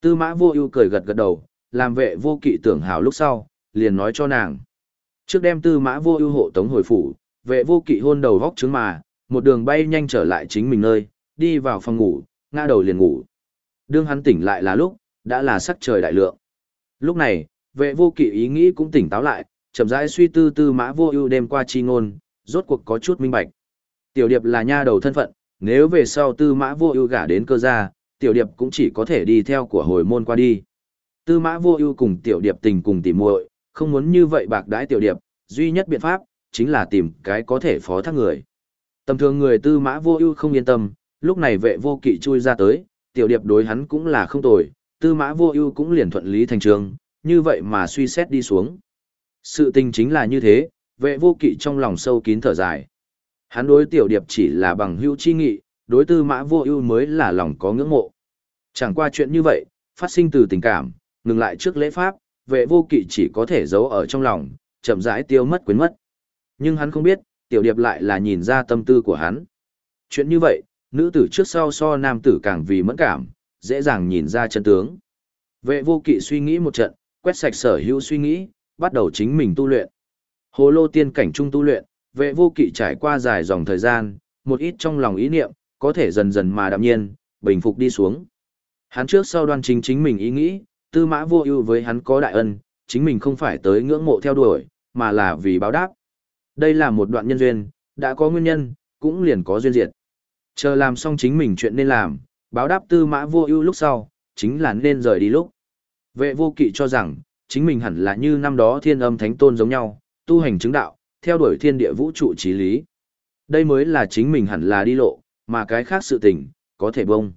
Tư mã vô ưu cười gật gật đầu, làm vệ vô kỵ tưởng hảo lúc sau, liền nói cho nàng. Trước đem tư mã vô ưu hộ tống hồi phủ, vệ vô kỵ hôn đầu vóc trứng mà, một đường bay nhanh trở lại chính mình nơi, đi vào phòng ngủ, ngã đầu liền ngủ. Đương hắn tỉnh lại là lúc, đã là sắc trời đại lượng. Lúc này, vệ vô kỵ ý nghĩ cũng tỉnh táo lại, chậm rãi suy tư tư mã vô ưu đêm qua chi ngôn, rốt cuộc có chút minh bạch. Tiểu điệp là nha đầu thân phận, nếu về sau tư mã vô ưu gả đến cơ gia, tiểu điệp cũng chỉ có thể đi theo của hồi môn qua đi. Tư mã vô ưu cùng tiểu điệp tình cùng tìm muội, không muốn như vậy bạc đãi tiểu điệp, duy nhất biện pháp chính là tìm cái có thể phó thác người. Tầm thường người tư mã vô ưu không yên tâm, lúc này vệ vô kỵ chui ra tới, tiểu điệp đối hắn cũng là không tồi, tư mã vô ưu cũng liền thuận lý thành trường, như vậy mà suy xét đi xuống. Sự tình chính là như thế, vệ vô kỵ trong lòng sâu kín thở dài. Hắn đối tiểu điệp chỉ là bằng hữu chi nghị, đối tư mã vô ưu mới là lòng có ngưỡng mộ. Chẳng qua chuyện như vậy, phát sinh từ tình cảm, ngừng lại trước lễ pháp, vệ vô kỵ chỉ có thể giấu ở trong lòng, chậm rãi tiêu mất quyến mất. Nhưng hắn không biết, tiểu điệp lại là nhìn ra tâm tư của hắn. Chuyện như vậy, nữ tử trước sau so nam tử càng vì mẫn cảm, dễ dàng nhìn ra chân tướng. Vệ vô kỵ suy nghĩ một trận, quét sạch sở hữu suy nghĩ, bắt đầu chính mình tu luyện. Hồ lô tiên cảnh trung tu luyện, vệ vô kỵ trải qua dài dòng thời gian, một ít trong lòng ý niệm, có thể dần dần mà đạm nhiên, bình phục đi xuống. Hắn trước sau đoan chính chính mình ý nghĩ, tư mã vô ưu với hắn có đại ân, chính mình không phải tới ngưỡng mộ theo đuổi, mà là vì báo đáp. Đây là một đoạn nhân duyên, đã có nguyên nhân, cũng liền có duyên diệt. Chờ làm xong chính mình chuyện nên làm, báo đáp tư mã vô ưu lúc sau, chính là nên rời đi lúc. Vệ vô kỵ cho rằng, chính mình hẳn là như năm đó thiên âm thánh tôn giống nhau, tu hành chứng đạo, theo đuổi thiên địa vũ trụ trí lý. Đây mới là chính mình hẳn là đi lộ, mà cái khác sự tình, có thể bông.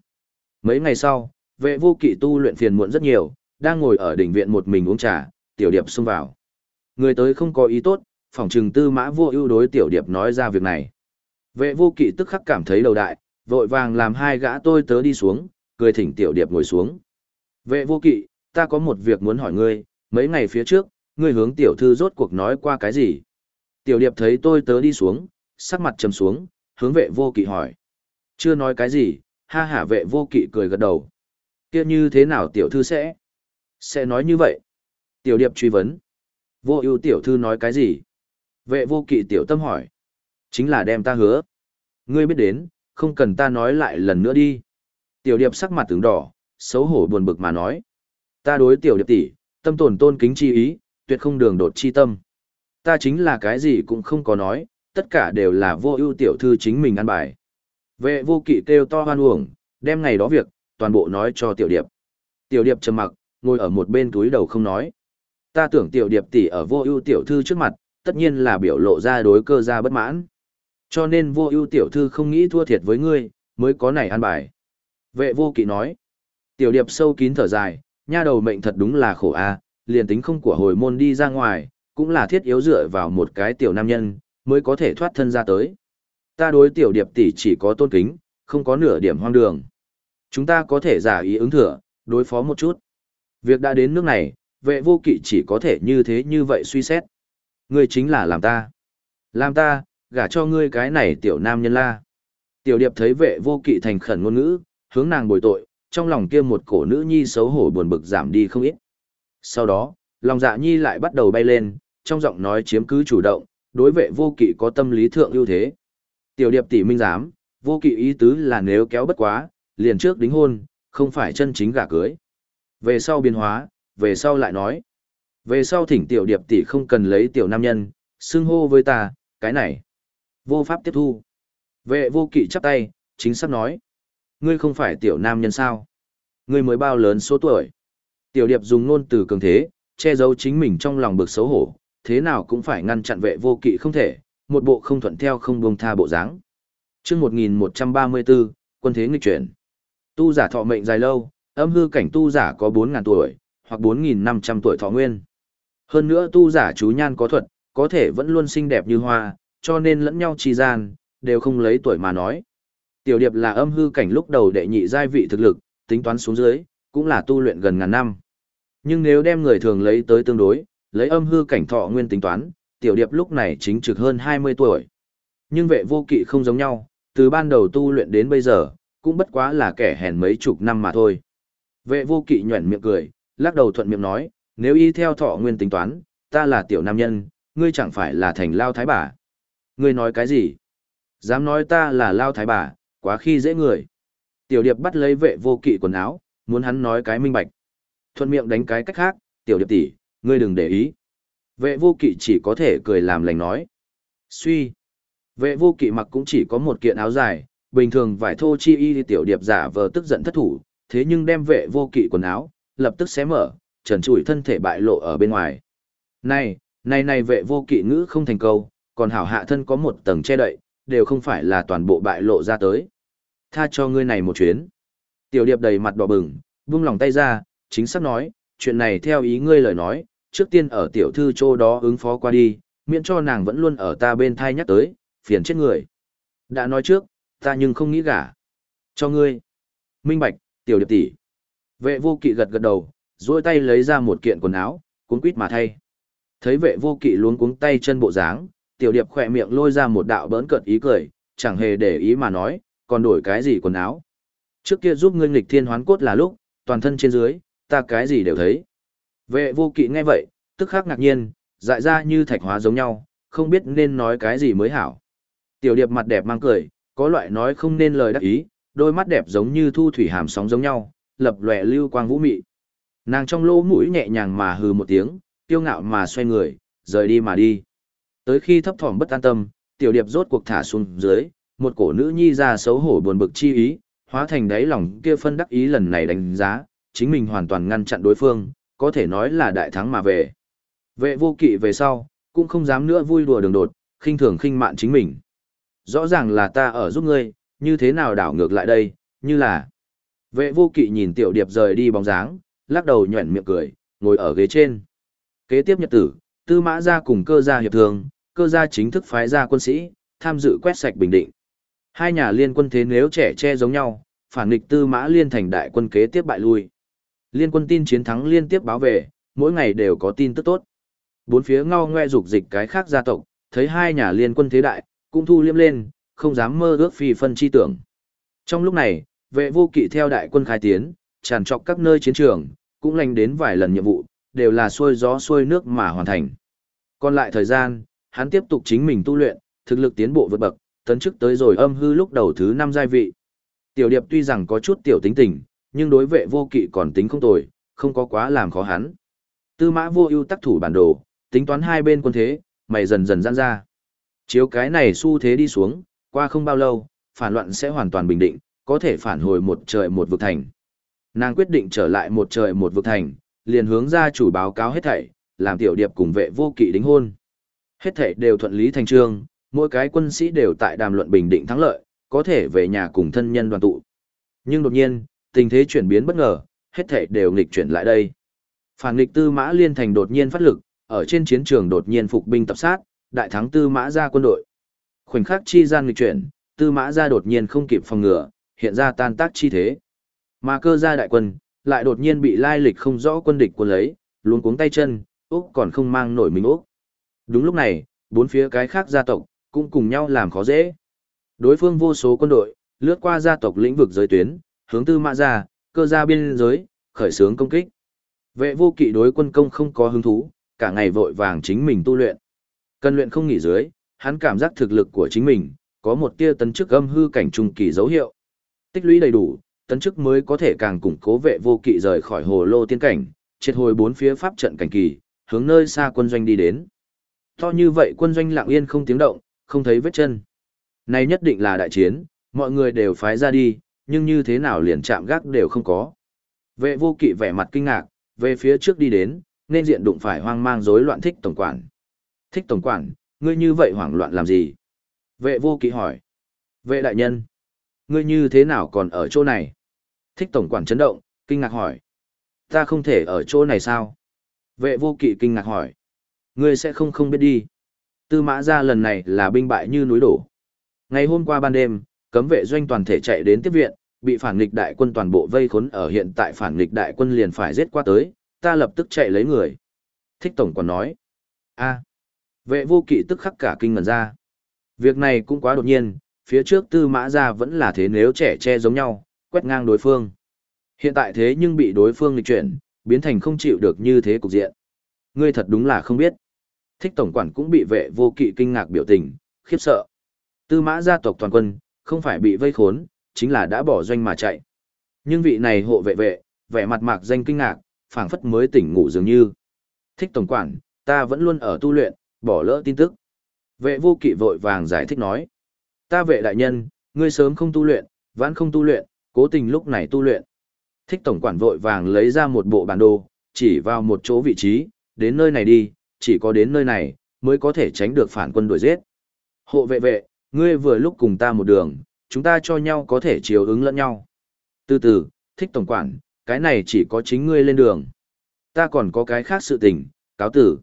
Mấy ngày sau, vệ vô kỵ tu luyện phiền muộn rất nhiều, đang ngồi ở đỉnh viện một mình uống trà, tiểu điệp xông vào. Người tới không có ý tốt, phòng trừng tư mã vô ưu đối tiểu điệp nói ra việc này. Vệ vô kỵ tức khắc cảm thấy đầu đại, vội vàng làm hai gã tôi tớ đi xuống, cười thỉnh tiểu điệp ngồi xuống. Vệ vô kỵ, ta có một việc muốn hỏi ngươi, mấy ngày phía trước, ngươi hướng tiểu thư rốt cuộc nói qua cái gì? Tiểu điệp thấy tôi tớ đi xuống, sắc mặt trầm xuống, hướng vệ vô kỵ hỏi. Chưa nói cái gì, ha hả vệ vô kỵ cười gật đầu. kia như thế nào tiểu thư sẽ? Sẽ nói như vậy. Tiểu điệp truy vấn. Vô ưu tiểu thư nói cái gì? Vệ vô kỵ tiểu tâm hỏi. Chính là đem ta hứa. Ngươi biết đến, không cần ta nói lại lần nữa đi. Tiểu điệp sắc mặt tướng đỏ, xấu hổ buồn bực mà nói. Ta đối tiểu điệp tỷ, tâm tổn tôn kính chi ý, tuyệt không đường đột chi tâm. Ta chính là cái gì cũng không có nói, tất cả đều là vô ưu tiểu thư chính mình ăn bài. Vệ vô kỵ kêu to hoan uổng, đem ngày đó việc, toàn bộ nói cho tiểu điệp. Tiểu điệp trầm mặc, ngồi ở một bên túi đầu không nói. Ta tưởng tiểu điệp tỷ ở vô ưu tiểu thư trước mặt, tất nhiên là biểu lộ ra đối cơ ra bất mãn. Cho nên vô ưu tiểu thư không nghĩ thua thiệt với ngươi, mới có này ăn bài. Vệ vô kỵ nói. Tiểu điệp sâu kín thở dài, nha đầu mệnh thật đúng là khổ a, liền tính không của hồi môn đi ra ngoài, cũng là thiết yếu dựa vào một cái tiểu nam nhân, mới có thể thoát thân ra tới. Ta đối tiểu điệp tỷ chỉ có tôn kính, không có nửa điểm hoang đường. Chúng ta có thể giả ý ứng thừa, đối phó một chút. Việc đã đến nước này, vệ vô kỵ chỉ có thể như thế như vậy suy xét. Ngươi chính là làm ta. Làm ta, gả cho ngươi cái này tiểu nam nhân la. Tiểu điệp thấy vệ vô kỵ thành khẩn ngôn ngữ, hướng nàng bồi tội, trong lòng kia một cổ nữ nhi xấu hổ buồn bực giảm đi không ít. Sau đó, lòng dạ nhi lại bắt đầu bay lên, trong giọng nói chiếm cứ chủ động, đối vệ vô kỵ có tâm lý thượng ưu thế. Tiểu điệp tỷ minh giám, vô kỵ ý tứ là nếu kéo bất quá, liền trước đính hôn, không phải chân chính gả cưới. Về sau biến hóa, về sau lại nói. Về sau thỉnh tiểu điệp tỷ không cần lấy tiểu nam nhân, xưng hô với ta, cái này. Vô pháp tiếp thu. Vệ vô kỵ chắp tay, chính xác nói. Ngươi không phải tiểu nam nhân sao? Ngươi mới bao lớn số tuổi. Tiểu điệp dùng ngôn từ cường thế, che giấu chính mình trong lòng bực xấu hổ, thế nào cũng phải ngăn chặn vệ vô kỵ không thể, một bộ không thuận theo không buông tha bộ dáng. Chương 1134, quân thế nghịch chuyển. Tu giả thọ mệnh dài lâu, âm hư cảnh tu giả có 4000 tuổi, hoặc 4500 tuổi thọ nguyên. Hơn nữa tu giả chú nhan có thuật, có thể vẫn luôn xinh đẹp như hoa, cho nên lẫn nhau trì gian, đều không lấy tuổi mà nói. Tiểu điệp là âm hư cảnh lúc đầu đệ nhị giai vị thực lực, tính toán xuống dưới, cũng là tu luyện gần ngàn năm. Nhưng nếu đem người thường lấy tới tương đối, lấy âm hư cảnh thọ nguyên tính toán, tiểu điệp lúc này chính trực hơn 20 tuổi. Nhưng vệ vô kỵ không giống nhau, từ ban đầu tu luyện đến bây giờ, cũng bất quá là kẻ hèn mấy chục năm mà thôi. Vệ vô kỵ nhuẩn miệng cười, lắc đầu thuận miệng nói, nếu y theo thọ nguyên tính toán, ta là tiểu nam nhân, ngươi chẳng phải là thành lao thái bà. Ngươi nói cái gì? Dám nói ta là lao thái bà, quá khi dễ người. Tiểu điệp bắt lấy vệ vô kỵ quần áo, muốn hắn nói cái minh bạch. Thuận miệng đánh cái cách khác, tiểu điệp tỷ, ngươi đừng để ý. Vệ vô kỵ chỉ có thể cười làm lành nói. Suy. Vệ vô kỵ mặc cũng chỉ có một kiện áo dài, bình thường vải thô chi y thì tiểu điệp giả vờ tức giận thất thủ, thế nhưng đem vệ vô kỵ quần áo, lập tức xé mở, trần trụi thân thể bại lộ ở bên ngoài. Này, này này vệ vô kỵ ngữ không thành câu, còn hảo hạ thân có một tầng che đậy, đều không phải là toàn bộ bại lộ ra tới. Tha cho ngươi này một chuyến. Tiểu điệp đầy mặt đỏ bừng, buông lòng tay ra, chính xác nói, chuyện này theo ý ngươi lời nói, trước tiên ở tiểu thư chỗ đó ứng phó qua đi, miễn cho nàng vẫn luôn ở ta bên thai nhắc tới, phiền chết người. Đã nói trước, ta nhưng không nghĩ gả. Cho ngươi. Minh Bạch, tiểu điệp tỷ. Vệ vô kỵ gật gật đầu, duỗi tay lấy ra một kiện quần áo, cuốn quýt mà thay. Thấy vệ vô kỵ luống cuống tay chân bộ dáng, tiểu điệp khỏe miệng lôi ra một đạo bỡn cợt ý cười, chẳng hề để ý mà nói, còn đổi cái gì quần áo. Trước kia giúp ngươi nghịch thiên hoán cốt là lúc, toàn thân trên dưới, ta cái gì đều thấy. Vệ vô kỵ nghe vậy, tức khắc ngạc nhiên, dại ra như thạch hóa giống nhau, không biết nên nói cái gì mới hảo. Tiểu điệp mặt đẹp mang cười, có loại nói không nên lời đắc ý, đôi mắt đẹp giống như thu thủy hàm sóng giống nhau, lập lòe lưu quang vũ mị. Nàng trong lỗ mũi nhẹ nhàng mà hừ một tiếng, kiêu ngạo mà xoay người, rời đi mà đi. Tới khi thấp thỏm bất an tâm, tiểu điệp rốt cuộc thả xuống dưới, một cổ nữ nhi ra xấu hổ buồn bực chi ý, hóa thành đáy lòng kia phân đắc ý lần này đánh giá, chính mình hoàn toàn ngăn chặn đối phương, có thể nói là đại thắng mà về. Vệ vô kỵ về sau, cũng không dám nữa vui đùa đường đột, khinh thường khinh mạn chính mình. Rõ ràng là ta ở giúp ngươi, như thế nào đảo ngược lại đây, như là... Vệ vô kỵ nhìn tiểu điệp rời đi bóng dáng, lắc đầu nhuẩn miệng cười, ngồi ở ghế trên. Kế tiếp nhật tử, tư mã ra cùng cơ gia hiệp thường, cơ gia chính thức phái ra quân sĩ, tham dự quét sạch bình định. Hai nhà liên quân thế nếu trẻ che giống nhau, phản nghịch tư mã liên thành đại quân kế tiếp bại lui. Liên quân tin chiến thắng liên tiếp báo về, mỗi ngày đều có tin tức tốt. Bốn phía ngao ngoe dục dịch cái khác gia tộc, thấy hai nhà liên quân thế đại, cũng thu liêm lên, không dám mơ ước phi phân chi tưởng. Trong lúc này, vệ vô kỵ theo đại quân khai tiến, tràn trọc các nơi chiến trường, cũng lành đến vài lần nhiệm vụ, đều là xuôi gió xuôi nước mà hoàn thành. Còn lại thời gian, hắn tiếp tục chính mình tu luyện, thực lực tiến bộ vượt bậc, tấn chức tới rồi âm hư lúc đầu thứ năm giai vị. Tiểu điệp tuy rằng có chút tiểu tính tình, nhưng đối vệ vô kỵ còn tính không tồi, không có quá làm khó hắn. Tư mã vô ưu tác thủ bản đồ, tính toán hai bên quân thế, mày dần dần giãn ra. Chiếu cái này xu thế đi xuống, qua không bao lâu, phản loạn sẽ hoàn toàn bình định, có thể phản hồi một trời một vực thành. Nàng quyết định trở lại một trời một vực thành, liền hướng ra chủ báo cáo hết thảy, làm tiểu điệp cùng vệ vô kỵ đính hôn. Hết thảy đều thuận lý thành trương, mỗi cái quân sĩ đều tại đàm luận bình định thắng lợi, có thể về nhà cùng thân nhân đoàn tụ. Nhưng đột nhiên, tình thế chuyển biến bất ngờ, hết thảy đều nghịch chuyển lại đây. Phản nghịch tư mã liên thành đột nhiên phát lực, ở trên chiến trường đột nhiên phục binh tập sát, đại thắng tư mã ra quân đội. Khoảnh khắc chi gian nghịch chuyển, tư mã ra đột nhiên không kịp phòng ngừa, hiện ra tan tác chi thế. Mà cơ gia đại quân, lại đột nhiên bị lai lịch không rõ quân địch của lấy, luôn cuống tay chân, Úc còn không mang nổi mình Úc. Đúng lúc này, bốn phía cái khác gia tộc, cũng cùng nhau làm khó dễ. Đối phương vô số quân đội, lướt qua gia tộc lĩnh vực giới tuyến, hướng tư mã ra, cơ ra biên giới, khởi xướng công kích. Vệ vô kỵ đối quân công không có hứng thú, cả ngày vội vàng chính mình tu luyện. Cần luyện không nghỉ dưới, hắn cảm giác thực lực của chính mình, có một tia tấn chức âm hư cảnh trung kỳ dấu hiệu. Tích lũy đầy đủ, tấn chức mới có thể càng củng cố vệ vô kỵ rời khỏi hồ lô tiên cảnh, triệt hồi bốn phía pháp trận cảnh kỳ, hướng nơi xa quân doanh đi đến. To như vậy quân doanh lặng yên không tiếng động, không thấy vết chân. Này nhất định là đại chiến, mọi người đều phái ra đi, nhưng như thế nào liền chạm gác đều không có. Vệ vô kỵ vẻ mặt kinh ngạc, về phía trước đi đến, nên diện đụng phải hoang mang rối loạn thích tổng quản. Thích tổng quản, ngươi như vậy hoảng loạn làm gì? Vệ vô kỵ hỏi. Vệ đại nhân, ngươi như thế nào còn ở chỗ này? Thích tổng quản chấn động, kinh ngạc hỏi. Ta không thể ở chỗ này sao? Vệ vô kỵ kinh ngạc hỏi. Ngươi sẽ không không biết đi. Tư mã ra lần này là binh bại như núi đổ. Ngày hôm qua ban đêm, cấm vệ doanh toàn thể chạy đến tiếp viện, bị phản nghịch đại quân toàn bộ vây khốn ở hiện tại phản nghịch đại quân liền phải giết qua tới, ta lập tức chạy lấy người. Thích tổng còn nói. a vệ vô kỵ tức khắc cả kinh ngần ra. Việc này cũng quá đột nhiên, phía trước tư mã ra vẫn là thế nếu trẻ che giống nhau, quét ngang đối phương. Hiện tại thế nhưng bị đối phương lịch chuyển, biến thành không chịu được như thế cục diện. Ngươi thật đúng là không biết. Thích tổng quản cũng bị vệ vô kỵ kinh ngạc biểu tình, khiếp sợ. Tư mã gia tộc toàn quân, không phải bị vây khốn, chính là đã bỏ doanh mà chạy. Nhưng vị này hộ vệ vệ, vẻ mặt mạc danh kinh ngạc, phảng phất mới tỉnh ngủ dường như. Thích tổng quản, ta vẫn luôn ở tu luyện, bỏ lỡ tin tức. Vệ vô kỵ vội vàng giải thích nói. Ta vệ đại nhân, ngươi sớm không tu luyện, vãn không tu luyện, cố tình lúc này tu luyện. Thích tổng quản vội vàng lấy ra một bộ bản đồ, chỉ vào một chỗ vị trí, đến nơi này đi, chỉ có đến nơi này, mới có thể tránh được phản quân đuổi giết. Hộ vệ vệ, ngươi vừa lúc cùng ta một đường, chúng ta cho nhau có thể chiều ứng lẫn nhau. Từ từ, thích tổng quản, cái này chỉ có chính ngươi lên đường. Ta còn có cái khác sự tình, cáo tử.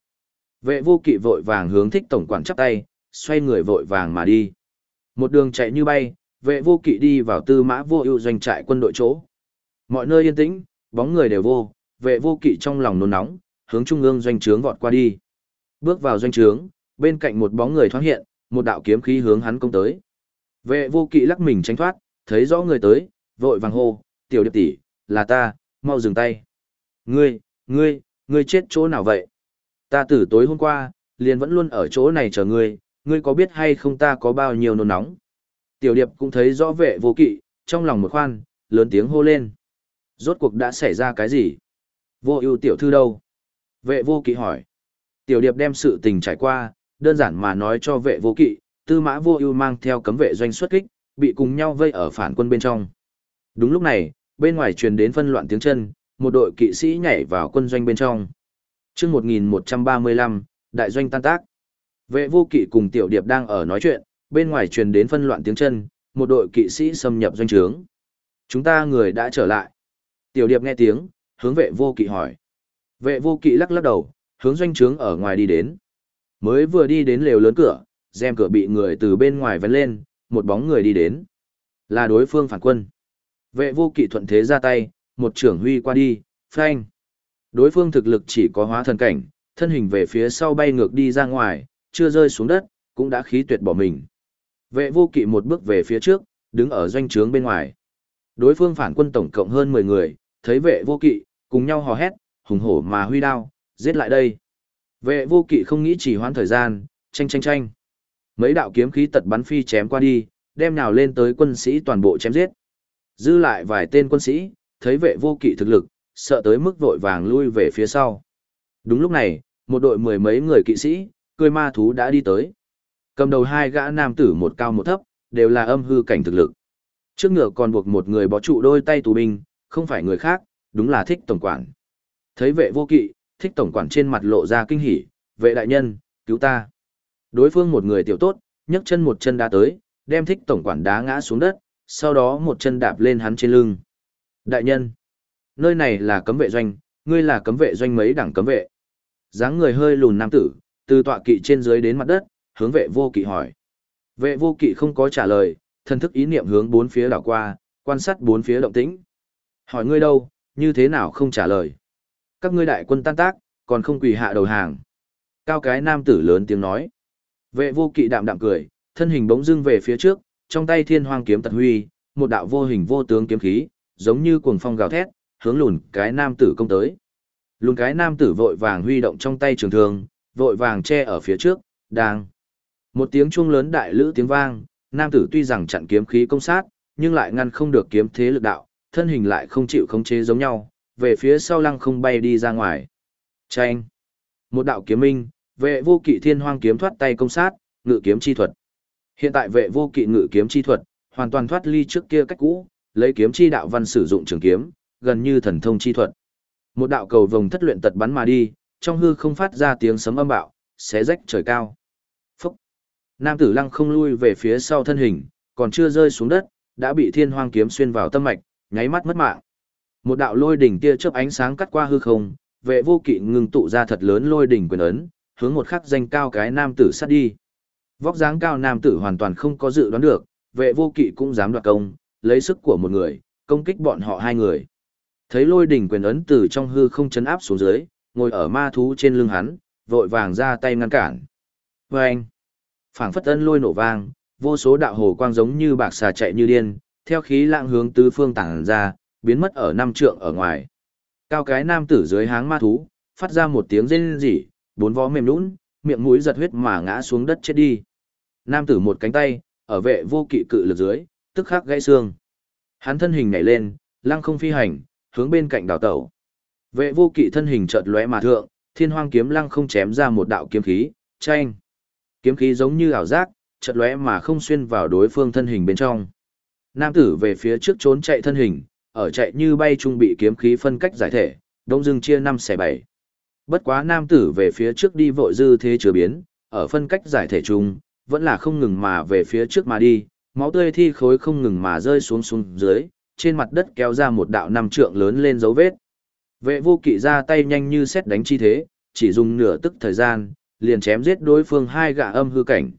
Vệ vô kỵ vội vàng hướng thích tổng quản chắp tay, xoay người vội vàng mà đi. Một đường chạy như bay, vệ vô kỵ đi vào tư mã vô ưu doanh trại quân đội chỗ. Mọi nơi yên tĩnh, bóng người đều vô, vệ vô kỵ trong lòng nôn nóng, hướng trung ương doanh trướng vọt qua đi. Bước vào doanh trướng, bên cạnh một bóng người thoáng hiện, một đạo kiếm khí hướng hắn công tới. Vệ vô kỵ lắc mình tránh thoát, thấy rõ người tới, vội vàng hô, tiểu điệp tỷ, là ta, mau dừng tay. Ngươi, ngươi, ngươi chết chỗ nào vậy? Ta từ tối hôm qua, liền vẫn luôn ở chỗ này chờ ngươi, ngươi có biết hay không ta có bao nhiêu nôn nóng? Tiểu điệp cũng thấy rõ vệ vô kỵ, trong lòng một khoan, lớn tiếng hô lên. Rốt cuộc đã xảy ra cái gì? Vô ưu tiểu thư đâu? Vệ vô kỵ hỏi. Tiểu điệp đem sự tình trải qua, đơn giản mà nói cho vệ vô kỵ, tư mã vô ưu mang theo cấm vệ doanh xuất kích, bị cùng nhau vây ở phản quân bên trong. Đúng lúc này, bên ngoài truyền đến phân loạn tiếng chân, một đội kỵ sĩ nhảy vào quân doanh bên trong. Trước 1135, đại doanh tan tác. Vệ vô kỵ cùng tiểu điệp đang ở nói chuyện, bên ngoài truyền đến phân loạn tiếng chân, một đội kỵ sĩ xâm nhập doanh trướng. Chúng ta người đã trở lại. Tiểu điệp nghe tiếng, hướng vệ vô kỵ hỏi. Vệ vô kỵ lắc lắc đầu, hướng doanh trướng ở ngoài đi đến. Mới vừa đi đến lều lớn cửa, rèm cửa bị người từ bên ngoài vén lên, một bóng người đi đến. Là đối phương phản quân. Vệ vô kỵ thuận thế ra tay, một trưởng huy qua đi, phanh. Đối phương thực lực chỉ có hóa thần cảnh, thân hình về phía sau bay ngược đi ra ngoài, chưa rơi xuống đất, cũng đã khí tuyệt bỏ mình. Vệ vô kỵ một bước về phía trước, đứng ở doanh trướng bên ngoài. Đối phương phản quân tổng cộng hơn 10 người, thấy vệ vô kỵ, cùng nhau hò hét, hùng hổ mà huy đao, giết lại đây. Vệ vô kỵ không nghĩ chỉ hoãn thời gian, tranh tranh tranh. Mấy đạo kiếm khí tật bắn phi chém qua đi, đem nào lên tới quân sĩ toàn bộ chém giết. Dư lại vài tên quân sĩ, thấy vệ vô kỵ thực lực, sợ tới mức vội vàng lui về phía sau. Đúng lúc này, một đội mười mấy người kỵ sĩ, cười ma thú đã đi tới. Cầm đầu hai gã nam tử một cao một thấp, đều là âm hư cảnh thực lực. Trước ngựa còn buộc một người bó trụ đôi tay tù binh, không phải người khác, đúng là thích tổng quản. Thấy vệ vô kỵ, thích tổng quản trên mặt lộ ra kinh hỉ, vệ đại nhân, cứu ta. Đối phương một người tiểu tốt, nhấc chân một chân đá tới, đem thích tổng quản đá ngã xuống đất, sau đó một chân đạp lên hắn trên lưng. Đại nhân, nơi này là cấm vệ doanh, ngươi là cấm vệ doanh mấy đẳng cấm vệ. dáng người hơi lùn nam tử, từ tọa kỵ trên dưới đến mặt đất, hướng vệ vô kỵ hỏi. Vệ vô kỵ không có trả lời, thân thức ý niệm hướng bốn phía đảo qua, quan sát bốn phía động tĩnh. Hỏi ngươi đâu, như thế nào không trả lời. Các ngươi đại quân tan tác, còn không quỳ hạ đầu hàng. Cao cái nam tử lớn tiếng nói. Vệ vô kỵ đạm đạm cười, thân hình bỗng dưng về phía trước, trong tay thiên hoang kiếm tật huy, một đạo vô hình vô tướng kiếm khí, giống như cuồng phong gào thét, hướng lùn cái nam tử công tới. Lùn cái nam tử vội vàng huy động trong tay trường thương, vội vàng che ở phía trước, đang. Một tiếng chuông lớn đại lữ tiếng vang, nam tử tuy rằng chặn kiếm khí công sát, nhưng lại ngăn không được kiếm thế lực đạo, thân hình lại không chịu khống chế giống nhau, về phía sau lăng không bay đi ra ngoài. Chanh! Một đạo kiếm minh, vệ vô kỵ thiên hoang kiếm thoát tay công sát, ngự kiếm chi thuật. Hiện tại vệ vô kỵ ngự kiếm chi thuật, hoàn toàn thoát ly trước kia cách cũ, lấy kiếm chi đạo văn sử dụng trường kiếm, gần như thần thông chi thuật. Một đạo cầu vồng thất luyện tật bắn mà đi, trong hư không phát ra tiếng sấm âm bạo, xé rách trời cao. Phúc! Nam tử lăng không lui về phía sau thân hình, còn chưa rơi xuống đất, đã bị thiên hoang kiếm xuyên vào tâm mạch, nháy mắt mất mạng. Một đạo lôi đỉnh tia chớp ánh sáng cắt qua hư không, vệ vô kỵ ngừng tụ ra thật lớn lôi đỉnh quyền ấn, hướng một khắc danh cao cái nam tử sát đi. Vóc dáng cao nam tử hoàn toàn không có dự đoán được, vệ vô kỵ cũng dám đoạt công, lấy sức của một người, công kích bọn họ hai người. Thấy lôi đỉnh quyền ấn từ trong hư không chấn áp xuống dưới, ngồi ở ma thú trên lưng hắn, vội vàng ra tay ngăn cản. Và anh, phảng phất ân lôi nổ vang, vô số đạo hồ quang giống như bạc xà chạy như điên, theo khí lạng hướng tứ phương tản ra, biến mất ở năm trượng ở ngoài. Cao cái nam tử dưới háng ma thú, phát ra một tiếng rên rỉ, bốn vó mềm nhũn, miệng mũi giật huyết mà ngã xuống đất chết đi. Nam tử một cánh tay, ở vệ vô kỵ cự lực dưới, tức khắc gãy xương. Hắn thân hình nhảy lên, lăng không phi hành, hướng bên cạnh đảo tẩu. Vệ vô kỵ thân hình chợt lóe mà thượng, thiên hoang kiếm lăng không chém ra một đạo kiếm khí, tranh. Kiếm khí giống như ảo giác, chợt lóe mà không xuyên vào đối phương thân hình bên trong. Nam tử về phía trước trốn chạy thân hình, ở chạy như bay trung bị kiếm khí phân cách giải thể, đông dưng chia năm xẻ bảy. Bất quá nam tử về phía trước đi vội dư thế chứa biến, ở phân cách giải thể trung, vẫn là không ngừng mà về phía trước mà đi, máu tươi thi khối không ngừng mà rơi xuống xuống dưới, trên mặt đất kéo ra một đạo năm trượng lớn lên dấu vết. Vệ vô kỵ ra tay nhanh như xét đánh chi thế, chỉ dùng nửa tức thời gian, liền chém giết đối phương hai gã âm hư cảnh.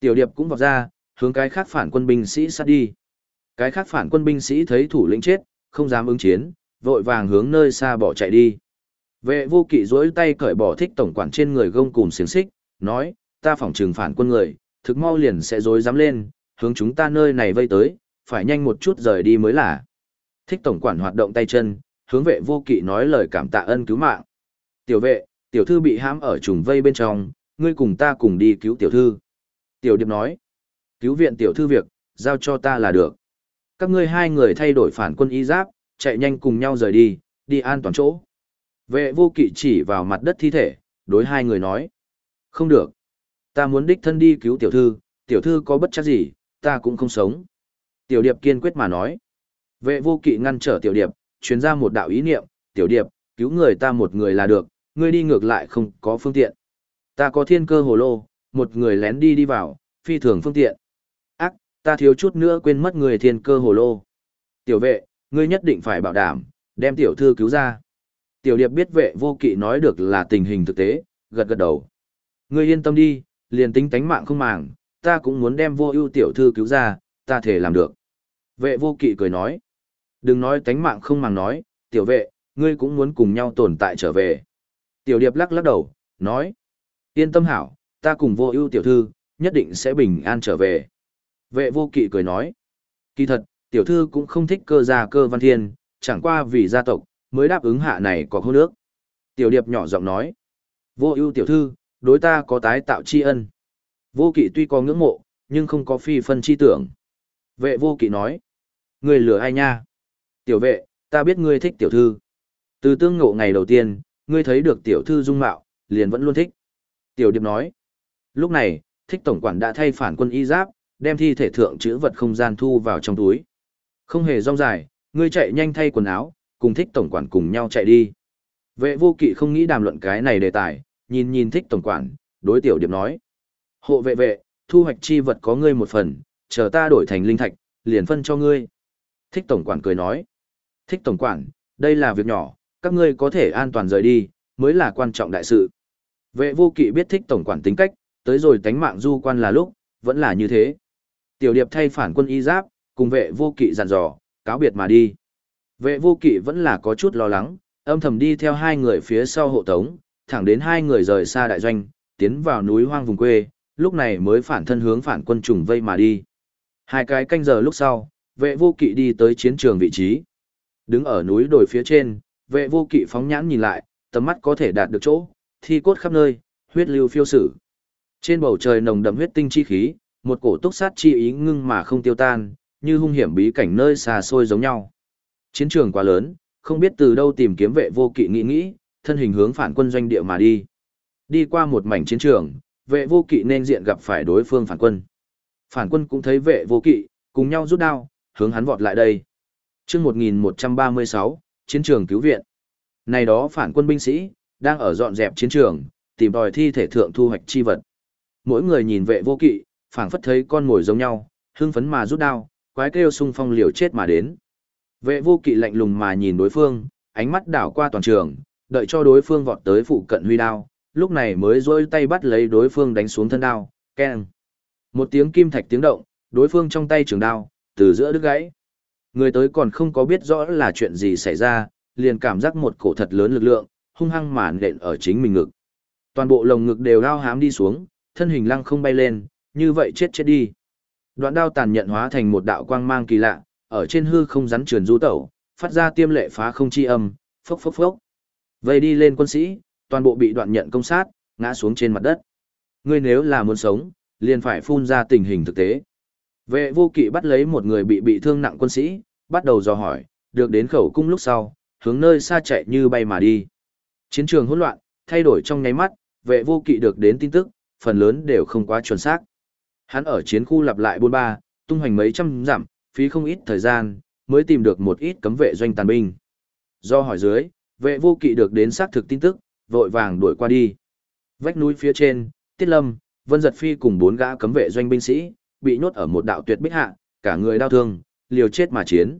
Tiểu điệp cũng vọt ra, hướng cái khác phản quân binh sĩ sát đi. Cái khác phản quân binh sĩ thấy thủ lĩnh chết, không dám ứng chiến, vội vàng hướng nơi xa bỏ chạy đi. Vệ vô kỵ duỗi tay cởi bỏ thích tổng quản trên người gông cùng xiềng xích, nói, ta phỏng trừng phản quân người, thực mau liền sẽ dối dám lên, hướng chúng ta nơi này vây tới, phải nhanh một chút rời đi mới là. Thích tổng quản hoạt động tay chân, hướng vệ vô kỵ nói lời cảm tạ ân cứu mạng. Tiểu vệ, tiểu thư bị hãm ở trùng vây bên trong, ngươi cùng ta cùng đi cứu tiểu thư. Tiểu điệp nói, cứu viện tiểu thư việc, giao cho ta là được. Các ngươi hai người thay đổi phản quân y giáp, chạy nhanh cùng nhau rời đi, đi an toàn chỗ. Vệ vô kỵ chỉ vào mặt đất thi thể, đối hai người nói. Không được. Ta muốn đích thân đi cứu tiểu thư, tiểu thư có bất chắc gì, ta cũng không sống. Tiểu điệp kiên quyết mà nói. Vệ vô kỵ ngăn trở tiểu điệp, truyền ra một đạo ý niệm, tiểu điệp, cứu người ta một người là được, ngươi đi ngược lại không có phương tiện. Ta có thiên cơ hồ lô, một người lén đi đi vào, phi thường phương tiện. Ta thiếu chút nữa quên mất người thiên cơ hồ lô. Tiểu vệ, ngươi nhất định phải bảo đảm, đem tiểu thư cứu ra. Tiểu điệp biết vệ vô kỵ nói được là tình hình thực tế, gật gật đầu. Ngươi yên tâm đi, liền tính tánh mạng không màng, ta cũng muốn đem vô ưu tiểu thư cứu ra, ta thể làm được. Vệ vô kỵ cười nói. Đừng nói tánh mạng không màng nói, tiểu vệ, ngươi cũng muốn cùng nhau tồn tại trở về. Tiểu điệp lắc lắc đầu, nói. Yên tâm hảo, ta cùng vô ưu tiểu thư, nhất định sẽ bình an trở về. Vệ vô kỵ cười nói. Kỳ thật, tiểu thư cũng không thích cơ gia cơ văn thiên, chẳng qua vì gia tộc, mới đáp ứng hạ này có hôn nước. Tiểu điệp nhỏ giọng nói. Vô ưu tiểu thư, đối ta có tái tạo tri ân. Vô kỵ tuy có ngưỡng mộ, nhưng không có phi phân chi tưởng. Vệ vô kỵ nói. Người lừa ai nha? Tiểu vệ, ta biết ngươi thích tiểu thư. Từ tương ngộ ngày đầu tiên, ngươi thấy được tiểu thư dung mạo, liền vẫn luôn thích. Tiểu điệp nói. Lúc này, thích tổng quản đã thay phản quân y giáp, đem thi thể thượng chữ vật không gian thu vào trong túi. Không hề rong dài, ngươi chạy nhanh thay quần áo, cùng thích tổng quản cùng nhau chạy đi. Vệ vô kỵ không nghĩ đàm luận cái này đề tài, nhìn nhìn thích tổng quản, đối tiểu điệp nói. Hộ vệ vệ, thu hoạch chi vật có ngươi một phần, chờ ta đổi thành linh thạch, liền phân cho ngươi. Thích tổng quản cười nói. Thích tổng quản, đây là việc nhỏ, các ngươi có thể an toàn rời đi, mới là quan trọng đại sự. Vệ vô kỵ biết thích tổng quản tính cách, tới rồi tánh mạng du quan là lúc, vẫn là như thế. Tiểu điệp thay phản quân y giáp, cùng vệ vô kỵ dặn dò, cáo biệt mà đi. Vệ vô kỵ vẫn là có chút lo lắng, âm thầm đi theo hai người phía sau hộ tống, thẳng đến hai người rời xa đại doanh, tiến vào núi hoang vùng quê, lúc này mới phản thân hướng phản quân trùng vây mà đi. Hai cái canh giờ lúc sau, vệ vô kỵ đi tới chiến trường vị trí. Đứng ở núi đồi phía trên, vệ vô kỵ phóng nhãn nhìn lại, tầm mắt có thể đạt được chỗ, thi cốt khắp nơi, huyết lưu phiêu sử. Trên bầu trời nồng đậm huyết tinh chi khí, một cổ túc sát chi ý ngưng mà không tiêu tan, như hung hiểm bí cảnh nơi xa xôi giống nhau. Chiến trường quá lớn, không biết từ đâu tìm kiếm vệ vô kỵ nghĩ nghĩ, thân hình hướng phản quân doanh địa mà đi. Đi qua một mảnh chiến trường, vệ vô kỵ nên diện gặp phải đối phương phản quân. Phản quân cũng thấy vệ vô kỵ, cùng nhau rút đao, hướng hắn vọt lại đây. Trước 1136, chiến trường cứu viện. Này đó phản quân binh sĩ, đang ở dọn dẹp chiến trường, tìm đòi thi thể thượng thu hoạch chi vật. Mỗi người nhìn vệ vô kỵ, phảng phất thấy con ngồi giống nhau, hưng phấn mà rút đao, quái kêu sung phong liều chết mà đến. Vệ vô kỵ lạnh lùng mà nhìn đối phương, ánh mắt đảo qua toàn trường, đợi cho đối phương vọt tới phụ cận huy đao, lúc này mới rôi tay bắt lấy đối phương đánh xuống thân đao, keng. Một tiếng kim thạch tiếng động, đối phương trong tay trường đao, từ giữa đứt gãy. Người tới còn không có biết rõ là chuyện gì xảy ra, liền cảm giác một cổ thật lớn lực lượng, hung hăng màn đện ở chính mình ngực. Toàn bộ lồng ngực đều lao hám đi xuống, thân hình lăng không bay lên, như vậy chết chết đi. Đoạn đao tàn nhận hóa thành một đạo quang mang kỳ lạ, ở trên hư không rắn truyền du tẩu, phát ra tiêm lệ phá không chi âm, phốc phốc phốc. Vây đi lên quân sĩ, toàn bộ bị đoạn nhận công sát, ngã xuống trên mặt đất. Ngươi nếu là muốn sống, liền phải phun ra tình hình thực tế. Vệ vô kỵ bắt lấy một người bị bị thương nặng quân sĩ, bắt đầu dò hỏi, được đến khẩu cung lúc sau, hướng nơi xa chạy như bay mà đi. Chiến trường hỗn loạn, thay đổi trong nháy mắt, vệ vô kỵ được đến tin tức, phần lớn đều không quá chuẩn xác. Hắn ở chiến khu lặp lại buôn ba, tung hoành mấy trăm dặm, phí không ít thời gian, mới tìm được một ít cấm vệ doanh tàn binh. Do hỏi dưới, vệ vô kỵ được đến xác thực tin tức, vội vàng đuổi qua đi. Vách núi phía trên, Tiết Lâm, Vân Giật Phi cùng bốn gã cấm vệ doanh binh sĩ, bị nhốt ở một đạo tuyệt bích hạ, cả người đau thương, liều chết mà chiến.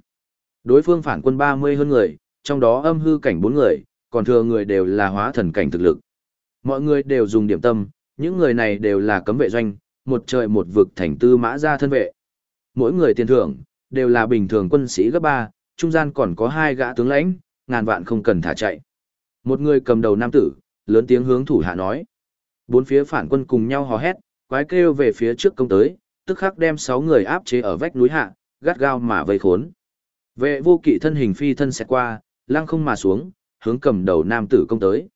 Đối phương phản quân 30 hơn người, trong đó âm hư cảnh 4 người, còn thừa người đều là hóa thần cảnh thực lực. Mọi người đều dùng điểm tâm, những người này đều là cấm vệ doanh, một trời một vực thành tư mã ra thân vệ. Mỗi người tiền thưởng, đều là bình thường quân sĩ gấp 3, trung gian còn có hai gã tướng lãnh, ngàn vạn không cần thả chạy. Một người cầm đầu nam tử, lớn tiếng hướng thủ hạ nói. Bốn phía phản quân cùng nhau hò hét, quái kêu về phía trước công tới, tức khắc đem 6 người áp chế ở vách núi hạ, gắt gao mà vây khốn. Vệ vô kỵ thân hình phi thân xẹt qua, lăng không mà xuống, hướng cầm đầu nam tử công tới.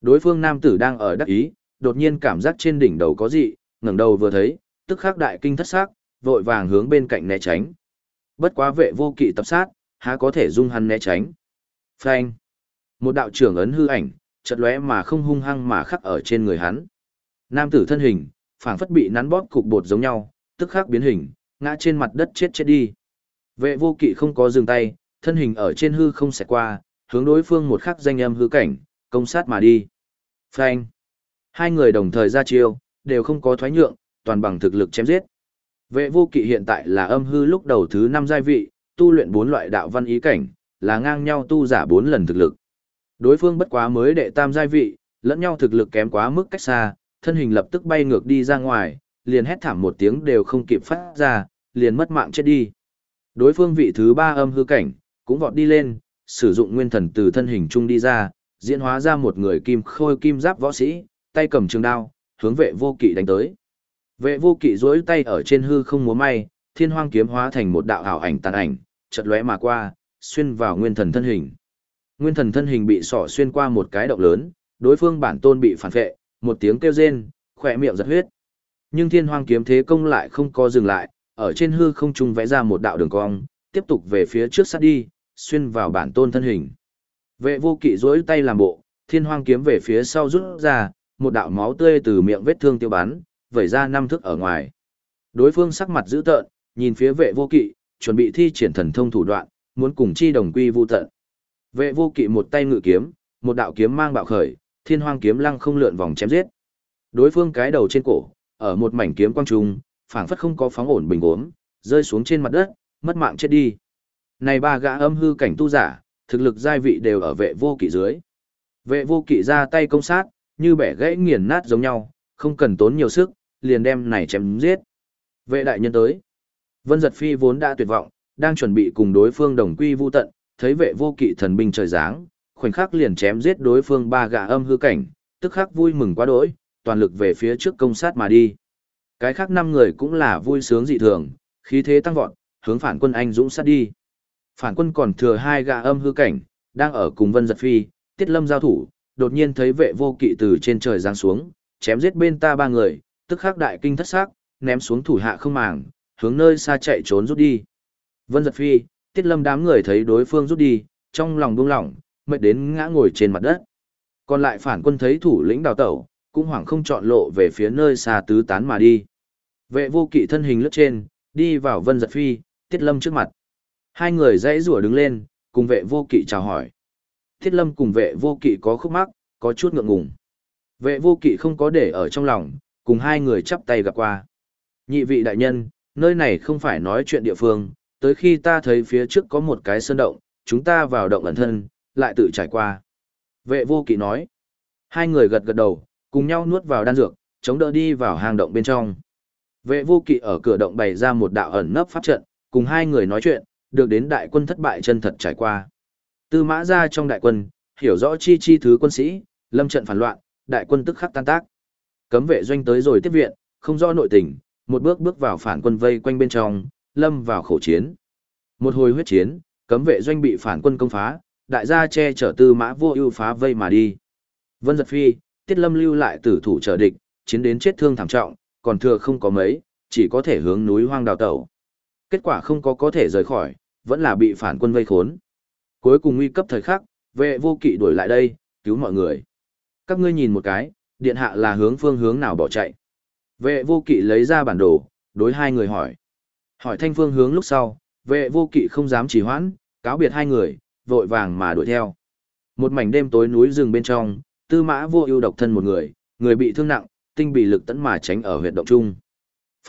Đối phương nam tử đang ở đắc ý, đột nhiên cảm giác trên đỉnh đầu có gì, ngẩng đầu vừa thấy, tức khắc đại kinh thất sắc, vội vàng hướng bên cạnh né tránh. Bất quá vệ vô kỵ tập sát, há có thể dung hắn né tránh. Phanh. Một đạo trưởng ấn hư ảnh, chợt lóe mà không hung hăng mà khắc ở trên người hắn. Nam tử thân hình, phảng phất bị nắn bóp cục bột giống nhau, tức khắc biến hình, ngã trên mặt đất chết chết đi. Vệ vô kỵ không có dừng tay, thân hình ở trên hư không xẹt qua, hướng đối phương một khắc danh âm hư cảnh, công sát mà đi. Phanh. Hai người đồng thời ra chiêu, đều không có thoái nhượng, toàn bằng thực lực chém giết. Vệ vô kỵ hiện tại là âm hư lúc đầu thứ năm giai vị, tu luyện bốn loại đạo văn ý cảnh, là ngang nhau tu giả bốn lần thực lực. Đối phương bất quá mới đệ tam giai vị, lẫn nhau thực lực kém quá mức cách xa, thân hình lập tức bay ngược đi ra ngoài, liền hét thảm một tiếng đều không kịp phát ra, liền mất mạng chết đi. Đối phương vị thứ ba âm hư cảnh, cũng vọt đi lên, sử dụng nguyên thần từ thân hình trung đi ra, diễn hóa ra một người kim khôi kim giáp võ sĩ, tay cầm trường đao, hướng vệ vô kỵ đánh tới. Vệ vô kỵ duỗi tay ở trên hư không múa may, thiên hoang kiếm hóa thành một đạo ảo ảnh tàn ảnh, chợt lóe mà qua, xuyên vào nguyên thần thân hình. Nguyên thần thân hình bị sỏ xuyên qua một cái động lớn, đối phương bản tôn bị phản vệ, một tiếng kêu rên, khỏe miệng giật huyết. Nhưng thiên hoang kiếm thế công lại không có dừng lại, ở trên hư không trung vẽ ra một đạo đường cong, tiếp tục về phía trước sát đi, xuyên vào bản tôn thân hình. Vệ vô kỵ duỗi tay làm bộ, thiên hoang kiếm về phía sau rút ra, một đạo máu tươi từ miệng vết thương tiêu bắn, vẩy ra năm thước ở ngoài. Đối phương sắc mặt dữ tợn, nhìn phía vệ vô kỵ, chuẩn bị thi triển thần thông thủ đoạn, muốn cùng chi đồng quy vu tận. Vệ vô kỵ một tay ngự kiếm, một đạo kiếm mang bạo khởi, thiên hoang kiếm lăng không lượn vòng chém giết. Đối phương cái đầu trên cổ, ở một mảnh kiếm quang trung, phảng phất không có phóng ổn bình ổn rơi xuống trên mặt đất, mất mạng chết đi. Này ba gã âm hư cảnh tu giả, thực lực giai vị đều ở vệ vô kỵ dưới. Vệ vô kỵ ra tay công sát, như bẻ gãy nghiền nát giống nhau, không cần tốn nhiều sức, liền đem này chém giết. Vệ đại nhân tới. Vân giật phi vốn đã tuyệt vọng, đang chuẩn bị cùng đối phương đồng quy vu tận, thấy vệ vô kỵ thần binh trời giáng, khoảnh khắc liền chém giết đối phương ba gã âm hư cảnh, tức khắc vui mừng quá đỗi, toàn lực về phía trước công sát mà đi. Cái khác năm người cũng là vui sướng dị thường, khí thế tăng vọt, hướng phản quân anh dũng sát đi. Phản quân còn thừa hai gã âm hư cảnh, đang ở cùng Vân Giật Phi, Tiết Lâm giao thủ, đột nhiên thấy vệ vô kỵ từ trên trời giáng xuống, chém giết bên ta ba người, tức khắc đại kinh thất xác, ném xuống thủ hạ không màng, hướng nơi xa chạy trốn rút đi. Vân Giật Phi, Tiết Lâm đám người thấy đối phương rút đi, trong lòng buông lỏng, mệt đến ngã ngồi trên mặt đất. Còn lại phản quân thấy thủ lĩnh đào tẩu, cũng hoảng không chọn lộ về phía nơi xa tứ tán mà đi. Vệ vô kỵ thân hình lướt trên, đi vào Vân Giật Phi, Tiết Lâm trước mặt. Hai người dãy rủa đứng lên, cùng vệ vô kỵ chào hỏi. Thiết Lâm cùng vệ vô kỵ có khúc mắc, có chút ngượng ngùng. Vệ vô kỵ không có để ở trong lòng, cùng hai người chắp tay gặp qua. Nhị vị đại nhân, nơi này không phải nói chuyện địa phương, tới khi ta thấy phía trước có một cái sơn động, chúng ta vào động ẩn thân, lại tự trải qua. Vệ vô kỵ nói. Hai người gật gật đầu, cùng nhau nuốt vào đan dược, chống đỡ đi vào hang động bên trong. Vệ vô kỵ ở cửa động bày ra một đạo ẩn nấp pháp trận, cùng hai người nói chuyện, được đến đại quân thất bại chân thật trải qua. Tư mã ra trong đại quân, hiểu rõ chi chi thứ quân sĩ, lâm trận phản loạn, đại quân tức khắc tan tác. Cấm vệ doanh tới rồi tiếp viện, không rõ nội tình, một bước bước vào phản quân vây quanh bên trong, lâm vào khổ chiến. Một hồi huyết chiến, cấm vệ doanh bị phản quân công phá, đại gia che chở tư mã vô ưu phá vây mà đi. Vân giật phi, tiết lâm lưu lại tử thủ trở địch, chiến đến chết thương thảm trọng, còn thừa không có mấy, chỉ có thể hướng núi hoang đào tẩu. Kết quả không có có thể rời khỏi, vẫn là bị phản quân vây khốn. Cuối cùng nguy cấp thời khắc, vệ vô kỵ đuổi lại đây, cứu mọi người. Các ngươi nhìn một cái, điện hạ là hướng phương hướng nào bỏ chạy. Vệ vô kỵ lấy ra bản đồ, đối hai người hỏi. Hỏi thanh phương hướng lúc sau, vệ vô kỵ không dám trì hoãn, cáo biệt hai người, vội vàng mà đuổi theo. Một mảnh đêm tối núi rừng bên trong, tư mã vô ưu độc thân một người, người bị thương nặng, tinh bị lực tấn mà tránh ở huyệt động trung.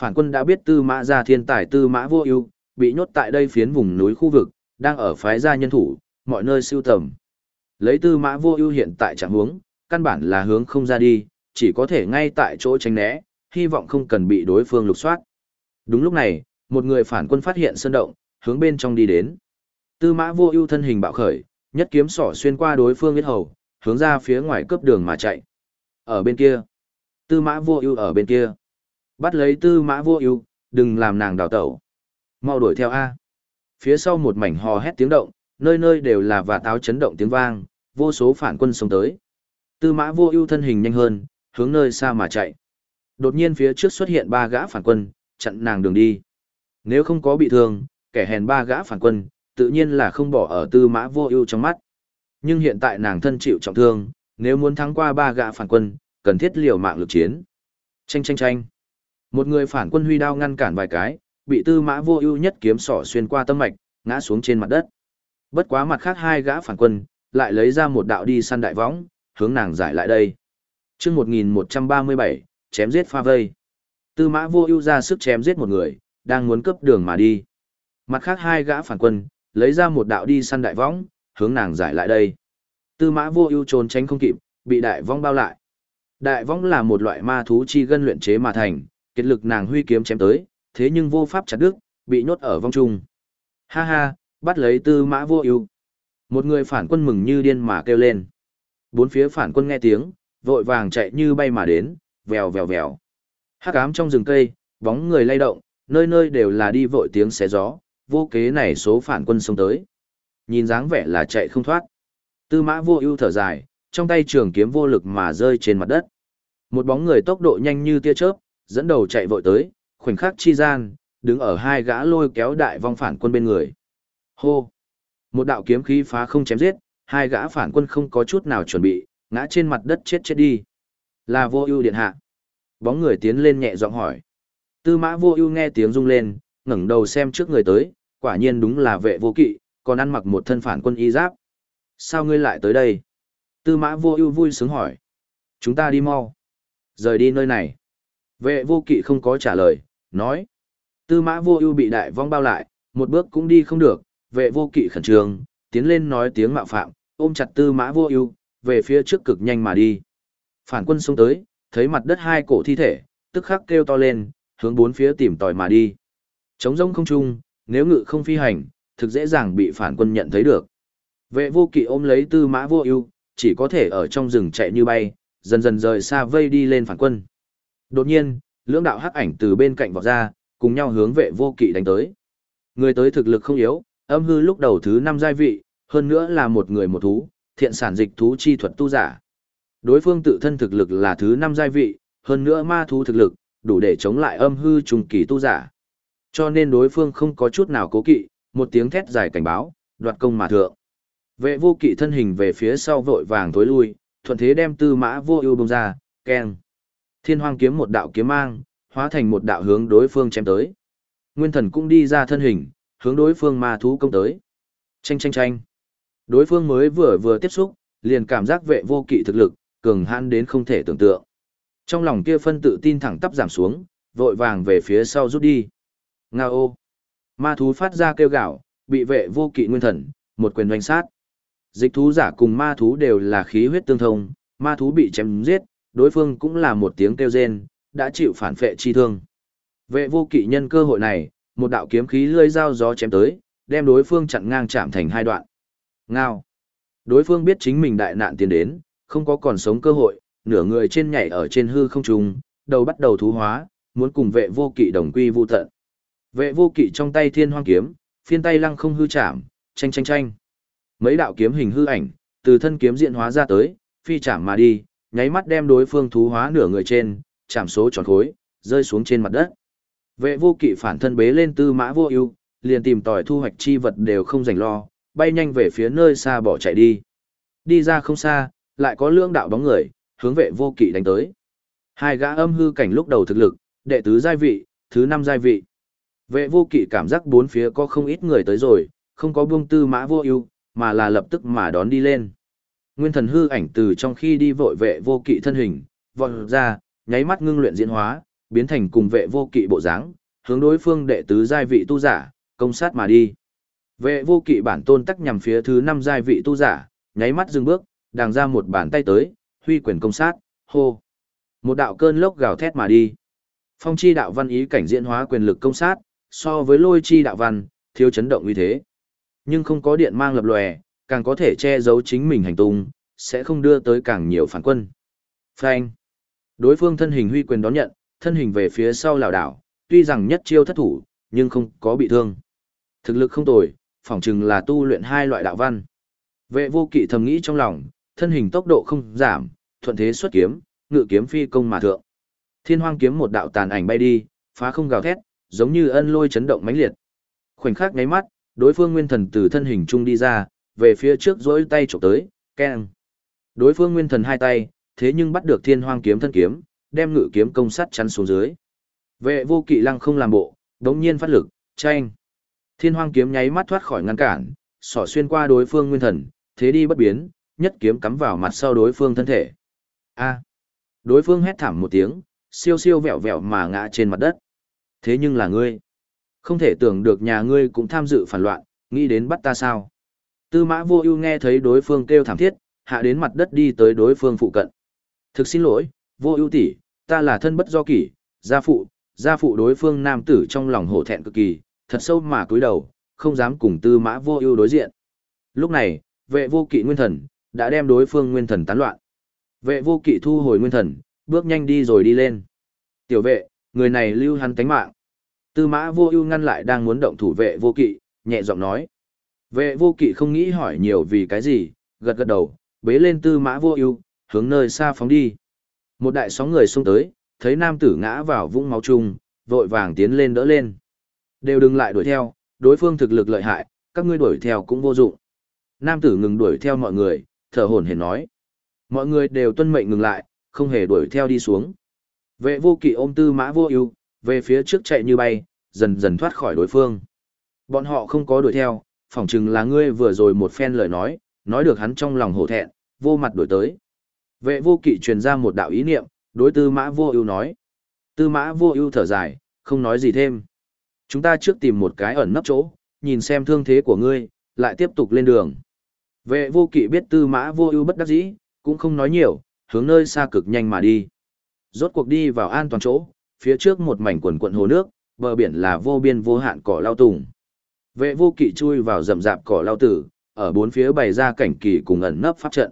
Phản quân đã biết tư mã ra thiên tài tư mã vô ưu bị nhốt tại đây phiến vùng núi khu vực, đang ở phái gia nhân thủ, mọi nơi siêu tầm. Lấy tư mã vô ưu hiện tại trạng hướng, căn bản là hướng không ra đi, chỉ có thể ngay tại chỗ tránh né, hy vọng không cần bị đối phương lục soát. Đúng lúc này, một người phản quân phát hiện sơn động, hướng bên trong đi đến. Tư mã vô ưu thân hình bạo khởi, nhất kiếm sỏ xuyên qua đối phương huyết hầu, hướng ra phía ngoài cướp đường mà chạy. Ở bên kia, tư mã vô ưu ở bên kia. Bắt lấy tư mã vô ưu, đừng làm nàng đào tẩu. Mau đuổi theo A. Phía sau một mảnh hò hét tiếng động, nơi nơi đều là và táo chấn động tiếng vang, vô số phản quân xông tới. Tư mã vô ưu thân hình nhanh hơn, hướng nơi xa mà chạy. Đột nhiên phía trước xuất hiện ba gã phản quân, chặn nàng đường đi. Nếu không có bị thương, kẻ hèn ba gã phản quân, tự nhiên là không bỏ ở tư mã vô ưu trong mắt. Nhưng hiện tại nàng thân chịu trọng thương, nếu muốn thắng qua ba gã phản quân, cần thiết liều mạng lực chiến. Chanh chanh chanh. Một người phản quân huy đao ngăn cản vài cái, bị tư mã vô ưu nhất kiếm sỏ xuyên qua tâm mạch, ngã xuống trên mặt đất. Bất quá mặt khác hai gã phản quân, lại lấy ra một đạo đi săn đại võng, hướng nàng giải lại đây. Trước 1137, chém giết pha vây. Tư mã vô ưu ra sức chém giết một người, đang muốn cấp đường mà đi. Mặt khác hai gã phản quân, lấy ra một đạo đi săn đại võng, hướng nàng giải lại đây. Tư mã vô ưu trốn tránh không kịp, bị đại võng bao lại. Đại võng là một loại ma thú chi gân luyện chế mà thành, kết lực nàng huy kiếm chém tới, thế nhưng vô pháp chặt đứt, bị nhốt ở vong trung. Ha ha, bắt lấy tư mã vô ưu. Một người phản quân mừng như điên mà kêu lên. Bốn phía phản quân nghe tiếng, vội vàng chạy như bay mà đến, vèo vèo vèo. Hắc ám trong rừng cây, bóng người lay động, nơi nơi đều là đi vội tiếng xé gió, vô kế này số phản quân xông tới. Nhìn dáng vẻ là chạy không thoát. Tư mã vô ưu thở dài, trong tay trường kiếm vô lực mà rơi trên mặt đất. Một bóng người tốc độ nhanh như tia chớp, dẫn đầu chạy vội tới, khoảnh khắc chi gian, đứng ở hai gã lôi kéo đại vong phản quân bên người. Hô! Một đạo kiếm khí phá không chém giết, hai gã phản quân không có chút nào chuẩn bị, ngã trên mặt đất chết chết đi. Là vô ưu điện hạ. Bóng người tiến lên nhẹ giọng hỏi. Tư mã vô ưu nghe tiếng rung lên, ngẩng đầu xem trước người tới, quả nhiên đúng là vệ vô kỵ, còn ăn mặc một thân phản quân y giáp. Sao ngươi lại tới đây? Tư mã vô ưu vui sướng hỏi. Chúng ta đi mau. Rời đi nơi này. Vệ vô kỵ không có trả lời, nói. Tư mã vô ưu bị đại vong bao lại, một bước cũng đi không được, vệ vô kỵ khẩn trương, tiến lên nói tiếng mạo phạm, ôm chặt tư mã vô ưu, về phía trước cực nhanh mà đi. Phản quân xông tới, thấy mặt đất hai cổ thi thể, tức khắc kêu to lên, hướng bốn phía tìm tòi mà đi. Chống rông không trung, nếu ngự không phi hành, thực dễ dàng bị phản quân nhận thấy được. Vệ vô kỵ ôm lấy tư mã vô ưu, chỉ có thể ở trong rừng chạy như bay, dần dần rời xa vây đi lên phản quân. Đột nhiên, lưỡng đạo hắc ảnh từ bên cạnh vọt ra, cùng nhau hướng vệ vô kỵ đánh tới. Người tới thực lực không yếu, âm hư lúc đầu thứ năm giai vị, hơn nữa là một người một thú, thiện sản dịch thú chi thuật tu giả. Đối phương tự thân thực lực là thứ năm giai vị, hơn nữa ma thú thực lực, đủ để chống lại âm hư trùng kỳ tu giả. Cho nên đối phương không có chút nào cố kỵ, một tiếng thét dài cảnh báo, đoạt công mà thượng. Vệ vô kỵ thân hình về phía sau vội vàng tối lui, thuận thế đem tư mã vô ưu bông ra, keng. Thiên hoang kiếm một đạo kiếm mang, hóa thành một đạo hướng đối phương chém tới. Nguyên thần cũng đi ra thân hình, hướng đối phương ma thú công tới. Chanh chanh chanh. Đối phương mới vừa vừa tiếp xúc, liền cảm giác vệ vô kỵ thực lực, cường hãn đến không thể tưởng tượng. Trong lòng kia phân tự tin thẳng tắp giảm xuống, vội vàng về phía sau rút đi. Nga ô! Ma thú phát ra kêu gạo, bị vệ vô kỵ nguyên thần, một quyền doanh sát. Dịch thú giả cùng ma thú đều là khí huyết tương thông, ma thú bị chém giết, đối phương cũng là một tiếng kêu rên, đã chịu phản phệ chi thương. Vệ vô kỵ nhân cơ hội này, một đạo kiếm khí lưỡi dao gió chém tới, đem đối phương chặn ngang chạm thành hai đoạn. Ngao. Đối phương biết chính mình đại nạn tiến đến, không có còn sống cơ hội, nửa người trên nhảy ở trên hư không trung, đầu bắt đầu thú hóa, muốn cùng vệ vô kỵ đồng quy vu tận. Vệ vô kỵ trong tay thiên hoang kiếm, phiên tay lăng không hư chạm, tranh tranh tranh. Mấy đạo kiếm hình hư ảnh, từ thân kiếm diện hóa ra tới, phi chạm mà đi, nháy mắt đem đối phương thú hóa nửa người trên, chạm số tròn khối, rơi xuống trên mặt đất. Vệ vô kỵ phản thân bế lên tư mã vô ưu, liền tìm tòi thu hoạch chi vật đều không dành lo, bay nhanh về phía nơi xa bỏ chạy đi. Đi ra không xa, lại có lưỡng đạo bóng người, hướng vệ vô kỵ đánh tới. Hai gã âm hư cảnh lúc đầu thực lực, đệ tứ giai vị, thứ năm giai vị. Vệ vô kỵ cảm giác bốn phía có không ít người tới rồi, không có buông tư mã vô ưu, mà là lập tức mà đón đi lên. Nguyên thần hư ảnh từ trong khi đi vội vệ vô kỵ thân hình, vọt ra, nháy mắt ngưng luyện diễn hóa, biến thành cùng vệ vô kỵ bộ dáng, hướng đối phương đệ tứ giai vị tu giả, công sát mà đi. Vệ vô kỵ bản tôn tắc nhằm phía thứ năm giai vị tu giả, nháy mắt dừng bước, đàng ra một bàn tay tới, huy quyền công sát, hô. Một đạo cơn lốc gào thét mà đi. Phong chi đạo văn ý cảnh diễn hóa quyền lực công sát, so với lôi chi đạo văn, thiếu chấn động như thế. Nhưng không có điện mang lập lòe, càng có thể che giấu chính mình hành tung, sẽ không đưa tới càng nhiều phản quân. Phanh. Đối phương thân hình huy quyền đón nhận, thân hình về phía sau lảo đảo, tuy rằng nhất chiêu thất thủ, nhưng không có bị thương. Thực lực không tồi, phỏng chừng là tu luyện hai loại đạo văn. Vệ vô kỵ thầm nghĩ trong lòng, thân hình tốc độ không giảm, thuận thế xuất kiếm, ngự kiếm phi công mà thượng. Thiên hoang kiếm một đạo tàn ảnh bay đi, phá không gào thét, giống như ân lôi chấn động mãnh liệt. Khoảnh khắc nháy mắt, đối phương nguyên thần từ thân hình trung đi ra, về phía trước dỗi tay chụp tới, keng. Đối phương nguyên thần hai tay, thế nhưng bắt được thiên hoang kiếm thân kiếm, đem ngự kiếm công sắt chắn xuống dưới. Vệ vô kỵ lăng không làm bộ, đống nhiên phát lực, tranh. Thiên hoang kiếm nháy mắt thoát khỏi ngăn cản, sỏ xuyên qua đối phương nguyên thần, thế đi bất biến, nhất kiếm cắm vào mặt sau đối phương thân thể. A. Đối phương hét thảm một tiếng, siêu siêu vẹo vẹo mà ngã trên mặt đất. Thế nhưng là ngươi. Không thể tưởng được nhà ngươi cũng tham dự phản loạn, nghĩ đến bắt ta sao. Tư mã vô ưu nghe thấy đối phương kêu thảm thiết, hạ đến mặt đất đi tới đối phương phụ cận. Thực xin lỗi, vô ưu tỷ, ta là thân bất do kỷ, gia phụ, gia phụ đối phương nam tử trong lòng hổ thẹn cực kỳ, thật sâu mà cúi đầu, không dám cùng tư mã vô ưu đối diện. Lúc này, vệ vô kỵ nguyên thần, đã đem đối phương nguyên thần tán loạn. Vệ vô kỵ thu hồi nguyên thần, bước nhanh đi rồi đi lên. Tiểu vệ, người này lưu hắn tánh mạng. Tư mã vô ưu ngăn lại đang muốn động thủ vệ vô kỵ, nhẹ giọng nói. Vệ vô kỵ không nghĩ hỏi nhiều vì cái gì, gật gật đầu, bế lên tư mã vô ưu, hướng nơi xa phóng đi. Một đại sóng người xông tới, thấy nam tử ngã vào vũng máu chung, vội vàng tiến lên đỡ lên. Đều đừng lại đuổi theo, đối phương thực lực lợi hại, các ngươi đuổi theo cũng vô dụng. Nam tử ngừng đuổi theo mọi người, thở hổn hển nói. Mọi người đều tuân mệnh ngừng lại, không hề đuổi theo đi xuống. Vệ vô kỵ ôm tư mã vô ưu, về phía trước chạy như bay, dần dần thoát khỏi đối phương. Bọn họ không có đuổi theo, phỏng chừng là ngươi vừa rồi một phen lời nói, nói được hắn trong lòng hổ thẹn, vô mặt đuổi tới. Vệ vô kỵ truyền ra một đạo ý niệm, đối tư mã vô ưu nói. Tư mã vô ưu thở dài, không nói gì thêm. Chúng ta trước tìm một cái ẩn nấp chỗ, nhìn xem thương thế của ngươi, lại tiếp tục lên đường. Vệ vô kỵ biết tư mã vô ưu bất đắc dĩ, cũng không nói nhiều, hướng nơi xa cực nhanh mà đi. Rốt cuộc đi vào an toàn chỗ, phía trước một mảnh quần quận hồ nước, bờ biển là vô biên vô hạn cỏ lao tùng. Vệ vô kỵ chui vào rậm rạp cỏ lao tử, ở bốn phía bày ra cảnh kỳ cùng ẩn nấp pháp trận.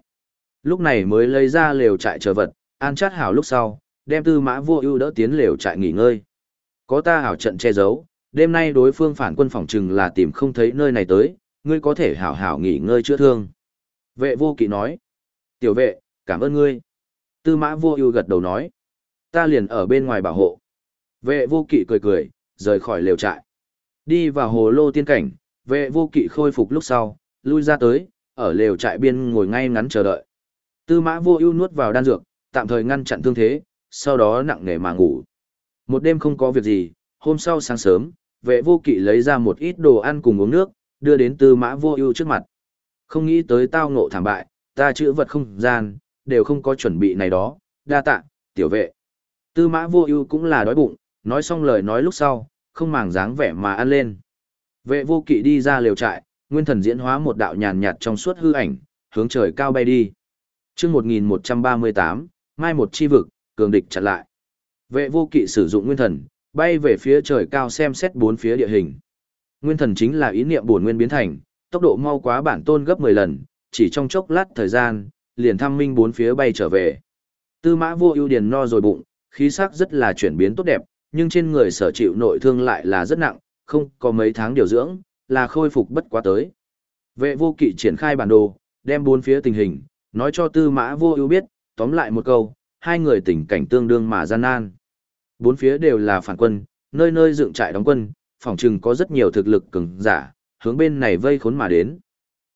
Lúc này mới lấy ra lều trại chờ vật, an chát hảo lúc sau, đem tư mã vô ưu đỡ tiến lều trại nghỉ ngơi. Có ta hảo trận che giấu, đêm nay đối phương phản quân phòng trừng là tìm không thấy nơi này tới, ngươi có thể hảo hảo nghỉ ngơi chữa thương. Vệ vô kỵ nói. Tiểu vệ, cảm ơn ngươi. Tư mã vô ưu gật đầu nói. Ta liền ở bên ngoài bảo hộ. Vệ vô kỵ cười cười, rời khỏi lều trại. Đi vào hồ lô tiên cảnh, vệ vô kỵ khôi phục lúc sau, lui ra tới, ở lều trại biên ngồi ngay ngắn chờ đợi. Tư mã vô ưu nuốt vào đan dược, tạm thời ngăn chặn thương thế, sau đó nặng nề mà ngủ. Một đêm không có việc gì, hôm sau sáng sớm, vệ vô kỵ lấy ra một ít đồ ăn cùng uống nước, đưa đến tư mã vô ưu trước mặt. Không nghĩ tới tao ngộ thảm bại, ta chữ vật không gian, đều không có chuẩn bị này đó, đa tạ, tiểu vệ. Tư mã vô ưu cũng là đói bụng, nói xong lời nói lúc sau, không màng dáng vẻ mà ăn lên. Vệ vô kỵ đi ra liều trại, nguyên thần diễn hóa một đạo nhàn nhạt trong suốt hư ảnh, hướng trời cao bay đi. chương 1138, mai một chi vực, cường địch chặn lại. Vệ vô kỵ sử dụng nguyên thần, bay về phía trời cao xem xét bốn phía địa hình. Nguyên thần chính là ý niệm bổn nguyên biến thành, tốc độ mau quá bản tôn gấp 10 lần, chỉ trong chốc lát thời gian, liền thăm minh bốn phía bay trở về. Tư mã vô ưu điền no rồi bụng, khí sắc rất là chuyển biến tốt đẹp, nhưng trên người sở chịu nội thương lại là rất nặng, không có mấy tháng điều dưỡng, là khôi phục bất quá tới. Vệ vô kỵ triển khai bản đồ, đem bốn phía tình hình, nói cho tư mã vô ưu biết, tóm lại một câu, hai người tình cảnh tương đương mà gian nan. Bốn phía đều là phản quân, nơi nơi dựng trại đóng quân, phòng trừng có rất nhiều thực lực cường giả, hướng bên này vây khốn mà đến.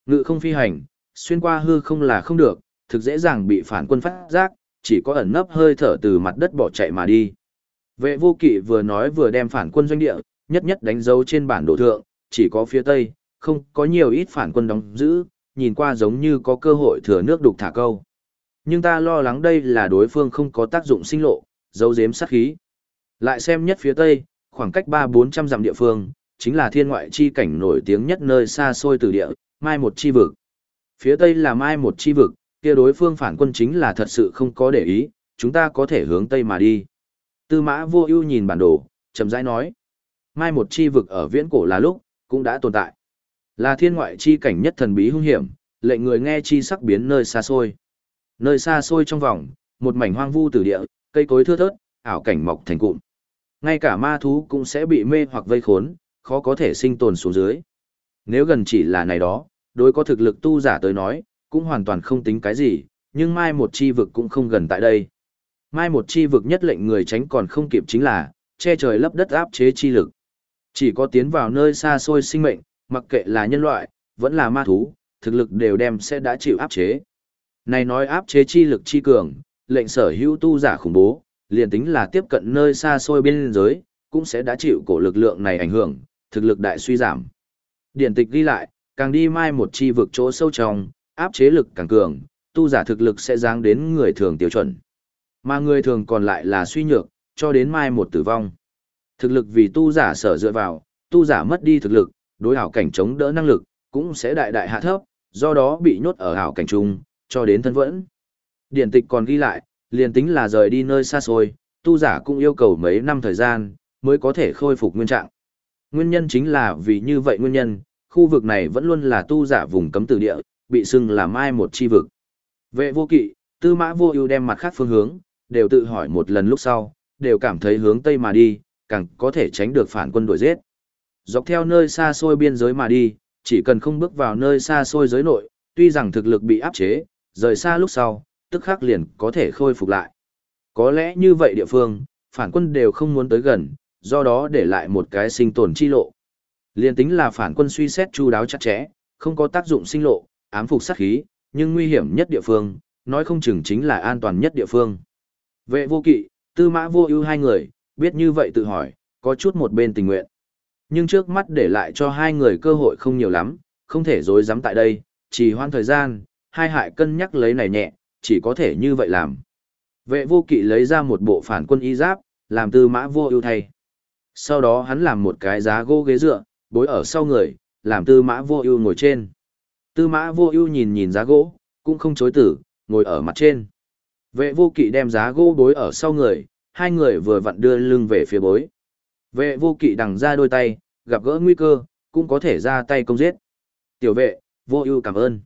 Ngự không phi hành, xuyên qua hư không là không được, thực dễ dàng bị phản quân phát giác, chỉ có ẩn nấp hơi thở từ mặt đất bỏ chạy mà đi. Vệ vô kỵ vừa nói vừa đem phản quân doanh địa, nhất nhất đánh dấu trên bản đồ thượng, chỉ có phía tây, không có nhiều ít phản quân đóng giữ, nhìn qua giống như có cơ hội thừa nước đục thả câu. Nhưng ta lo lắng đây là đối phương không có tác dụng sinh lộ, dấu giếm sát khí. Lại xem nhất phía tây, khoảng cách 3-400 dặm địa phương, chính là thiên ngoại chi cảnh nổi tiếng nhất nơi xa xôi từ địa, mai một chi vực. Phía tây là mai một chi vực, kia đối phương phản quân chính là thật sự không có để ý, chúng ta có thể hướng tây mà đi. Tư mã vô ưu nhìn bản đồ, chậm rãi nói. Mai một chi vực ở viễn cổ là lúc, cũng đã tồn tại. Là thiên ngoại chi cảnh nhất thần bí hung hiểm, lệnh người nghe chi sắc biến nơi xa xôi. Nơi xa xôi trong vòng, một mảnh hoang vu tử địa, cây cối thưa thớt, ảo cảnh mọc thành cụm. Ngay cả ma thú cũng sẽ bị mê hoặc vây khốn, khó có thể sinh tồn xuống dưới. Nếu gần chỉ là này đó, đối có thực lực tu giả tới nói, cũng hoàn toàn không tính cái gì, nhưng mai một chi vực cũng không gần tại đây. Mai một chi vực nhất lệnh người tránh còn không kịp chính là, che trời lấp đất áp chế chi lực. Chỉ có tiến vào nơi xa xôi sinh mệnh, mặc kệ là nhân loại, vẫn là ma thú, thực lực đều đem sẽ đã chịu áp chế. Này nói áp chế chi lực chi cường, lệnh sở hữu tu giả khủng bố, liền tính là tiếp cận nơi xa xôi biên giới, cũng sẽ đã chịu cổ lực lượng này ảnh hưởng, thực lực đại suy giảm. Điển tịch ghi lại, càng đi mai một chi vực chỗ sâu trong, áp chế lực càng cường, tu giả thực lực sẽ giáng đến người thường tiêu chuẩn. Mà người thường còn lại là suy nhược, cho đến mai một tử vong. Thực lực vì tu giả sở dựa vào, tu giả mất đi thực lực, đối hảo cảnh chống đỡ năng lực, cũng sẽ đại đại hạ thấp, do đó bị nhốt ở hảo cảnh chung, cho đến thân vẫn. Điển tịch còn ghi lại, liền tính là rời đi nơi xa xôi, tu giả cũng yêu cầu mấy năm thời gian, mới có thể khôi phục nguyên trạng. Nguyên nhân chính là vì như vậy nguyên nhân, khu vực này vẫn luôn là tu giả vùng cấm tử địa, bị xưng là mai một chi vực. Vệ vô kỵ, tư mã vô ưu đem mặt khác phương hướng, đều tự hỏi một lần lúc sau, đều cảm thấy hướng tây mà đi, càng có thể tránh được phản quân đuổi giết. Dọc theo nơi xa xôi biên giới mà đi, chỉ cần không bước vào nơi xa xôi giới nội, tuy rằng thực lực bị áp chế, rời xa lúc sau, tức khắc liền có thể khôi phục lại. Có lẽ như vậy địa phương, phản quân đều không muốn tới gần, do đó để lại một cái sinh tồn chi lộ. Liên tính là phản quân suy xét chu đáo chặt chẽ, không có tác dụng sinh lộ, ám phục sát khí, nhưng nguy hiểm nhất địa phương, nói không chừng chính là an toàn nhất địa phương. Vệ vô kỵ, tư mã vô ưu hai người, biết như vậy tự hỏi, có chút một bên tình nguyện. Nhưng trước mắt để lại cho hai người cơ hội không nhiều lắm, không thể dối dám tại đây, chỉ hoan thời gian, hai hại cân nhắc lấy này nhẹ, chỉ có thể như vậy làm. Vệ vô kỵ lấy ra một bộ phản quân y giáp, làm tư mã vô ưu thay. Sau đó hắn làm một cái giá gỗ ghế dựa, bối ở sau người, làm tư mã vô ưu ngồi trên. Tư mã vô ưu nhìn nhìn giá gỗ, cũng không chối tử, ngồi ở mặt trên. Vệ vô kỵ đem giá gỗ bối ở sau người, hai người vừa vặn đưa lưng về phía bối. Vệ vô kỵ đằng ra đôi tay, gặp gỡ nguy cơ, cũng có thể ra tay công giết. Tiểu vệ, vô ưu cảm ơn.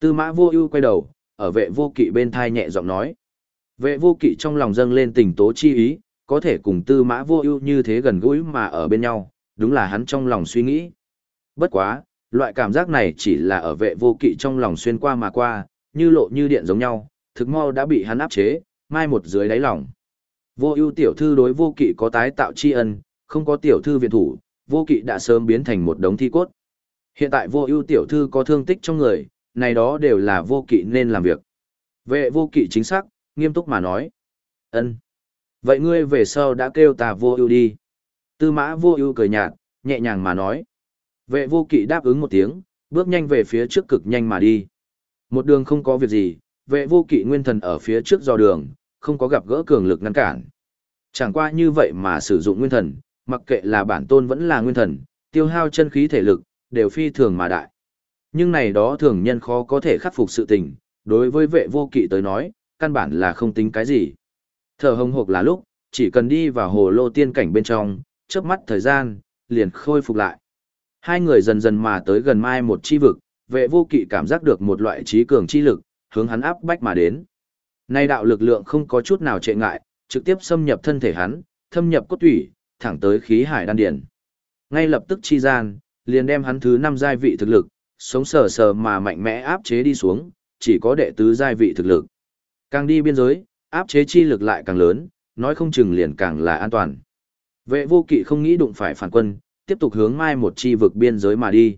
Tư mã vô ưu quay đầu, ở vệ vô kỵ bên thai nhẹ giọng nói. Vệ vô kỵ trong lòng dâng lên tình tố chi ý, có thể cùng tư mã vô ưu như thế gần gũi mà ở bên nhau, đúng là hắn trong lòng suy nghĩ. Bất quá, loại cảm giác này chỉ là ở vệ vô kỵ trong lòng xuyên qua mà qua, như lộ như điện giống nhau, thực mau đã bị hắn áp chế, mai một dưới đáy lòng. Vô ưu tiểu thư đối vô kỵ có tái tạo tri ân, không có tiểu thư viện thủ, vô kỵ đã sớm biến thành một đống thi cốt. Hiện tại vô ưu tiểu thư có thương tích trong người, này đó đều là vô kỵ nên làm việc. Vệ vô kỵ chính xác, nghiêm túc mà nói. ân Vậy ngươi về sau đã kêu ta vô ưu đi. Tư mã vô ưu cười nhạt, nhẹ nhàng mà nói. Vệ vô kỵ đáp ứng một tiếng, bước nhanh về phía trước cực nhanh mà đi. Một đường không có việc gì, vệ vô kỵ nguyên thần ở phía trước do đường, không có gặp gỡ cường lực ngăn cản. Chẳng qua như vậy mà sử dụng nguyên thần, mặc kệ là bản tôn vẫn là nguyên thần, tiêu hao chân khí thể lực, đều phi thường mà đại. Nhưng này đó thường nhân khó có thể khắc phục sự tình, đối với vệ vô kỵ tới nói, căn bản là không tính cái gì. Thở hồng hộc là lúc, chỉ cần đi vào hồ lô tiên cảnh bên trong, chớp mắt thời gian, liền khôi phục lại. Hai người dần dần mà tới gần mai một chi vực, vệ vô kỵ cảm giác được một loại trí cường chi lực, hướng hắn áp bách mà đến. Nay đạo lực lượng không có chút nào trệ ngại, trực tiếp xâm nhập thân thể hắn, thâm nhập cốt tủy, thẳng tới khí hải đan điển. Ngay lập tức chi gian, liền đem hắn thứ năm giai vị thực lực, sống sờ sờ mà mạnh mẽ áp chế đi xuống, chỉ có đệ tứ giai vị thực lực. Càng đi biên giới, áp chế chi lực lại càng lớn, nói không chừng liền càng là an toàn. Vệ vô kỵ không nghĩ đụng phải phản quân, tiếp tục hướng mai một chi vực biên giới mà đi.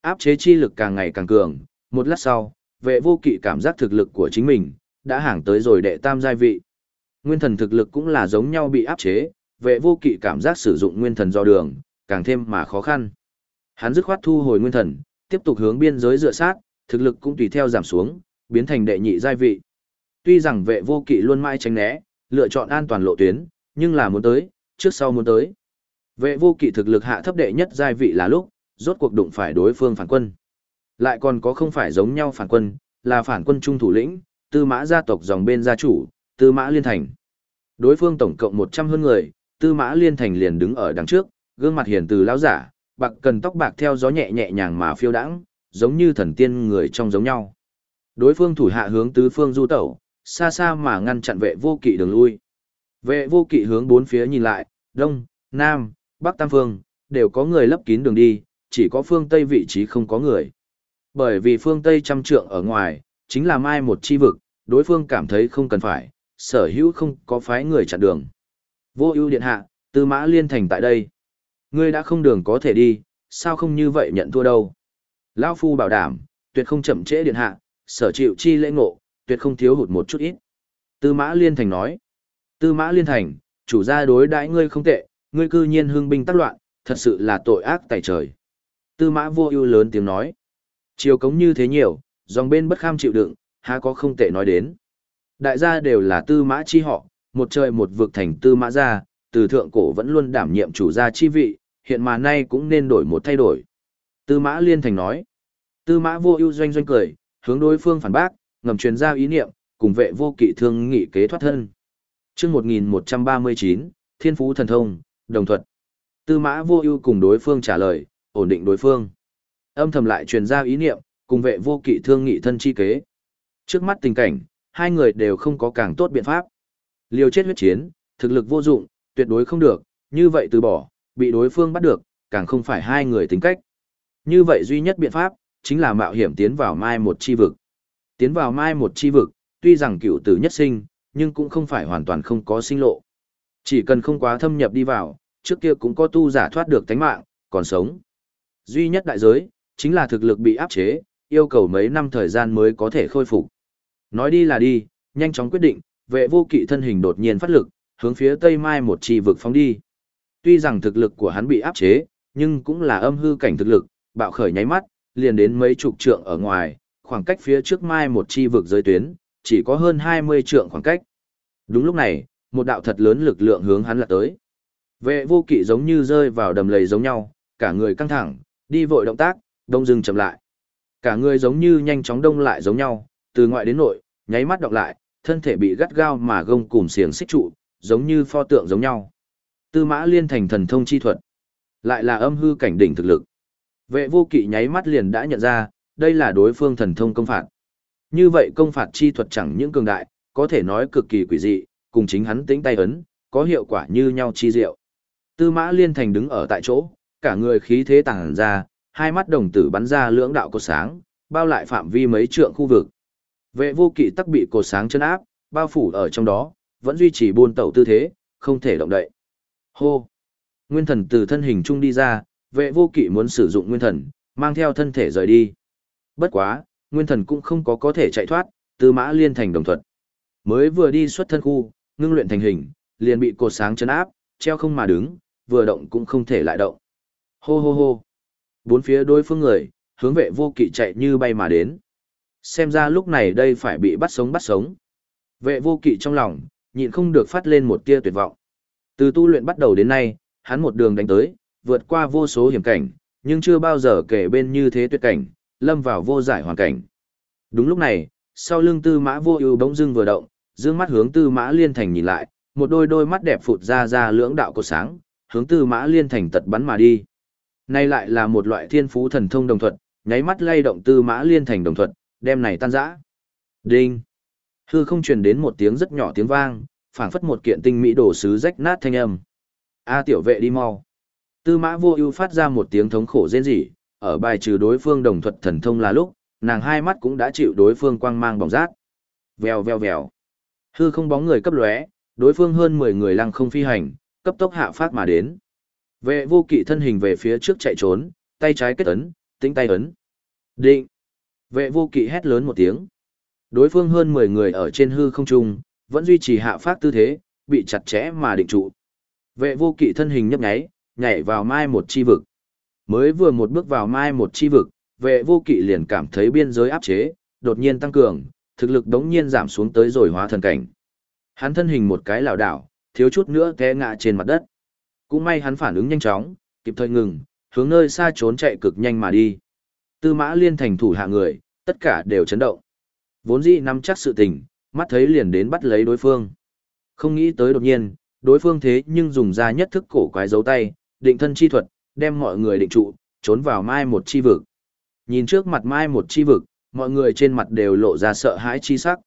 Áp chế chi lực càng ngày càng cường, một lát sau, vệ vô kỵ cảm giác thực lực của chính mình, đã hàng tới rồi đệ tam giai vị. Nguyên thần thực lực cũng là giống nhau bị áp chế, vệ vô kỵ cảm giác sử dụng nguyên thần do đường, càng thêm mà khó khăn. Hắn dứt khoát thu hồi nguyên thần, tiếp tục hướng biên giới dựa sát, thực lực cũng tùy theo giảm xuống, biến thành đệ nhị giai vị. Tuy rằng vệ vô kỵ luôn mãi tránh né, lựa chọn an toàn lộ tuyến, nhưng là muốn tới, trước sau muốn tới. Vệ vô kỵ thực lực hạ thấp đệ nhất giai vị là lúc, rốt cuộc đụng phải đối phương phản quân. Lại còn có không phải giống nhau phản quân, là phản quân trung thủ lĩnh, tư mã gia tộc dòng bên gia chủ, tư mã liên thành. Đối phương tổng cộng 100 hơn người, tư mã liên thành liền đứng ở đằng trước, gương mặt hiền từ lão giả, bạc cần tóc bạc theo gió nhẹ nhẹ nhàng mà phiêu đãng, giống như thần tiên người trong giống nhau. Đối phương thủ hạ hướng tứ phương du tẩu, xa xa mà ngăn chặn vệ vô kỵ đường lui. Vệ vô kỵ hướng bốn phía nhìn lại, đông, nam, bắc tam phương, đều có người lấp kín đường đi, chỉ có phương tây vị trí không có người. Bởi vì phương tây trăm trượng ở ngoài, chính là mai một chi vực, đối phương cảm thấy không cần phải, sở hữu không có phái người chặn đường. Vô ưu điện hạ, tư mã liên thành tại đây. Ngươi đã không đường có thể đi, sao không như vậy nhận thua đâu. Lão Phu bảo đảm, tuyệt không chậm trễ điện hạ, sở chịu chi lễ ngộ, tuyệt không thiếu hụt một chút ít. Tư mã liên thành nói. Tư mã liên thành, chủ gia đối đãi ngươi không tệ, ngươi cư nhiên hưng binh tác loạn, thật sự là tội ác tại trời. Tư mã vô ưu lớn tiếng nói. Chiều cống như thế nhiều, dòng bên bất kham chịu đựng, há có không tệ nói đến. Đại gia đều là tư mã chi họ, một trời một vực thành tư mã gia, từ thượng cổ vẫn luôn đảm nhiệm chủ gia chi vị, hiện mà nay cũng nên đổi một thay đổi. Tư mã liên thành nói. Tư mã vô ưu doanh doanh cười, hướng đối phương phản bác, ngầm truyền ra ý niệm, cùng vệ vô kỵ thương nghị kế thoát thân. Trước 1139, Thiên Phú Thần Thông, Đồng Thuật. Tư mã vô ưu cùng đối phương trả lời, ổn định đối phương. Âm thầm lại truyền ra ý niệm, cùng vệ vô kỵ thương nghị thân chi kế. Trước mắt tình cảnh, hai người đều không có càng tốt biện pháp. Liều chết huyết chiến, thực lực vô dụng, tuyệt đối không được, như vậy từ bỏ, bị đối phương bắt được, càng không phải hai người tính cách. Như vậy duy nhất biện pháp, chính là mạo hiểm tiến vào mai một chi vực. Tiến vào mai một chi vực, tuy rằng cựu tử nhất sinh, nhưng cũng không phải hoàn toàn không có sinh lộ. Chỉ cần không quá thâm nhập đi vào, trước kia cũng có tu giả thoát được tánh mạng, còn sống. Duy nhất đại giới, chính là thực lực bị áp chế, yêu cầu mấy năm thời gian mới có thể khôi phục. Nói đi là đi, nhanh chóng quyết định, vệ vô kỵ thân hình đột nhiên phát lực, hướng phía tây mai một chi vực phóng đi. Tuy rằng thực lực của hắn bị áp chế, nhưng cũng là âm hư cảnh thực lực, bạo khởi nháy mắt, liền đến mấy chục trượng ở ngoài, khoảng cách phía trước mai một chi vực giới tuyến, chỉ có hơn 20 trượng khoảng cách. Đúng lúc này, một đạo thật lớn lực lượng hướng hắn là tới. Vệ vô kỵ giống như rơi vào đầm lầy giống nhau, cả người căng thẳng, đi vội động tác, đông dừng chậm lại. Cả người giống như nhanh chóng đông lại giống nhau, từ ngoại đến nội, nháy mắt đọc lại, thân thể bị gắt gao mà gông cùm xiềng xích trụ, giống như pho tượng giống nhau. Tư mã liên thành thần thông chi thuật, lại là âm hư cảnh đỉnh thực lực. Vệ vô kỵ nháy mắt liền đã nhận ra, đây là đối phương thần thông công phạt. Như vậy công phạt chi thuật chẳng những cường đại, có thể nói cực kỳ quỷ dị, cùng chính hắn tính tay ấn, có hiệu quả như nhau chi diệu. Tư mã liên thành đứng ở tại chỗ, cả người khí thế tàng ra, hai mắt đồng tử bắn ra lưỡng đạo cột sáng, bao lại phạm vi mấy trượng khu vực. Vệ vô kỵ tắc bị cột sáng chân áp, bao phủ ở trong đó, vẫn duy trì buôn tẩu tư thế, không thể động đậy. Hô! Nguyên thần từ thân hình trung đi ra, vệ vô kỵ muốn sử dụng nguyên thần, mang theo thân thể rời đi. Bất quá, nguyên thần cũng không có có thể chạy thoát, tư mã liên thành đồng thuận. Mới vừa đi xuất thân khu, ngưng luyện thành hình, liền bị cột sáng chân áp, treo không mà đứng, vừa động cũng không thể lại động. Hô hô hô! Bốn phía đối phương người, hướng vệ vô kỵ chạy như bay mà đến. Xem ra lúc này đây phải bị bắt sống bắt sống. Vệ vô kỵ trong lòng, nhịn không được phát lên một tia tuyệt vọng. Từ tu luyện bắt đầu đến nay, hắn một đường đánh tới, vượt qua vô số hiểm cảnh, nhưng chưa bao giờ kể bên như thế tuyệt cảnh, lâm vào vô giải hoàn cảnh. Đúng lúc này, sau lưng tư mã vô ưu bỗng dưng vừa động, dương mắt hướng tư mã liên thành nhìn lại, một đôi đôi mắt đẹp phụt ra ra lưỡng đạo cột sáng, hướng tư mã liên thành tật bắn mà đi. Nay lại là một loại thiên phú thần thông đồng thuật, nháy mắt lay động tư mã liên thành đồng thuật, đem này tan rã. Đinh! Hư không truyền đến một tiếng rất nhỏ tiếng vang, phảng phất một kiện tinh mỹ đồ sứ rách nát thanh âm. A tiểu vệ đi mau. Tư mã vô ưu phát ra một tiếng thống khổ rên rỉ, ở bài trừ đối phương đồng thuật thần thông là lúc, nàng hai mắt cũng đã chịu đối phương quang mang bỏng rát. Vèo vèo vèo. Hư không bóng người cấp lóe, đối phương hơn 10 người lăng không phi hành, cấp tốc hạ phát mà đến. Vệ vô kỵ thân hình về phía trước chạy trốn, tay trái kết ấn, tính tay ấn. Định. Vệ vô kỵ hét lớn một tiếng. Đối phương hơn 10 người ở trên hư không trung, vẫn duy trì hạ phát tư thế, bị chặt chẽ mà định trụ. Vệ vô kỵ thân hình nhấp nháy, nhảy vào mai một chi vực. Mới vừa một bước vào mai một chi vực, vệ vô kỵ liền cảm thấy biên giới áp chế, đột nhiên tăng cường, thực lực đống nhiên giảm xuống tới rồi hóa thần cảnh. Hắn thân hình một cái lảo đảo, thiếu chút nữa té ngã trên mặt đất. Cũng may hắn phản ứng nhanh chóng, kịp thời ngừng, hướng nơi xa trốn chạy cực nhanh mà đi. Tư mã liên thành thủ hạ người, tất cả đều chấn động. Vốn dĩ nắm chắc sự tình, mắt thấy liền đến bắt lấy đối phương. Không nghĩ tới đột nhiên, đối phương thế nhưng dùng ra nhất thức cổ quái dấu tay, định thân chi thuật, đem mọi người định trụ, trốn vào mai một chi vực. Nhìn trước mặt mai một chi vực, mọi người trên mặt đều lộ ra sợ hãi chi sắc.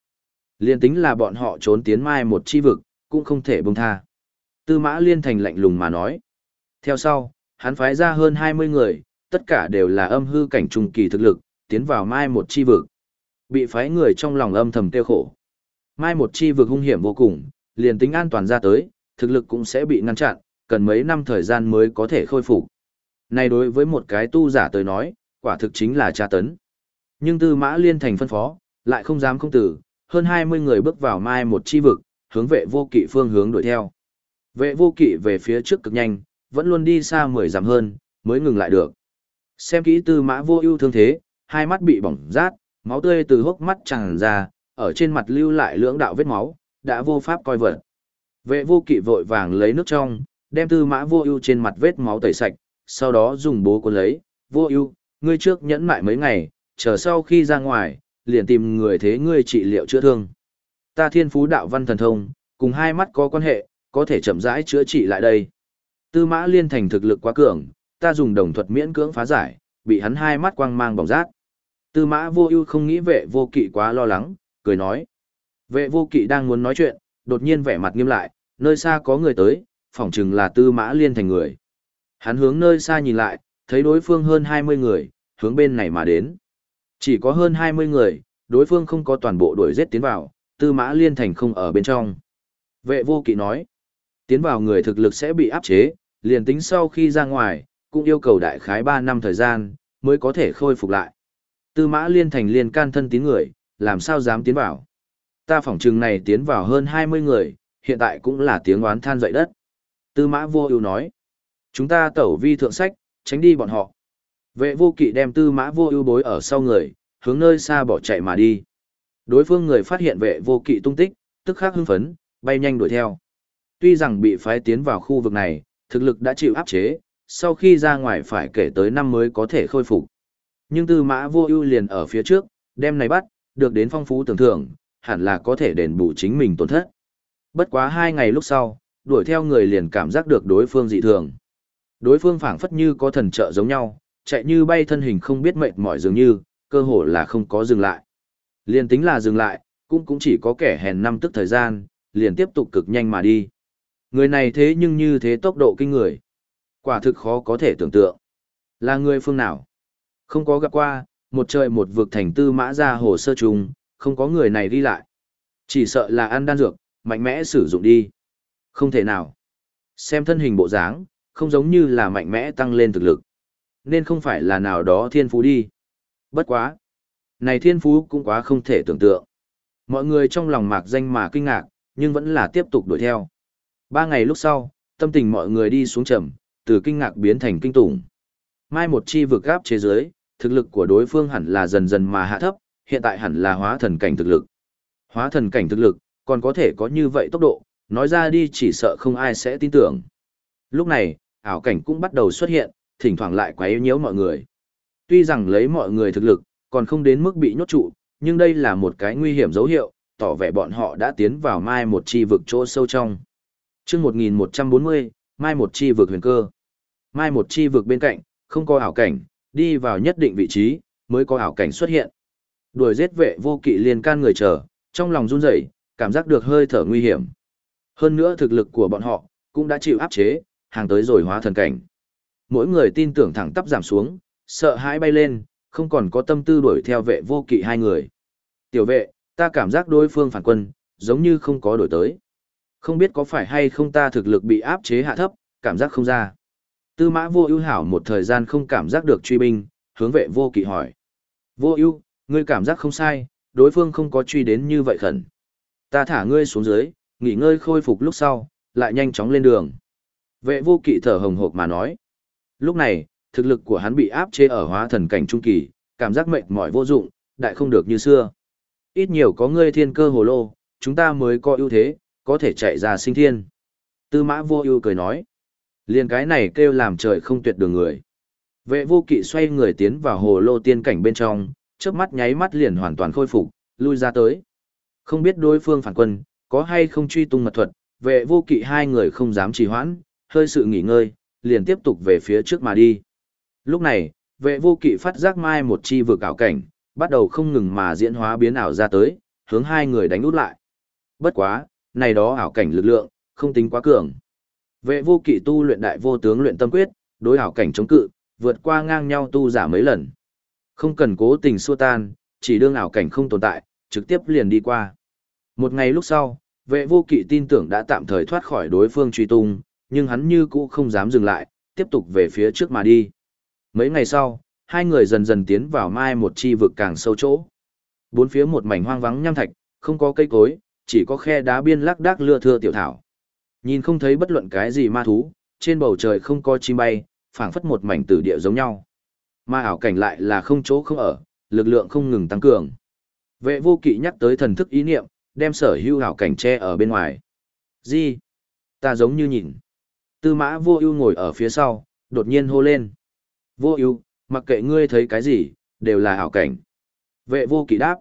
Liên tính là bọn họ trốn tiến mai một chi vực, cũng không thể buông tha. Tư mã liên thành lạnh lùng mà nói. Theo sau, hắn phái ra hơn 20 người, tất cả đều là âm hư cảnh trung kỳ thực lực, tiến vào mai một chi vực. Bị phái người trong lòng âm thầm tiêu khổ. Mai một chi vực hung hiểm vô cùng, liền tính an toàn ra tới, thực lực cũng sẽ bị ngăn chặn, cần mấy năm thời gian mới có thể khôi phục. Này đối với một cái tu giả tới nói, quả thực chính là tra tấn. Nhưng tư mã liên thành phân phó, lại không dám không tử, hơn 20 người bước vào mai một chi vực, hướng vệ vô kỵ phương hướng đuổi theo. Vệ vô kỵ về phía trước cực nhanh, vẫn luôn đi xa 10 dặm hơn, mới ngừng lại được. Xem kỹ tư mã vô ưu thương thế, hai mắt bị bỏng rát, máu tươi từ hốc mắt tràn ra, ở trên mặt lưu lại lưỡng đạo vết máu, đã vô pháp coi vật. Vệ vô kỵ vội vàng lấy nước trong, đem tư mã vô ưu trên mặt vết máu tẩy sạch, sau đó dùng bố cuốn lấy, vô ưu, ngươi trước nhẫn mại mấy ngày, chờ sau khi ra ngoài, liền tìm người thế ngươi trị liệu chữa thương. Ta thiên phú đạo văn thần thông, cùng hai mắt có quan hệ, có thể chậm rãi chữa trị lại đây. Tư mã liên thành thực lực quá cường, ta dùng đồng thuật miễn cưỡng phá giải, bị hắn hai mắt quang mang bỏng rát. Tư mã vô ưu không nghĩ vệ vô kỵ quá lo lắng, cười nói. Vệ vô kỵ đang muốn nói chuyện, đột nhiên vẻ mặt nghiêm lại, nơi xa có người tới, phỏng chừng là tư mã liên thành người. Hắn hướng nơi xa nhìn lại, thấy đối phương hơn 20 người, hướng bên này mà đến. Chỉ có hơn 20 người, đối phương không có toàn bộ đuổi giết tiến vào, tư mã liên thành không ở bên trong. Vệ vô kỵ nói, tiến vào người thực lực sẽ bị áp chế, liền tính sau khi ra ngoài, cũng yêu cầu đại khái 3 năm thời gian, mới có thể khôi phục lại. Tư mã liên thành liên can thân tín người, làm sao dám tiến vào. Ta phỏng trừng này tiến vào hơn 20 người, hiện tại cũng là tiếng oán than dậy đất. Tư mã vô ưu nói, chúng ta tẩu vi thượng sách, tránh đi bọn họ. Vệ vô kỵ đem tư mã vô ưu bối ở sau người, hướng nơi xa bỏ chạy mà đi. Đối phương người phát hiện vệ vô kỵ tung tích, tức khắc hưng phấn, bay nhanh đuổi theo. Tuy rằng bị phái tiến vào khu vực này, thực lực đã chịu áp chế, sau khi ra ngoài phải kể tới năm mới có thể khôi phục. Nhưng tư mã vô ưu liền ở phía trước, đem này bắt, được đến phong phú tưởng thưởng, hẳn là có thể đền bù chính mình tổn thất. Bất quá hai ngày lúc sau, đuổi theo người liền cảm giác được đối phương dị thường. Đối phương phảng phất như có thần trợ giống nhau, chạy như bay thân hình không biết mệt mỏi dường như, cơ hồ là không có dừng lại. Liền tính là dừng lại, cũng cũng chỉ có kẻ hèn năm tức thời gian, liền tiếp tục cực nhanh mà đi. Người này thế nhưng như thế tốc độ kinh người. Quả thực khó có thể tưởng tượng. Là người phương nào? Không có gặp qua, một trời một vực thành tư mã ra hồ sơ trùng, không có người này đi lại. Chỉ sợ là ăn đan dược, mạnh mẽ sử dụng đi. Không thể nào. Xem thân hình bộ dáng, không giống như là mạnh mẽ tăng lên thực lực. Nên không phải là nào đó thiên phú đi. Bất quá. Này thiên phú cũng quá không thể tưởng tượng. Mọi người trong lòng mạc danh mà kinh ngạc, nhưng vẫn là tiếp tục đuổi theo. Ba ngày lúc sau, tâm tình mọi người đi xuống trầm, từ kinh ngạc biến thành kinh tủng. Mai một chi vực gáp chế giới, thực lực của đối phương hẳn là dần dần mà hạ thấp, hiện tại hẳn là hóa thần cảnh thực lực. Hóa thần cảnh thực lực, còn có thể có như vậy tốc độ, nói ra đi chỉ sợ không ai sẽ tin tưởng. Lúc này, ảo cảnh cũng bắt đầu xuất hiện, thỉnh thoảng lại quấy nhiễu mọi người. Tuy rằng lấy mọi người thực lực, còn không đến mức bị nhốt trụ, nhưng đây là một cái nguy hiểm dấu hiệu, tỏ vẻ bọn họ đã tiến vào mai một chi vực chỗ sâu trong chương 1140, mai một chi vực huyền cơ. Mai một chi vực bên cạnh, không có ảo cảnh, đi vào nhất định vị trí, mới có ảo cảnh xuất hiện. Đuổi giết vệ vô kỵ liền can người chờ, trong lòng run rẩy, cảm giác được hơi thở nguy hiểm. Hơn nữa thực lực của bọn họ, cũng đã chịu áp chế, hàng tới rồi hóa thần cảnh. Mỗi người tin tưởng thẳng tắp giảm xuống, sợ hãi bay lên, không còn có tâm tư đuổi theo vệ vô kỵ hai người. Tiểu vệ, ta cảm giác đối phương phản quân, giống như không có đổi tới. Không biết có phải hay không ta thực lực bị áp chế hạ thấp, cảm giác không ra. Tư mã vô ưu hảo một thời gian không cảm giác được truy binh, hướng vệ vô kỵ hỏi. Vô ưu, ngươi cảm giác không sai, đối phương không có truy đến như vậy khẩn. Ta thả ngươi xuống dưới, nghỉ ngơi khôi phục lúc sau, lại nhanh chóng lên đường. Vệ vô kỵ thở hồng hộc mà nói. Lúc này, thực lực của hắn bị áp chế ở hóa thần cảnh trung kỳ, cảm giác mệt mỏi vô dụng, đại không được như xưa. Ít nhiều có ngươi thiên cơ hồ lô, chúng ta mới có ưu thế, có thể chạy ra sinh thiên. Tư mã vô ưu cười nói. Liên cái này kêu làm trời không tuyệt đường người. Vệ vô kỵ xoay người tiến vào hồ lô tiên cảnh bên trong, chớp mắt nháy mắt liền hoàn toàn khôi phục, lui ra tới. Không biết đối phương phản quân, có hay không truy tung mật thuật, vệ vô kỵ hai người không dám trì hoãn, hơi sự nghỉ ngơi, liền tiếp tục về phía trước mà đi. Lúc này, vệ vô kỵ phát giác mai một chi vực ảo cảnh, bắt đầu không ngừng mà diễn hóa biến ảo ra tới, hướng hai người đánh út lại. Bất quá, này đó ảo cảnh lực lượng, không tính quá cường. Vệ vô kỵ tu luyện đại vô tướng luyện tâm quyết, đối ảo cảnh chống cự, vượt qua ngang nhau tu giả mấy lần. Không cần cố tình xua tan, chỉ đương ảo cảnh không tồn tại, trực tiếp liền đi qua. Một ngày lúc sau, vệ vô kỵ tin tưởng đã tạm thời thoát khỏi đối phương truy tung, nhưng hắn như cũ không dám dừng lại, tiếp tục về phía trước mà đi. Mấy ngày sau, hai người dần dần tiến vào mai một chi vực càng sâu chỗ. Bốn phía một mảnh hoang vắng nham thạch, không có cây cối, chỉ có khe đá biên lác đác lưa thưa tiểu thảo. Nhìn không thấy bất luận cái gì ma thú, trên bầu trời không có chim bay, phảng phất một mảnh tử địa giống nhau. Ma ảo cảnh lại là không chỗ không ở, lực lượng không ngừng tăng cường. Vệ vô kỵ nhắc tới thần thức ý niệm, đem sở hữu ảo cảnh che ở bên ngoài. Gì? Ta giống như nhìn. Tư mã vô ưu ngồi ở phía sau, đột nhiên hô lên. Vô ưu, mặc kệ ngươi thấy cái gì, đều là ảo cảnh. Vệ vô kỵ đáp.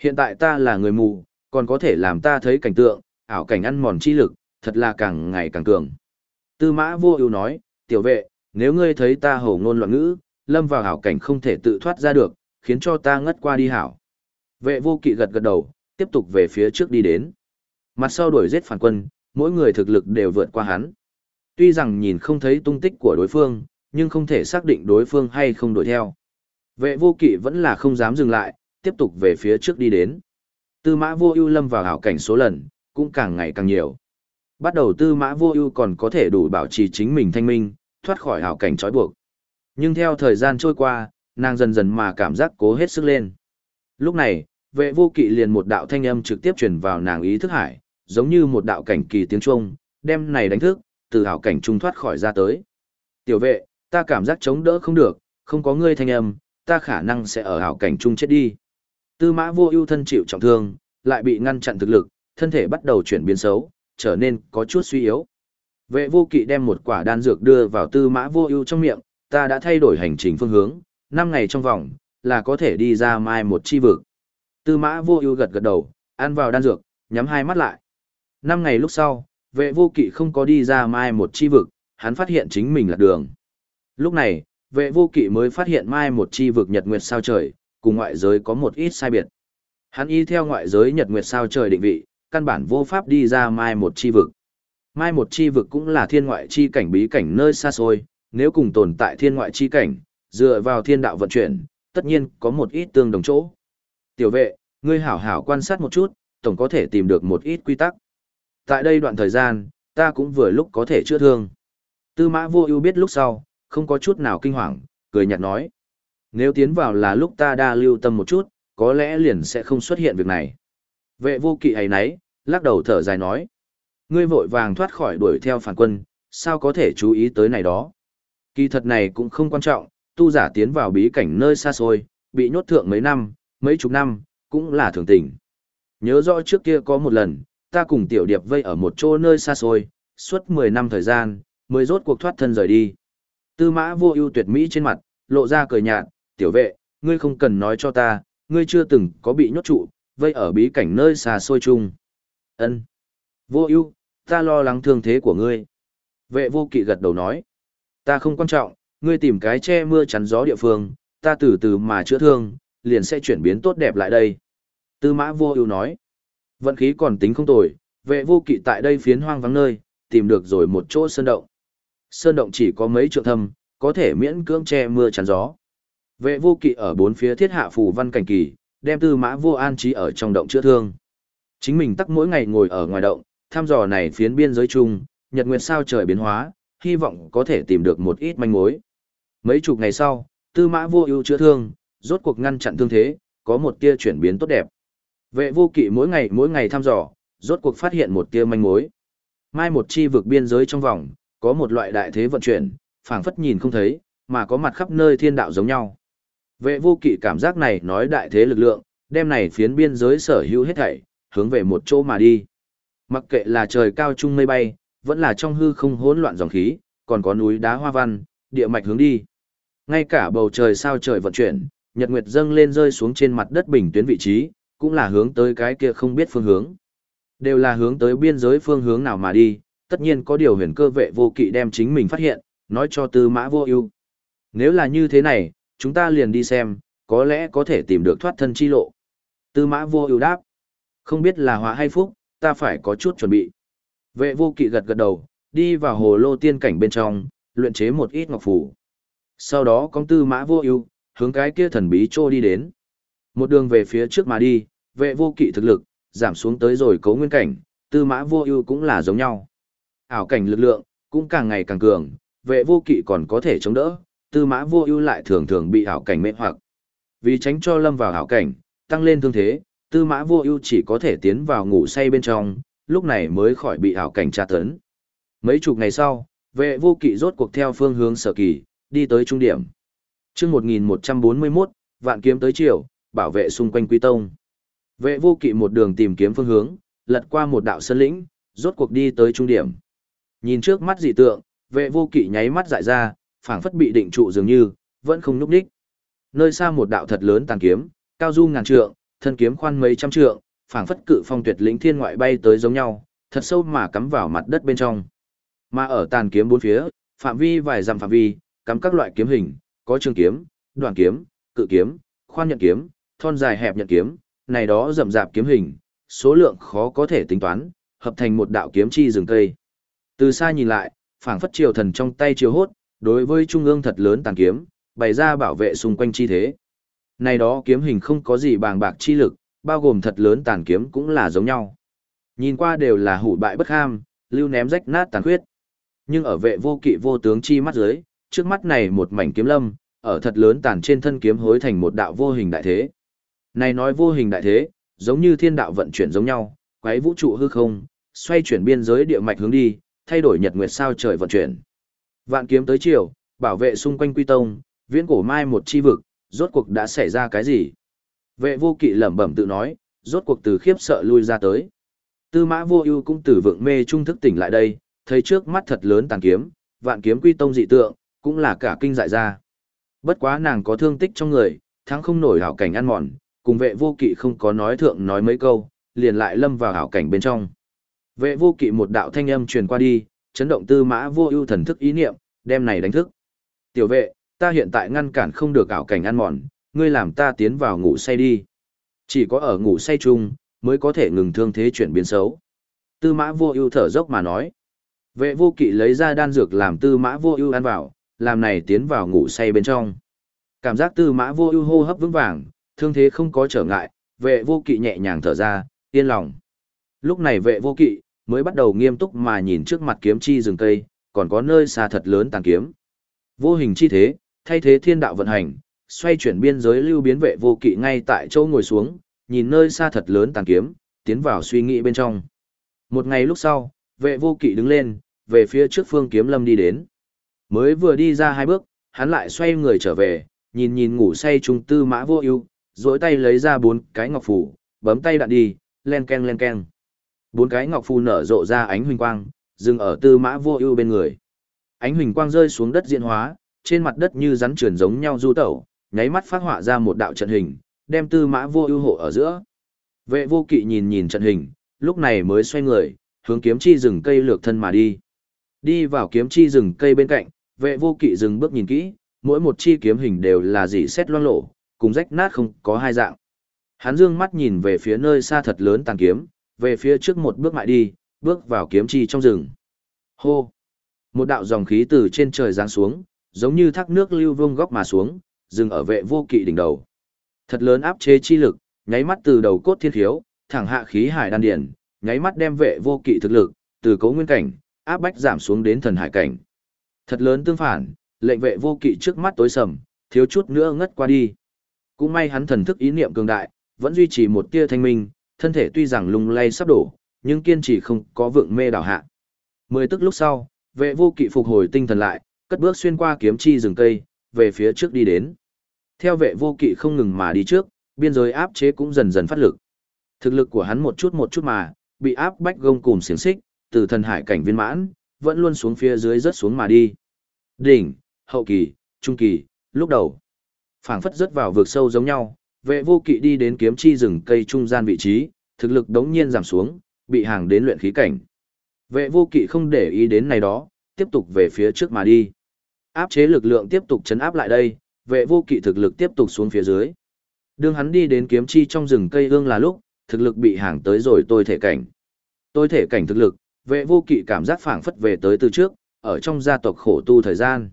Hiện tại ta là người mù, còn có thể làm ta thấy cảnh tượng, ảo cảnh ăn mòn chi lực, thật là càng ngày càng cường. Tư mã vô ưu nói, tiểu vệ, nếu ngươi thấy ta hổ ngôn loạn ngữ, lâm vào ảo cảnh không thể tự thoát ra được, khiến cho ta ngất qua đi hảo. Vệ vô kỵ gật gật đầu, tiếp tục về phía trước đi đến. Mặt sau đuổi giết phản quân, mỗi người thực lực đều vượt qua hắn. Tuy rằng nhìn không thấy tung tích của đối phương, nhưng không thể xác định đối phương hay không đuổi theo. Vệ vô kỵ vẫn là không dám dừng lại, tiếp tục về phía trước đi đến. Tư mã vô ưu lâm vào hảo cảnh số lần, cũng càng ngày càng nhiều. Bắt đầu tư mã vô ưu còn có thể đủ bảo trì chính mình thanh minh, thoát khỏi hảo cảnh trói buộc. Nhưng theo thời gian trôi qua, nàng dần dần mà cảm giác cố hết sức lên. Lúc này, vệ vô kỵ liền một đạo thanh âm trực tiếp truyền vào nàng ý thức hải, giống như một đạo cảnh kỳ tiếng trung, đem này đánh thức, từ hảo cảnh trung thoát khỏi ra tới. Tiểu vệ, ta cảm giác chống đỡ không được, không có ngươi thanh âm, ta khả năng sẽ ở hảo cảnh trung chết đi. Tư mã vô ưu thân chịu trọng thương, lại bị ngăn chặn thực lực, thân thể bắt đầu chuyển biến xấu, trở nên có chút suy yếu. Vệ vô kỵ đem một quả đan dược đưa vào tư mã vô ưu trong miệng, ta đã thay đổi hành trình phương hướng, 5 ngày trong vòng, là có thể đi ra mai một chi vực. Tư mã vô ưu gật gật đầu, ăn vào đan dược, nhắm hai mắt lại. 5 ngày lúc sau, vệ vô kỵ không có đi ra mai một chi vực, hắn phát hiện chính mình là đường. Lúc này, vệ vô kỵ mới phát hiện mai một chi vực nhật nguyệt sao trời, cùng ngoại giới có một ít sai biệt. Hắn y theo ngoại giới nhật nguyệt sao trời định vị, căn bản vô pháp đi ra mai một chi vực. Mai một chi vực cũng là thiên ngoại chi cảnh bí cảnh nơi xa xôi, nếu cùng tồn tại thiên ngoại chi cảnh, dựa vào thiên đạo vận chuyển, tất nhiên có một ít tương đồng chỗ. Tiểu vệ, ngươi hảo hảo quan sát một chút, tổng có thể tìm được một ít quy tắc. Tại đây đoạn thời gian, ta cũng vừa lúc có thể chữa thương. Tư mã vô ưu biết lúc sau, không có chút nào kinh hoàng, cười nhạt nói. Nếu tiến vào là lúc ta đa lưu tâm một chút, có lẽ liền sẽ không xuất hiện việc này. Vệ vô kỵ ấy nấy, lắc đầu thở dài nói. Ngươi vội vàng thoát khỏi đuổi theo phản quân, sao có thể chú ý tới này đó. Kỳ thật này cũng không quan trọng, tu giả tiến vào bí cảnh nơi xa xôi, bị nhốt thượng mấy năm, mấy chục năm, cũng là thường tình. Nhớ rõ trước kia có một lần, ta cùng tiểu điệp vây ở một chỗ nơi xa xôi, suốt 10 năm thời gian, mới rốt cuộc thoát thân rời đi. Tư mã vô ưu tuyệt mỹ trên mặt, lộ ra cười nhạt, tiểu vệ, ngươi không cần nói cho ta, ngươi chưa từng có bị nhốt trụ, vây ở bí cảnh nơi xa xôi chung. Ân, Vô ưu, ta lo lắng thương thế của ngươi. Vệ vô kỵ gật đầu nói. Ta không quan trọng, ngươi tìm cái che mưa chắn gió địa phương, ta từ từ mà chữa thương, liền sẽ chuyển biến tốt đẹp lại đây. Tư mã vô ưu nói. Vận khí còn tính không tồi, vệ vô kỵ tại đây phiến hoang vắng nơi, tìm được rồi một chỗ sơn động. Sơn động chỉ có mấy trượng thâm, có thể miễn cưỡng che mưa chắn gió. Vệ vô kỵ ở bốn phía thiết hạ phù văn cảnh kỳ, đem tư mã vô an trí ở trong động chữa thương. Chính mình tắc mỗi ngày ngồi ở ngoài động, thăm dò này phiến biên giới chung, nhật nguyệt sao trời biến hóa, hy vọng có thể tìm được một ít manh mối. Mấy chục ngày sau, tư mã vô ưu chữa thương, rốt cuộc ngăn chặn thương thế, có một tia chuyển biến tốt đẹp. Vệ vô kỵ mỗi ngày mỗi ngày thăm dò, rốt cuộc phát hiện một tia manh mối. Mai một chi vực biên giới trong vòng, có một loại đại thế vận chuyển, phảng phất nhìn không thấy, mà có mặt khắp nơi thiên đạo giống nhau. Vệ vô kỵ cảm giác này nói đại thế lực lượng, đem này phiến biên giới sở hữu hết thảy, hướng về một chỗ mà đi. Mặc kệ là trời cao trung mây bay, vẫn là trong hư không hỗn loạn dòng khí, còn có núi đá hoa văn, địa mạch hướng đi. Ngay cả bầu trời sao trời vận chuyển, nhật nguyệt dâng lên rơi xuống trên mặt đất bình tuyến vị trí, cũng là hướng tới cái kia không biết phương hướng. Đều là hướng tới biên giới phương hướng nào mà đi, tất nhiên có điều huyền cơ vệ vô kỵ đem chính mình phát hiện, nói cho tư mã vô ưu. Nếu là như thế này, chúng ta liền đi xem, có lẽ có thể tìm được thoát thân chi lộ. Tư mã vô ưu đáp. Không biết là họa hay phúc, ta phải có chút chuẩn bị. Vệ vô kỵ gật gật đầu, đi vào hồ lô tiên cảnh bên trong, luyện chế một ít ngọc phủ. Sau đó công tư mã vô ưu hướng cái kia thần bí trô đi đến. Một đường về phía trước mà đi, vệ vô kỵ thực lực, giảm xuống tới rồi cấu nguyên cảnh, tư mã vô ưu cũng là giống nhau. Ảo cảnh lực lượng, cũng càng ngày càng cường, vệ vô kỵ còn có thể chống đỡ, tư mã vô ưu lại thường thường bị ảo cảnh mê hoặc. Vì tránh cho lâm vào ảo cảnh, tăng lên thương thế, tư mã vô ưu chỉ có thể tiến vào ngủ say bên trong, lúc này mới khỏi bị ảo cảnh tra tấn. Mấy chục ngày sau, vệ vô kỵ rốt cuộc theo phương hướng sở kỳ, đi tới trung điểm. chương 1141, vạn kiếm tới chiều, bảo vệ xung quanh quy tông. Vệ vô kỵ một đường tìm kiếm phương hướng, lật qua một đạo sân lĩnh, rốt cuộc đi tới trung điểm. Nhìn trước mắt dị tượng, vệ vô kỵ nháy mắt dại ra, phảng phất bị định trụ dường như, vẫn không nhúc đích. Nơi xa một đạo thật lớn tàn kiếm, cao du ngàn trượng, thân kiếm khoan mấy trăm trượng, phảng phất cự phong tuyệt lĩnh thiên ngoại bay tới giống nhau, thật sâu mà cắm vào mặt đất bên trong. Mà ở tàn kiếm bốn phía, phạm vi vài dặm phạm vi, cắm các loại kiếm hình, có trường kiếm, đoạn kiếm, cự kiếm, khoan nhận kiếm, thon dài hẹp nhận kiếm, này đó rậm rạp kiếm hình, số lượng khó có thể tính toán, hợp thành một đạo kiếm chi rừng cây. Từ xa nhìn lại, phảng phất triều thần trong tay triều hốt, đối với trung ương thật lớn tàn kiếm, bày ra bảo vệ xung quanh chi thế. Này đó kiếm hình không có gì bàng bạc chi lực, bao gồm thật lớn tàn kiếm cũng là giống nhau. Nhìn qua đều là hủ bại bất ham, lưu ném rách nát tàn khuyết. Nhưng ở vệ vô kỵ vô tướng chi mắt dưới, trước mắt này một mảnh kiếm lâm, ở thật lớn tàn trên thân kiếm hối thành một đạo vô hình đại thế. Này nói vô hình đại thế, giống như thiên đạo vận chuyển giống nhau, quấy vũ trụ hư không, xoay chuyển biên giới địa mạch hướng đi, thay đổi nhật nguyệt sao trời vận chuyển. Vạn kiếm tới chiều, bảo vệ xung quanh quy tông, viễn cổ mai một chi vực, rốt cuộc đã xảy ra cái gì? Vệ vô kỵ lẩm bẩm tự nói, rốt cuộc từ khiếp sợ lui ra tới. Tư mã vô ưu cũng từ vượng mê trung thức tỉnh lại đây, thấy trước mắt thật lớn tàn kiếm, vạn kiếm quy tông dị tượng, cũng là cả kinh dại ra. Bất quá nàng có thương tích trong người, thắng không nổi hảo cảnh ăn mòn, cùng vệ vô kỵ không có nói thượng nói mấy câu, liền lại lâm vào hảo cảnh bên trong. Vệ vô kỵ một đạo thanh âm truyền qua đi, chấn động tư mã vô ưu thần thức ý niệm, đem này đánh thức. Tiểu vệ, ta hiện tại ngăn cản không được ảo cảnh ăn mòn, ngươi làm ta tiến vào ngủ say đi. Chỉ có ở ngủ say chung, mới có thể ngừng thương thế chuyển biến xấu. Tư mã vô ưu thở dốc mà nói. Vệ vô kỵ lấy ra đan dược làm tư mã vô ưu ăn vào, làm này tiến vào ngủ say bên trong. Cảm giác tư mã vô ưu hô hấp vững vàng, thương thế không có trở ngại, vệ vô kỵ nhẹ nhàng thở ra, yên lòng. Lúc này vệ vô kỵ, mới bắt đầu nghiêm túc mà nhìn trước mặt kiếm chi rừng cây, còn có nơi xa thật lớn tàn kiếm. Vô hình chi thế, thay thế thiên đạo vận hành, xoay chuyển biên giới lưu biến vệ vô kỵ ngay tại chỗ ngồi xuống, nhìn nơi xa thật lớn tàn kiếm, tiến vào suy nghĩ bên trong. Một ngày lúc sau, vệ vô kỵ đứng lên, về phía trước phương kiếm lâm đi đến. Mới vừa đi ra hai bước, hắn lại xoay người trở về, nhìn nhìn ngủ say trung tư mã vô ưu, duỗi tay lấy ra bốn cái ngọc phủ, bấm tay đạn đi, len ken len ken. Bốn cái ngọc phù nở rộ ra ánh huỳnh quang, dừng ở tư mã vô ưu bên người. Ánh huỳnh quang rơi xuống đất diễn hóa, trên mặt đất như rắn trườn giống nhau du tẩu, nháy mắt phát họa ra một đạo trận hình, đem tư mã vô ưu hộ ở giữa. Vệ vô kỵ nhìn nhìn trận hình, lúc này mới xoay người, hướng kiếm chi rừng cây lược thân mà đi. Đi vào kiếm chi rừng cây bên cạnh, vệ vô kỵ dừng bước nhìn kỹ, mỗi một chi kiếm hình đều là dị xét loang lổ, cùng rách nát không có hai dạng. Hắn dương mắt nhìn về phía nơi xa thật lớn tàn kiếm, về phía trước một bước mại đi, bước vào kiếm chi trong rừng. Hô! Một đạo dòng khí từ trên trời giáng xuống, giống như thác nước lưu vương góc mà xuống, dừng ở vệ vô kỵ đỉnh đầu. Thật lớn áp chế chi lực, nháy mắt từ đầu cốt thiên thiếu, thẳng hạ khí hải đan điển, nháy mắt đem vệ vô kỵ thực lực, từ cấu nguyên cảnh, áp bách giảm xuống đến thần hải cảnh. Thật lớn tương phản, lệnh vệ vô kỵ trước mắt tối sầm, thiếu chút nữa ngất qua đi. Cũng may hắn thần thức ý niệm cường đại, vẫn duy trì một tia thanh minh, thân thể tuy rằng lung lay sắp đổ, nhưng kiên trì không có vượng mê đảo hạ. Mười tức lúc sau, vệ vô kỵ phục hồi tinh thần lại, cất bước xuyên qua kiếm chi rừng cây, về phía trước đi đến. Theo vệ vô kỵ không ngừng mà đi trước, biên giới áp chế cũng dần dần phát lực. Thực lực của hắn một chút một chút mà, bị áp bách gông cùng xiềng xích, từ thần hải cảnh viên mãn, vẫn luôn xuống phía dưới rớt xuống mà đi. Đỉnh, hậu kỳ, trung kỳ, lúc đầu. phảng phất rớt vào vực sâu giống nhau, vệ vô kỵ đi đến kiếm chi rừng cây trung gian vị trí, thực lực đống nhiên giảm xuống, bị hàng đến luyện khí cảnh. Vệ vô kỵ không để ý đến này đó, tiếp tục về phía trước mà đi. Áp chế lực lượng tiếp tục chấn áp lại đây, vệ vô kỵ thực lực tiếp tục xuống phía dưới. Đương hắn đi đến kiếm chi trong rừng cây ương là lúc, thực lực bị hàng tới rồi tôi thể cảnh. Tôi thể cảnh thực lực, vệ vô kỵ cảm giác phảng phất về tới từ trước, ở trong gia tộc khổ tu thời gian.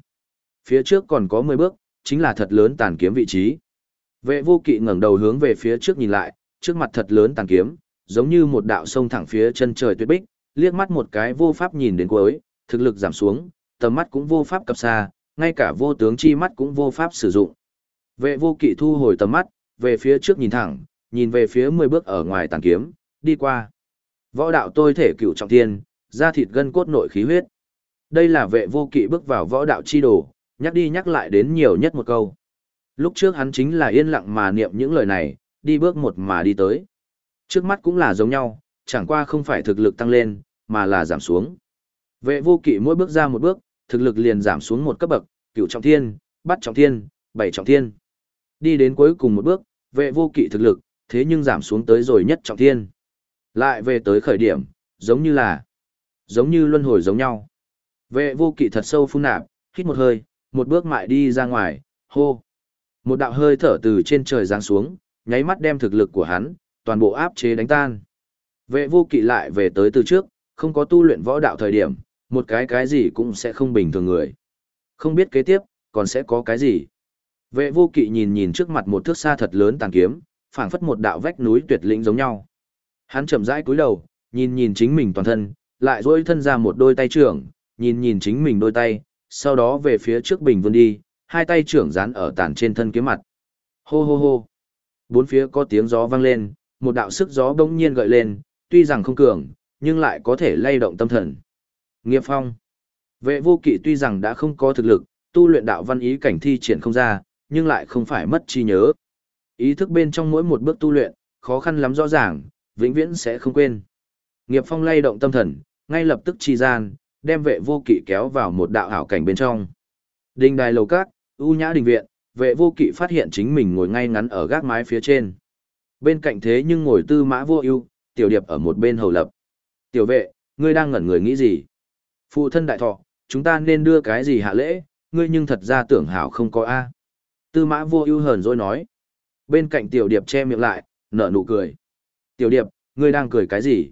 Phía trước còn có 10 bước, chính là thật lớn tàn kiếm vị trí. Vệ vô kỵ ngẩng đầu hướng về phía trước nhìn lại, trước mặt thật lớn tàn kiếm, giống như một đạo sông thẳng phía chân trời tuyết bích, liếc mắt một cái vô pháp nhìn đến cuối, thực lực giảm xuống, tầm mắt cũng vô pháp cập xa, ngay cả vô tướng chi mắt cũng vô pháp sử dụng. Vệ vô kỵ thu hồi tầm mắt, về phía trước nhìn thẳng, nhìn về phía 10 bước ở ngoài tàn kiếm, đi qua. Võ đạo tôi thể cựu trọng thiên, da thịt gân cốt nội khí huyết. Đây là vệ vô kỵ bước vào võ đạo chi đồ, nhắc đi nhắc lại đến nhiều nhất một câu. Lúc trước hắn chính là yên lặng mà niệm những lời này, đi bước một mà đi tới. Trước mắt cũng là giống nhau, chẳng qua không phải thực lực tăng lên, mà là giảm xuống. Vệ vô kỵ mỗi bước ra một bước, thực lực liền giảm xuống một cấp bậc, cửu trọng thiên, bắt trọng thiên, bảy trọng thiên. Đi đến cuối cùng một bước, vệ vô kỵ thực lực, thế nhưng giảm xuống tới rồi nhất trọng thiên. Lại về tới khởi điểm, giống như là, giống như luân hồi giống nhau. Vệ vô kỵ thật sâu phun nạp, hít một hơi, một bước mại đi ra ngoài, hô. Một đạo hơi thở từ trên trời giáng xuống, nháy mắt đem thực lực của hắn, toàn bộ áp chế đánh tan. Vệ vô kỵ lại về tới từ trước, không có tu luyện võ đạo thời điểm, một cái cái gì cũng sẽ không bình thường người. Không biết kế tiếp, còn sẽ có cái gì. Vệ vô kỵ nhìn nhìn trước mặt một thước xa thật lớn tàn kiếm, phảng phất một đạo vách núi tuyệt lĩnh giống nhau. Hắn chậm rãi cúi đầu, nhìn nhìn chính mình toàn thân, lại duỗi thân ra một đôi tay trưởng, nhìn nhìn chính mình đôi tay, sau đó về phía trước bình vươn đi, hai tay trưởng dán ở tàn trên thân kiếm mặt. Hô hô hô. Bốn phía có tiếng gió vang lên, một đạo sức gió bỗng nhiên gợi lên, tuy rằng không cường, nhưng lại có thể lay động tâm thần. Nghiệp phong. Vệ vô kỵ tuy rằng đã không có thực lực, tu luyện đạo văn ý cảnh thi triển không ra, nhưng lại không phải mất trí nhớ. Ý thức bên trong mỗi một bước tu luyện, khó khăn lắm rõ ràng, vĩnh viễn sẽ không quên. Nghiệp phong lay động tâm thần, ngay lập tức chi gian, đem vệ vô kỵ kéo vào một đạo ảo cảnh bên trong. Đình đài lầu cát, u nhã đình viện, vệ vô kỵ phát hiện chính mình ngồi ngay ngắn ở gác mái phía trên. Bên cạnh thế nhưng ngồi tư mã vô ưu, tiểu điệp ở một bên hầu lập. Tiểu vệ, ngươi đang ngẩn người nghĩ gì? Phụ thân đại thọ, chúng ta nên đưa cái gì hạ lễ, ngươi nhưng thật ra tưởng hảo không có A. Tư mã vô ưu hờn rồi nói. Bên cạnh tiểu điệp che miệng lại, nở nụ cười. Tiểu điệp, ngươi đang cười cái gì?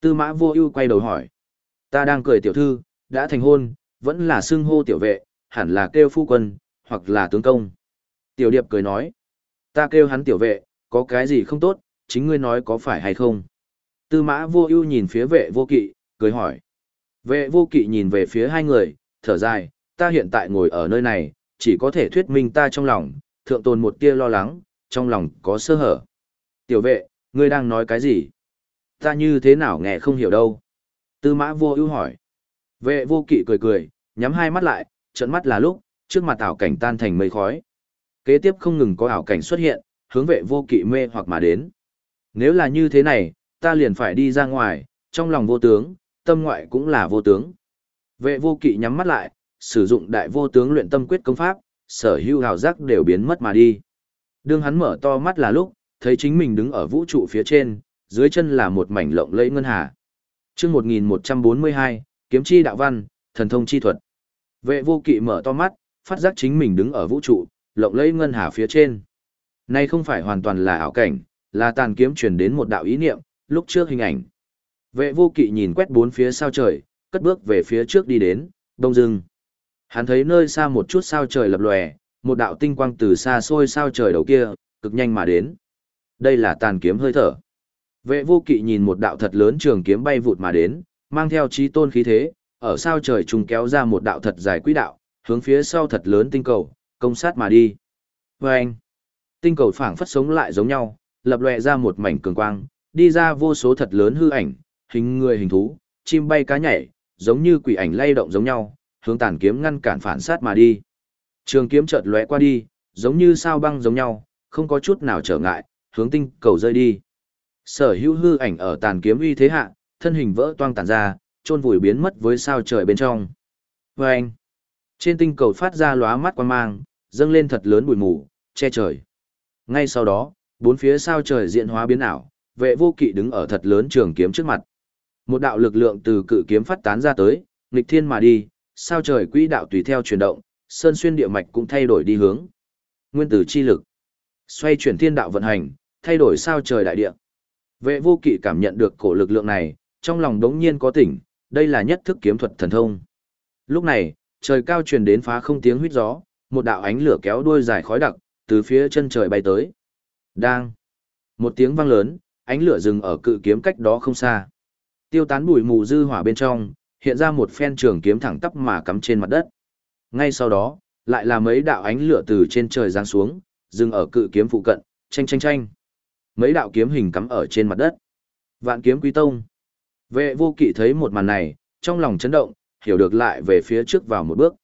Tư mã vô ưu quay đầu hỏi. Ta đang cười tiểu thư, đã thành hôn, vẫn là xưng hô tiểu vệ, hẳn là kêu phu quân, hoặc là tướng công. Tiểu điệp cười nói. Ta kêu hắn tiểu vệ, có cái gì không tốt, chính ngươi nói có phải hay không? Tư mã vô ưu nhìn phía vệ vô kỵ, cười hỏi. Vệ vô kỵ nhìn về phía hai người, thở dài, ta hiện tại ngồi ở nơi này, chỉ có thể thuyết minh ta trong lòng, thượng tồn một tia lo lắng, trong lòng có sơ hở. Tiểu vệ, ngươi đang nói cái gì? Ta như thế nào nghe không hiểu đâu. Tư mã vô ưu hỏi. Vệ vô kỵ cười cười, nhắm hai mắt lại, trận mắt là lúc, trước mặt ảo cảnh tan thành mây khói. Kế tiếp không ngừng có ảo cảnh xuất hiện, hướng vệ vô kỵ mê hoặc mà đến. Nếu là như thế này, ta liền phải đi ra ngoài, trong lòng vô tướng, tâm ngoại cũng là vô tướng. Vệ vô kỵ nhắm mắt lại, sử dụng đại vô tướng luyện tâm quyết công pháp, sở hữu hào giác đều biến mất mà đi. Đương hắn mở to mắt là lúc, thấy chính mình đứng ở vũ trụ phía trên, dưới chân là một mảnh lộng lẫy ngân hà. Chương 1142, kiếm chi đạo văn, thần thông chi thuật. Vệ vô kỵ mở to mắt, phát giác chính mình đứng ở vũ trụ, lộng lẫy ngân hà phía trên. Nay không phải hoàn toàn là ảo cảnh, là tàn kiếm truyền đến một đạo ý niệm, lúc trước hình ảnh. Vệ vô kỵ nhìn quét bốn phía sao trời, cất bước về phía trước đi đến, đông dưng. Hắn thấy nơi xa một chút sao trời lập lòe, một đạo tinh quang từ xa xôi sao trời đầu kia, cực nhanh mà đến. Đây là tàn kiếm hơi thở. Vệ vô kỵ nhìn một đạo thật lớn trường kiếm bay vụt mà đến, mang theo trí tôn khí thế, ở sao trời trùng kéo ra một đạo thật dài quỹ đạo, hướng phía sau thật lớn tinh cầu, công sát mà đi. Và anh, tinh cầu phảng phất sống lại giống nhau, lập lòe ra một mảnh cường quang, đi ra vô số thật lớn hư ảnh, hình người hình thú, chim bay cá nhảy, giống như quỷ ảnh lay động giống nhau, hướng tàn kiếm ngăn cản phản sát mà đi. Trường kiếm chợt lóe qua đi, giống như sao băng giống nhau, không có chút nào trở ngại, hướng tinh cầu rơi đi. Sở hữu hư ảnh ở tàn kiếm uy thế hạ, thân hình vỡ toang tàn ra, trôn vùi biến mất với sao trời bên trong. Và anh, trên tinh cầu phát ra lóa mắt quang mang, dâng lên thật lớn bụi mù, che trời. Ngay sau đó, bốn phía sao trời diện hóa biến ảo, vệ vô kỵ đứng ở thật lớn trường kiếm trước mặt. Một đạo lực lượng từ cự kiếm phát tán ra tới, nghịch thiên mà đi, sao trời quỹ đạo tùy theo chuyển động, sơn xuyên địa mạch cũng thay đổi đi hướng. Nguyên tử chi lực, xoay chuyển thiên đạo vận hành, thay đổi sao trời đại địa. Vệ vô kỵ cảm nhận được cổ lực lượng này, trong lòng đống nhiên có tỉnh, đây là nhất thức kiếm thuật thần thông. Lúc này, trời cao truyền đến phá không tiếng huýt gió, một đạo ánh lửa kéo đuôi dài khói đặc, từ phía chân trời bay tới. Đang. Một tiếng vang lớn, ánh lửa dừng ở cự kiếm cách đó không xa. Tiêu tán bụi mù dư hỏa bên trong, hiện ra một phen trường kiếm thẳng tắp mà cắm trên mặt đất. Ngay sau đó, lại là mấy đạo ánh lửa từ trên trời giáng xuống, dừng ở cự kiếm phụ cận, chanh chanh chanh. Mấy đạo kiếm hình cắm ở trên mặt đất. Vạn kiếm quý tông. Vệ vô kỵ thấy một màn này, trong lòng chấn động, hiểu được lại về phía trước vào một bước.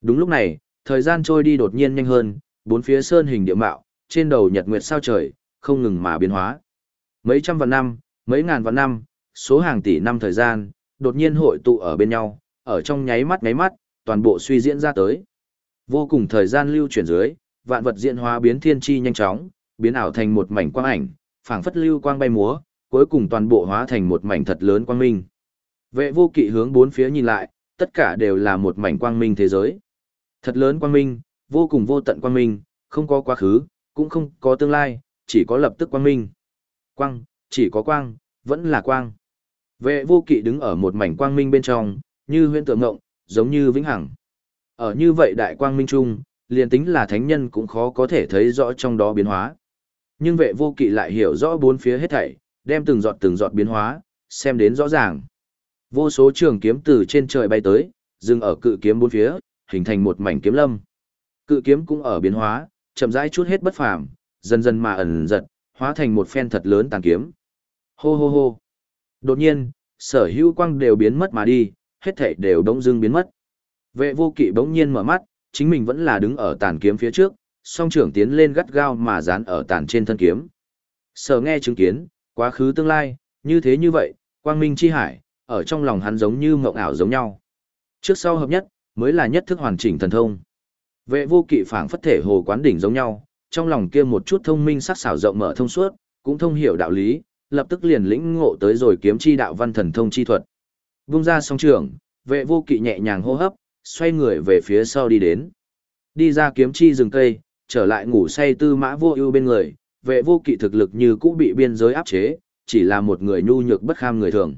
Đúng lúc này, thời gian trôi đi đột nhiên nhanh hơn, bốn phía sơn hình địa mạo, trên đầu nhật nguyệt sao trời, không ngừng mà biến hóa. Mấy trăm vạn năm, mấy ngàn vạn năm, số hàng tỷ năm thời gian, đột nhiên hội tụ ở bên nhau, ở trong nháy mắt nháy mắt, toàn bộ suy diễn ra tới. Vô cùng thời gian lưu chuyển dưới, vạn vật diễn hóa biến thiên chi nhanh chóng, biến ảo thành một mảnh quang ảnh, phảng phất lưu quang bay múa, cuối cùng toàn bộ hóa thành một mảnh thật lớn quang minh. Vệ vô kỵ hướng bốn phía nhìn lại, tất cả đều là một mảnh quang minh thế giới. Thật lớn quang minh, vô cùng vô tận quang minh, không có quá khứ, cũng không có tương lai, chỉ có lập tức quang minh. Quang, chỉ có quang, vẫn là quang. Vệ vô kỵ đứng ở một mảnh quang minh bên trong, như huyễn tượng ngộng, giống như vĩnh hằng. Ở như vậy đại quang minh trung, liền tính là thánh nhân cũng khó có thể thấy rõ trong đó biến hóa. Nhưng vệ vô kỵ lại hiểu rõ bốn phía hết thảy, đem từng giọt từng giọt biến hóa, xem đến rõ ràng. Vô số trường kiếm từ trên trời bay tới, dừng ở cự kiếm bốn phía, hình thành một mảnh kiếm lâm. Cự kiếm cũng ở biến hóa, chậm rãi chút hết bất phàm, dần dần mà ẩn giật, hóa thành một phen thật lớn tàn kiếm. Hô hô hô. Đột nhiên, sở hữu quang đều biến mất mà đi, hết thảy đều đống dưng biến mất. Vệ vô kỵ bỗng nhiên mở mắt, chính mình vẫn là đứng ở tàn kiếm phía trước, song trưởng tiến lên gắt gao mà dán ở tàn trên thân kiếm. Sở nghe chứng kiến, quá khứ tương lai, như thế như vậy, quang minh chi hải, ở trong lòng hắn giống như mộng ảo giống nhau. Trước sau hợp nhất, mới là nhất thức hoàn chỉnh thần thông. Vệ vô kỵ phảng phất thể hồ quán đỉnh giống nhau, trong lòng kia một chút thông minh sắc sảo rộng mở thông suốt, cũng thông hiểu đạo lý, lập tức liền lĩnh ngộ tới rồi kiếm chi đạo văn thần thông chi thuật. Vung ra song trường, vệ vô kỵ nhẹ nhàng hô hấp, xoay người về phía sau đi đến. Đi ra kiếm chi rừng cây, trở lại ngủ say tư mã vô ưu bên người, vệ vô kỵ thực lực như cũ bị biên giới áp chế, chỉ là một người nhu nhược bất kham người thường.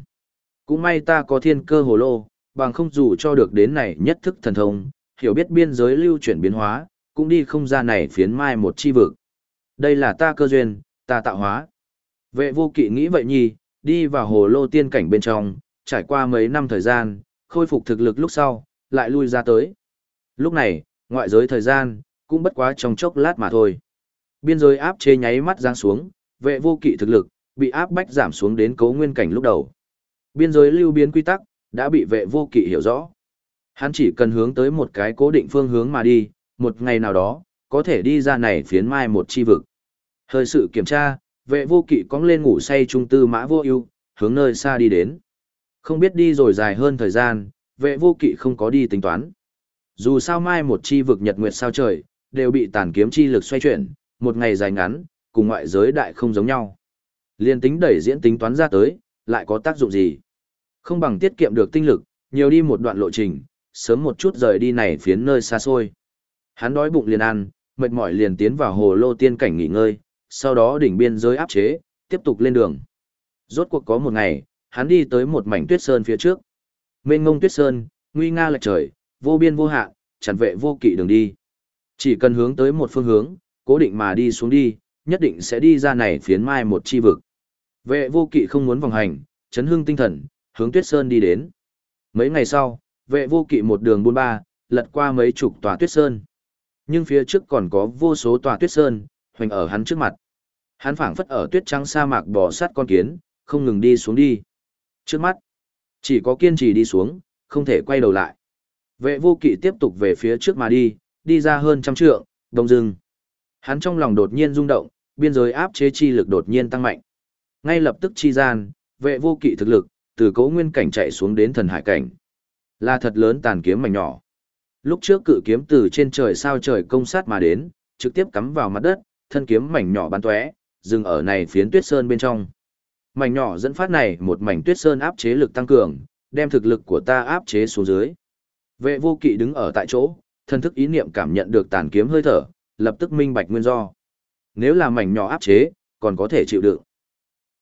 Cũng may ta có thiên cơ hồ lô, bằng không dù cho được đến này nhất thức thần thông, hiểu biết biên giới lưu chuyển biến hóa, cũng đi không ra này phiến mai một chi vực. Đây là ta cơ duyên, ta tạo hóa. Vệ vô kỵ nghĩ vậy nhi, đi vào hồ lô tiên cảnh bên trong, trải qua mấy năm thời gian, khôi phục thực lực lúc sau, lại lui ra tới. Lúc này, ngoại giới thời gian, cũng bất quá trong chốc lát mà thôi. Biên giới áp chế nháy mắt giáng xuống, vệ vô kỵ thực lực, bị áp bách giảm xuống đến cấu nguyên cảnh lúc đầu. Biên giới lưu biến quy tắc, đã bị vệ vô kỵ hiểu rõ. Hắn chỉ cần hướng tới một cái cố định phương hướng mà đi, một ngày nào đó, có thể đi ra này phiến mai một chi vực. Hơi sự kiểm tra, vệ vô kỵ cóng lên ngủ say trung tư mã vô ưu hướng nơi xa đi đến. Không biết đi rồi dài hơn thời gian, vệ vô kỵ không có đi tính toán. Dù sao mai một chi vực nhật nguyệt sao trời, đều bị tàn kiếm chi lực xoay chuyển, một ngày dài ngắn, cùng ngoại giới đại không giống nhau. Liên tính đẩy diễn tính toán ra tới, lại có tác dụng gì? Không bằng tiết kiệm được tinh lực, nhiều đi một đoạn lộ trình, sớm một chút rời đi này phiến nơi xa xôi. Hắn đói bụng liền ăn, mệt mỏi liền tiến vào hồ lô tiên cảnh nghỉ ngơi, sau đó đỉnh biên giới áp chế, tiếp tục lên đường. Rốt cuộc có một ngày, hắn đi tới một mảnh tuyết sơn phía trước. Mênh ngông tuyết sơn, nguy nga lệch trời, vô biên vô hạn, chặn vệ vô kỵ đường đi. Chỉ cần hướng tới một phương hướng, cố định mà đi xuống đi, nhất định sẽ đi ra này phiến mai một chi vực. Vệ vô kỵ không muốn vòng hành, chấn hưng tinh thần, hướng tuyết sơn đi đến. Mấy ngày sau, vệ vô kỵ một đường buôn ba, lật qua mấy chục tòa tuyết sơn. Nhưng phía trước còn có vô số tòa tuyết sơn, hoành ở hắn trước mặt. Hắn phảng phất ở tuyết trắng sa mạc bò sát con kiến, không ngừng đi xuống đi. Trước mắt, chỉ có kiên trì đi xuống, không thể quay đầu lại. Vệ vô kỵ tiếp tục về phía trước mà đi, đi ra hơn trăm trượng, đông rừng. Hắn trong lòng đột nhiên rung động, biên giới áp chế chi lực đột nhiên tăng mạnh. Ngay lập tức chi gian, vệ vô kỵ thực lực, từ cấu nguyên cảnh chạy xuống đến thần hải cảnh. Là thật lớn tàn kiếm mảnh nhỏ. Lúc trước cự kiếm từ trên trời sao trời công sát mà đến, trực tiếp cắm vào mặt đất, thân kiếm mảnh nhỏ bắn tóe, dừng ở này phiến tuyết sơn bên trong. Mảnh nhỏ dẫn phát này một mảnh tuyết sơn áp chế lực tăng cường, đem thực lực của ta áp chế xuống dưới. Vệ vô kỵ đứng ở tại chỗ, thân thức ý niệm cảm nhận được tàn kiếm hơi thở, lập tức minh bạch nguyên do. Nếu là mảnh nhỏ áp chế, còn có thể chịu đựng.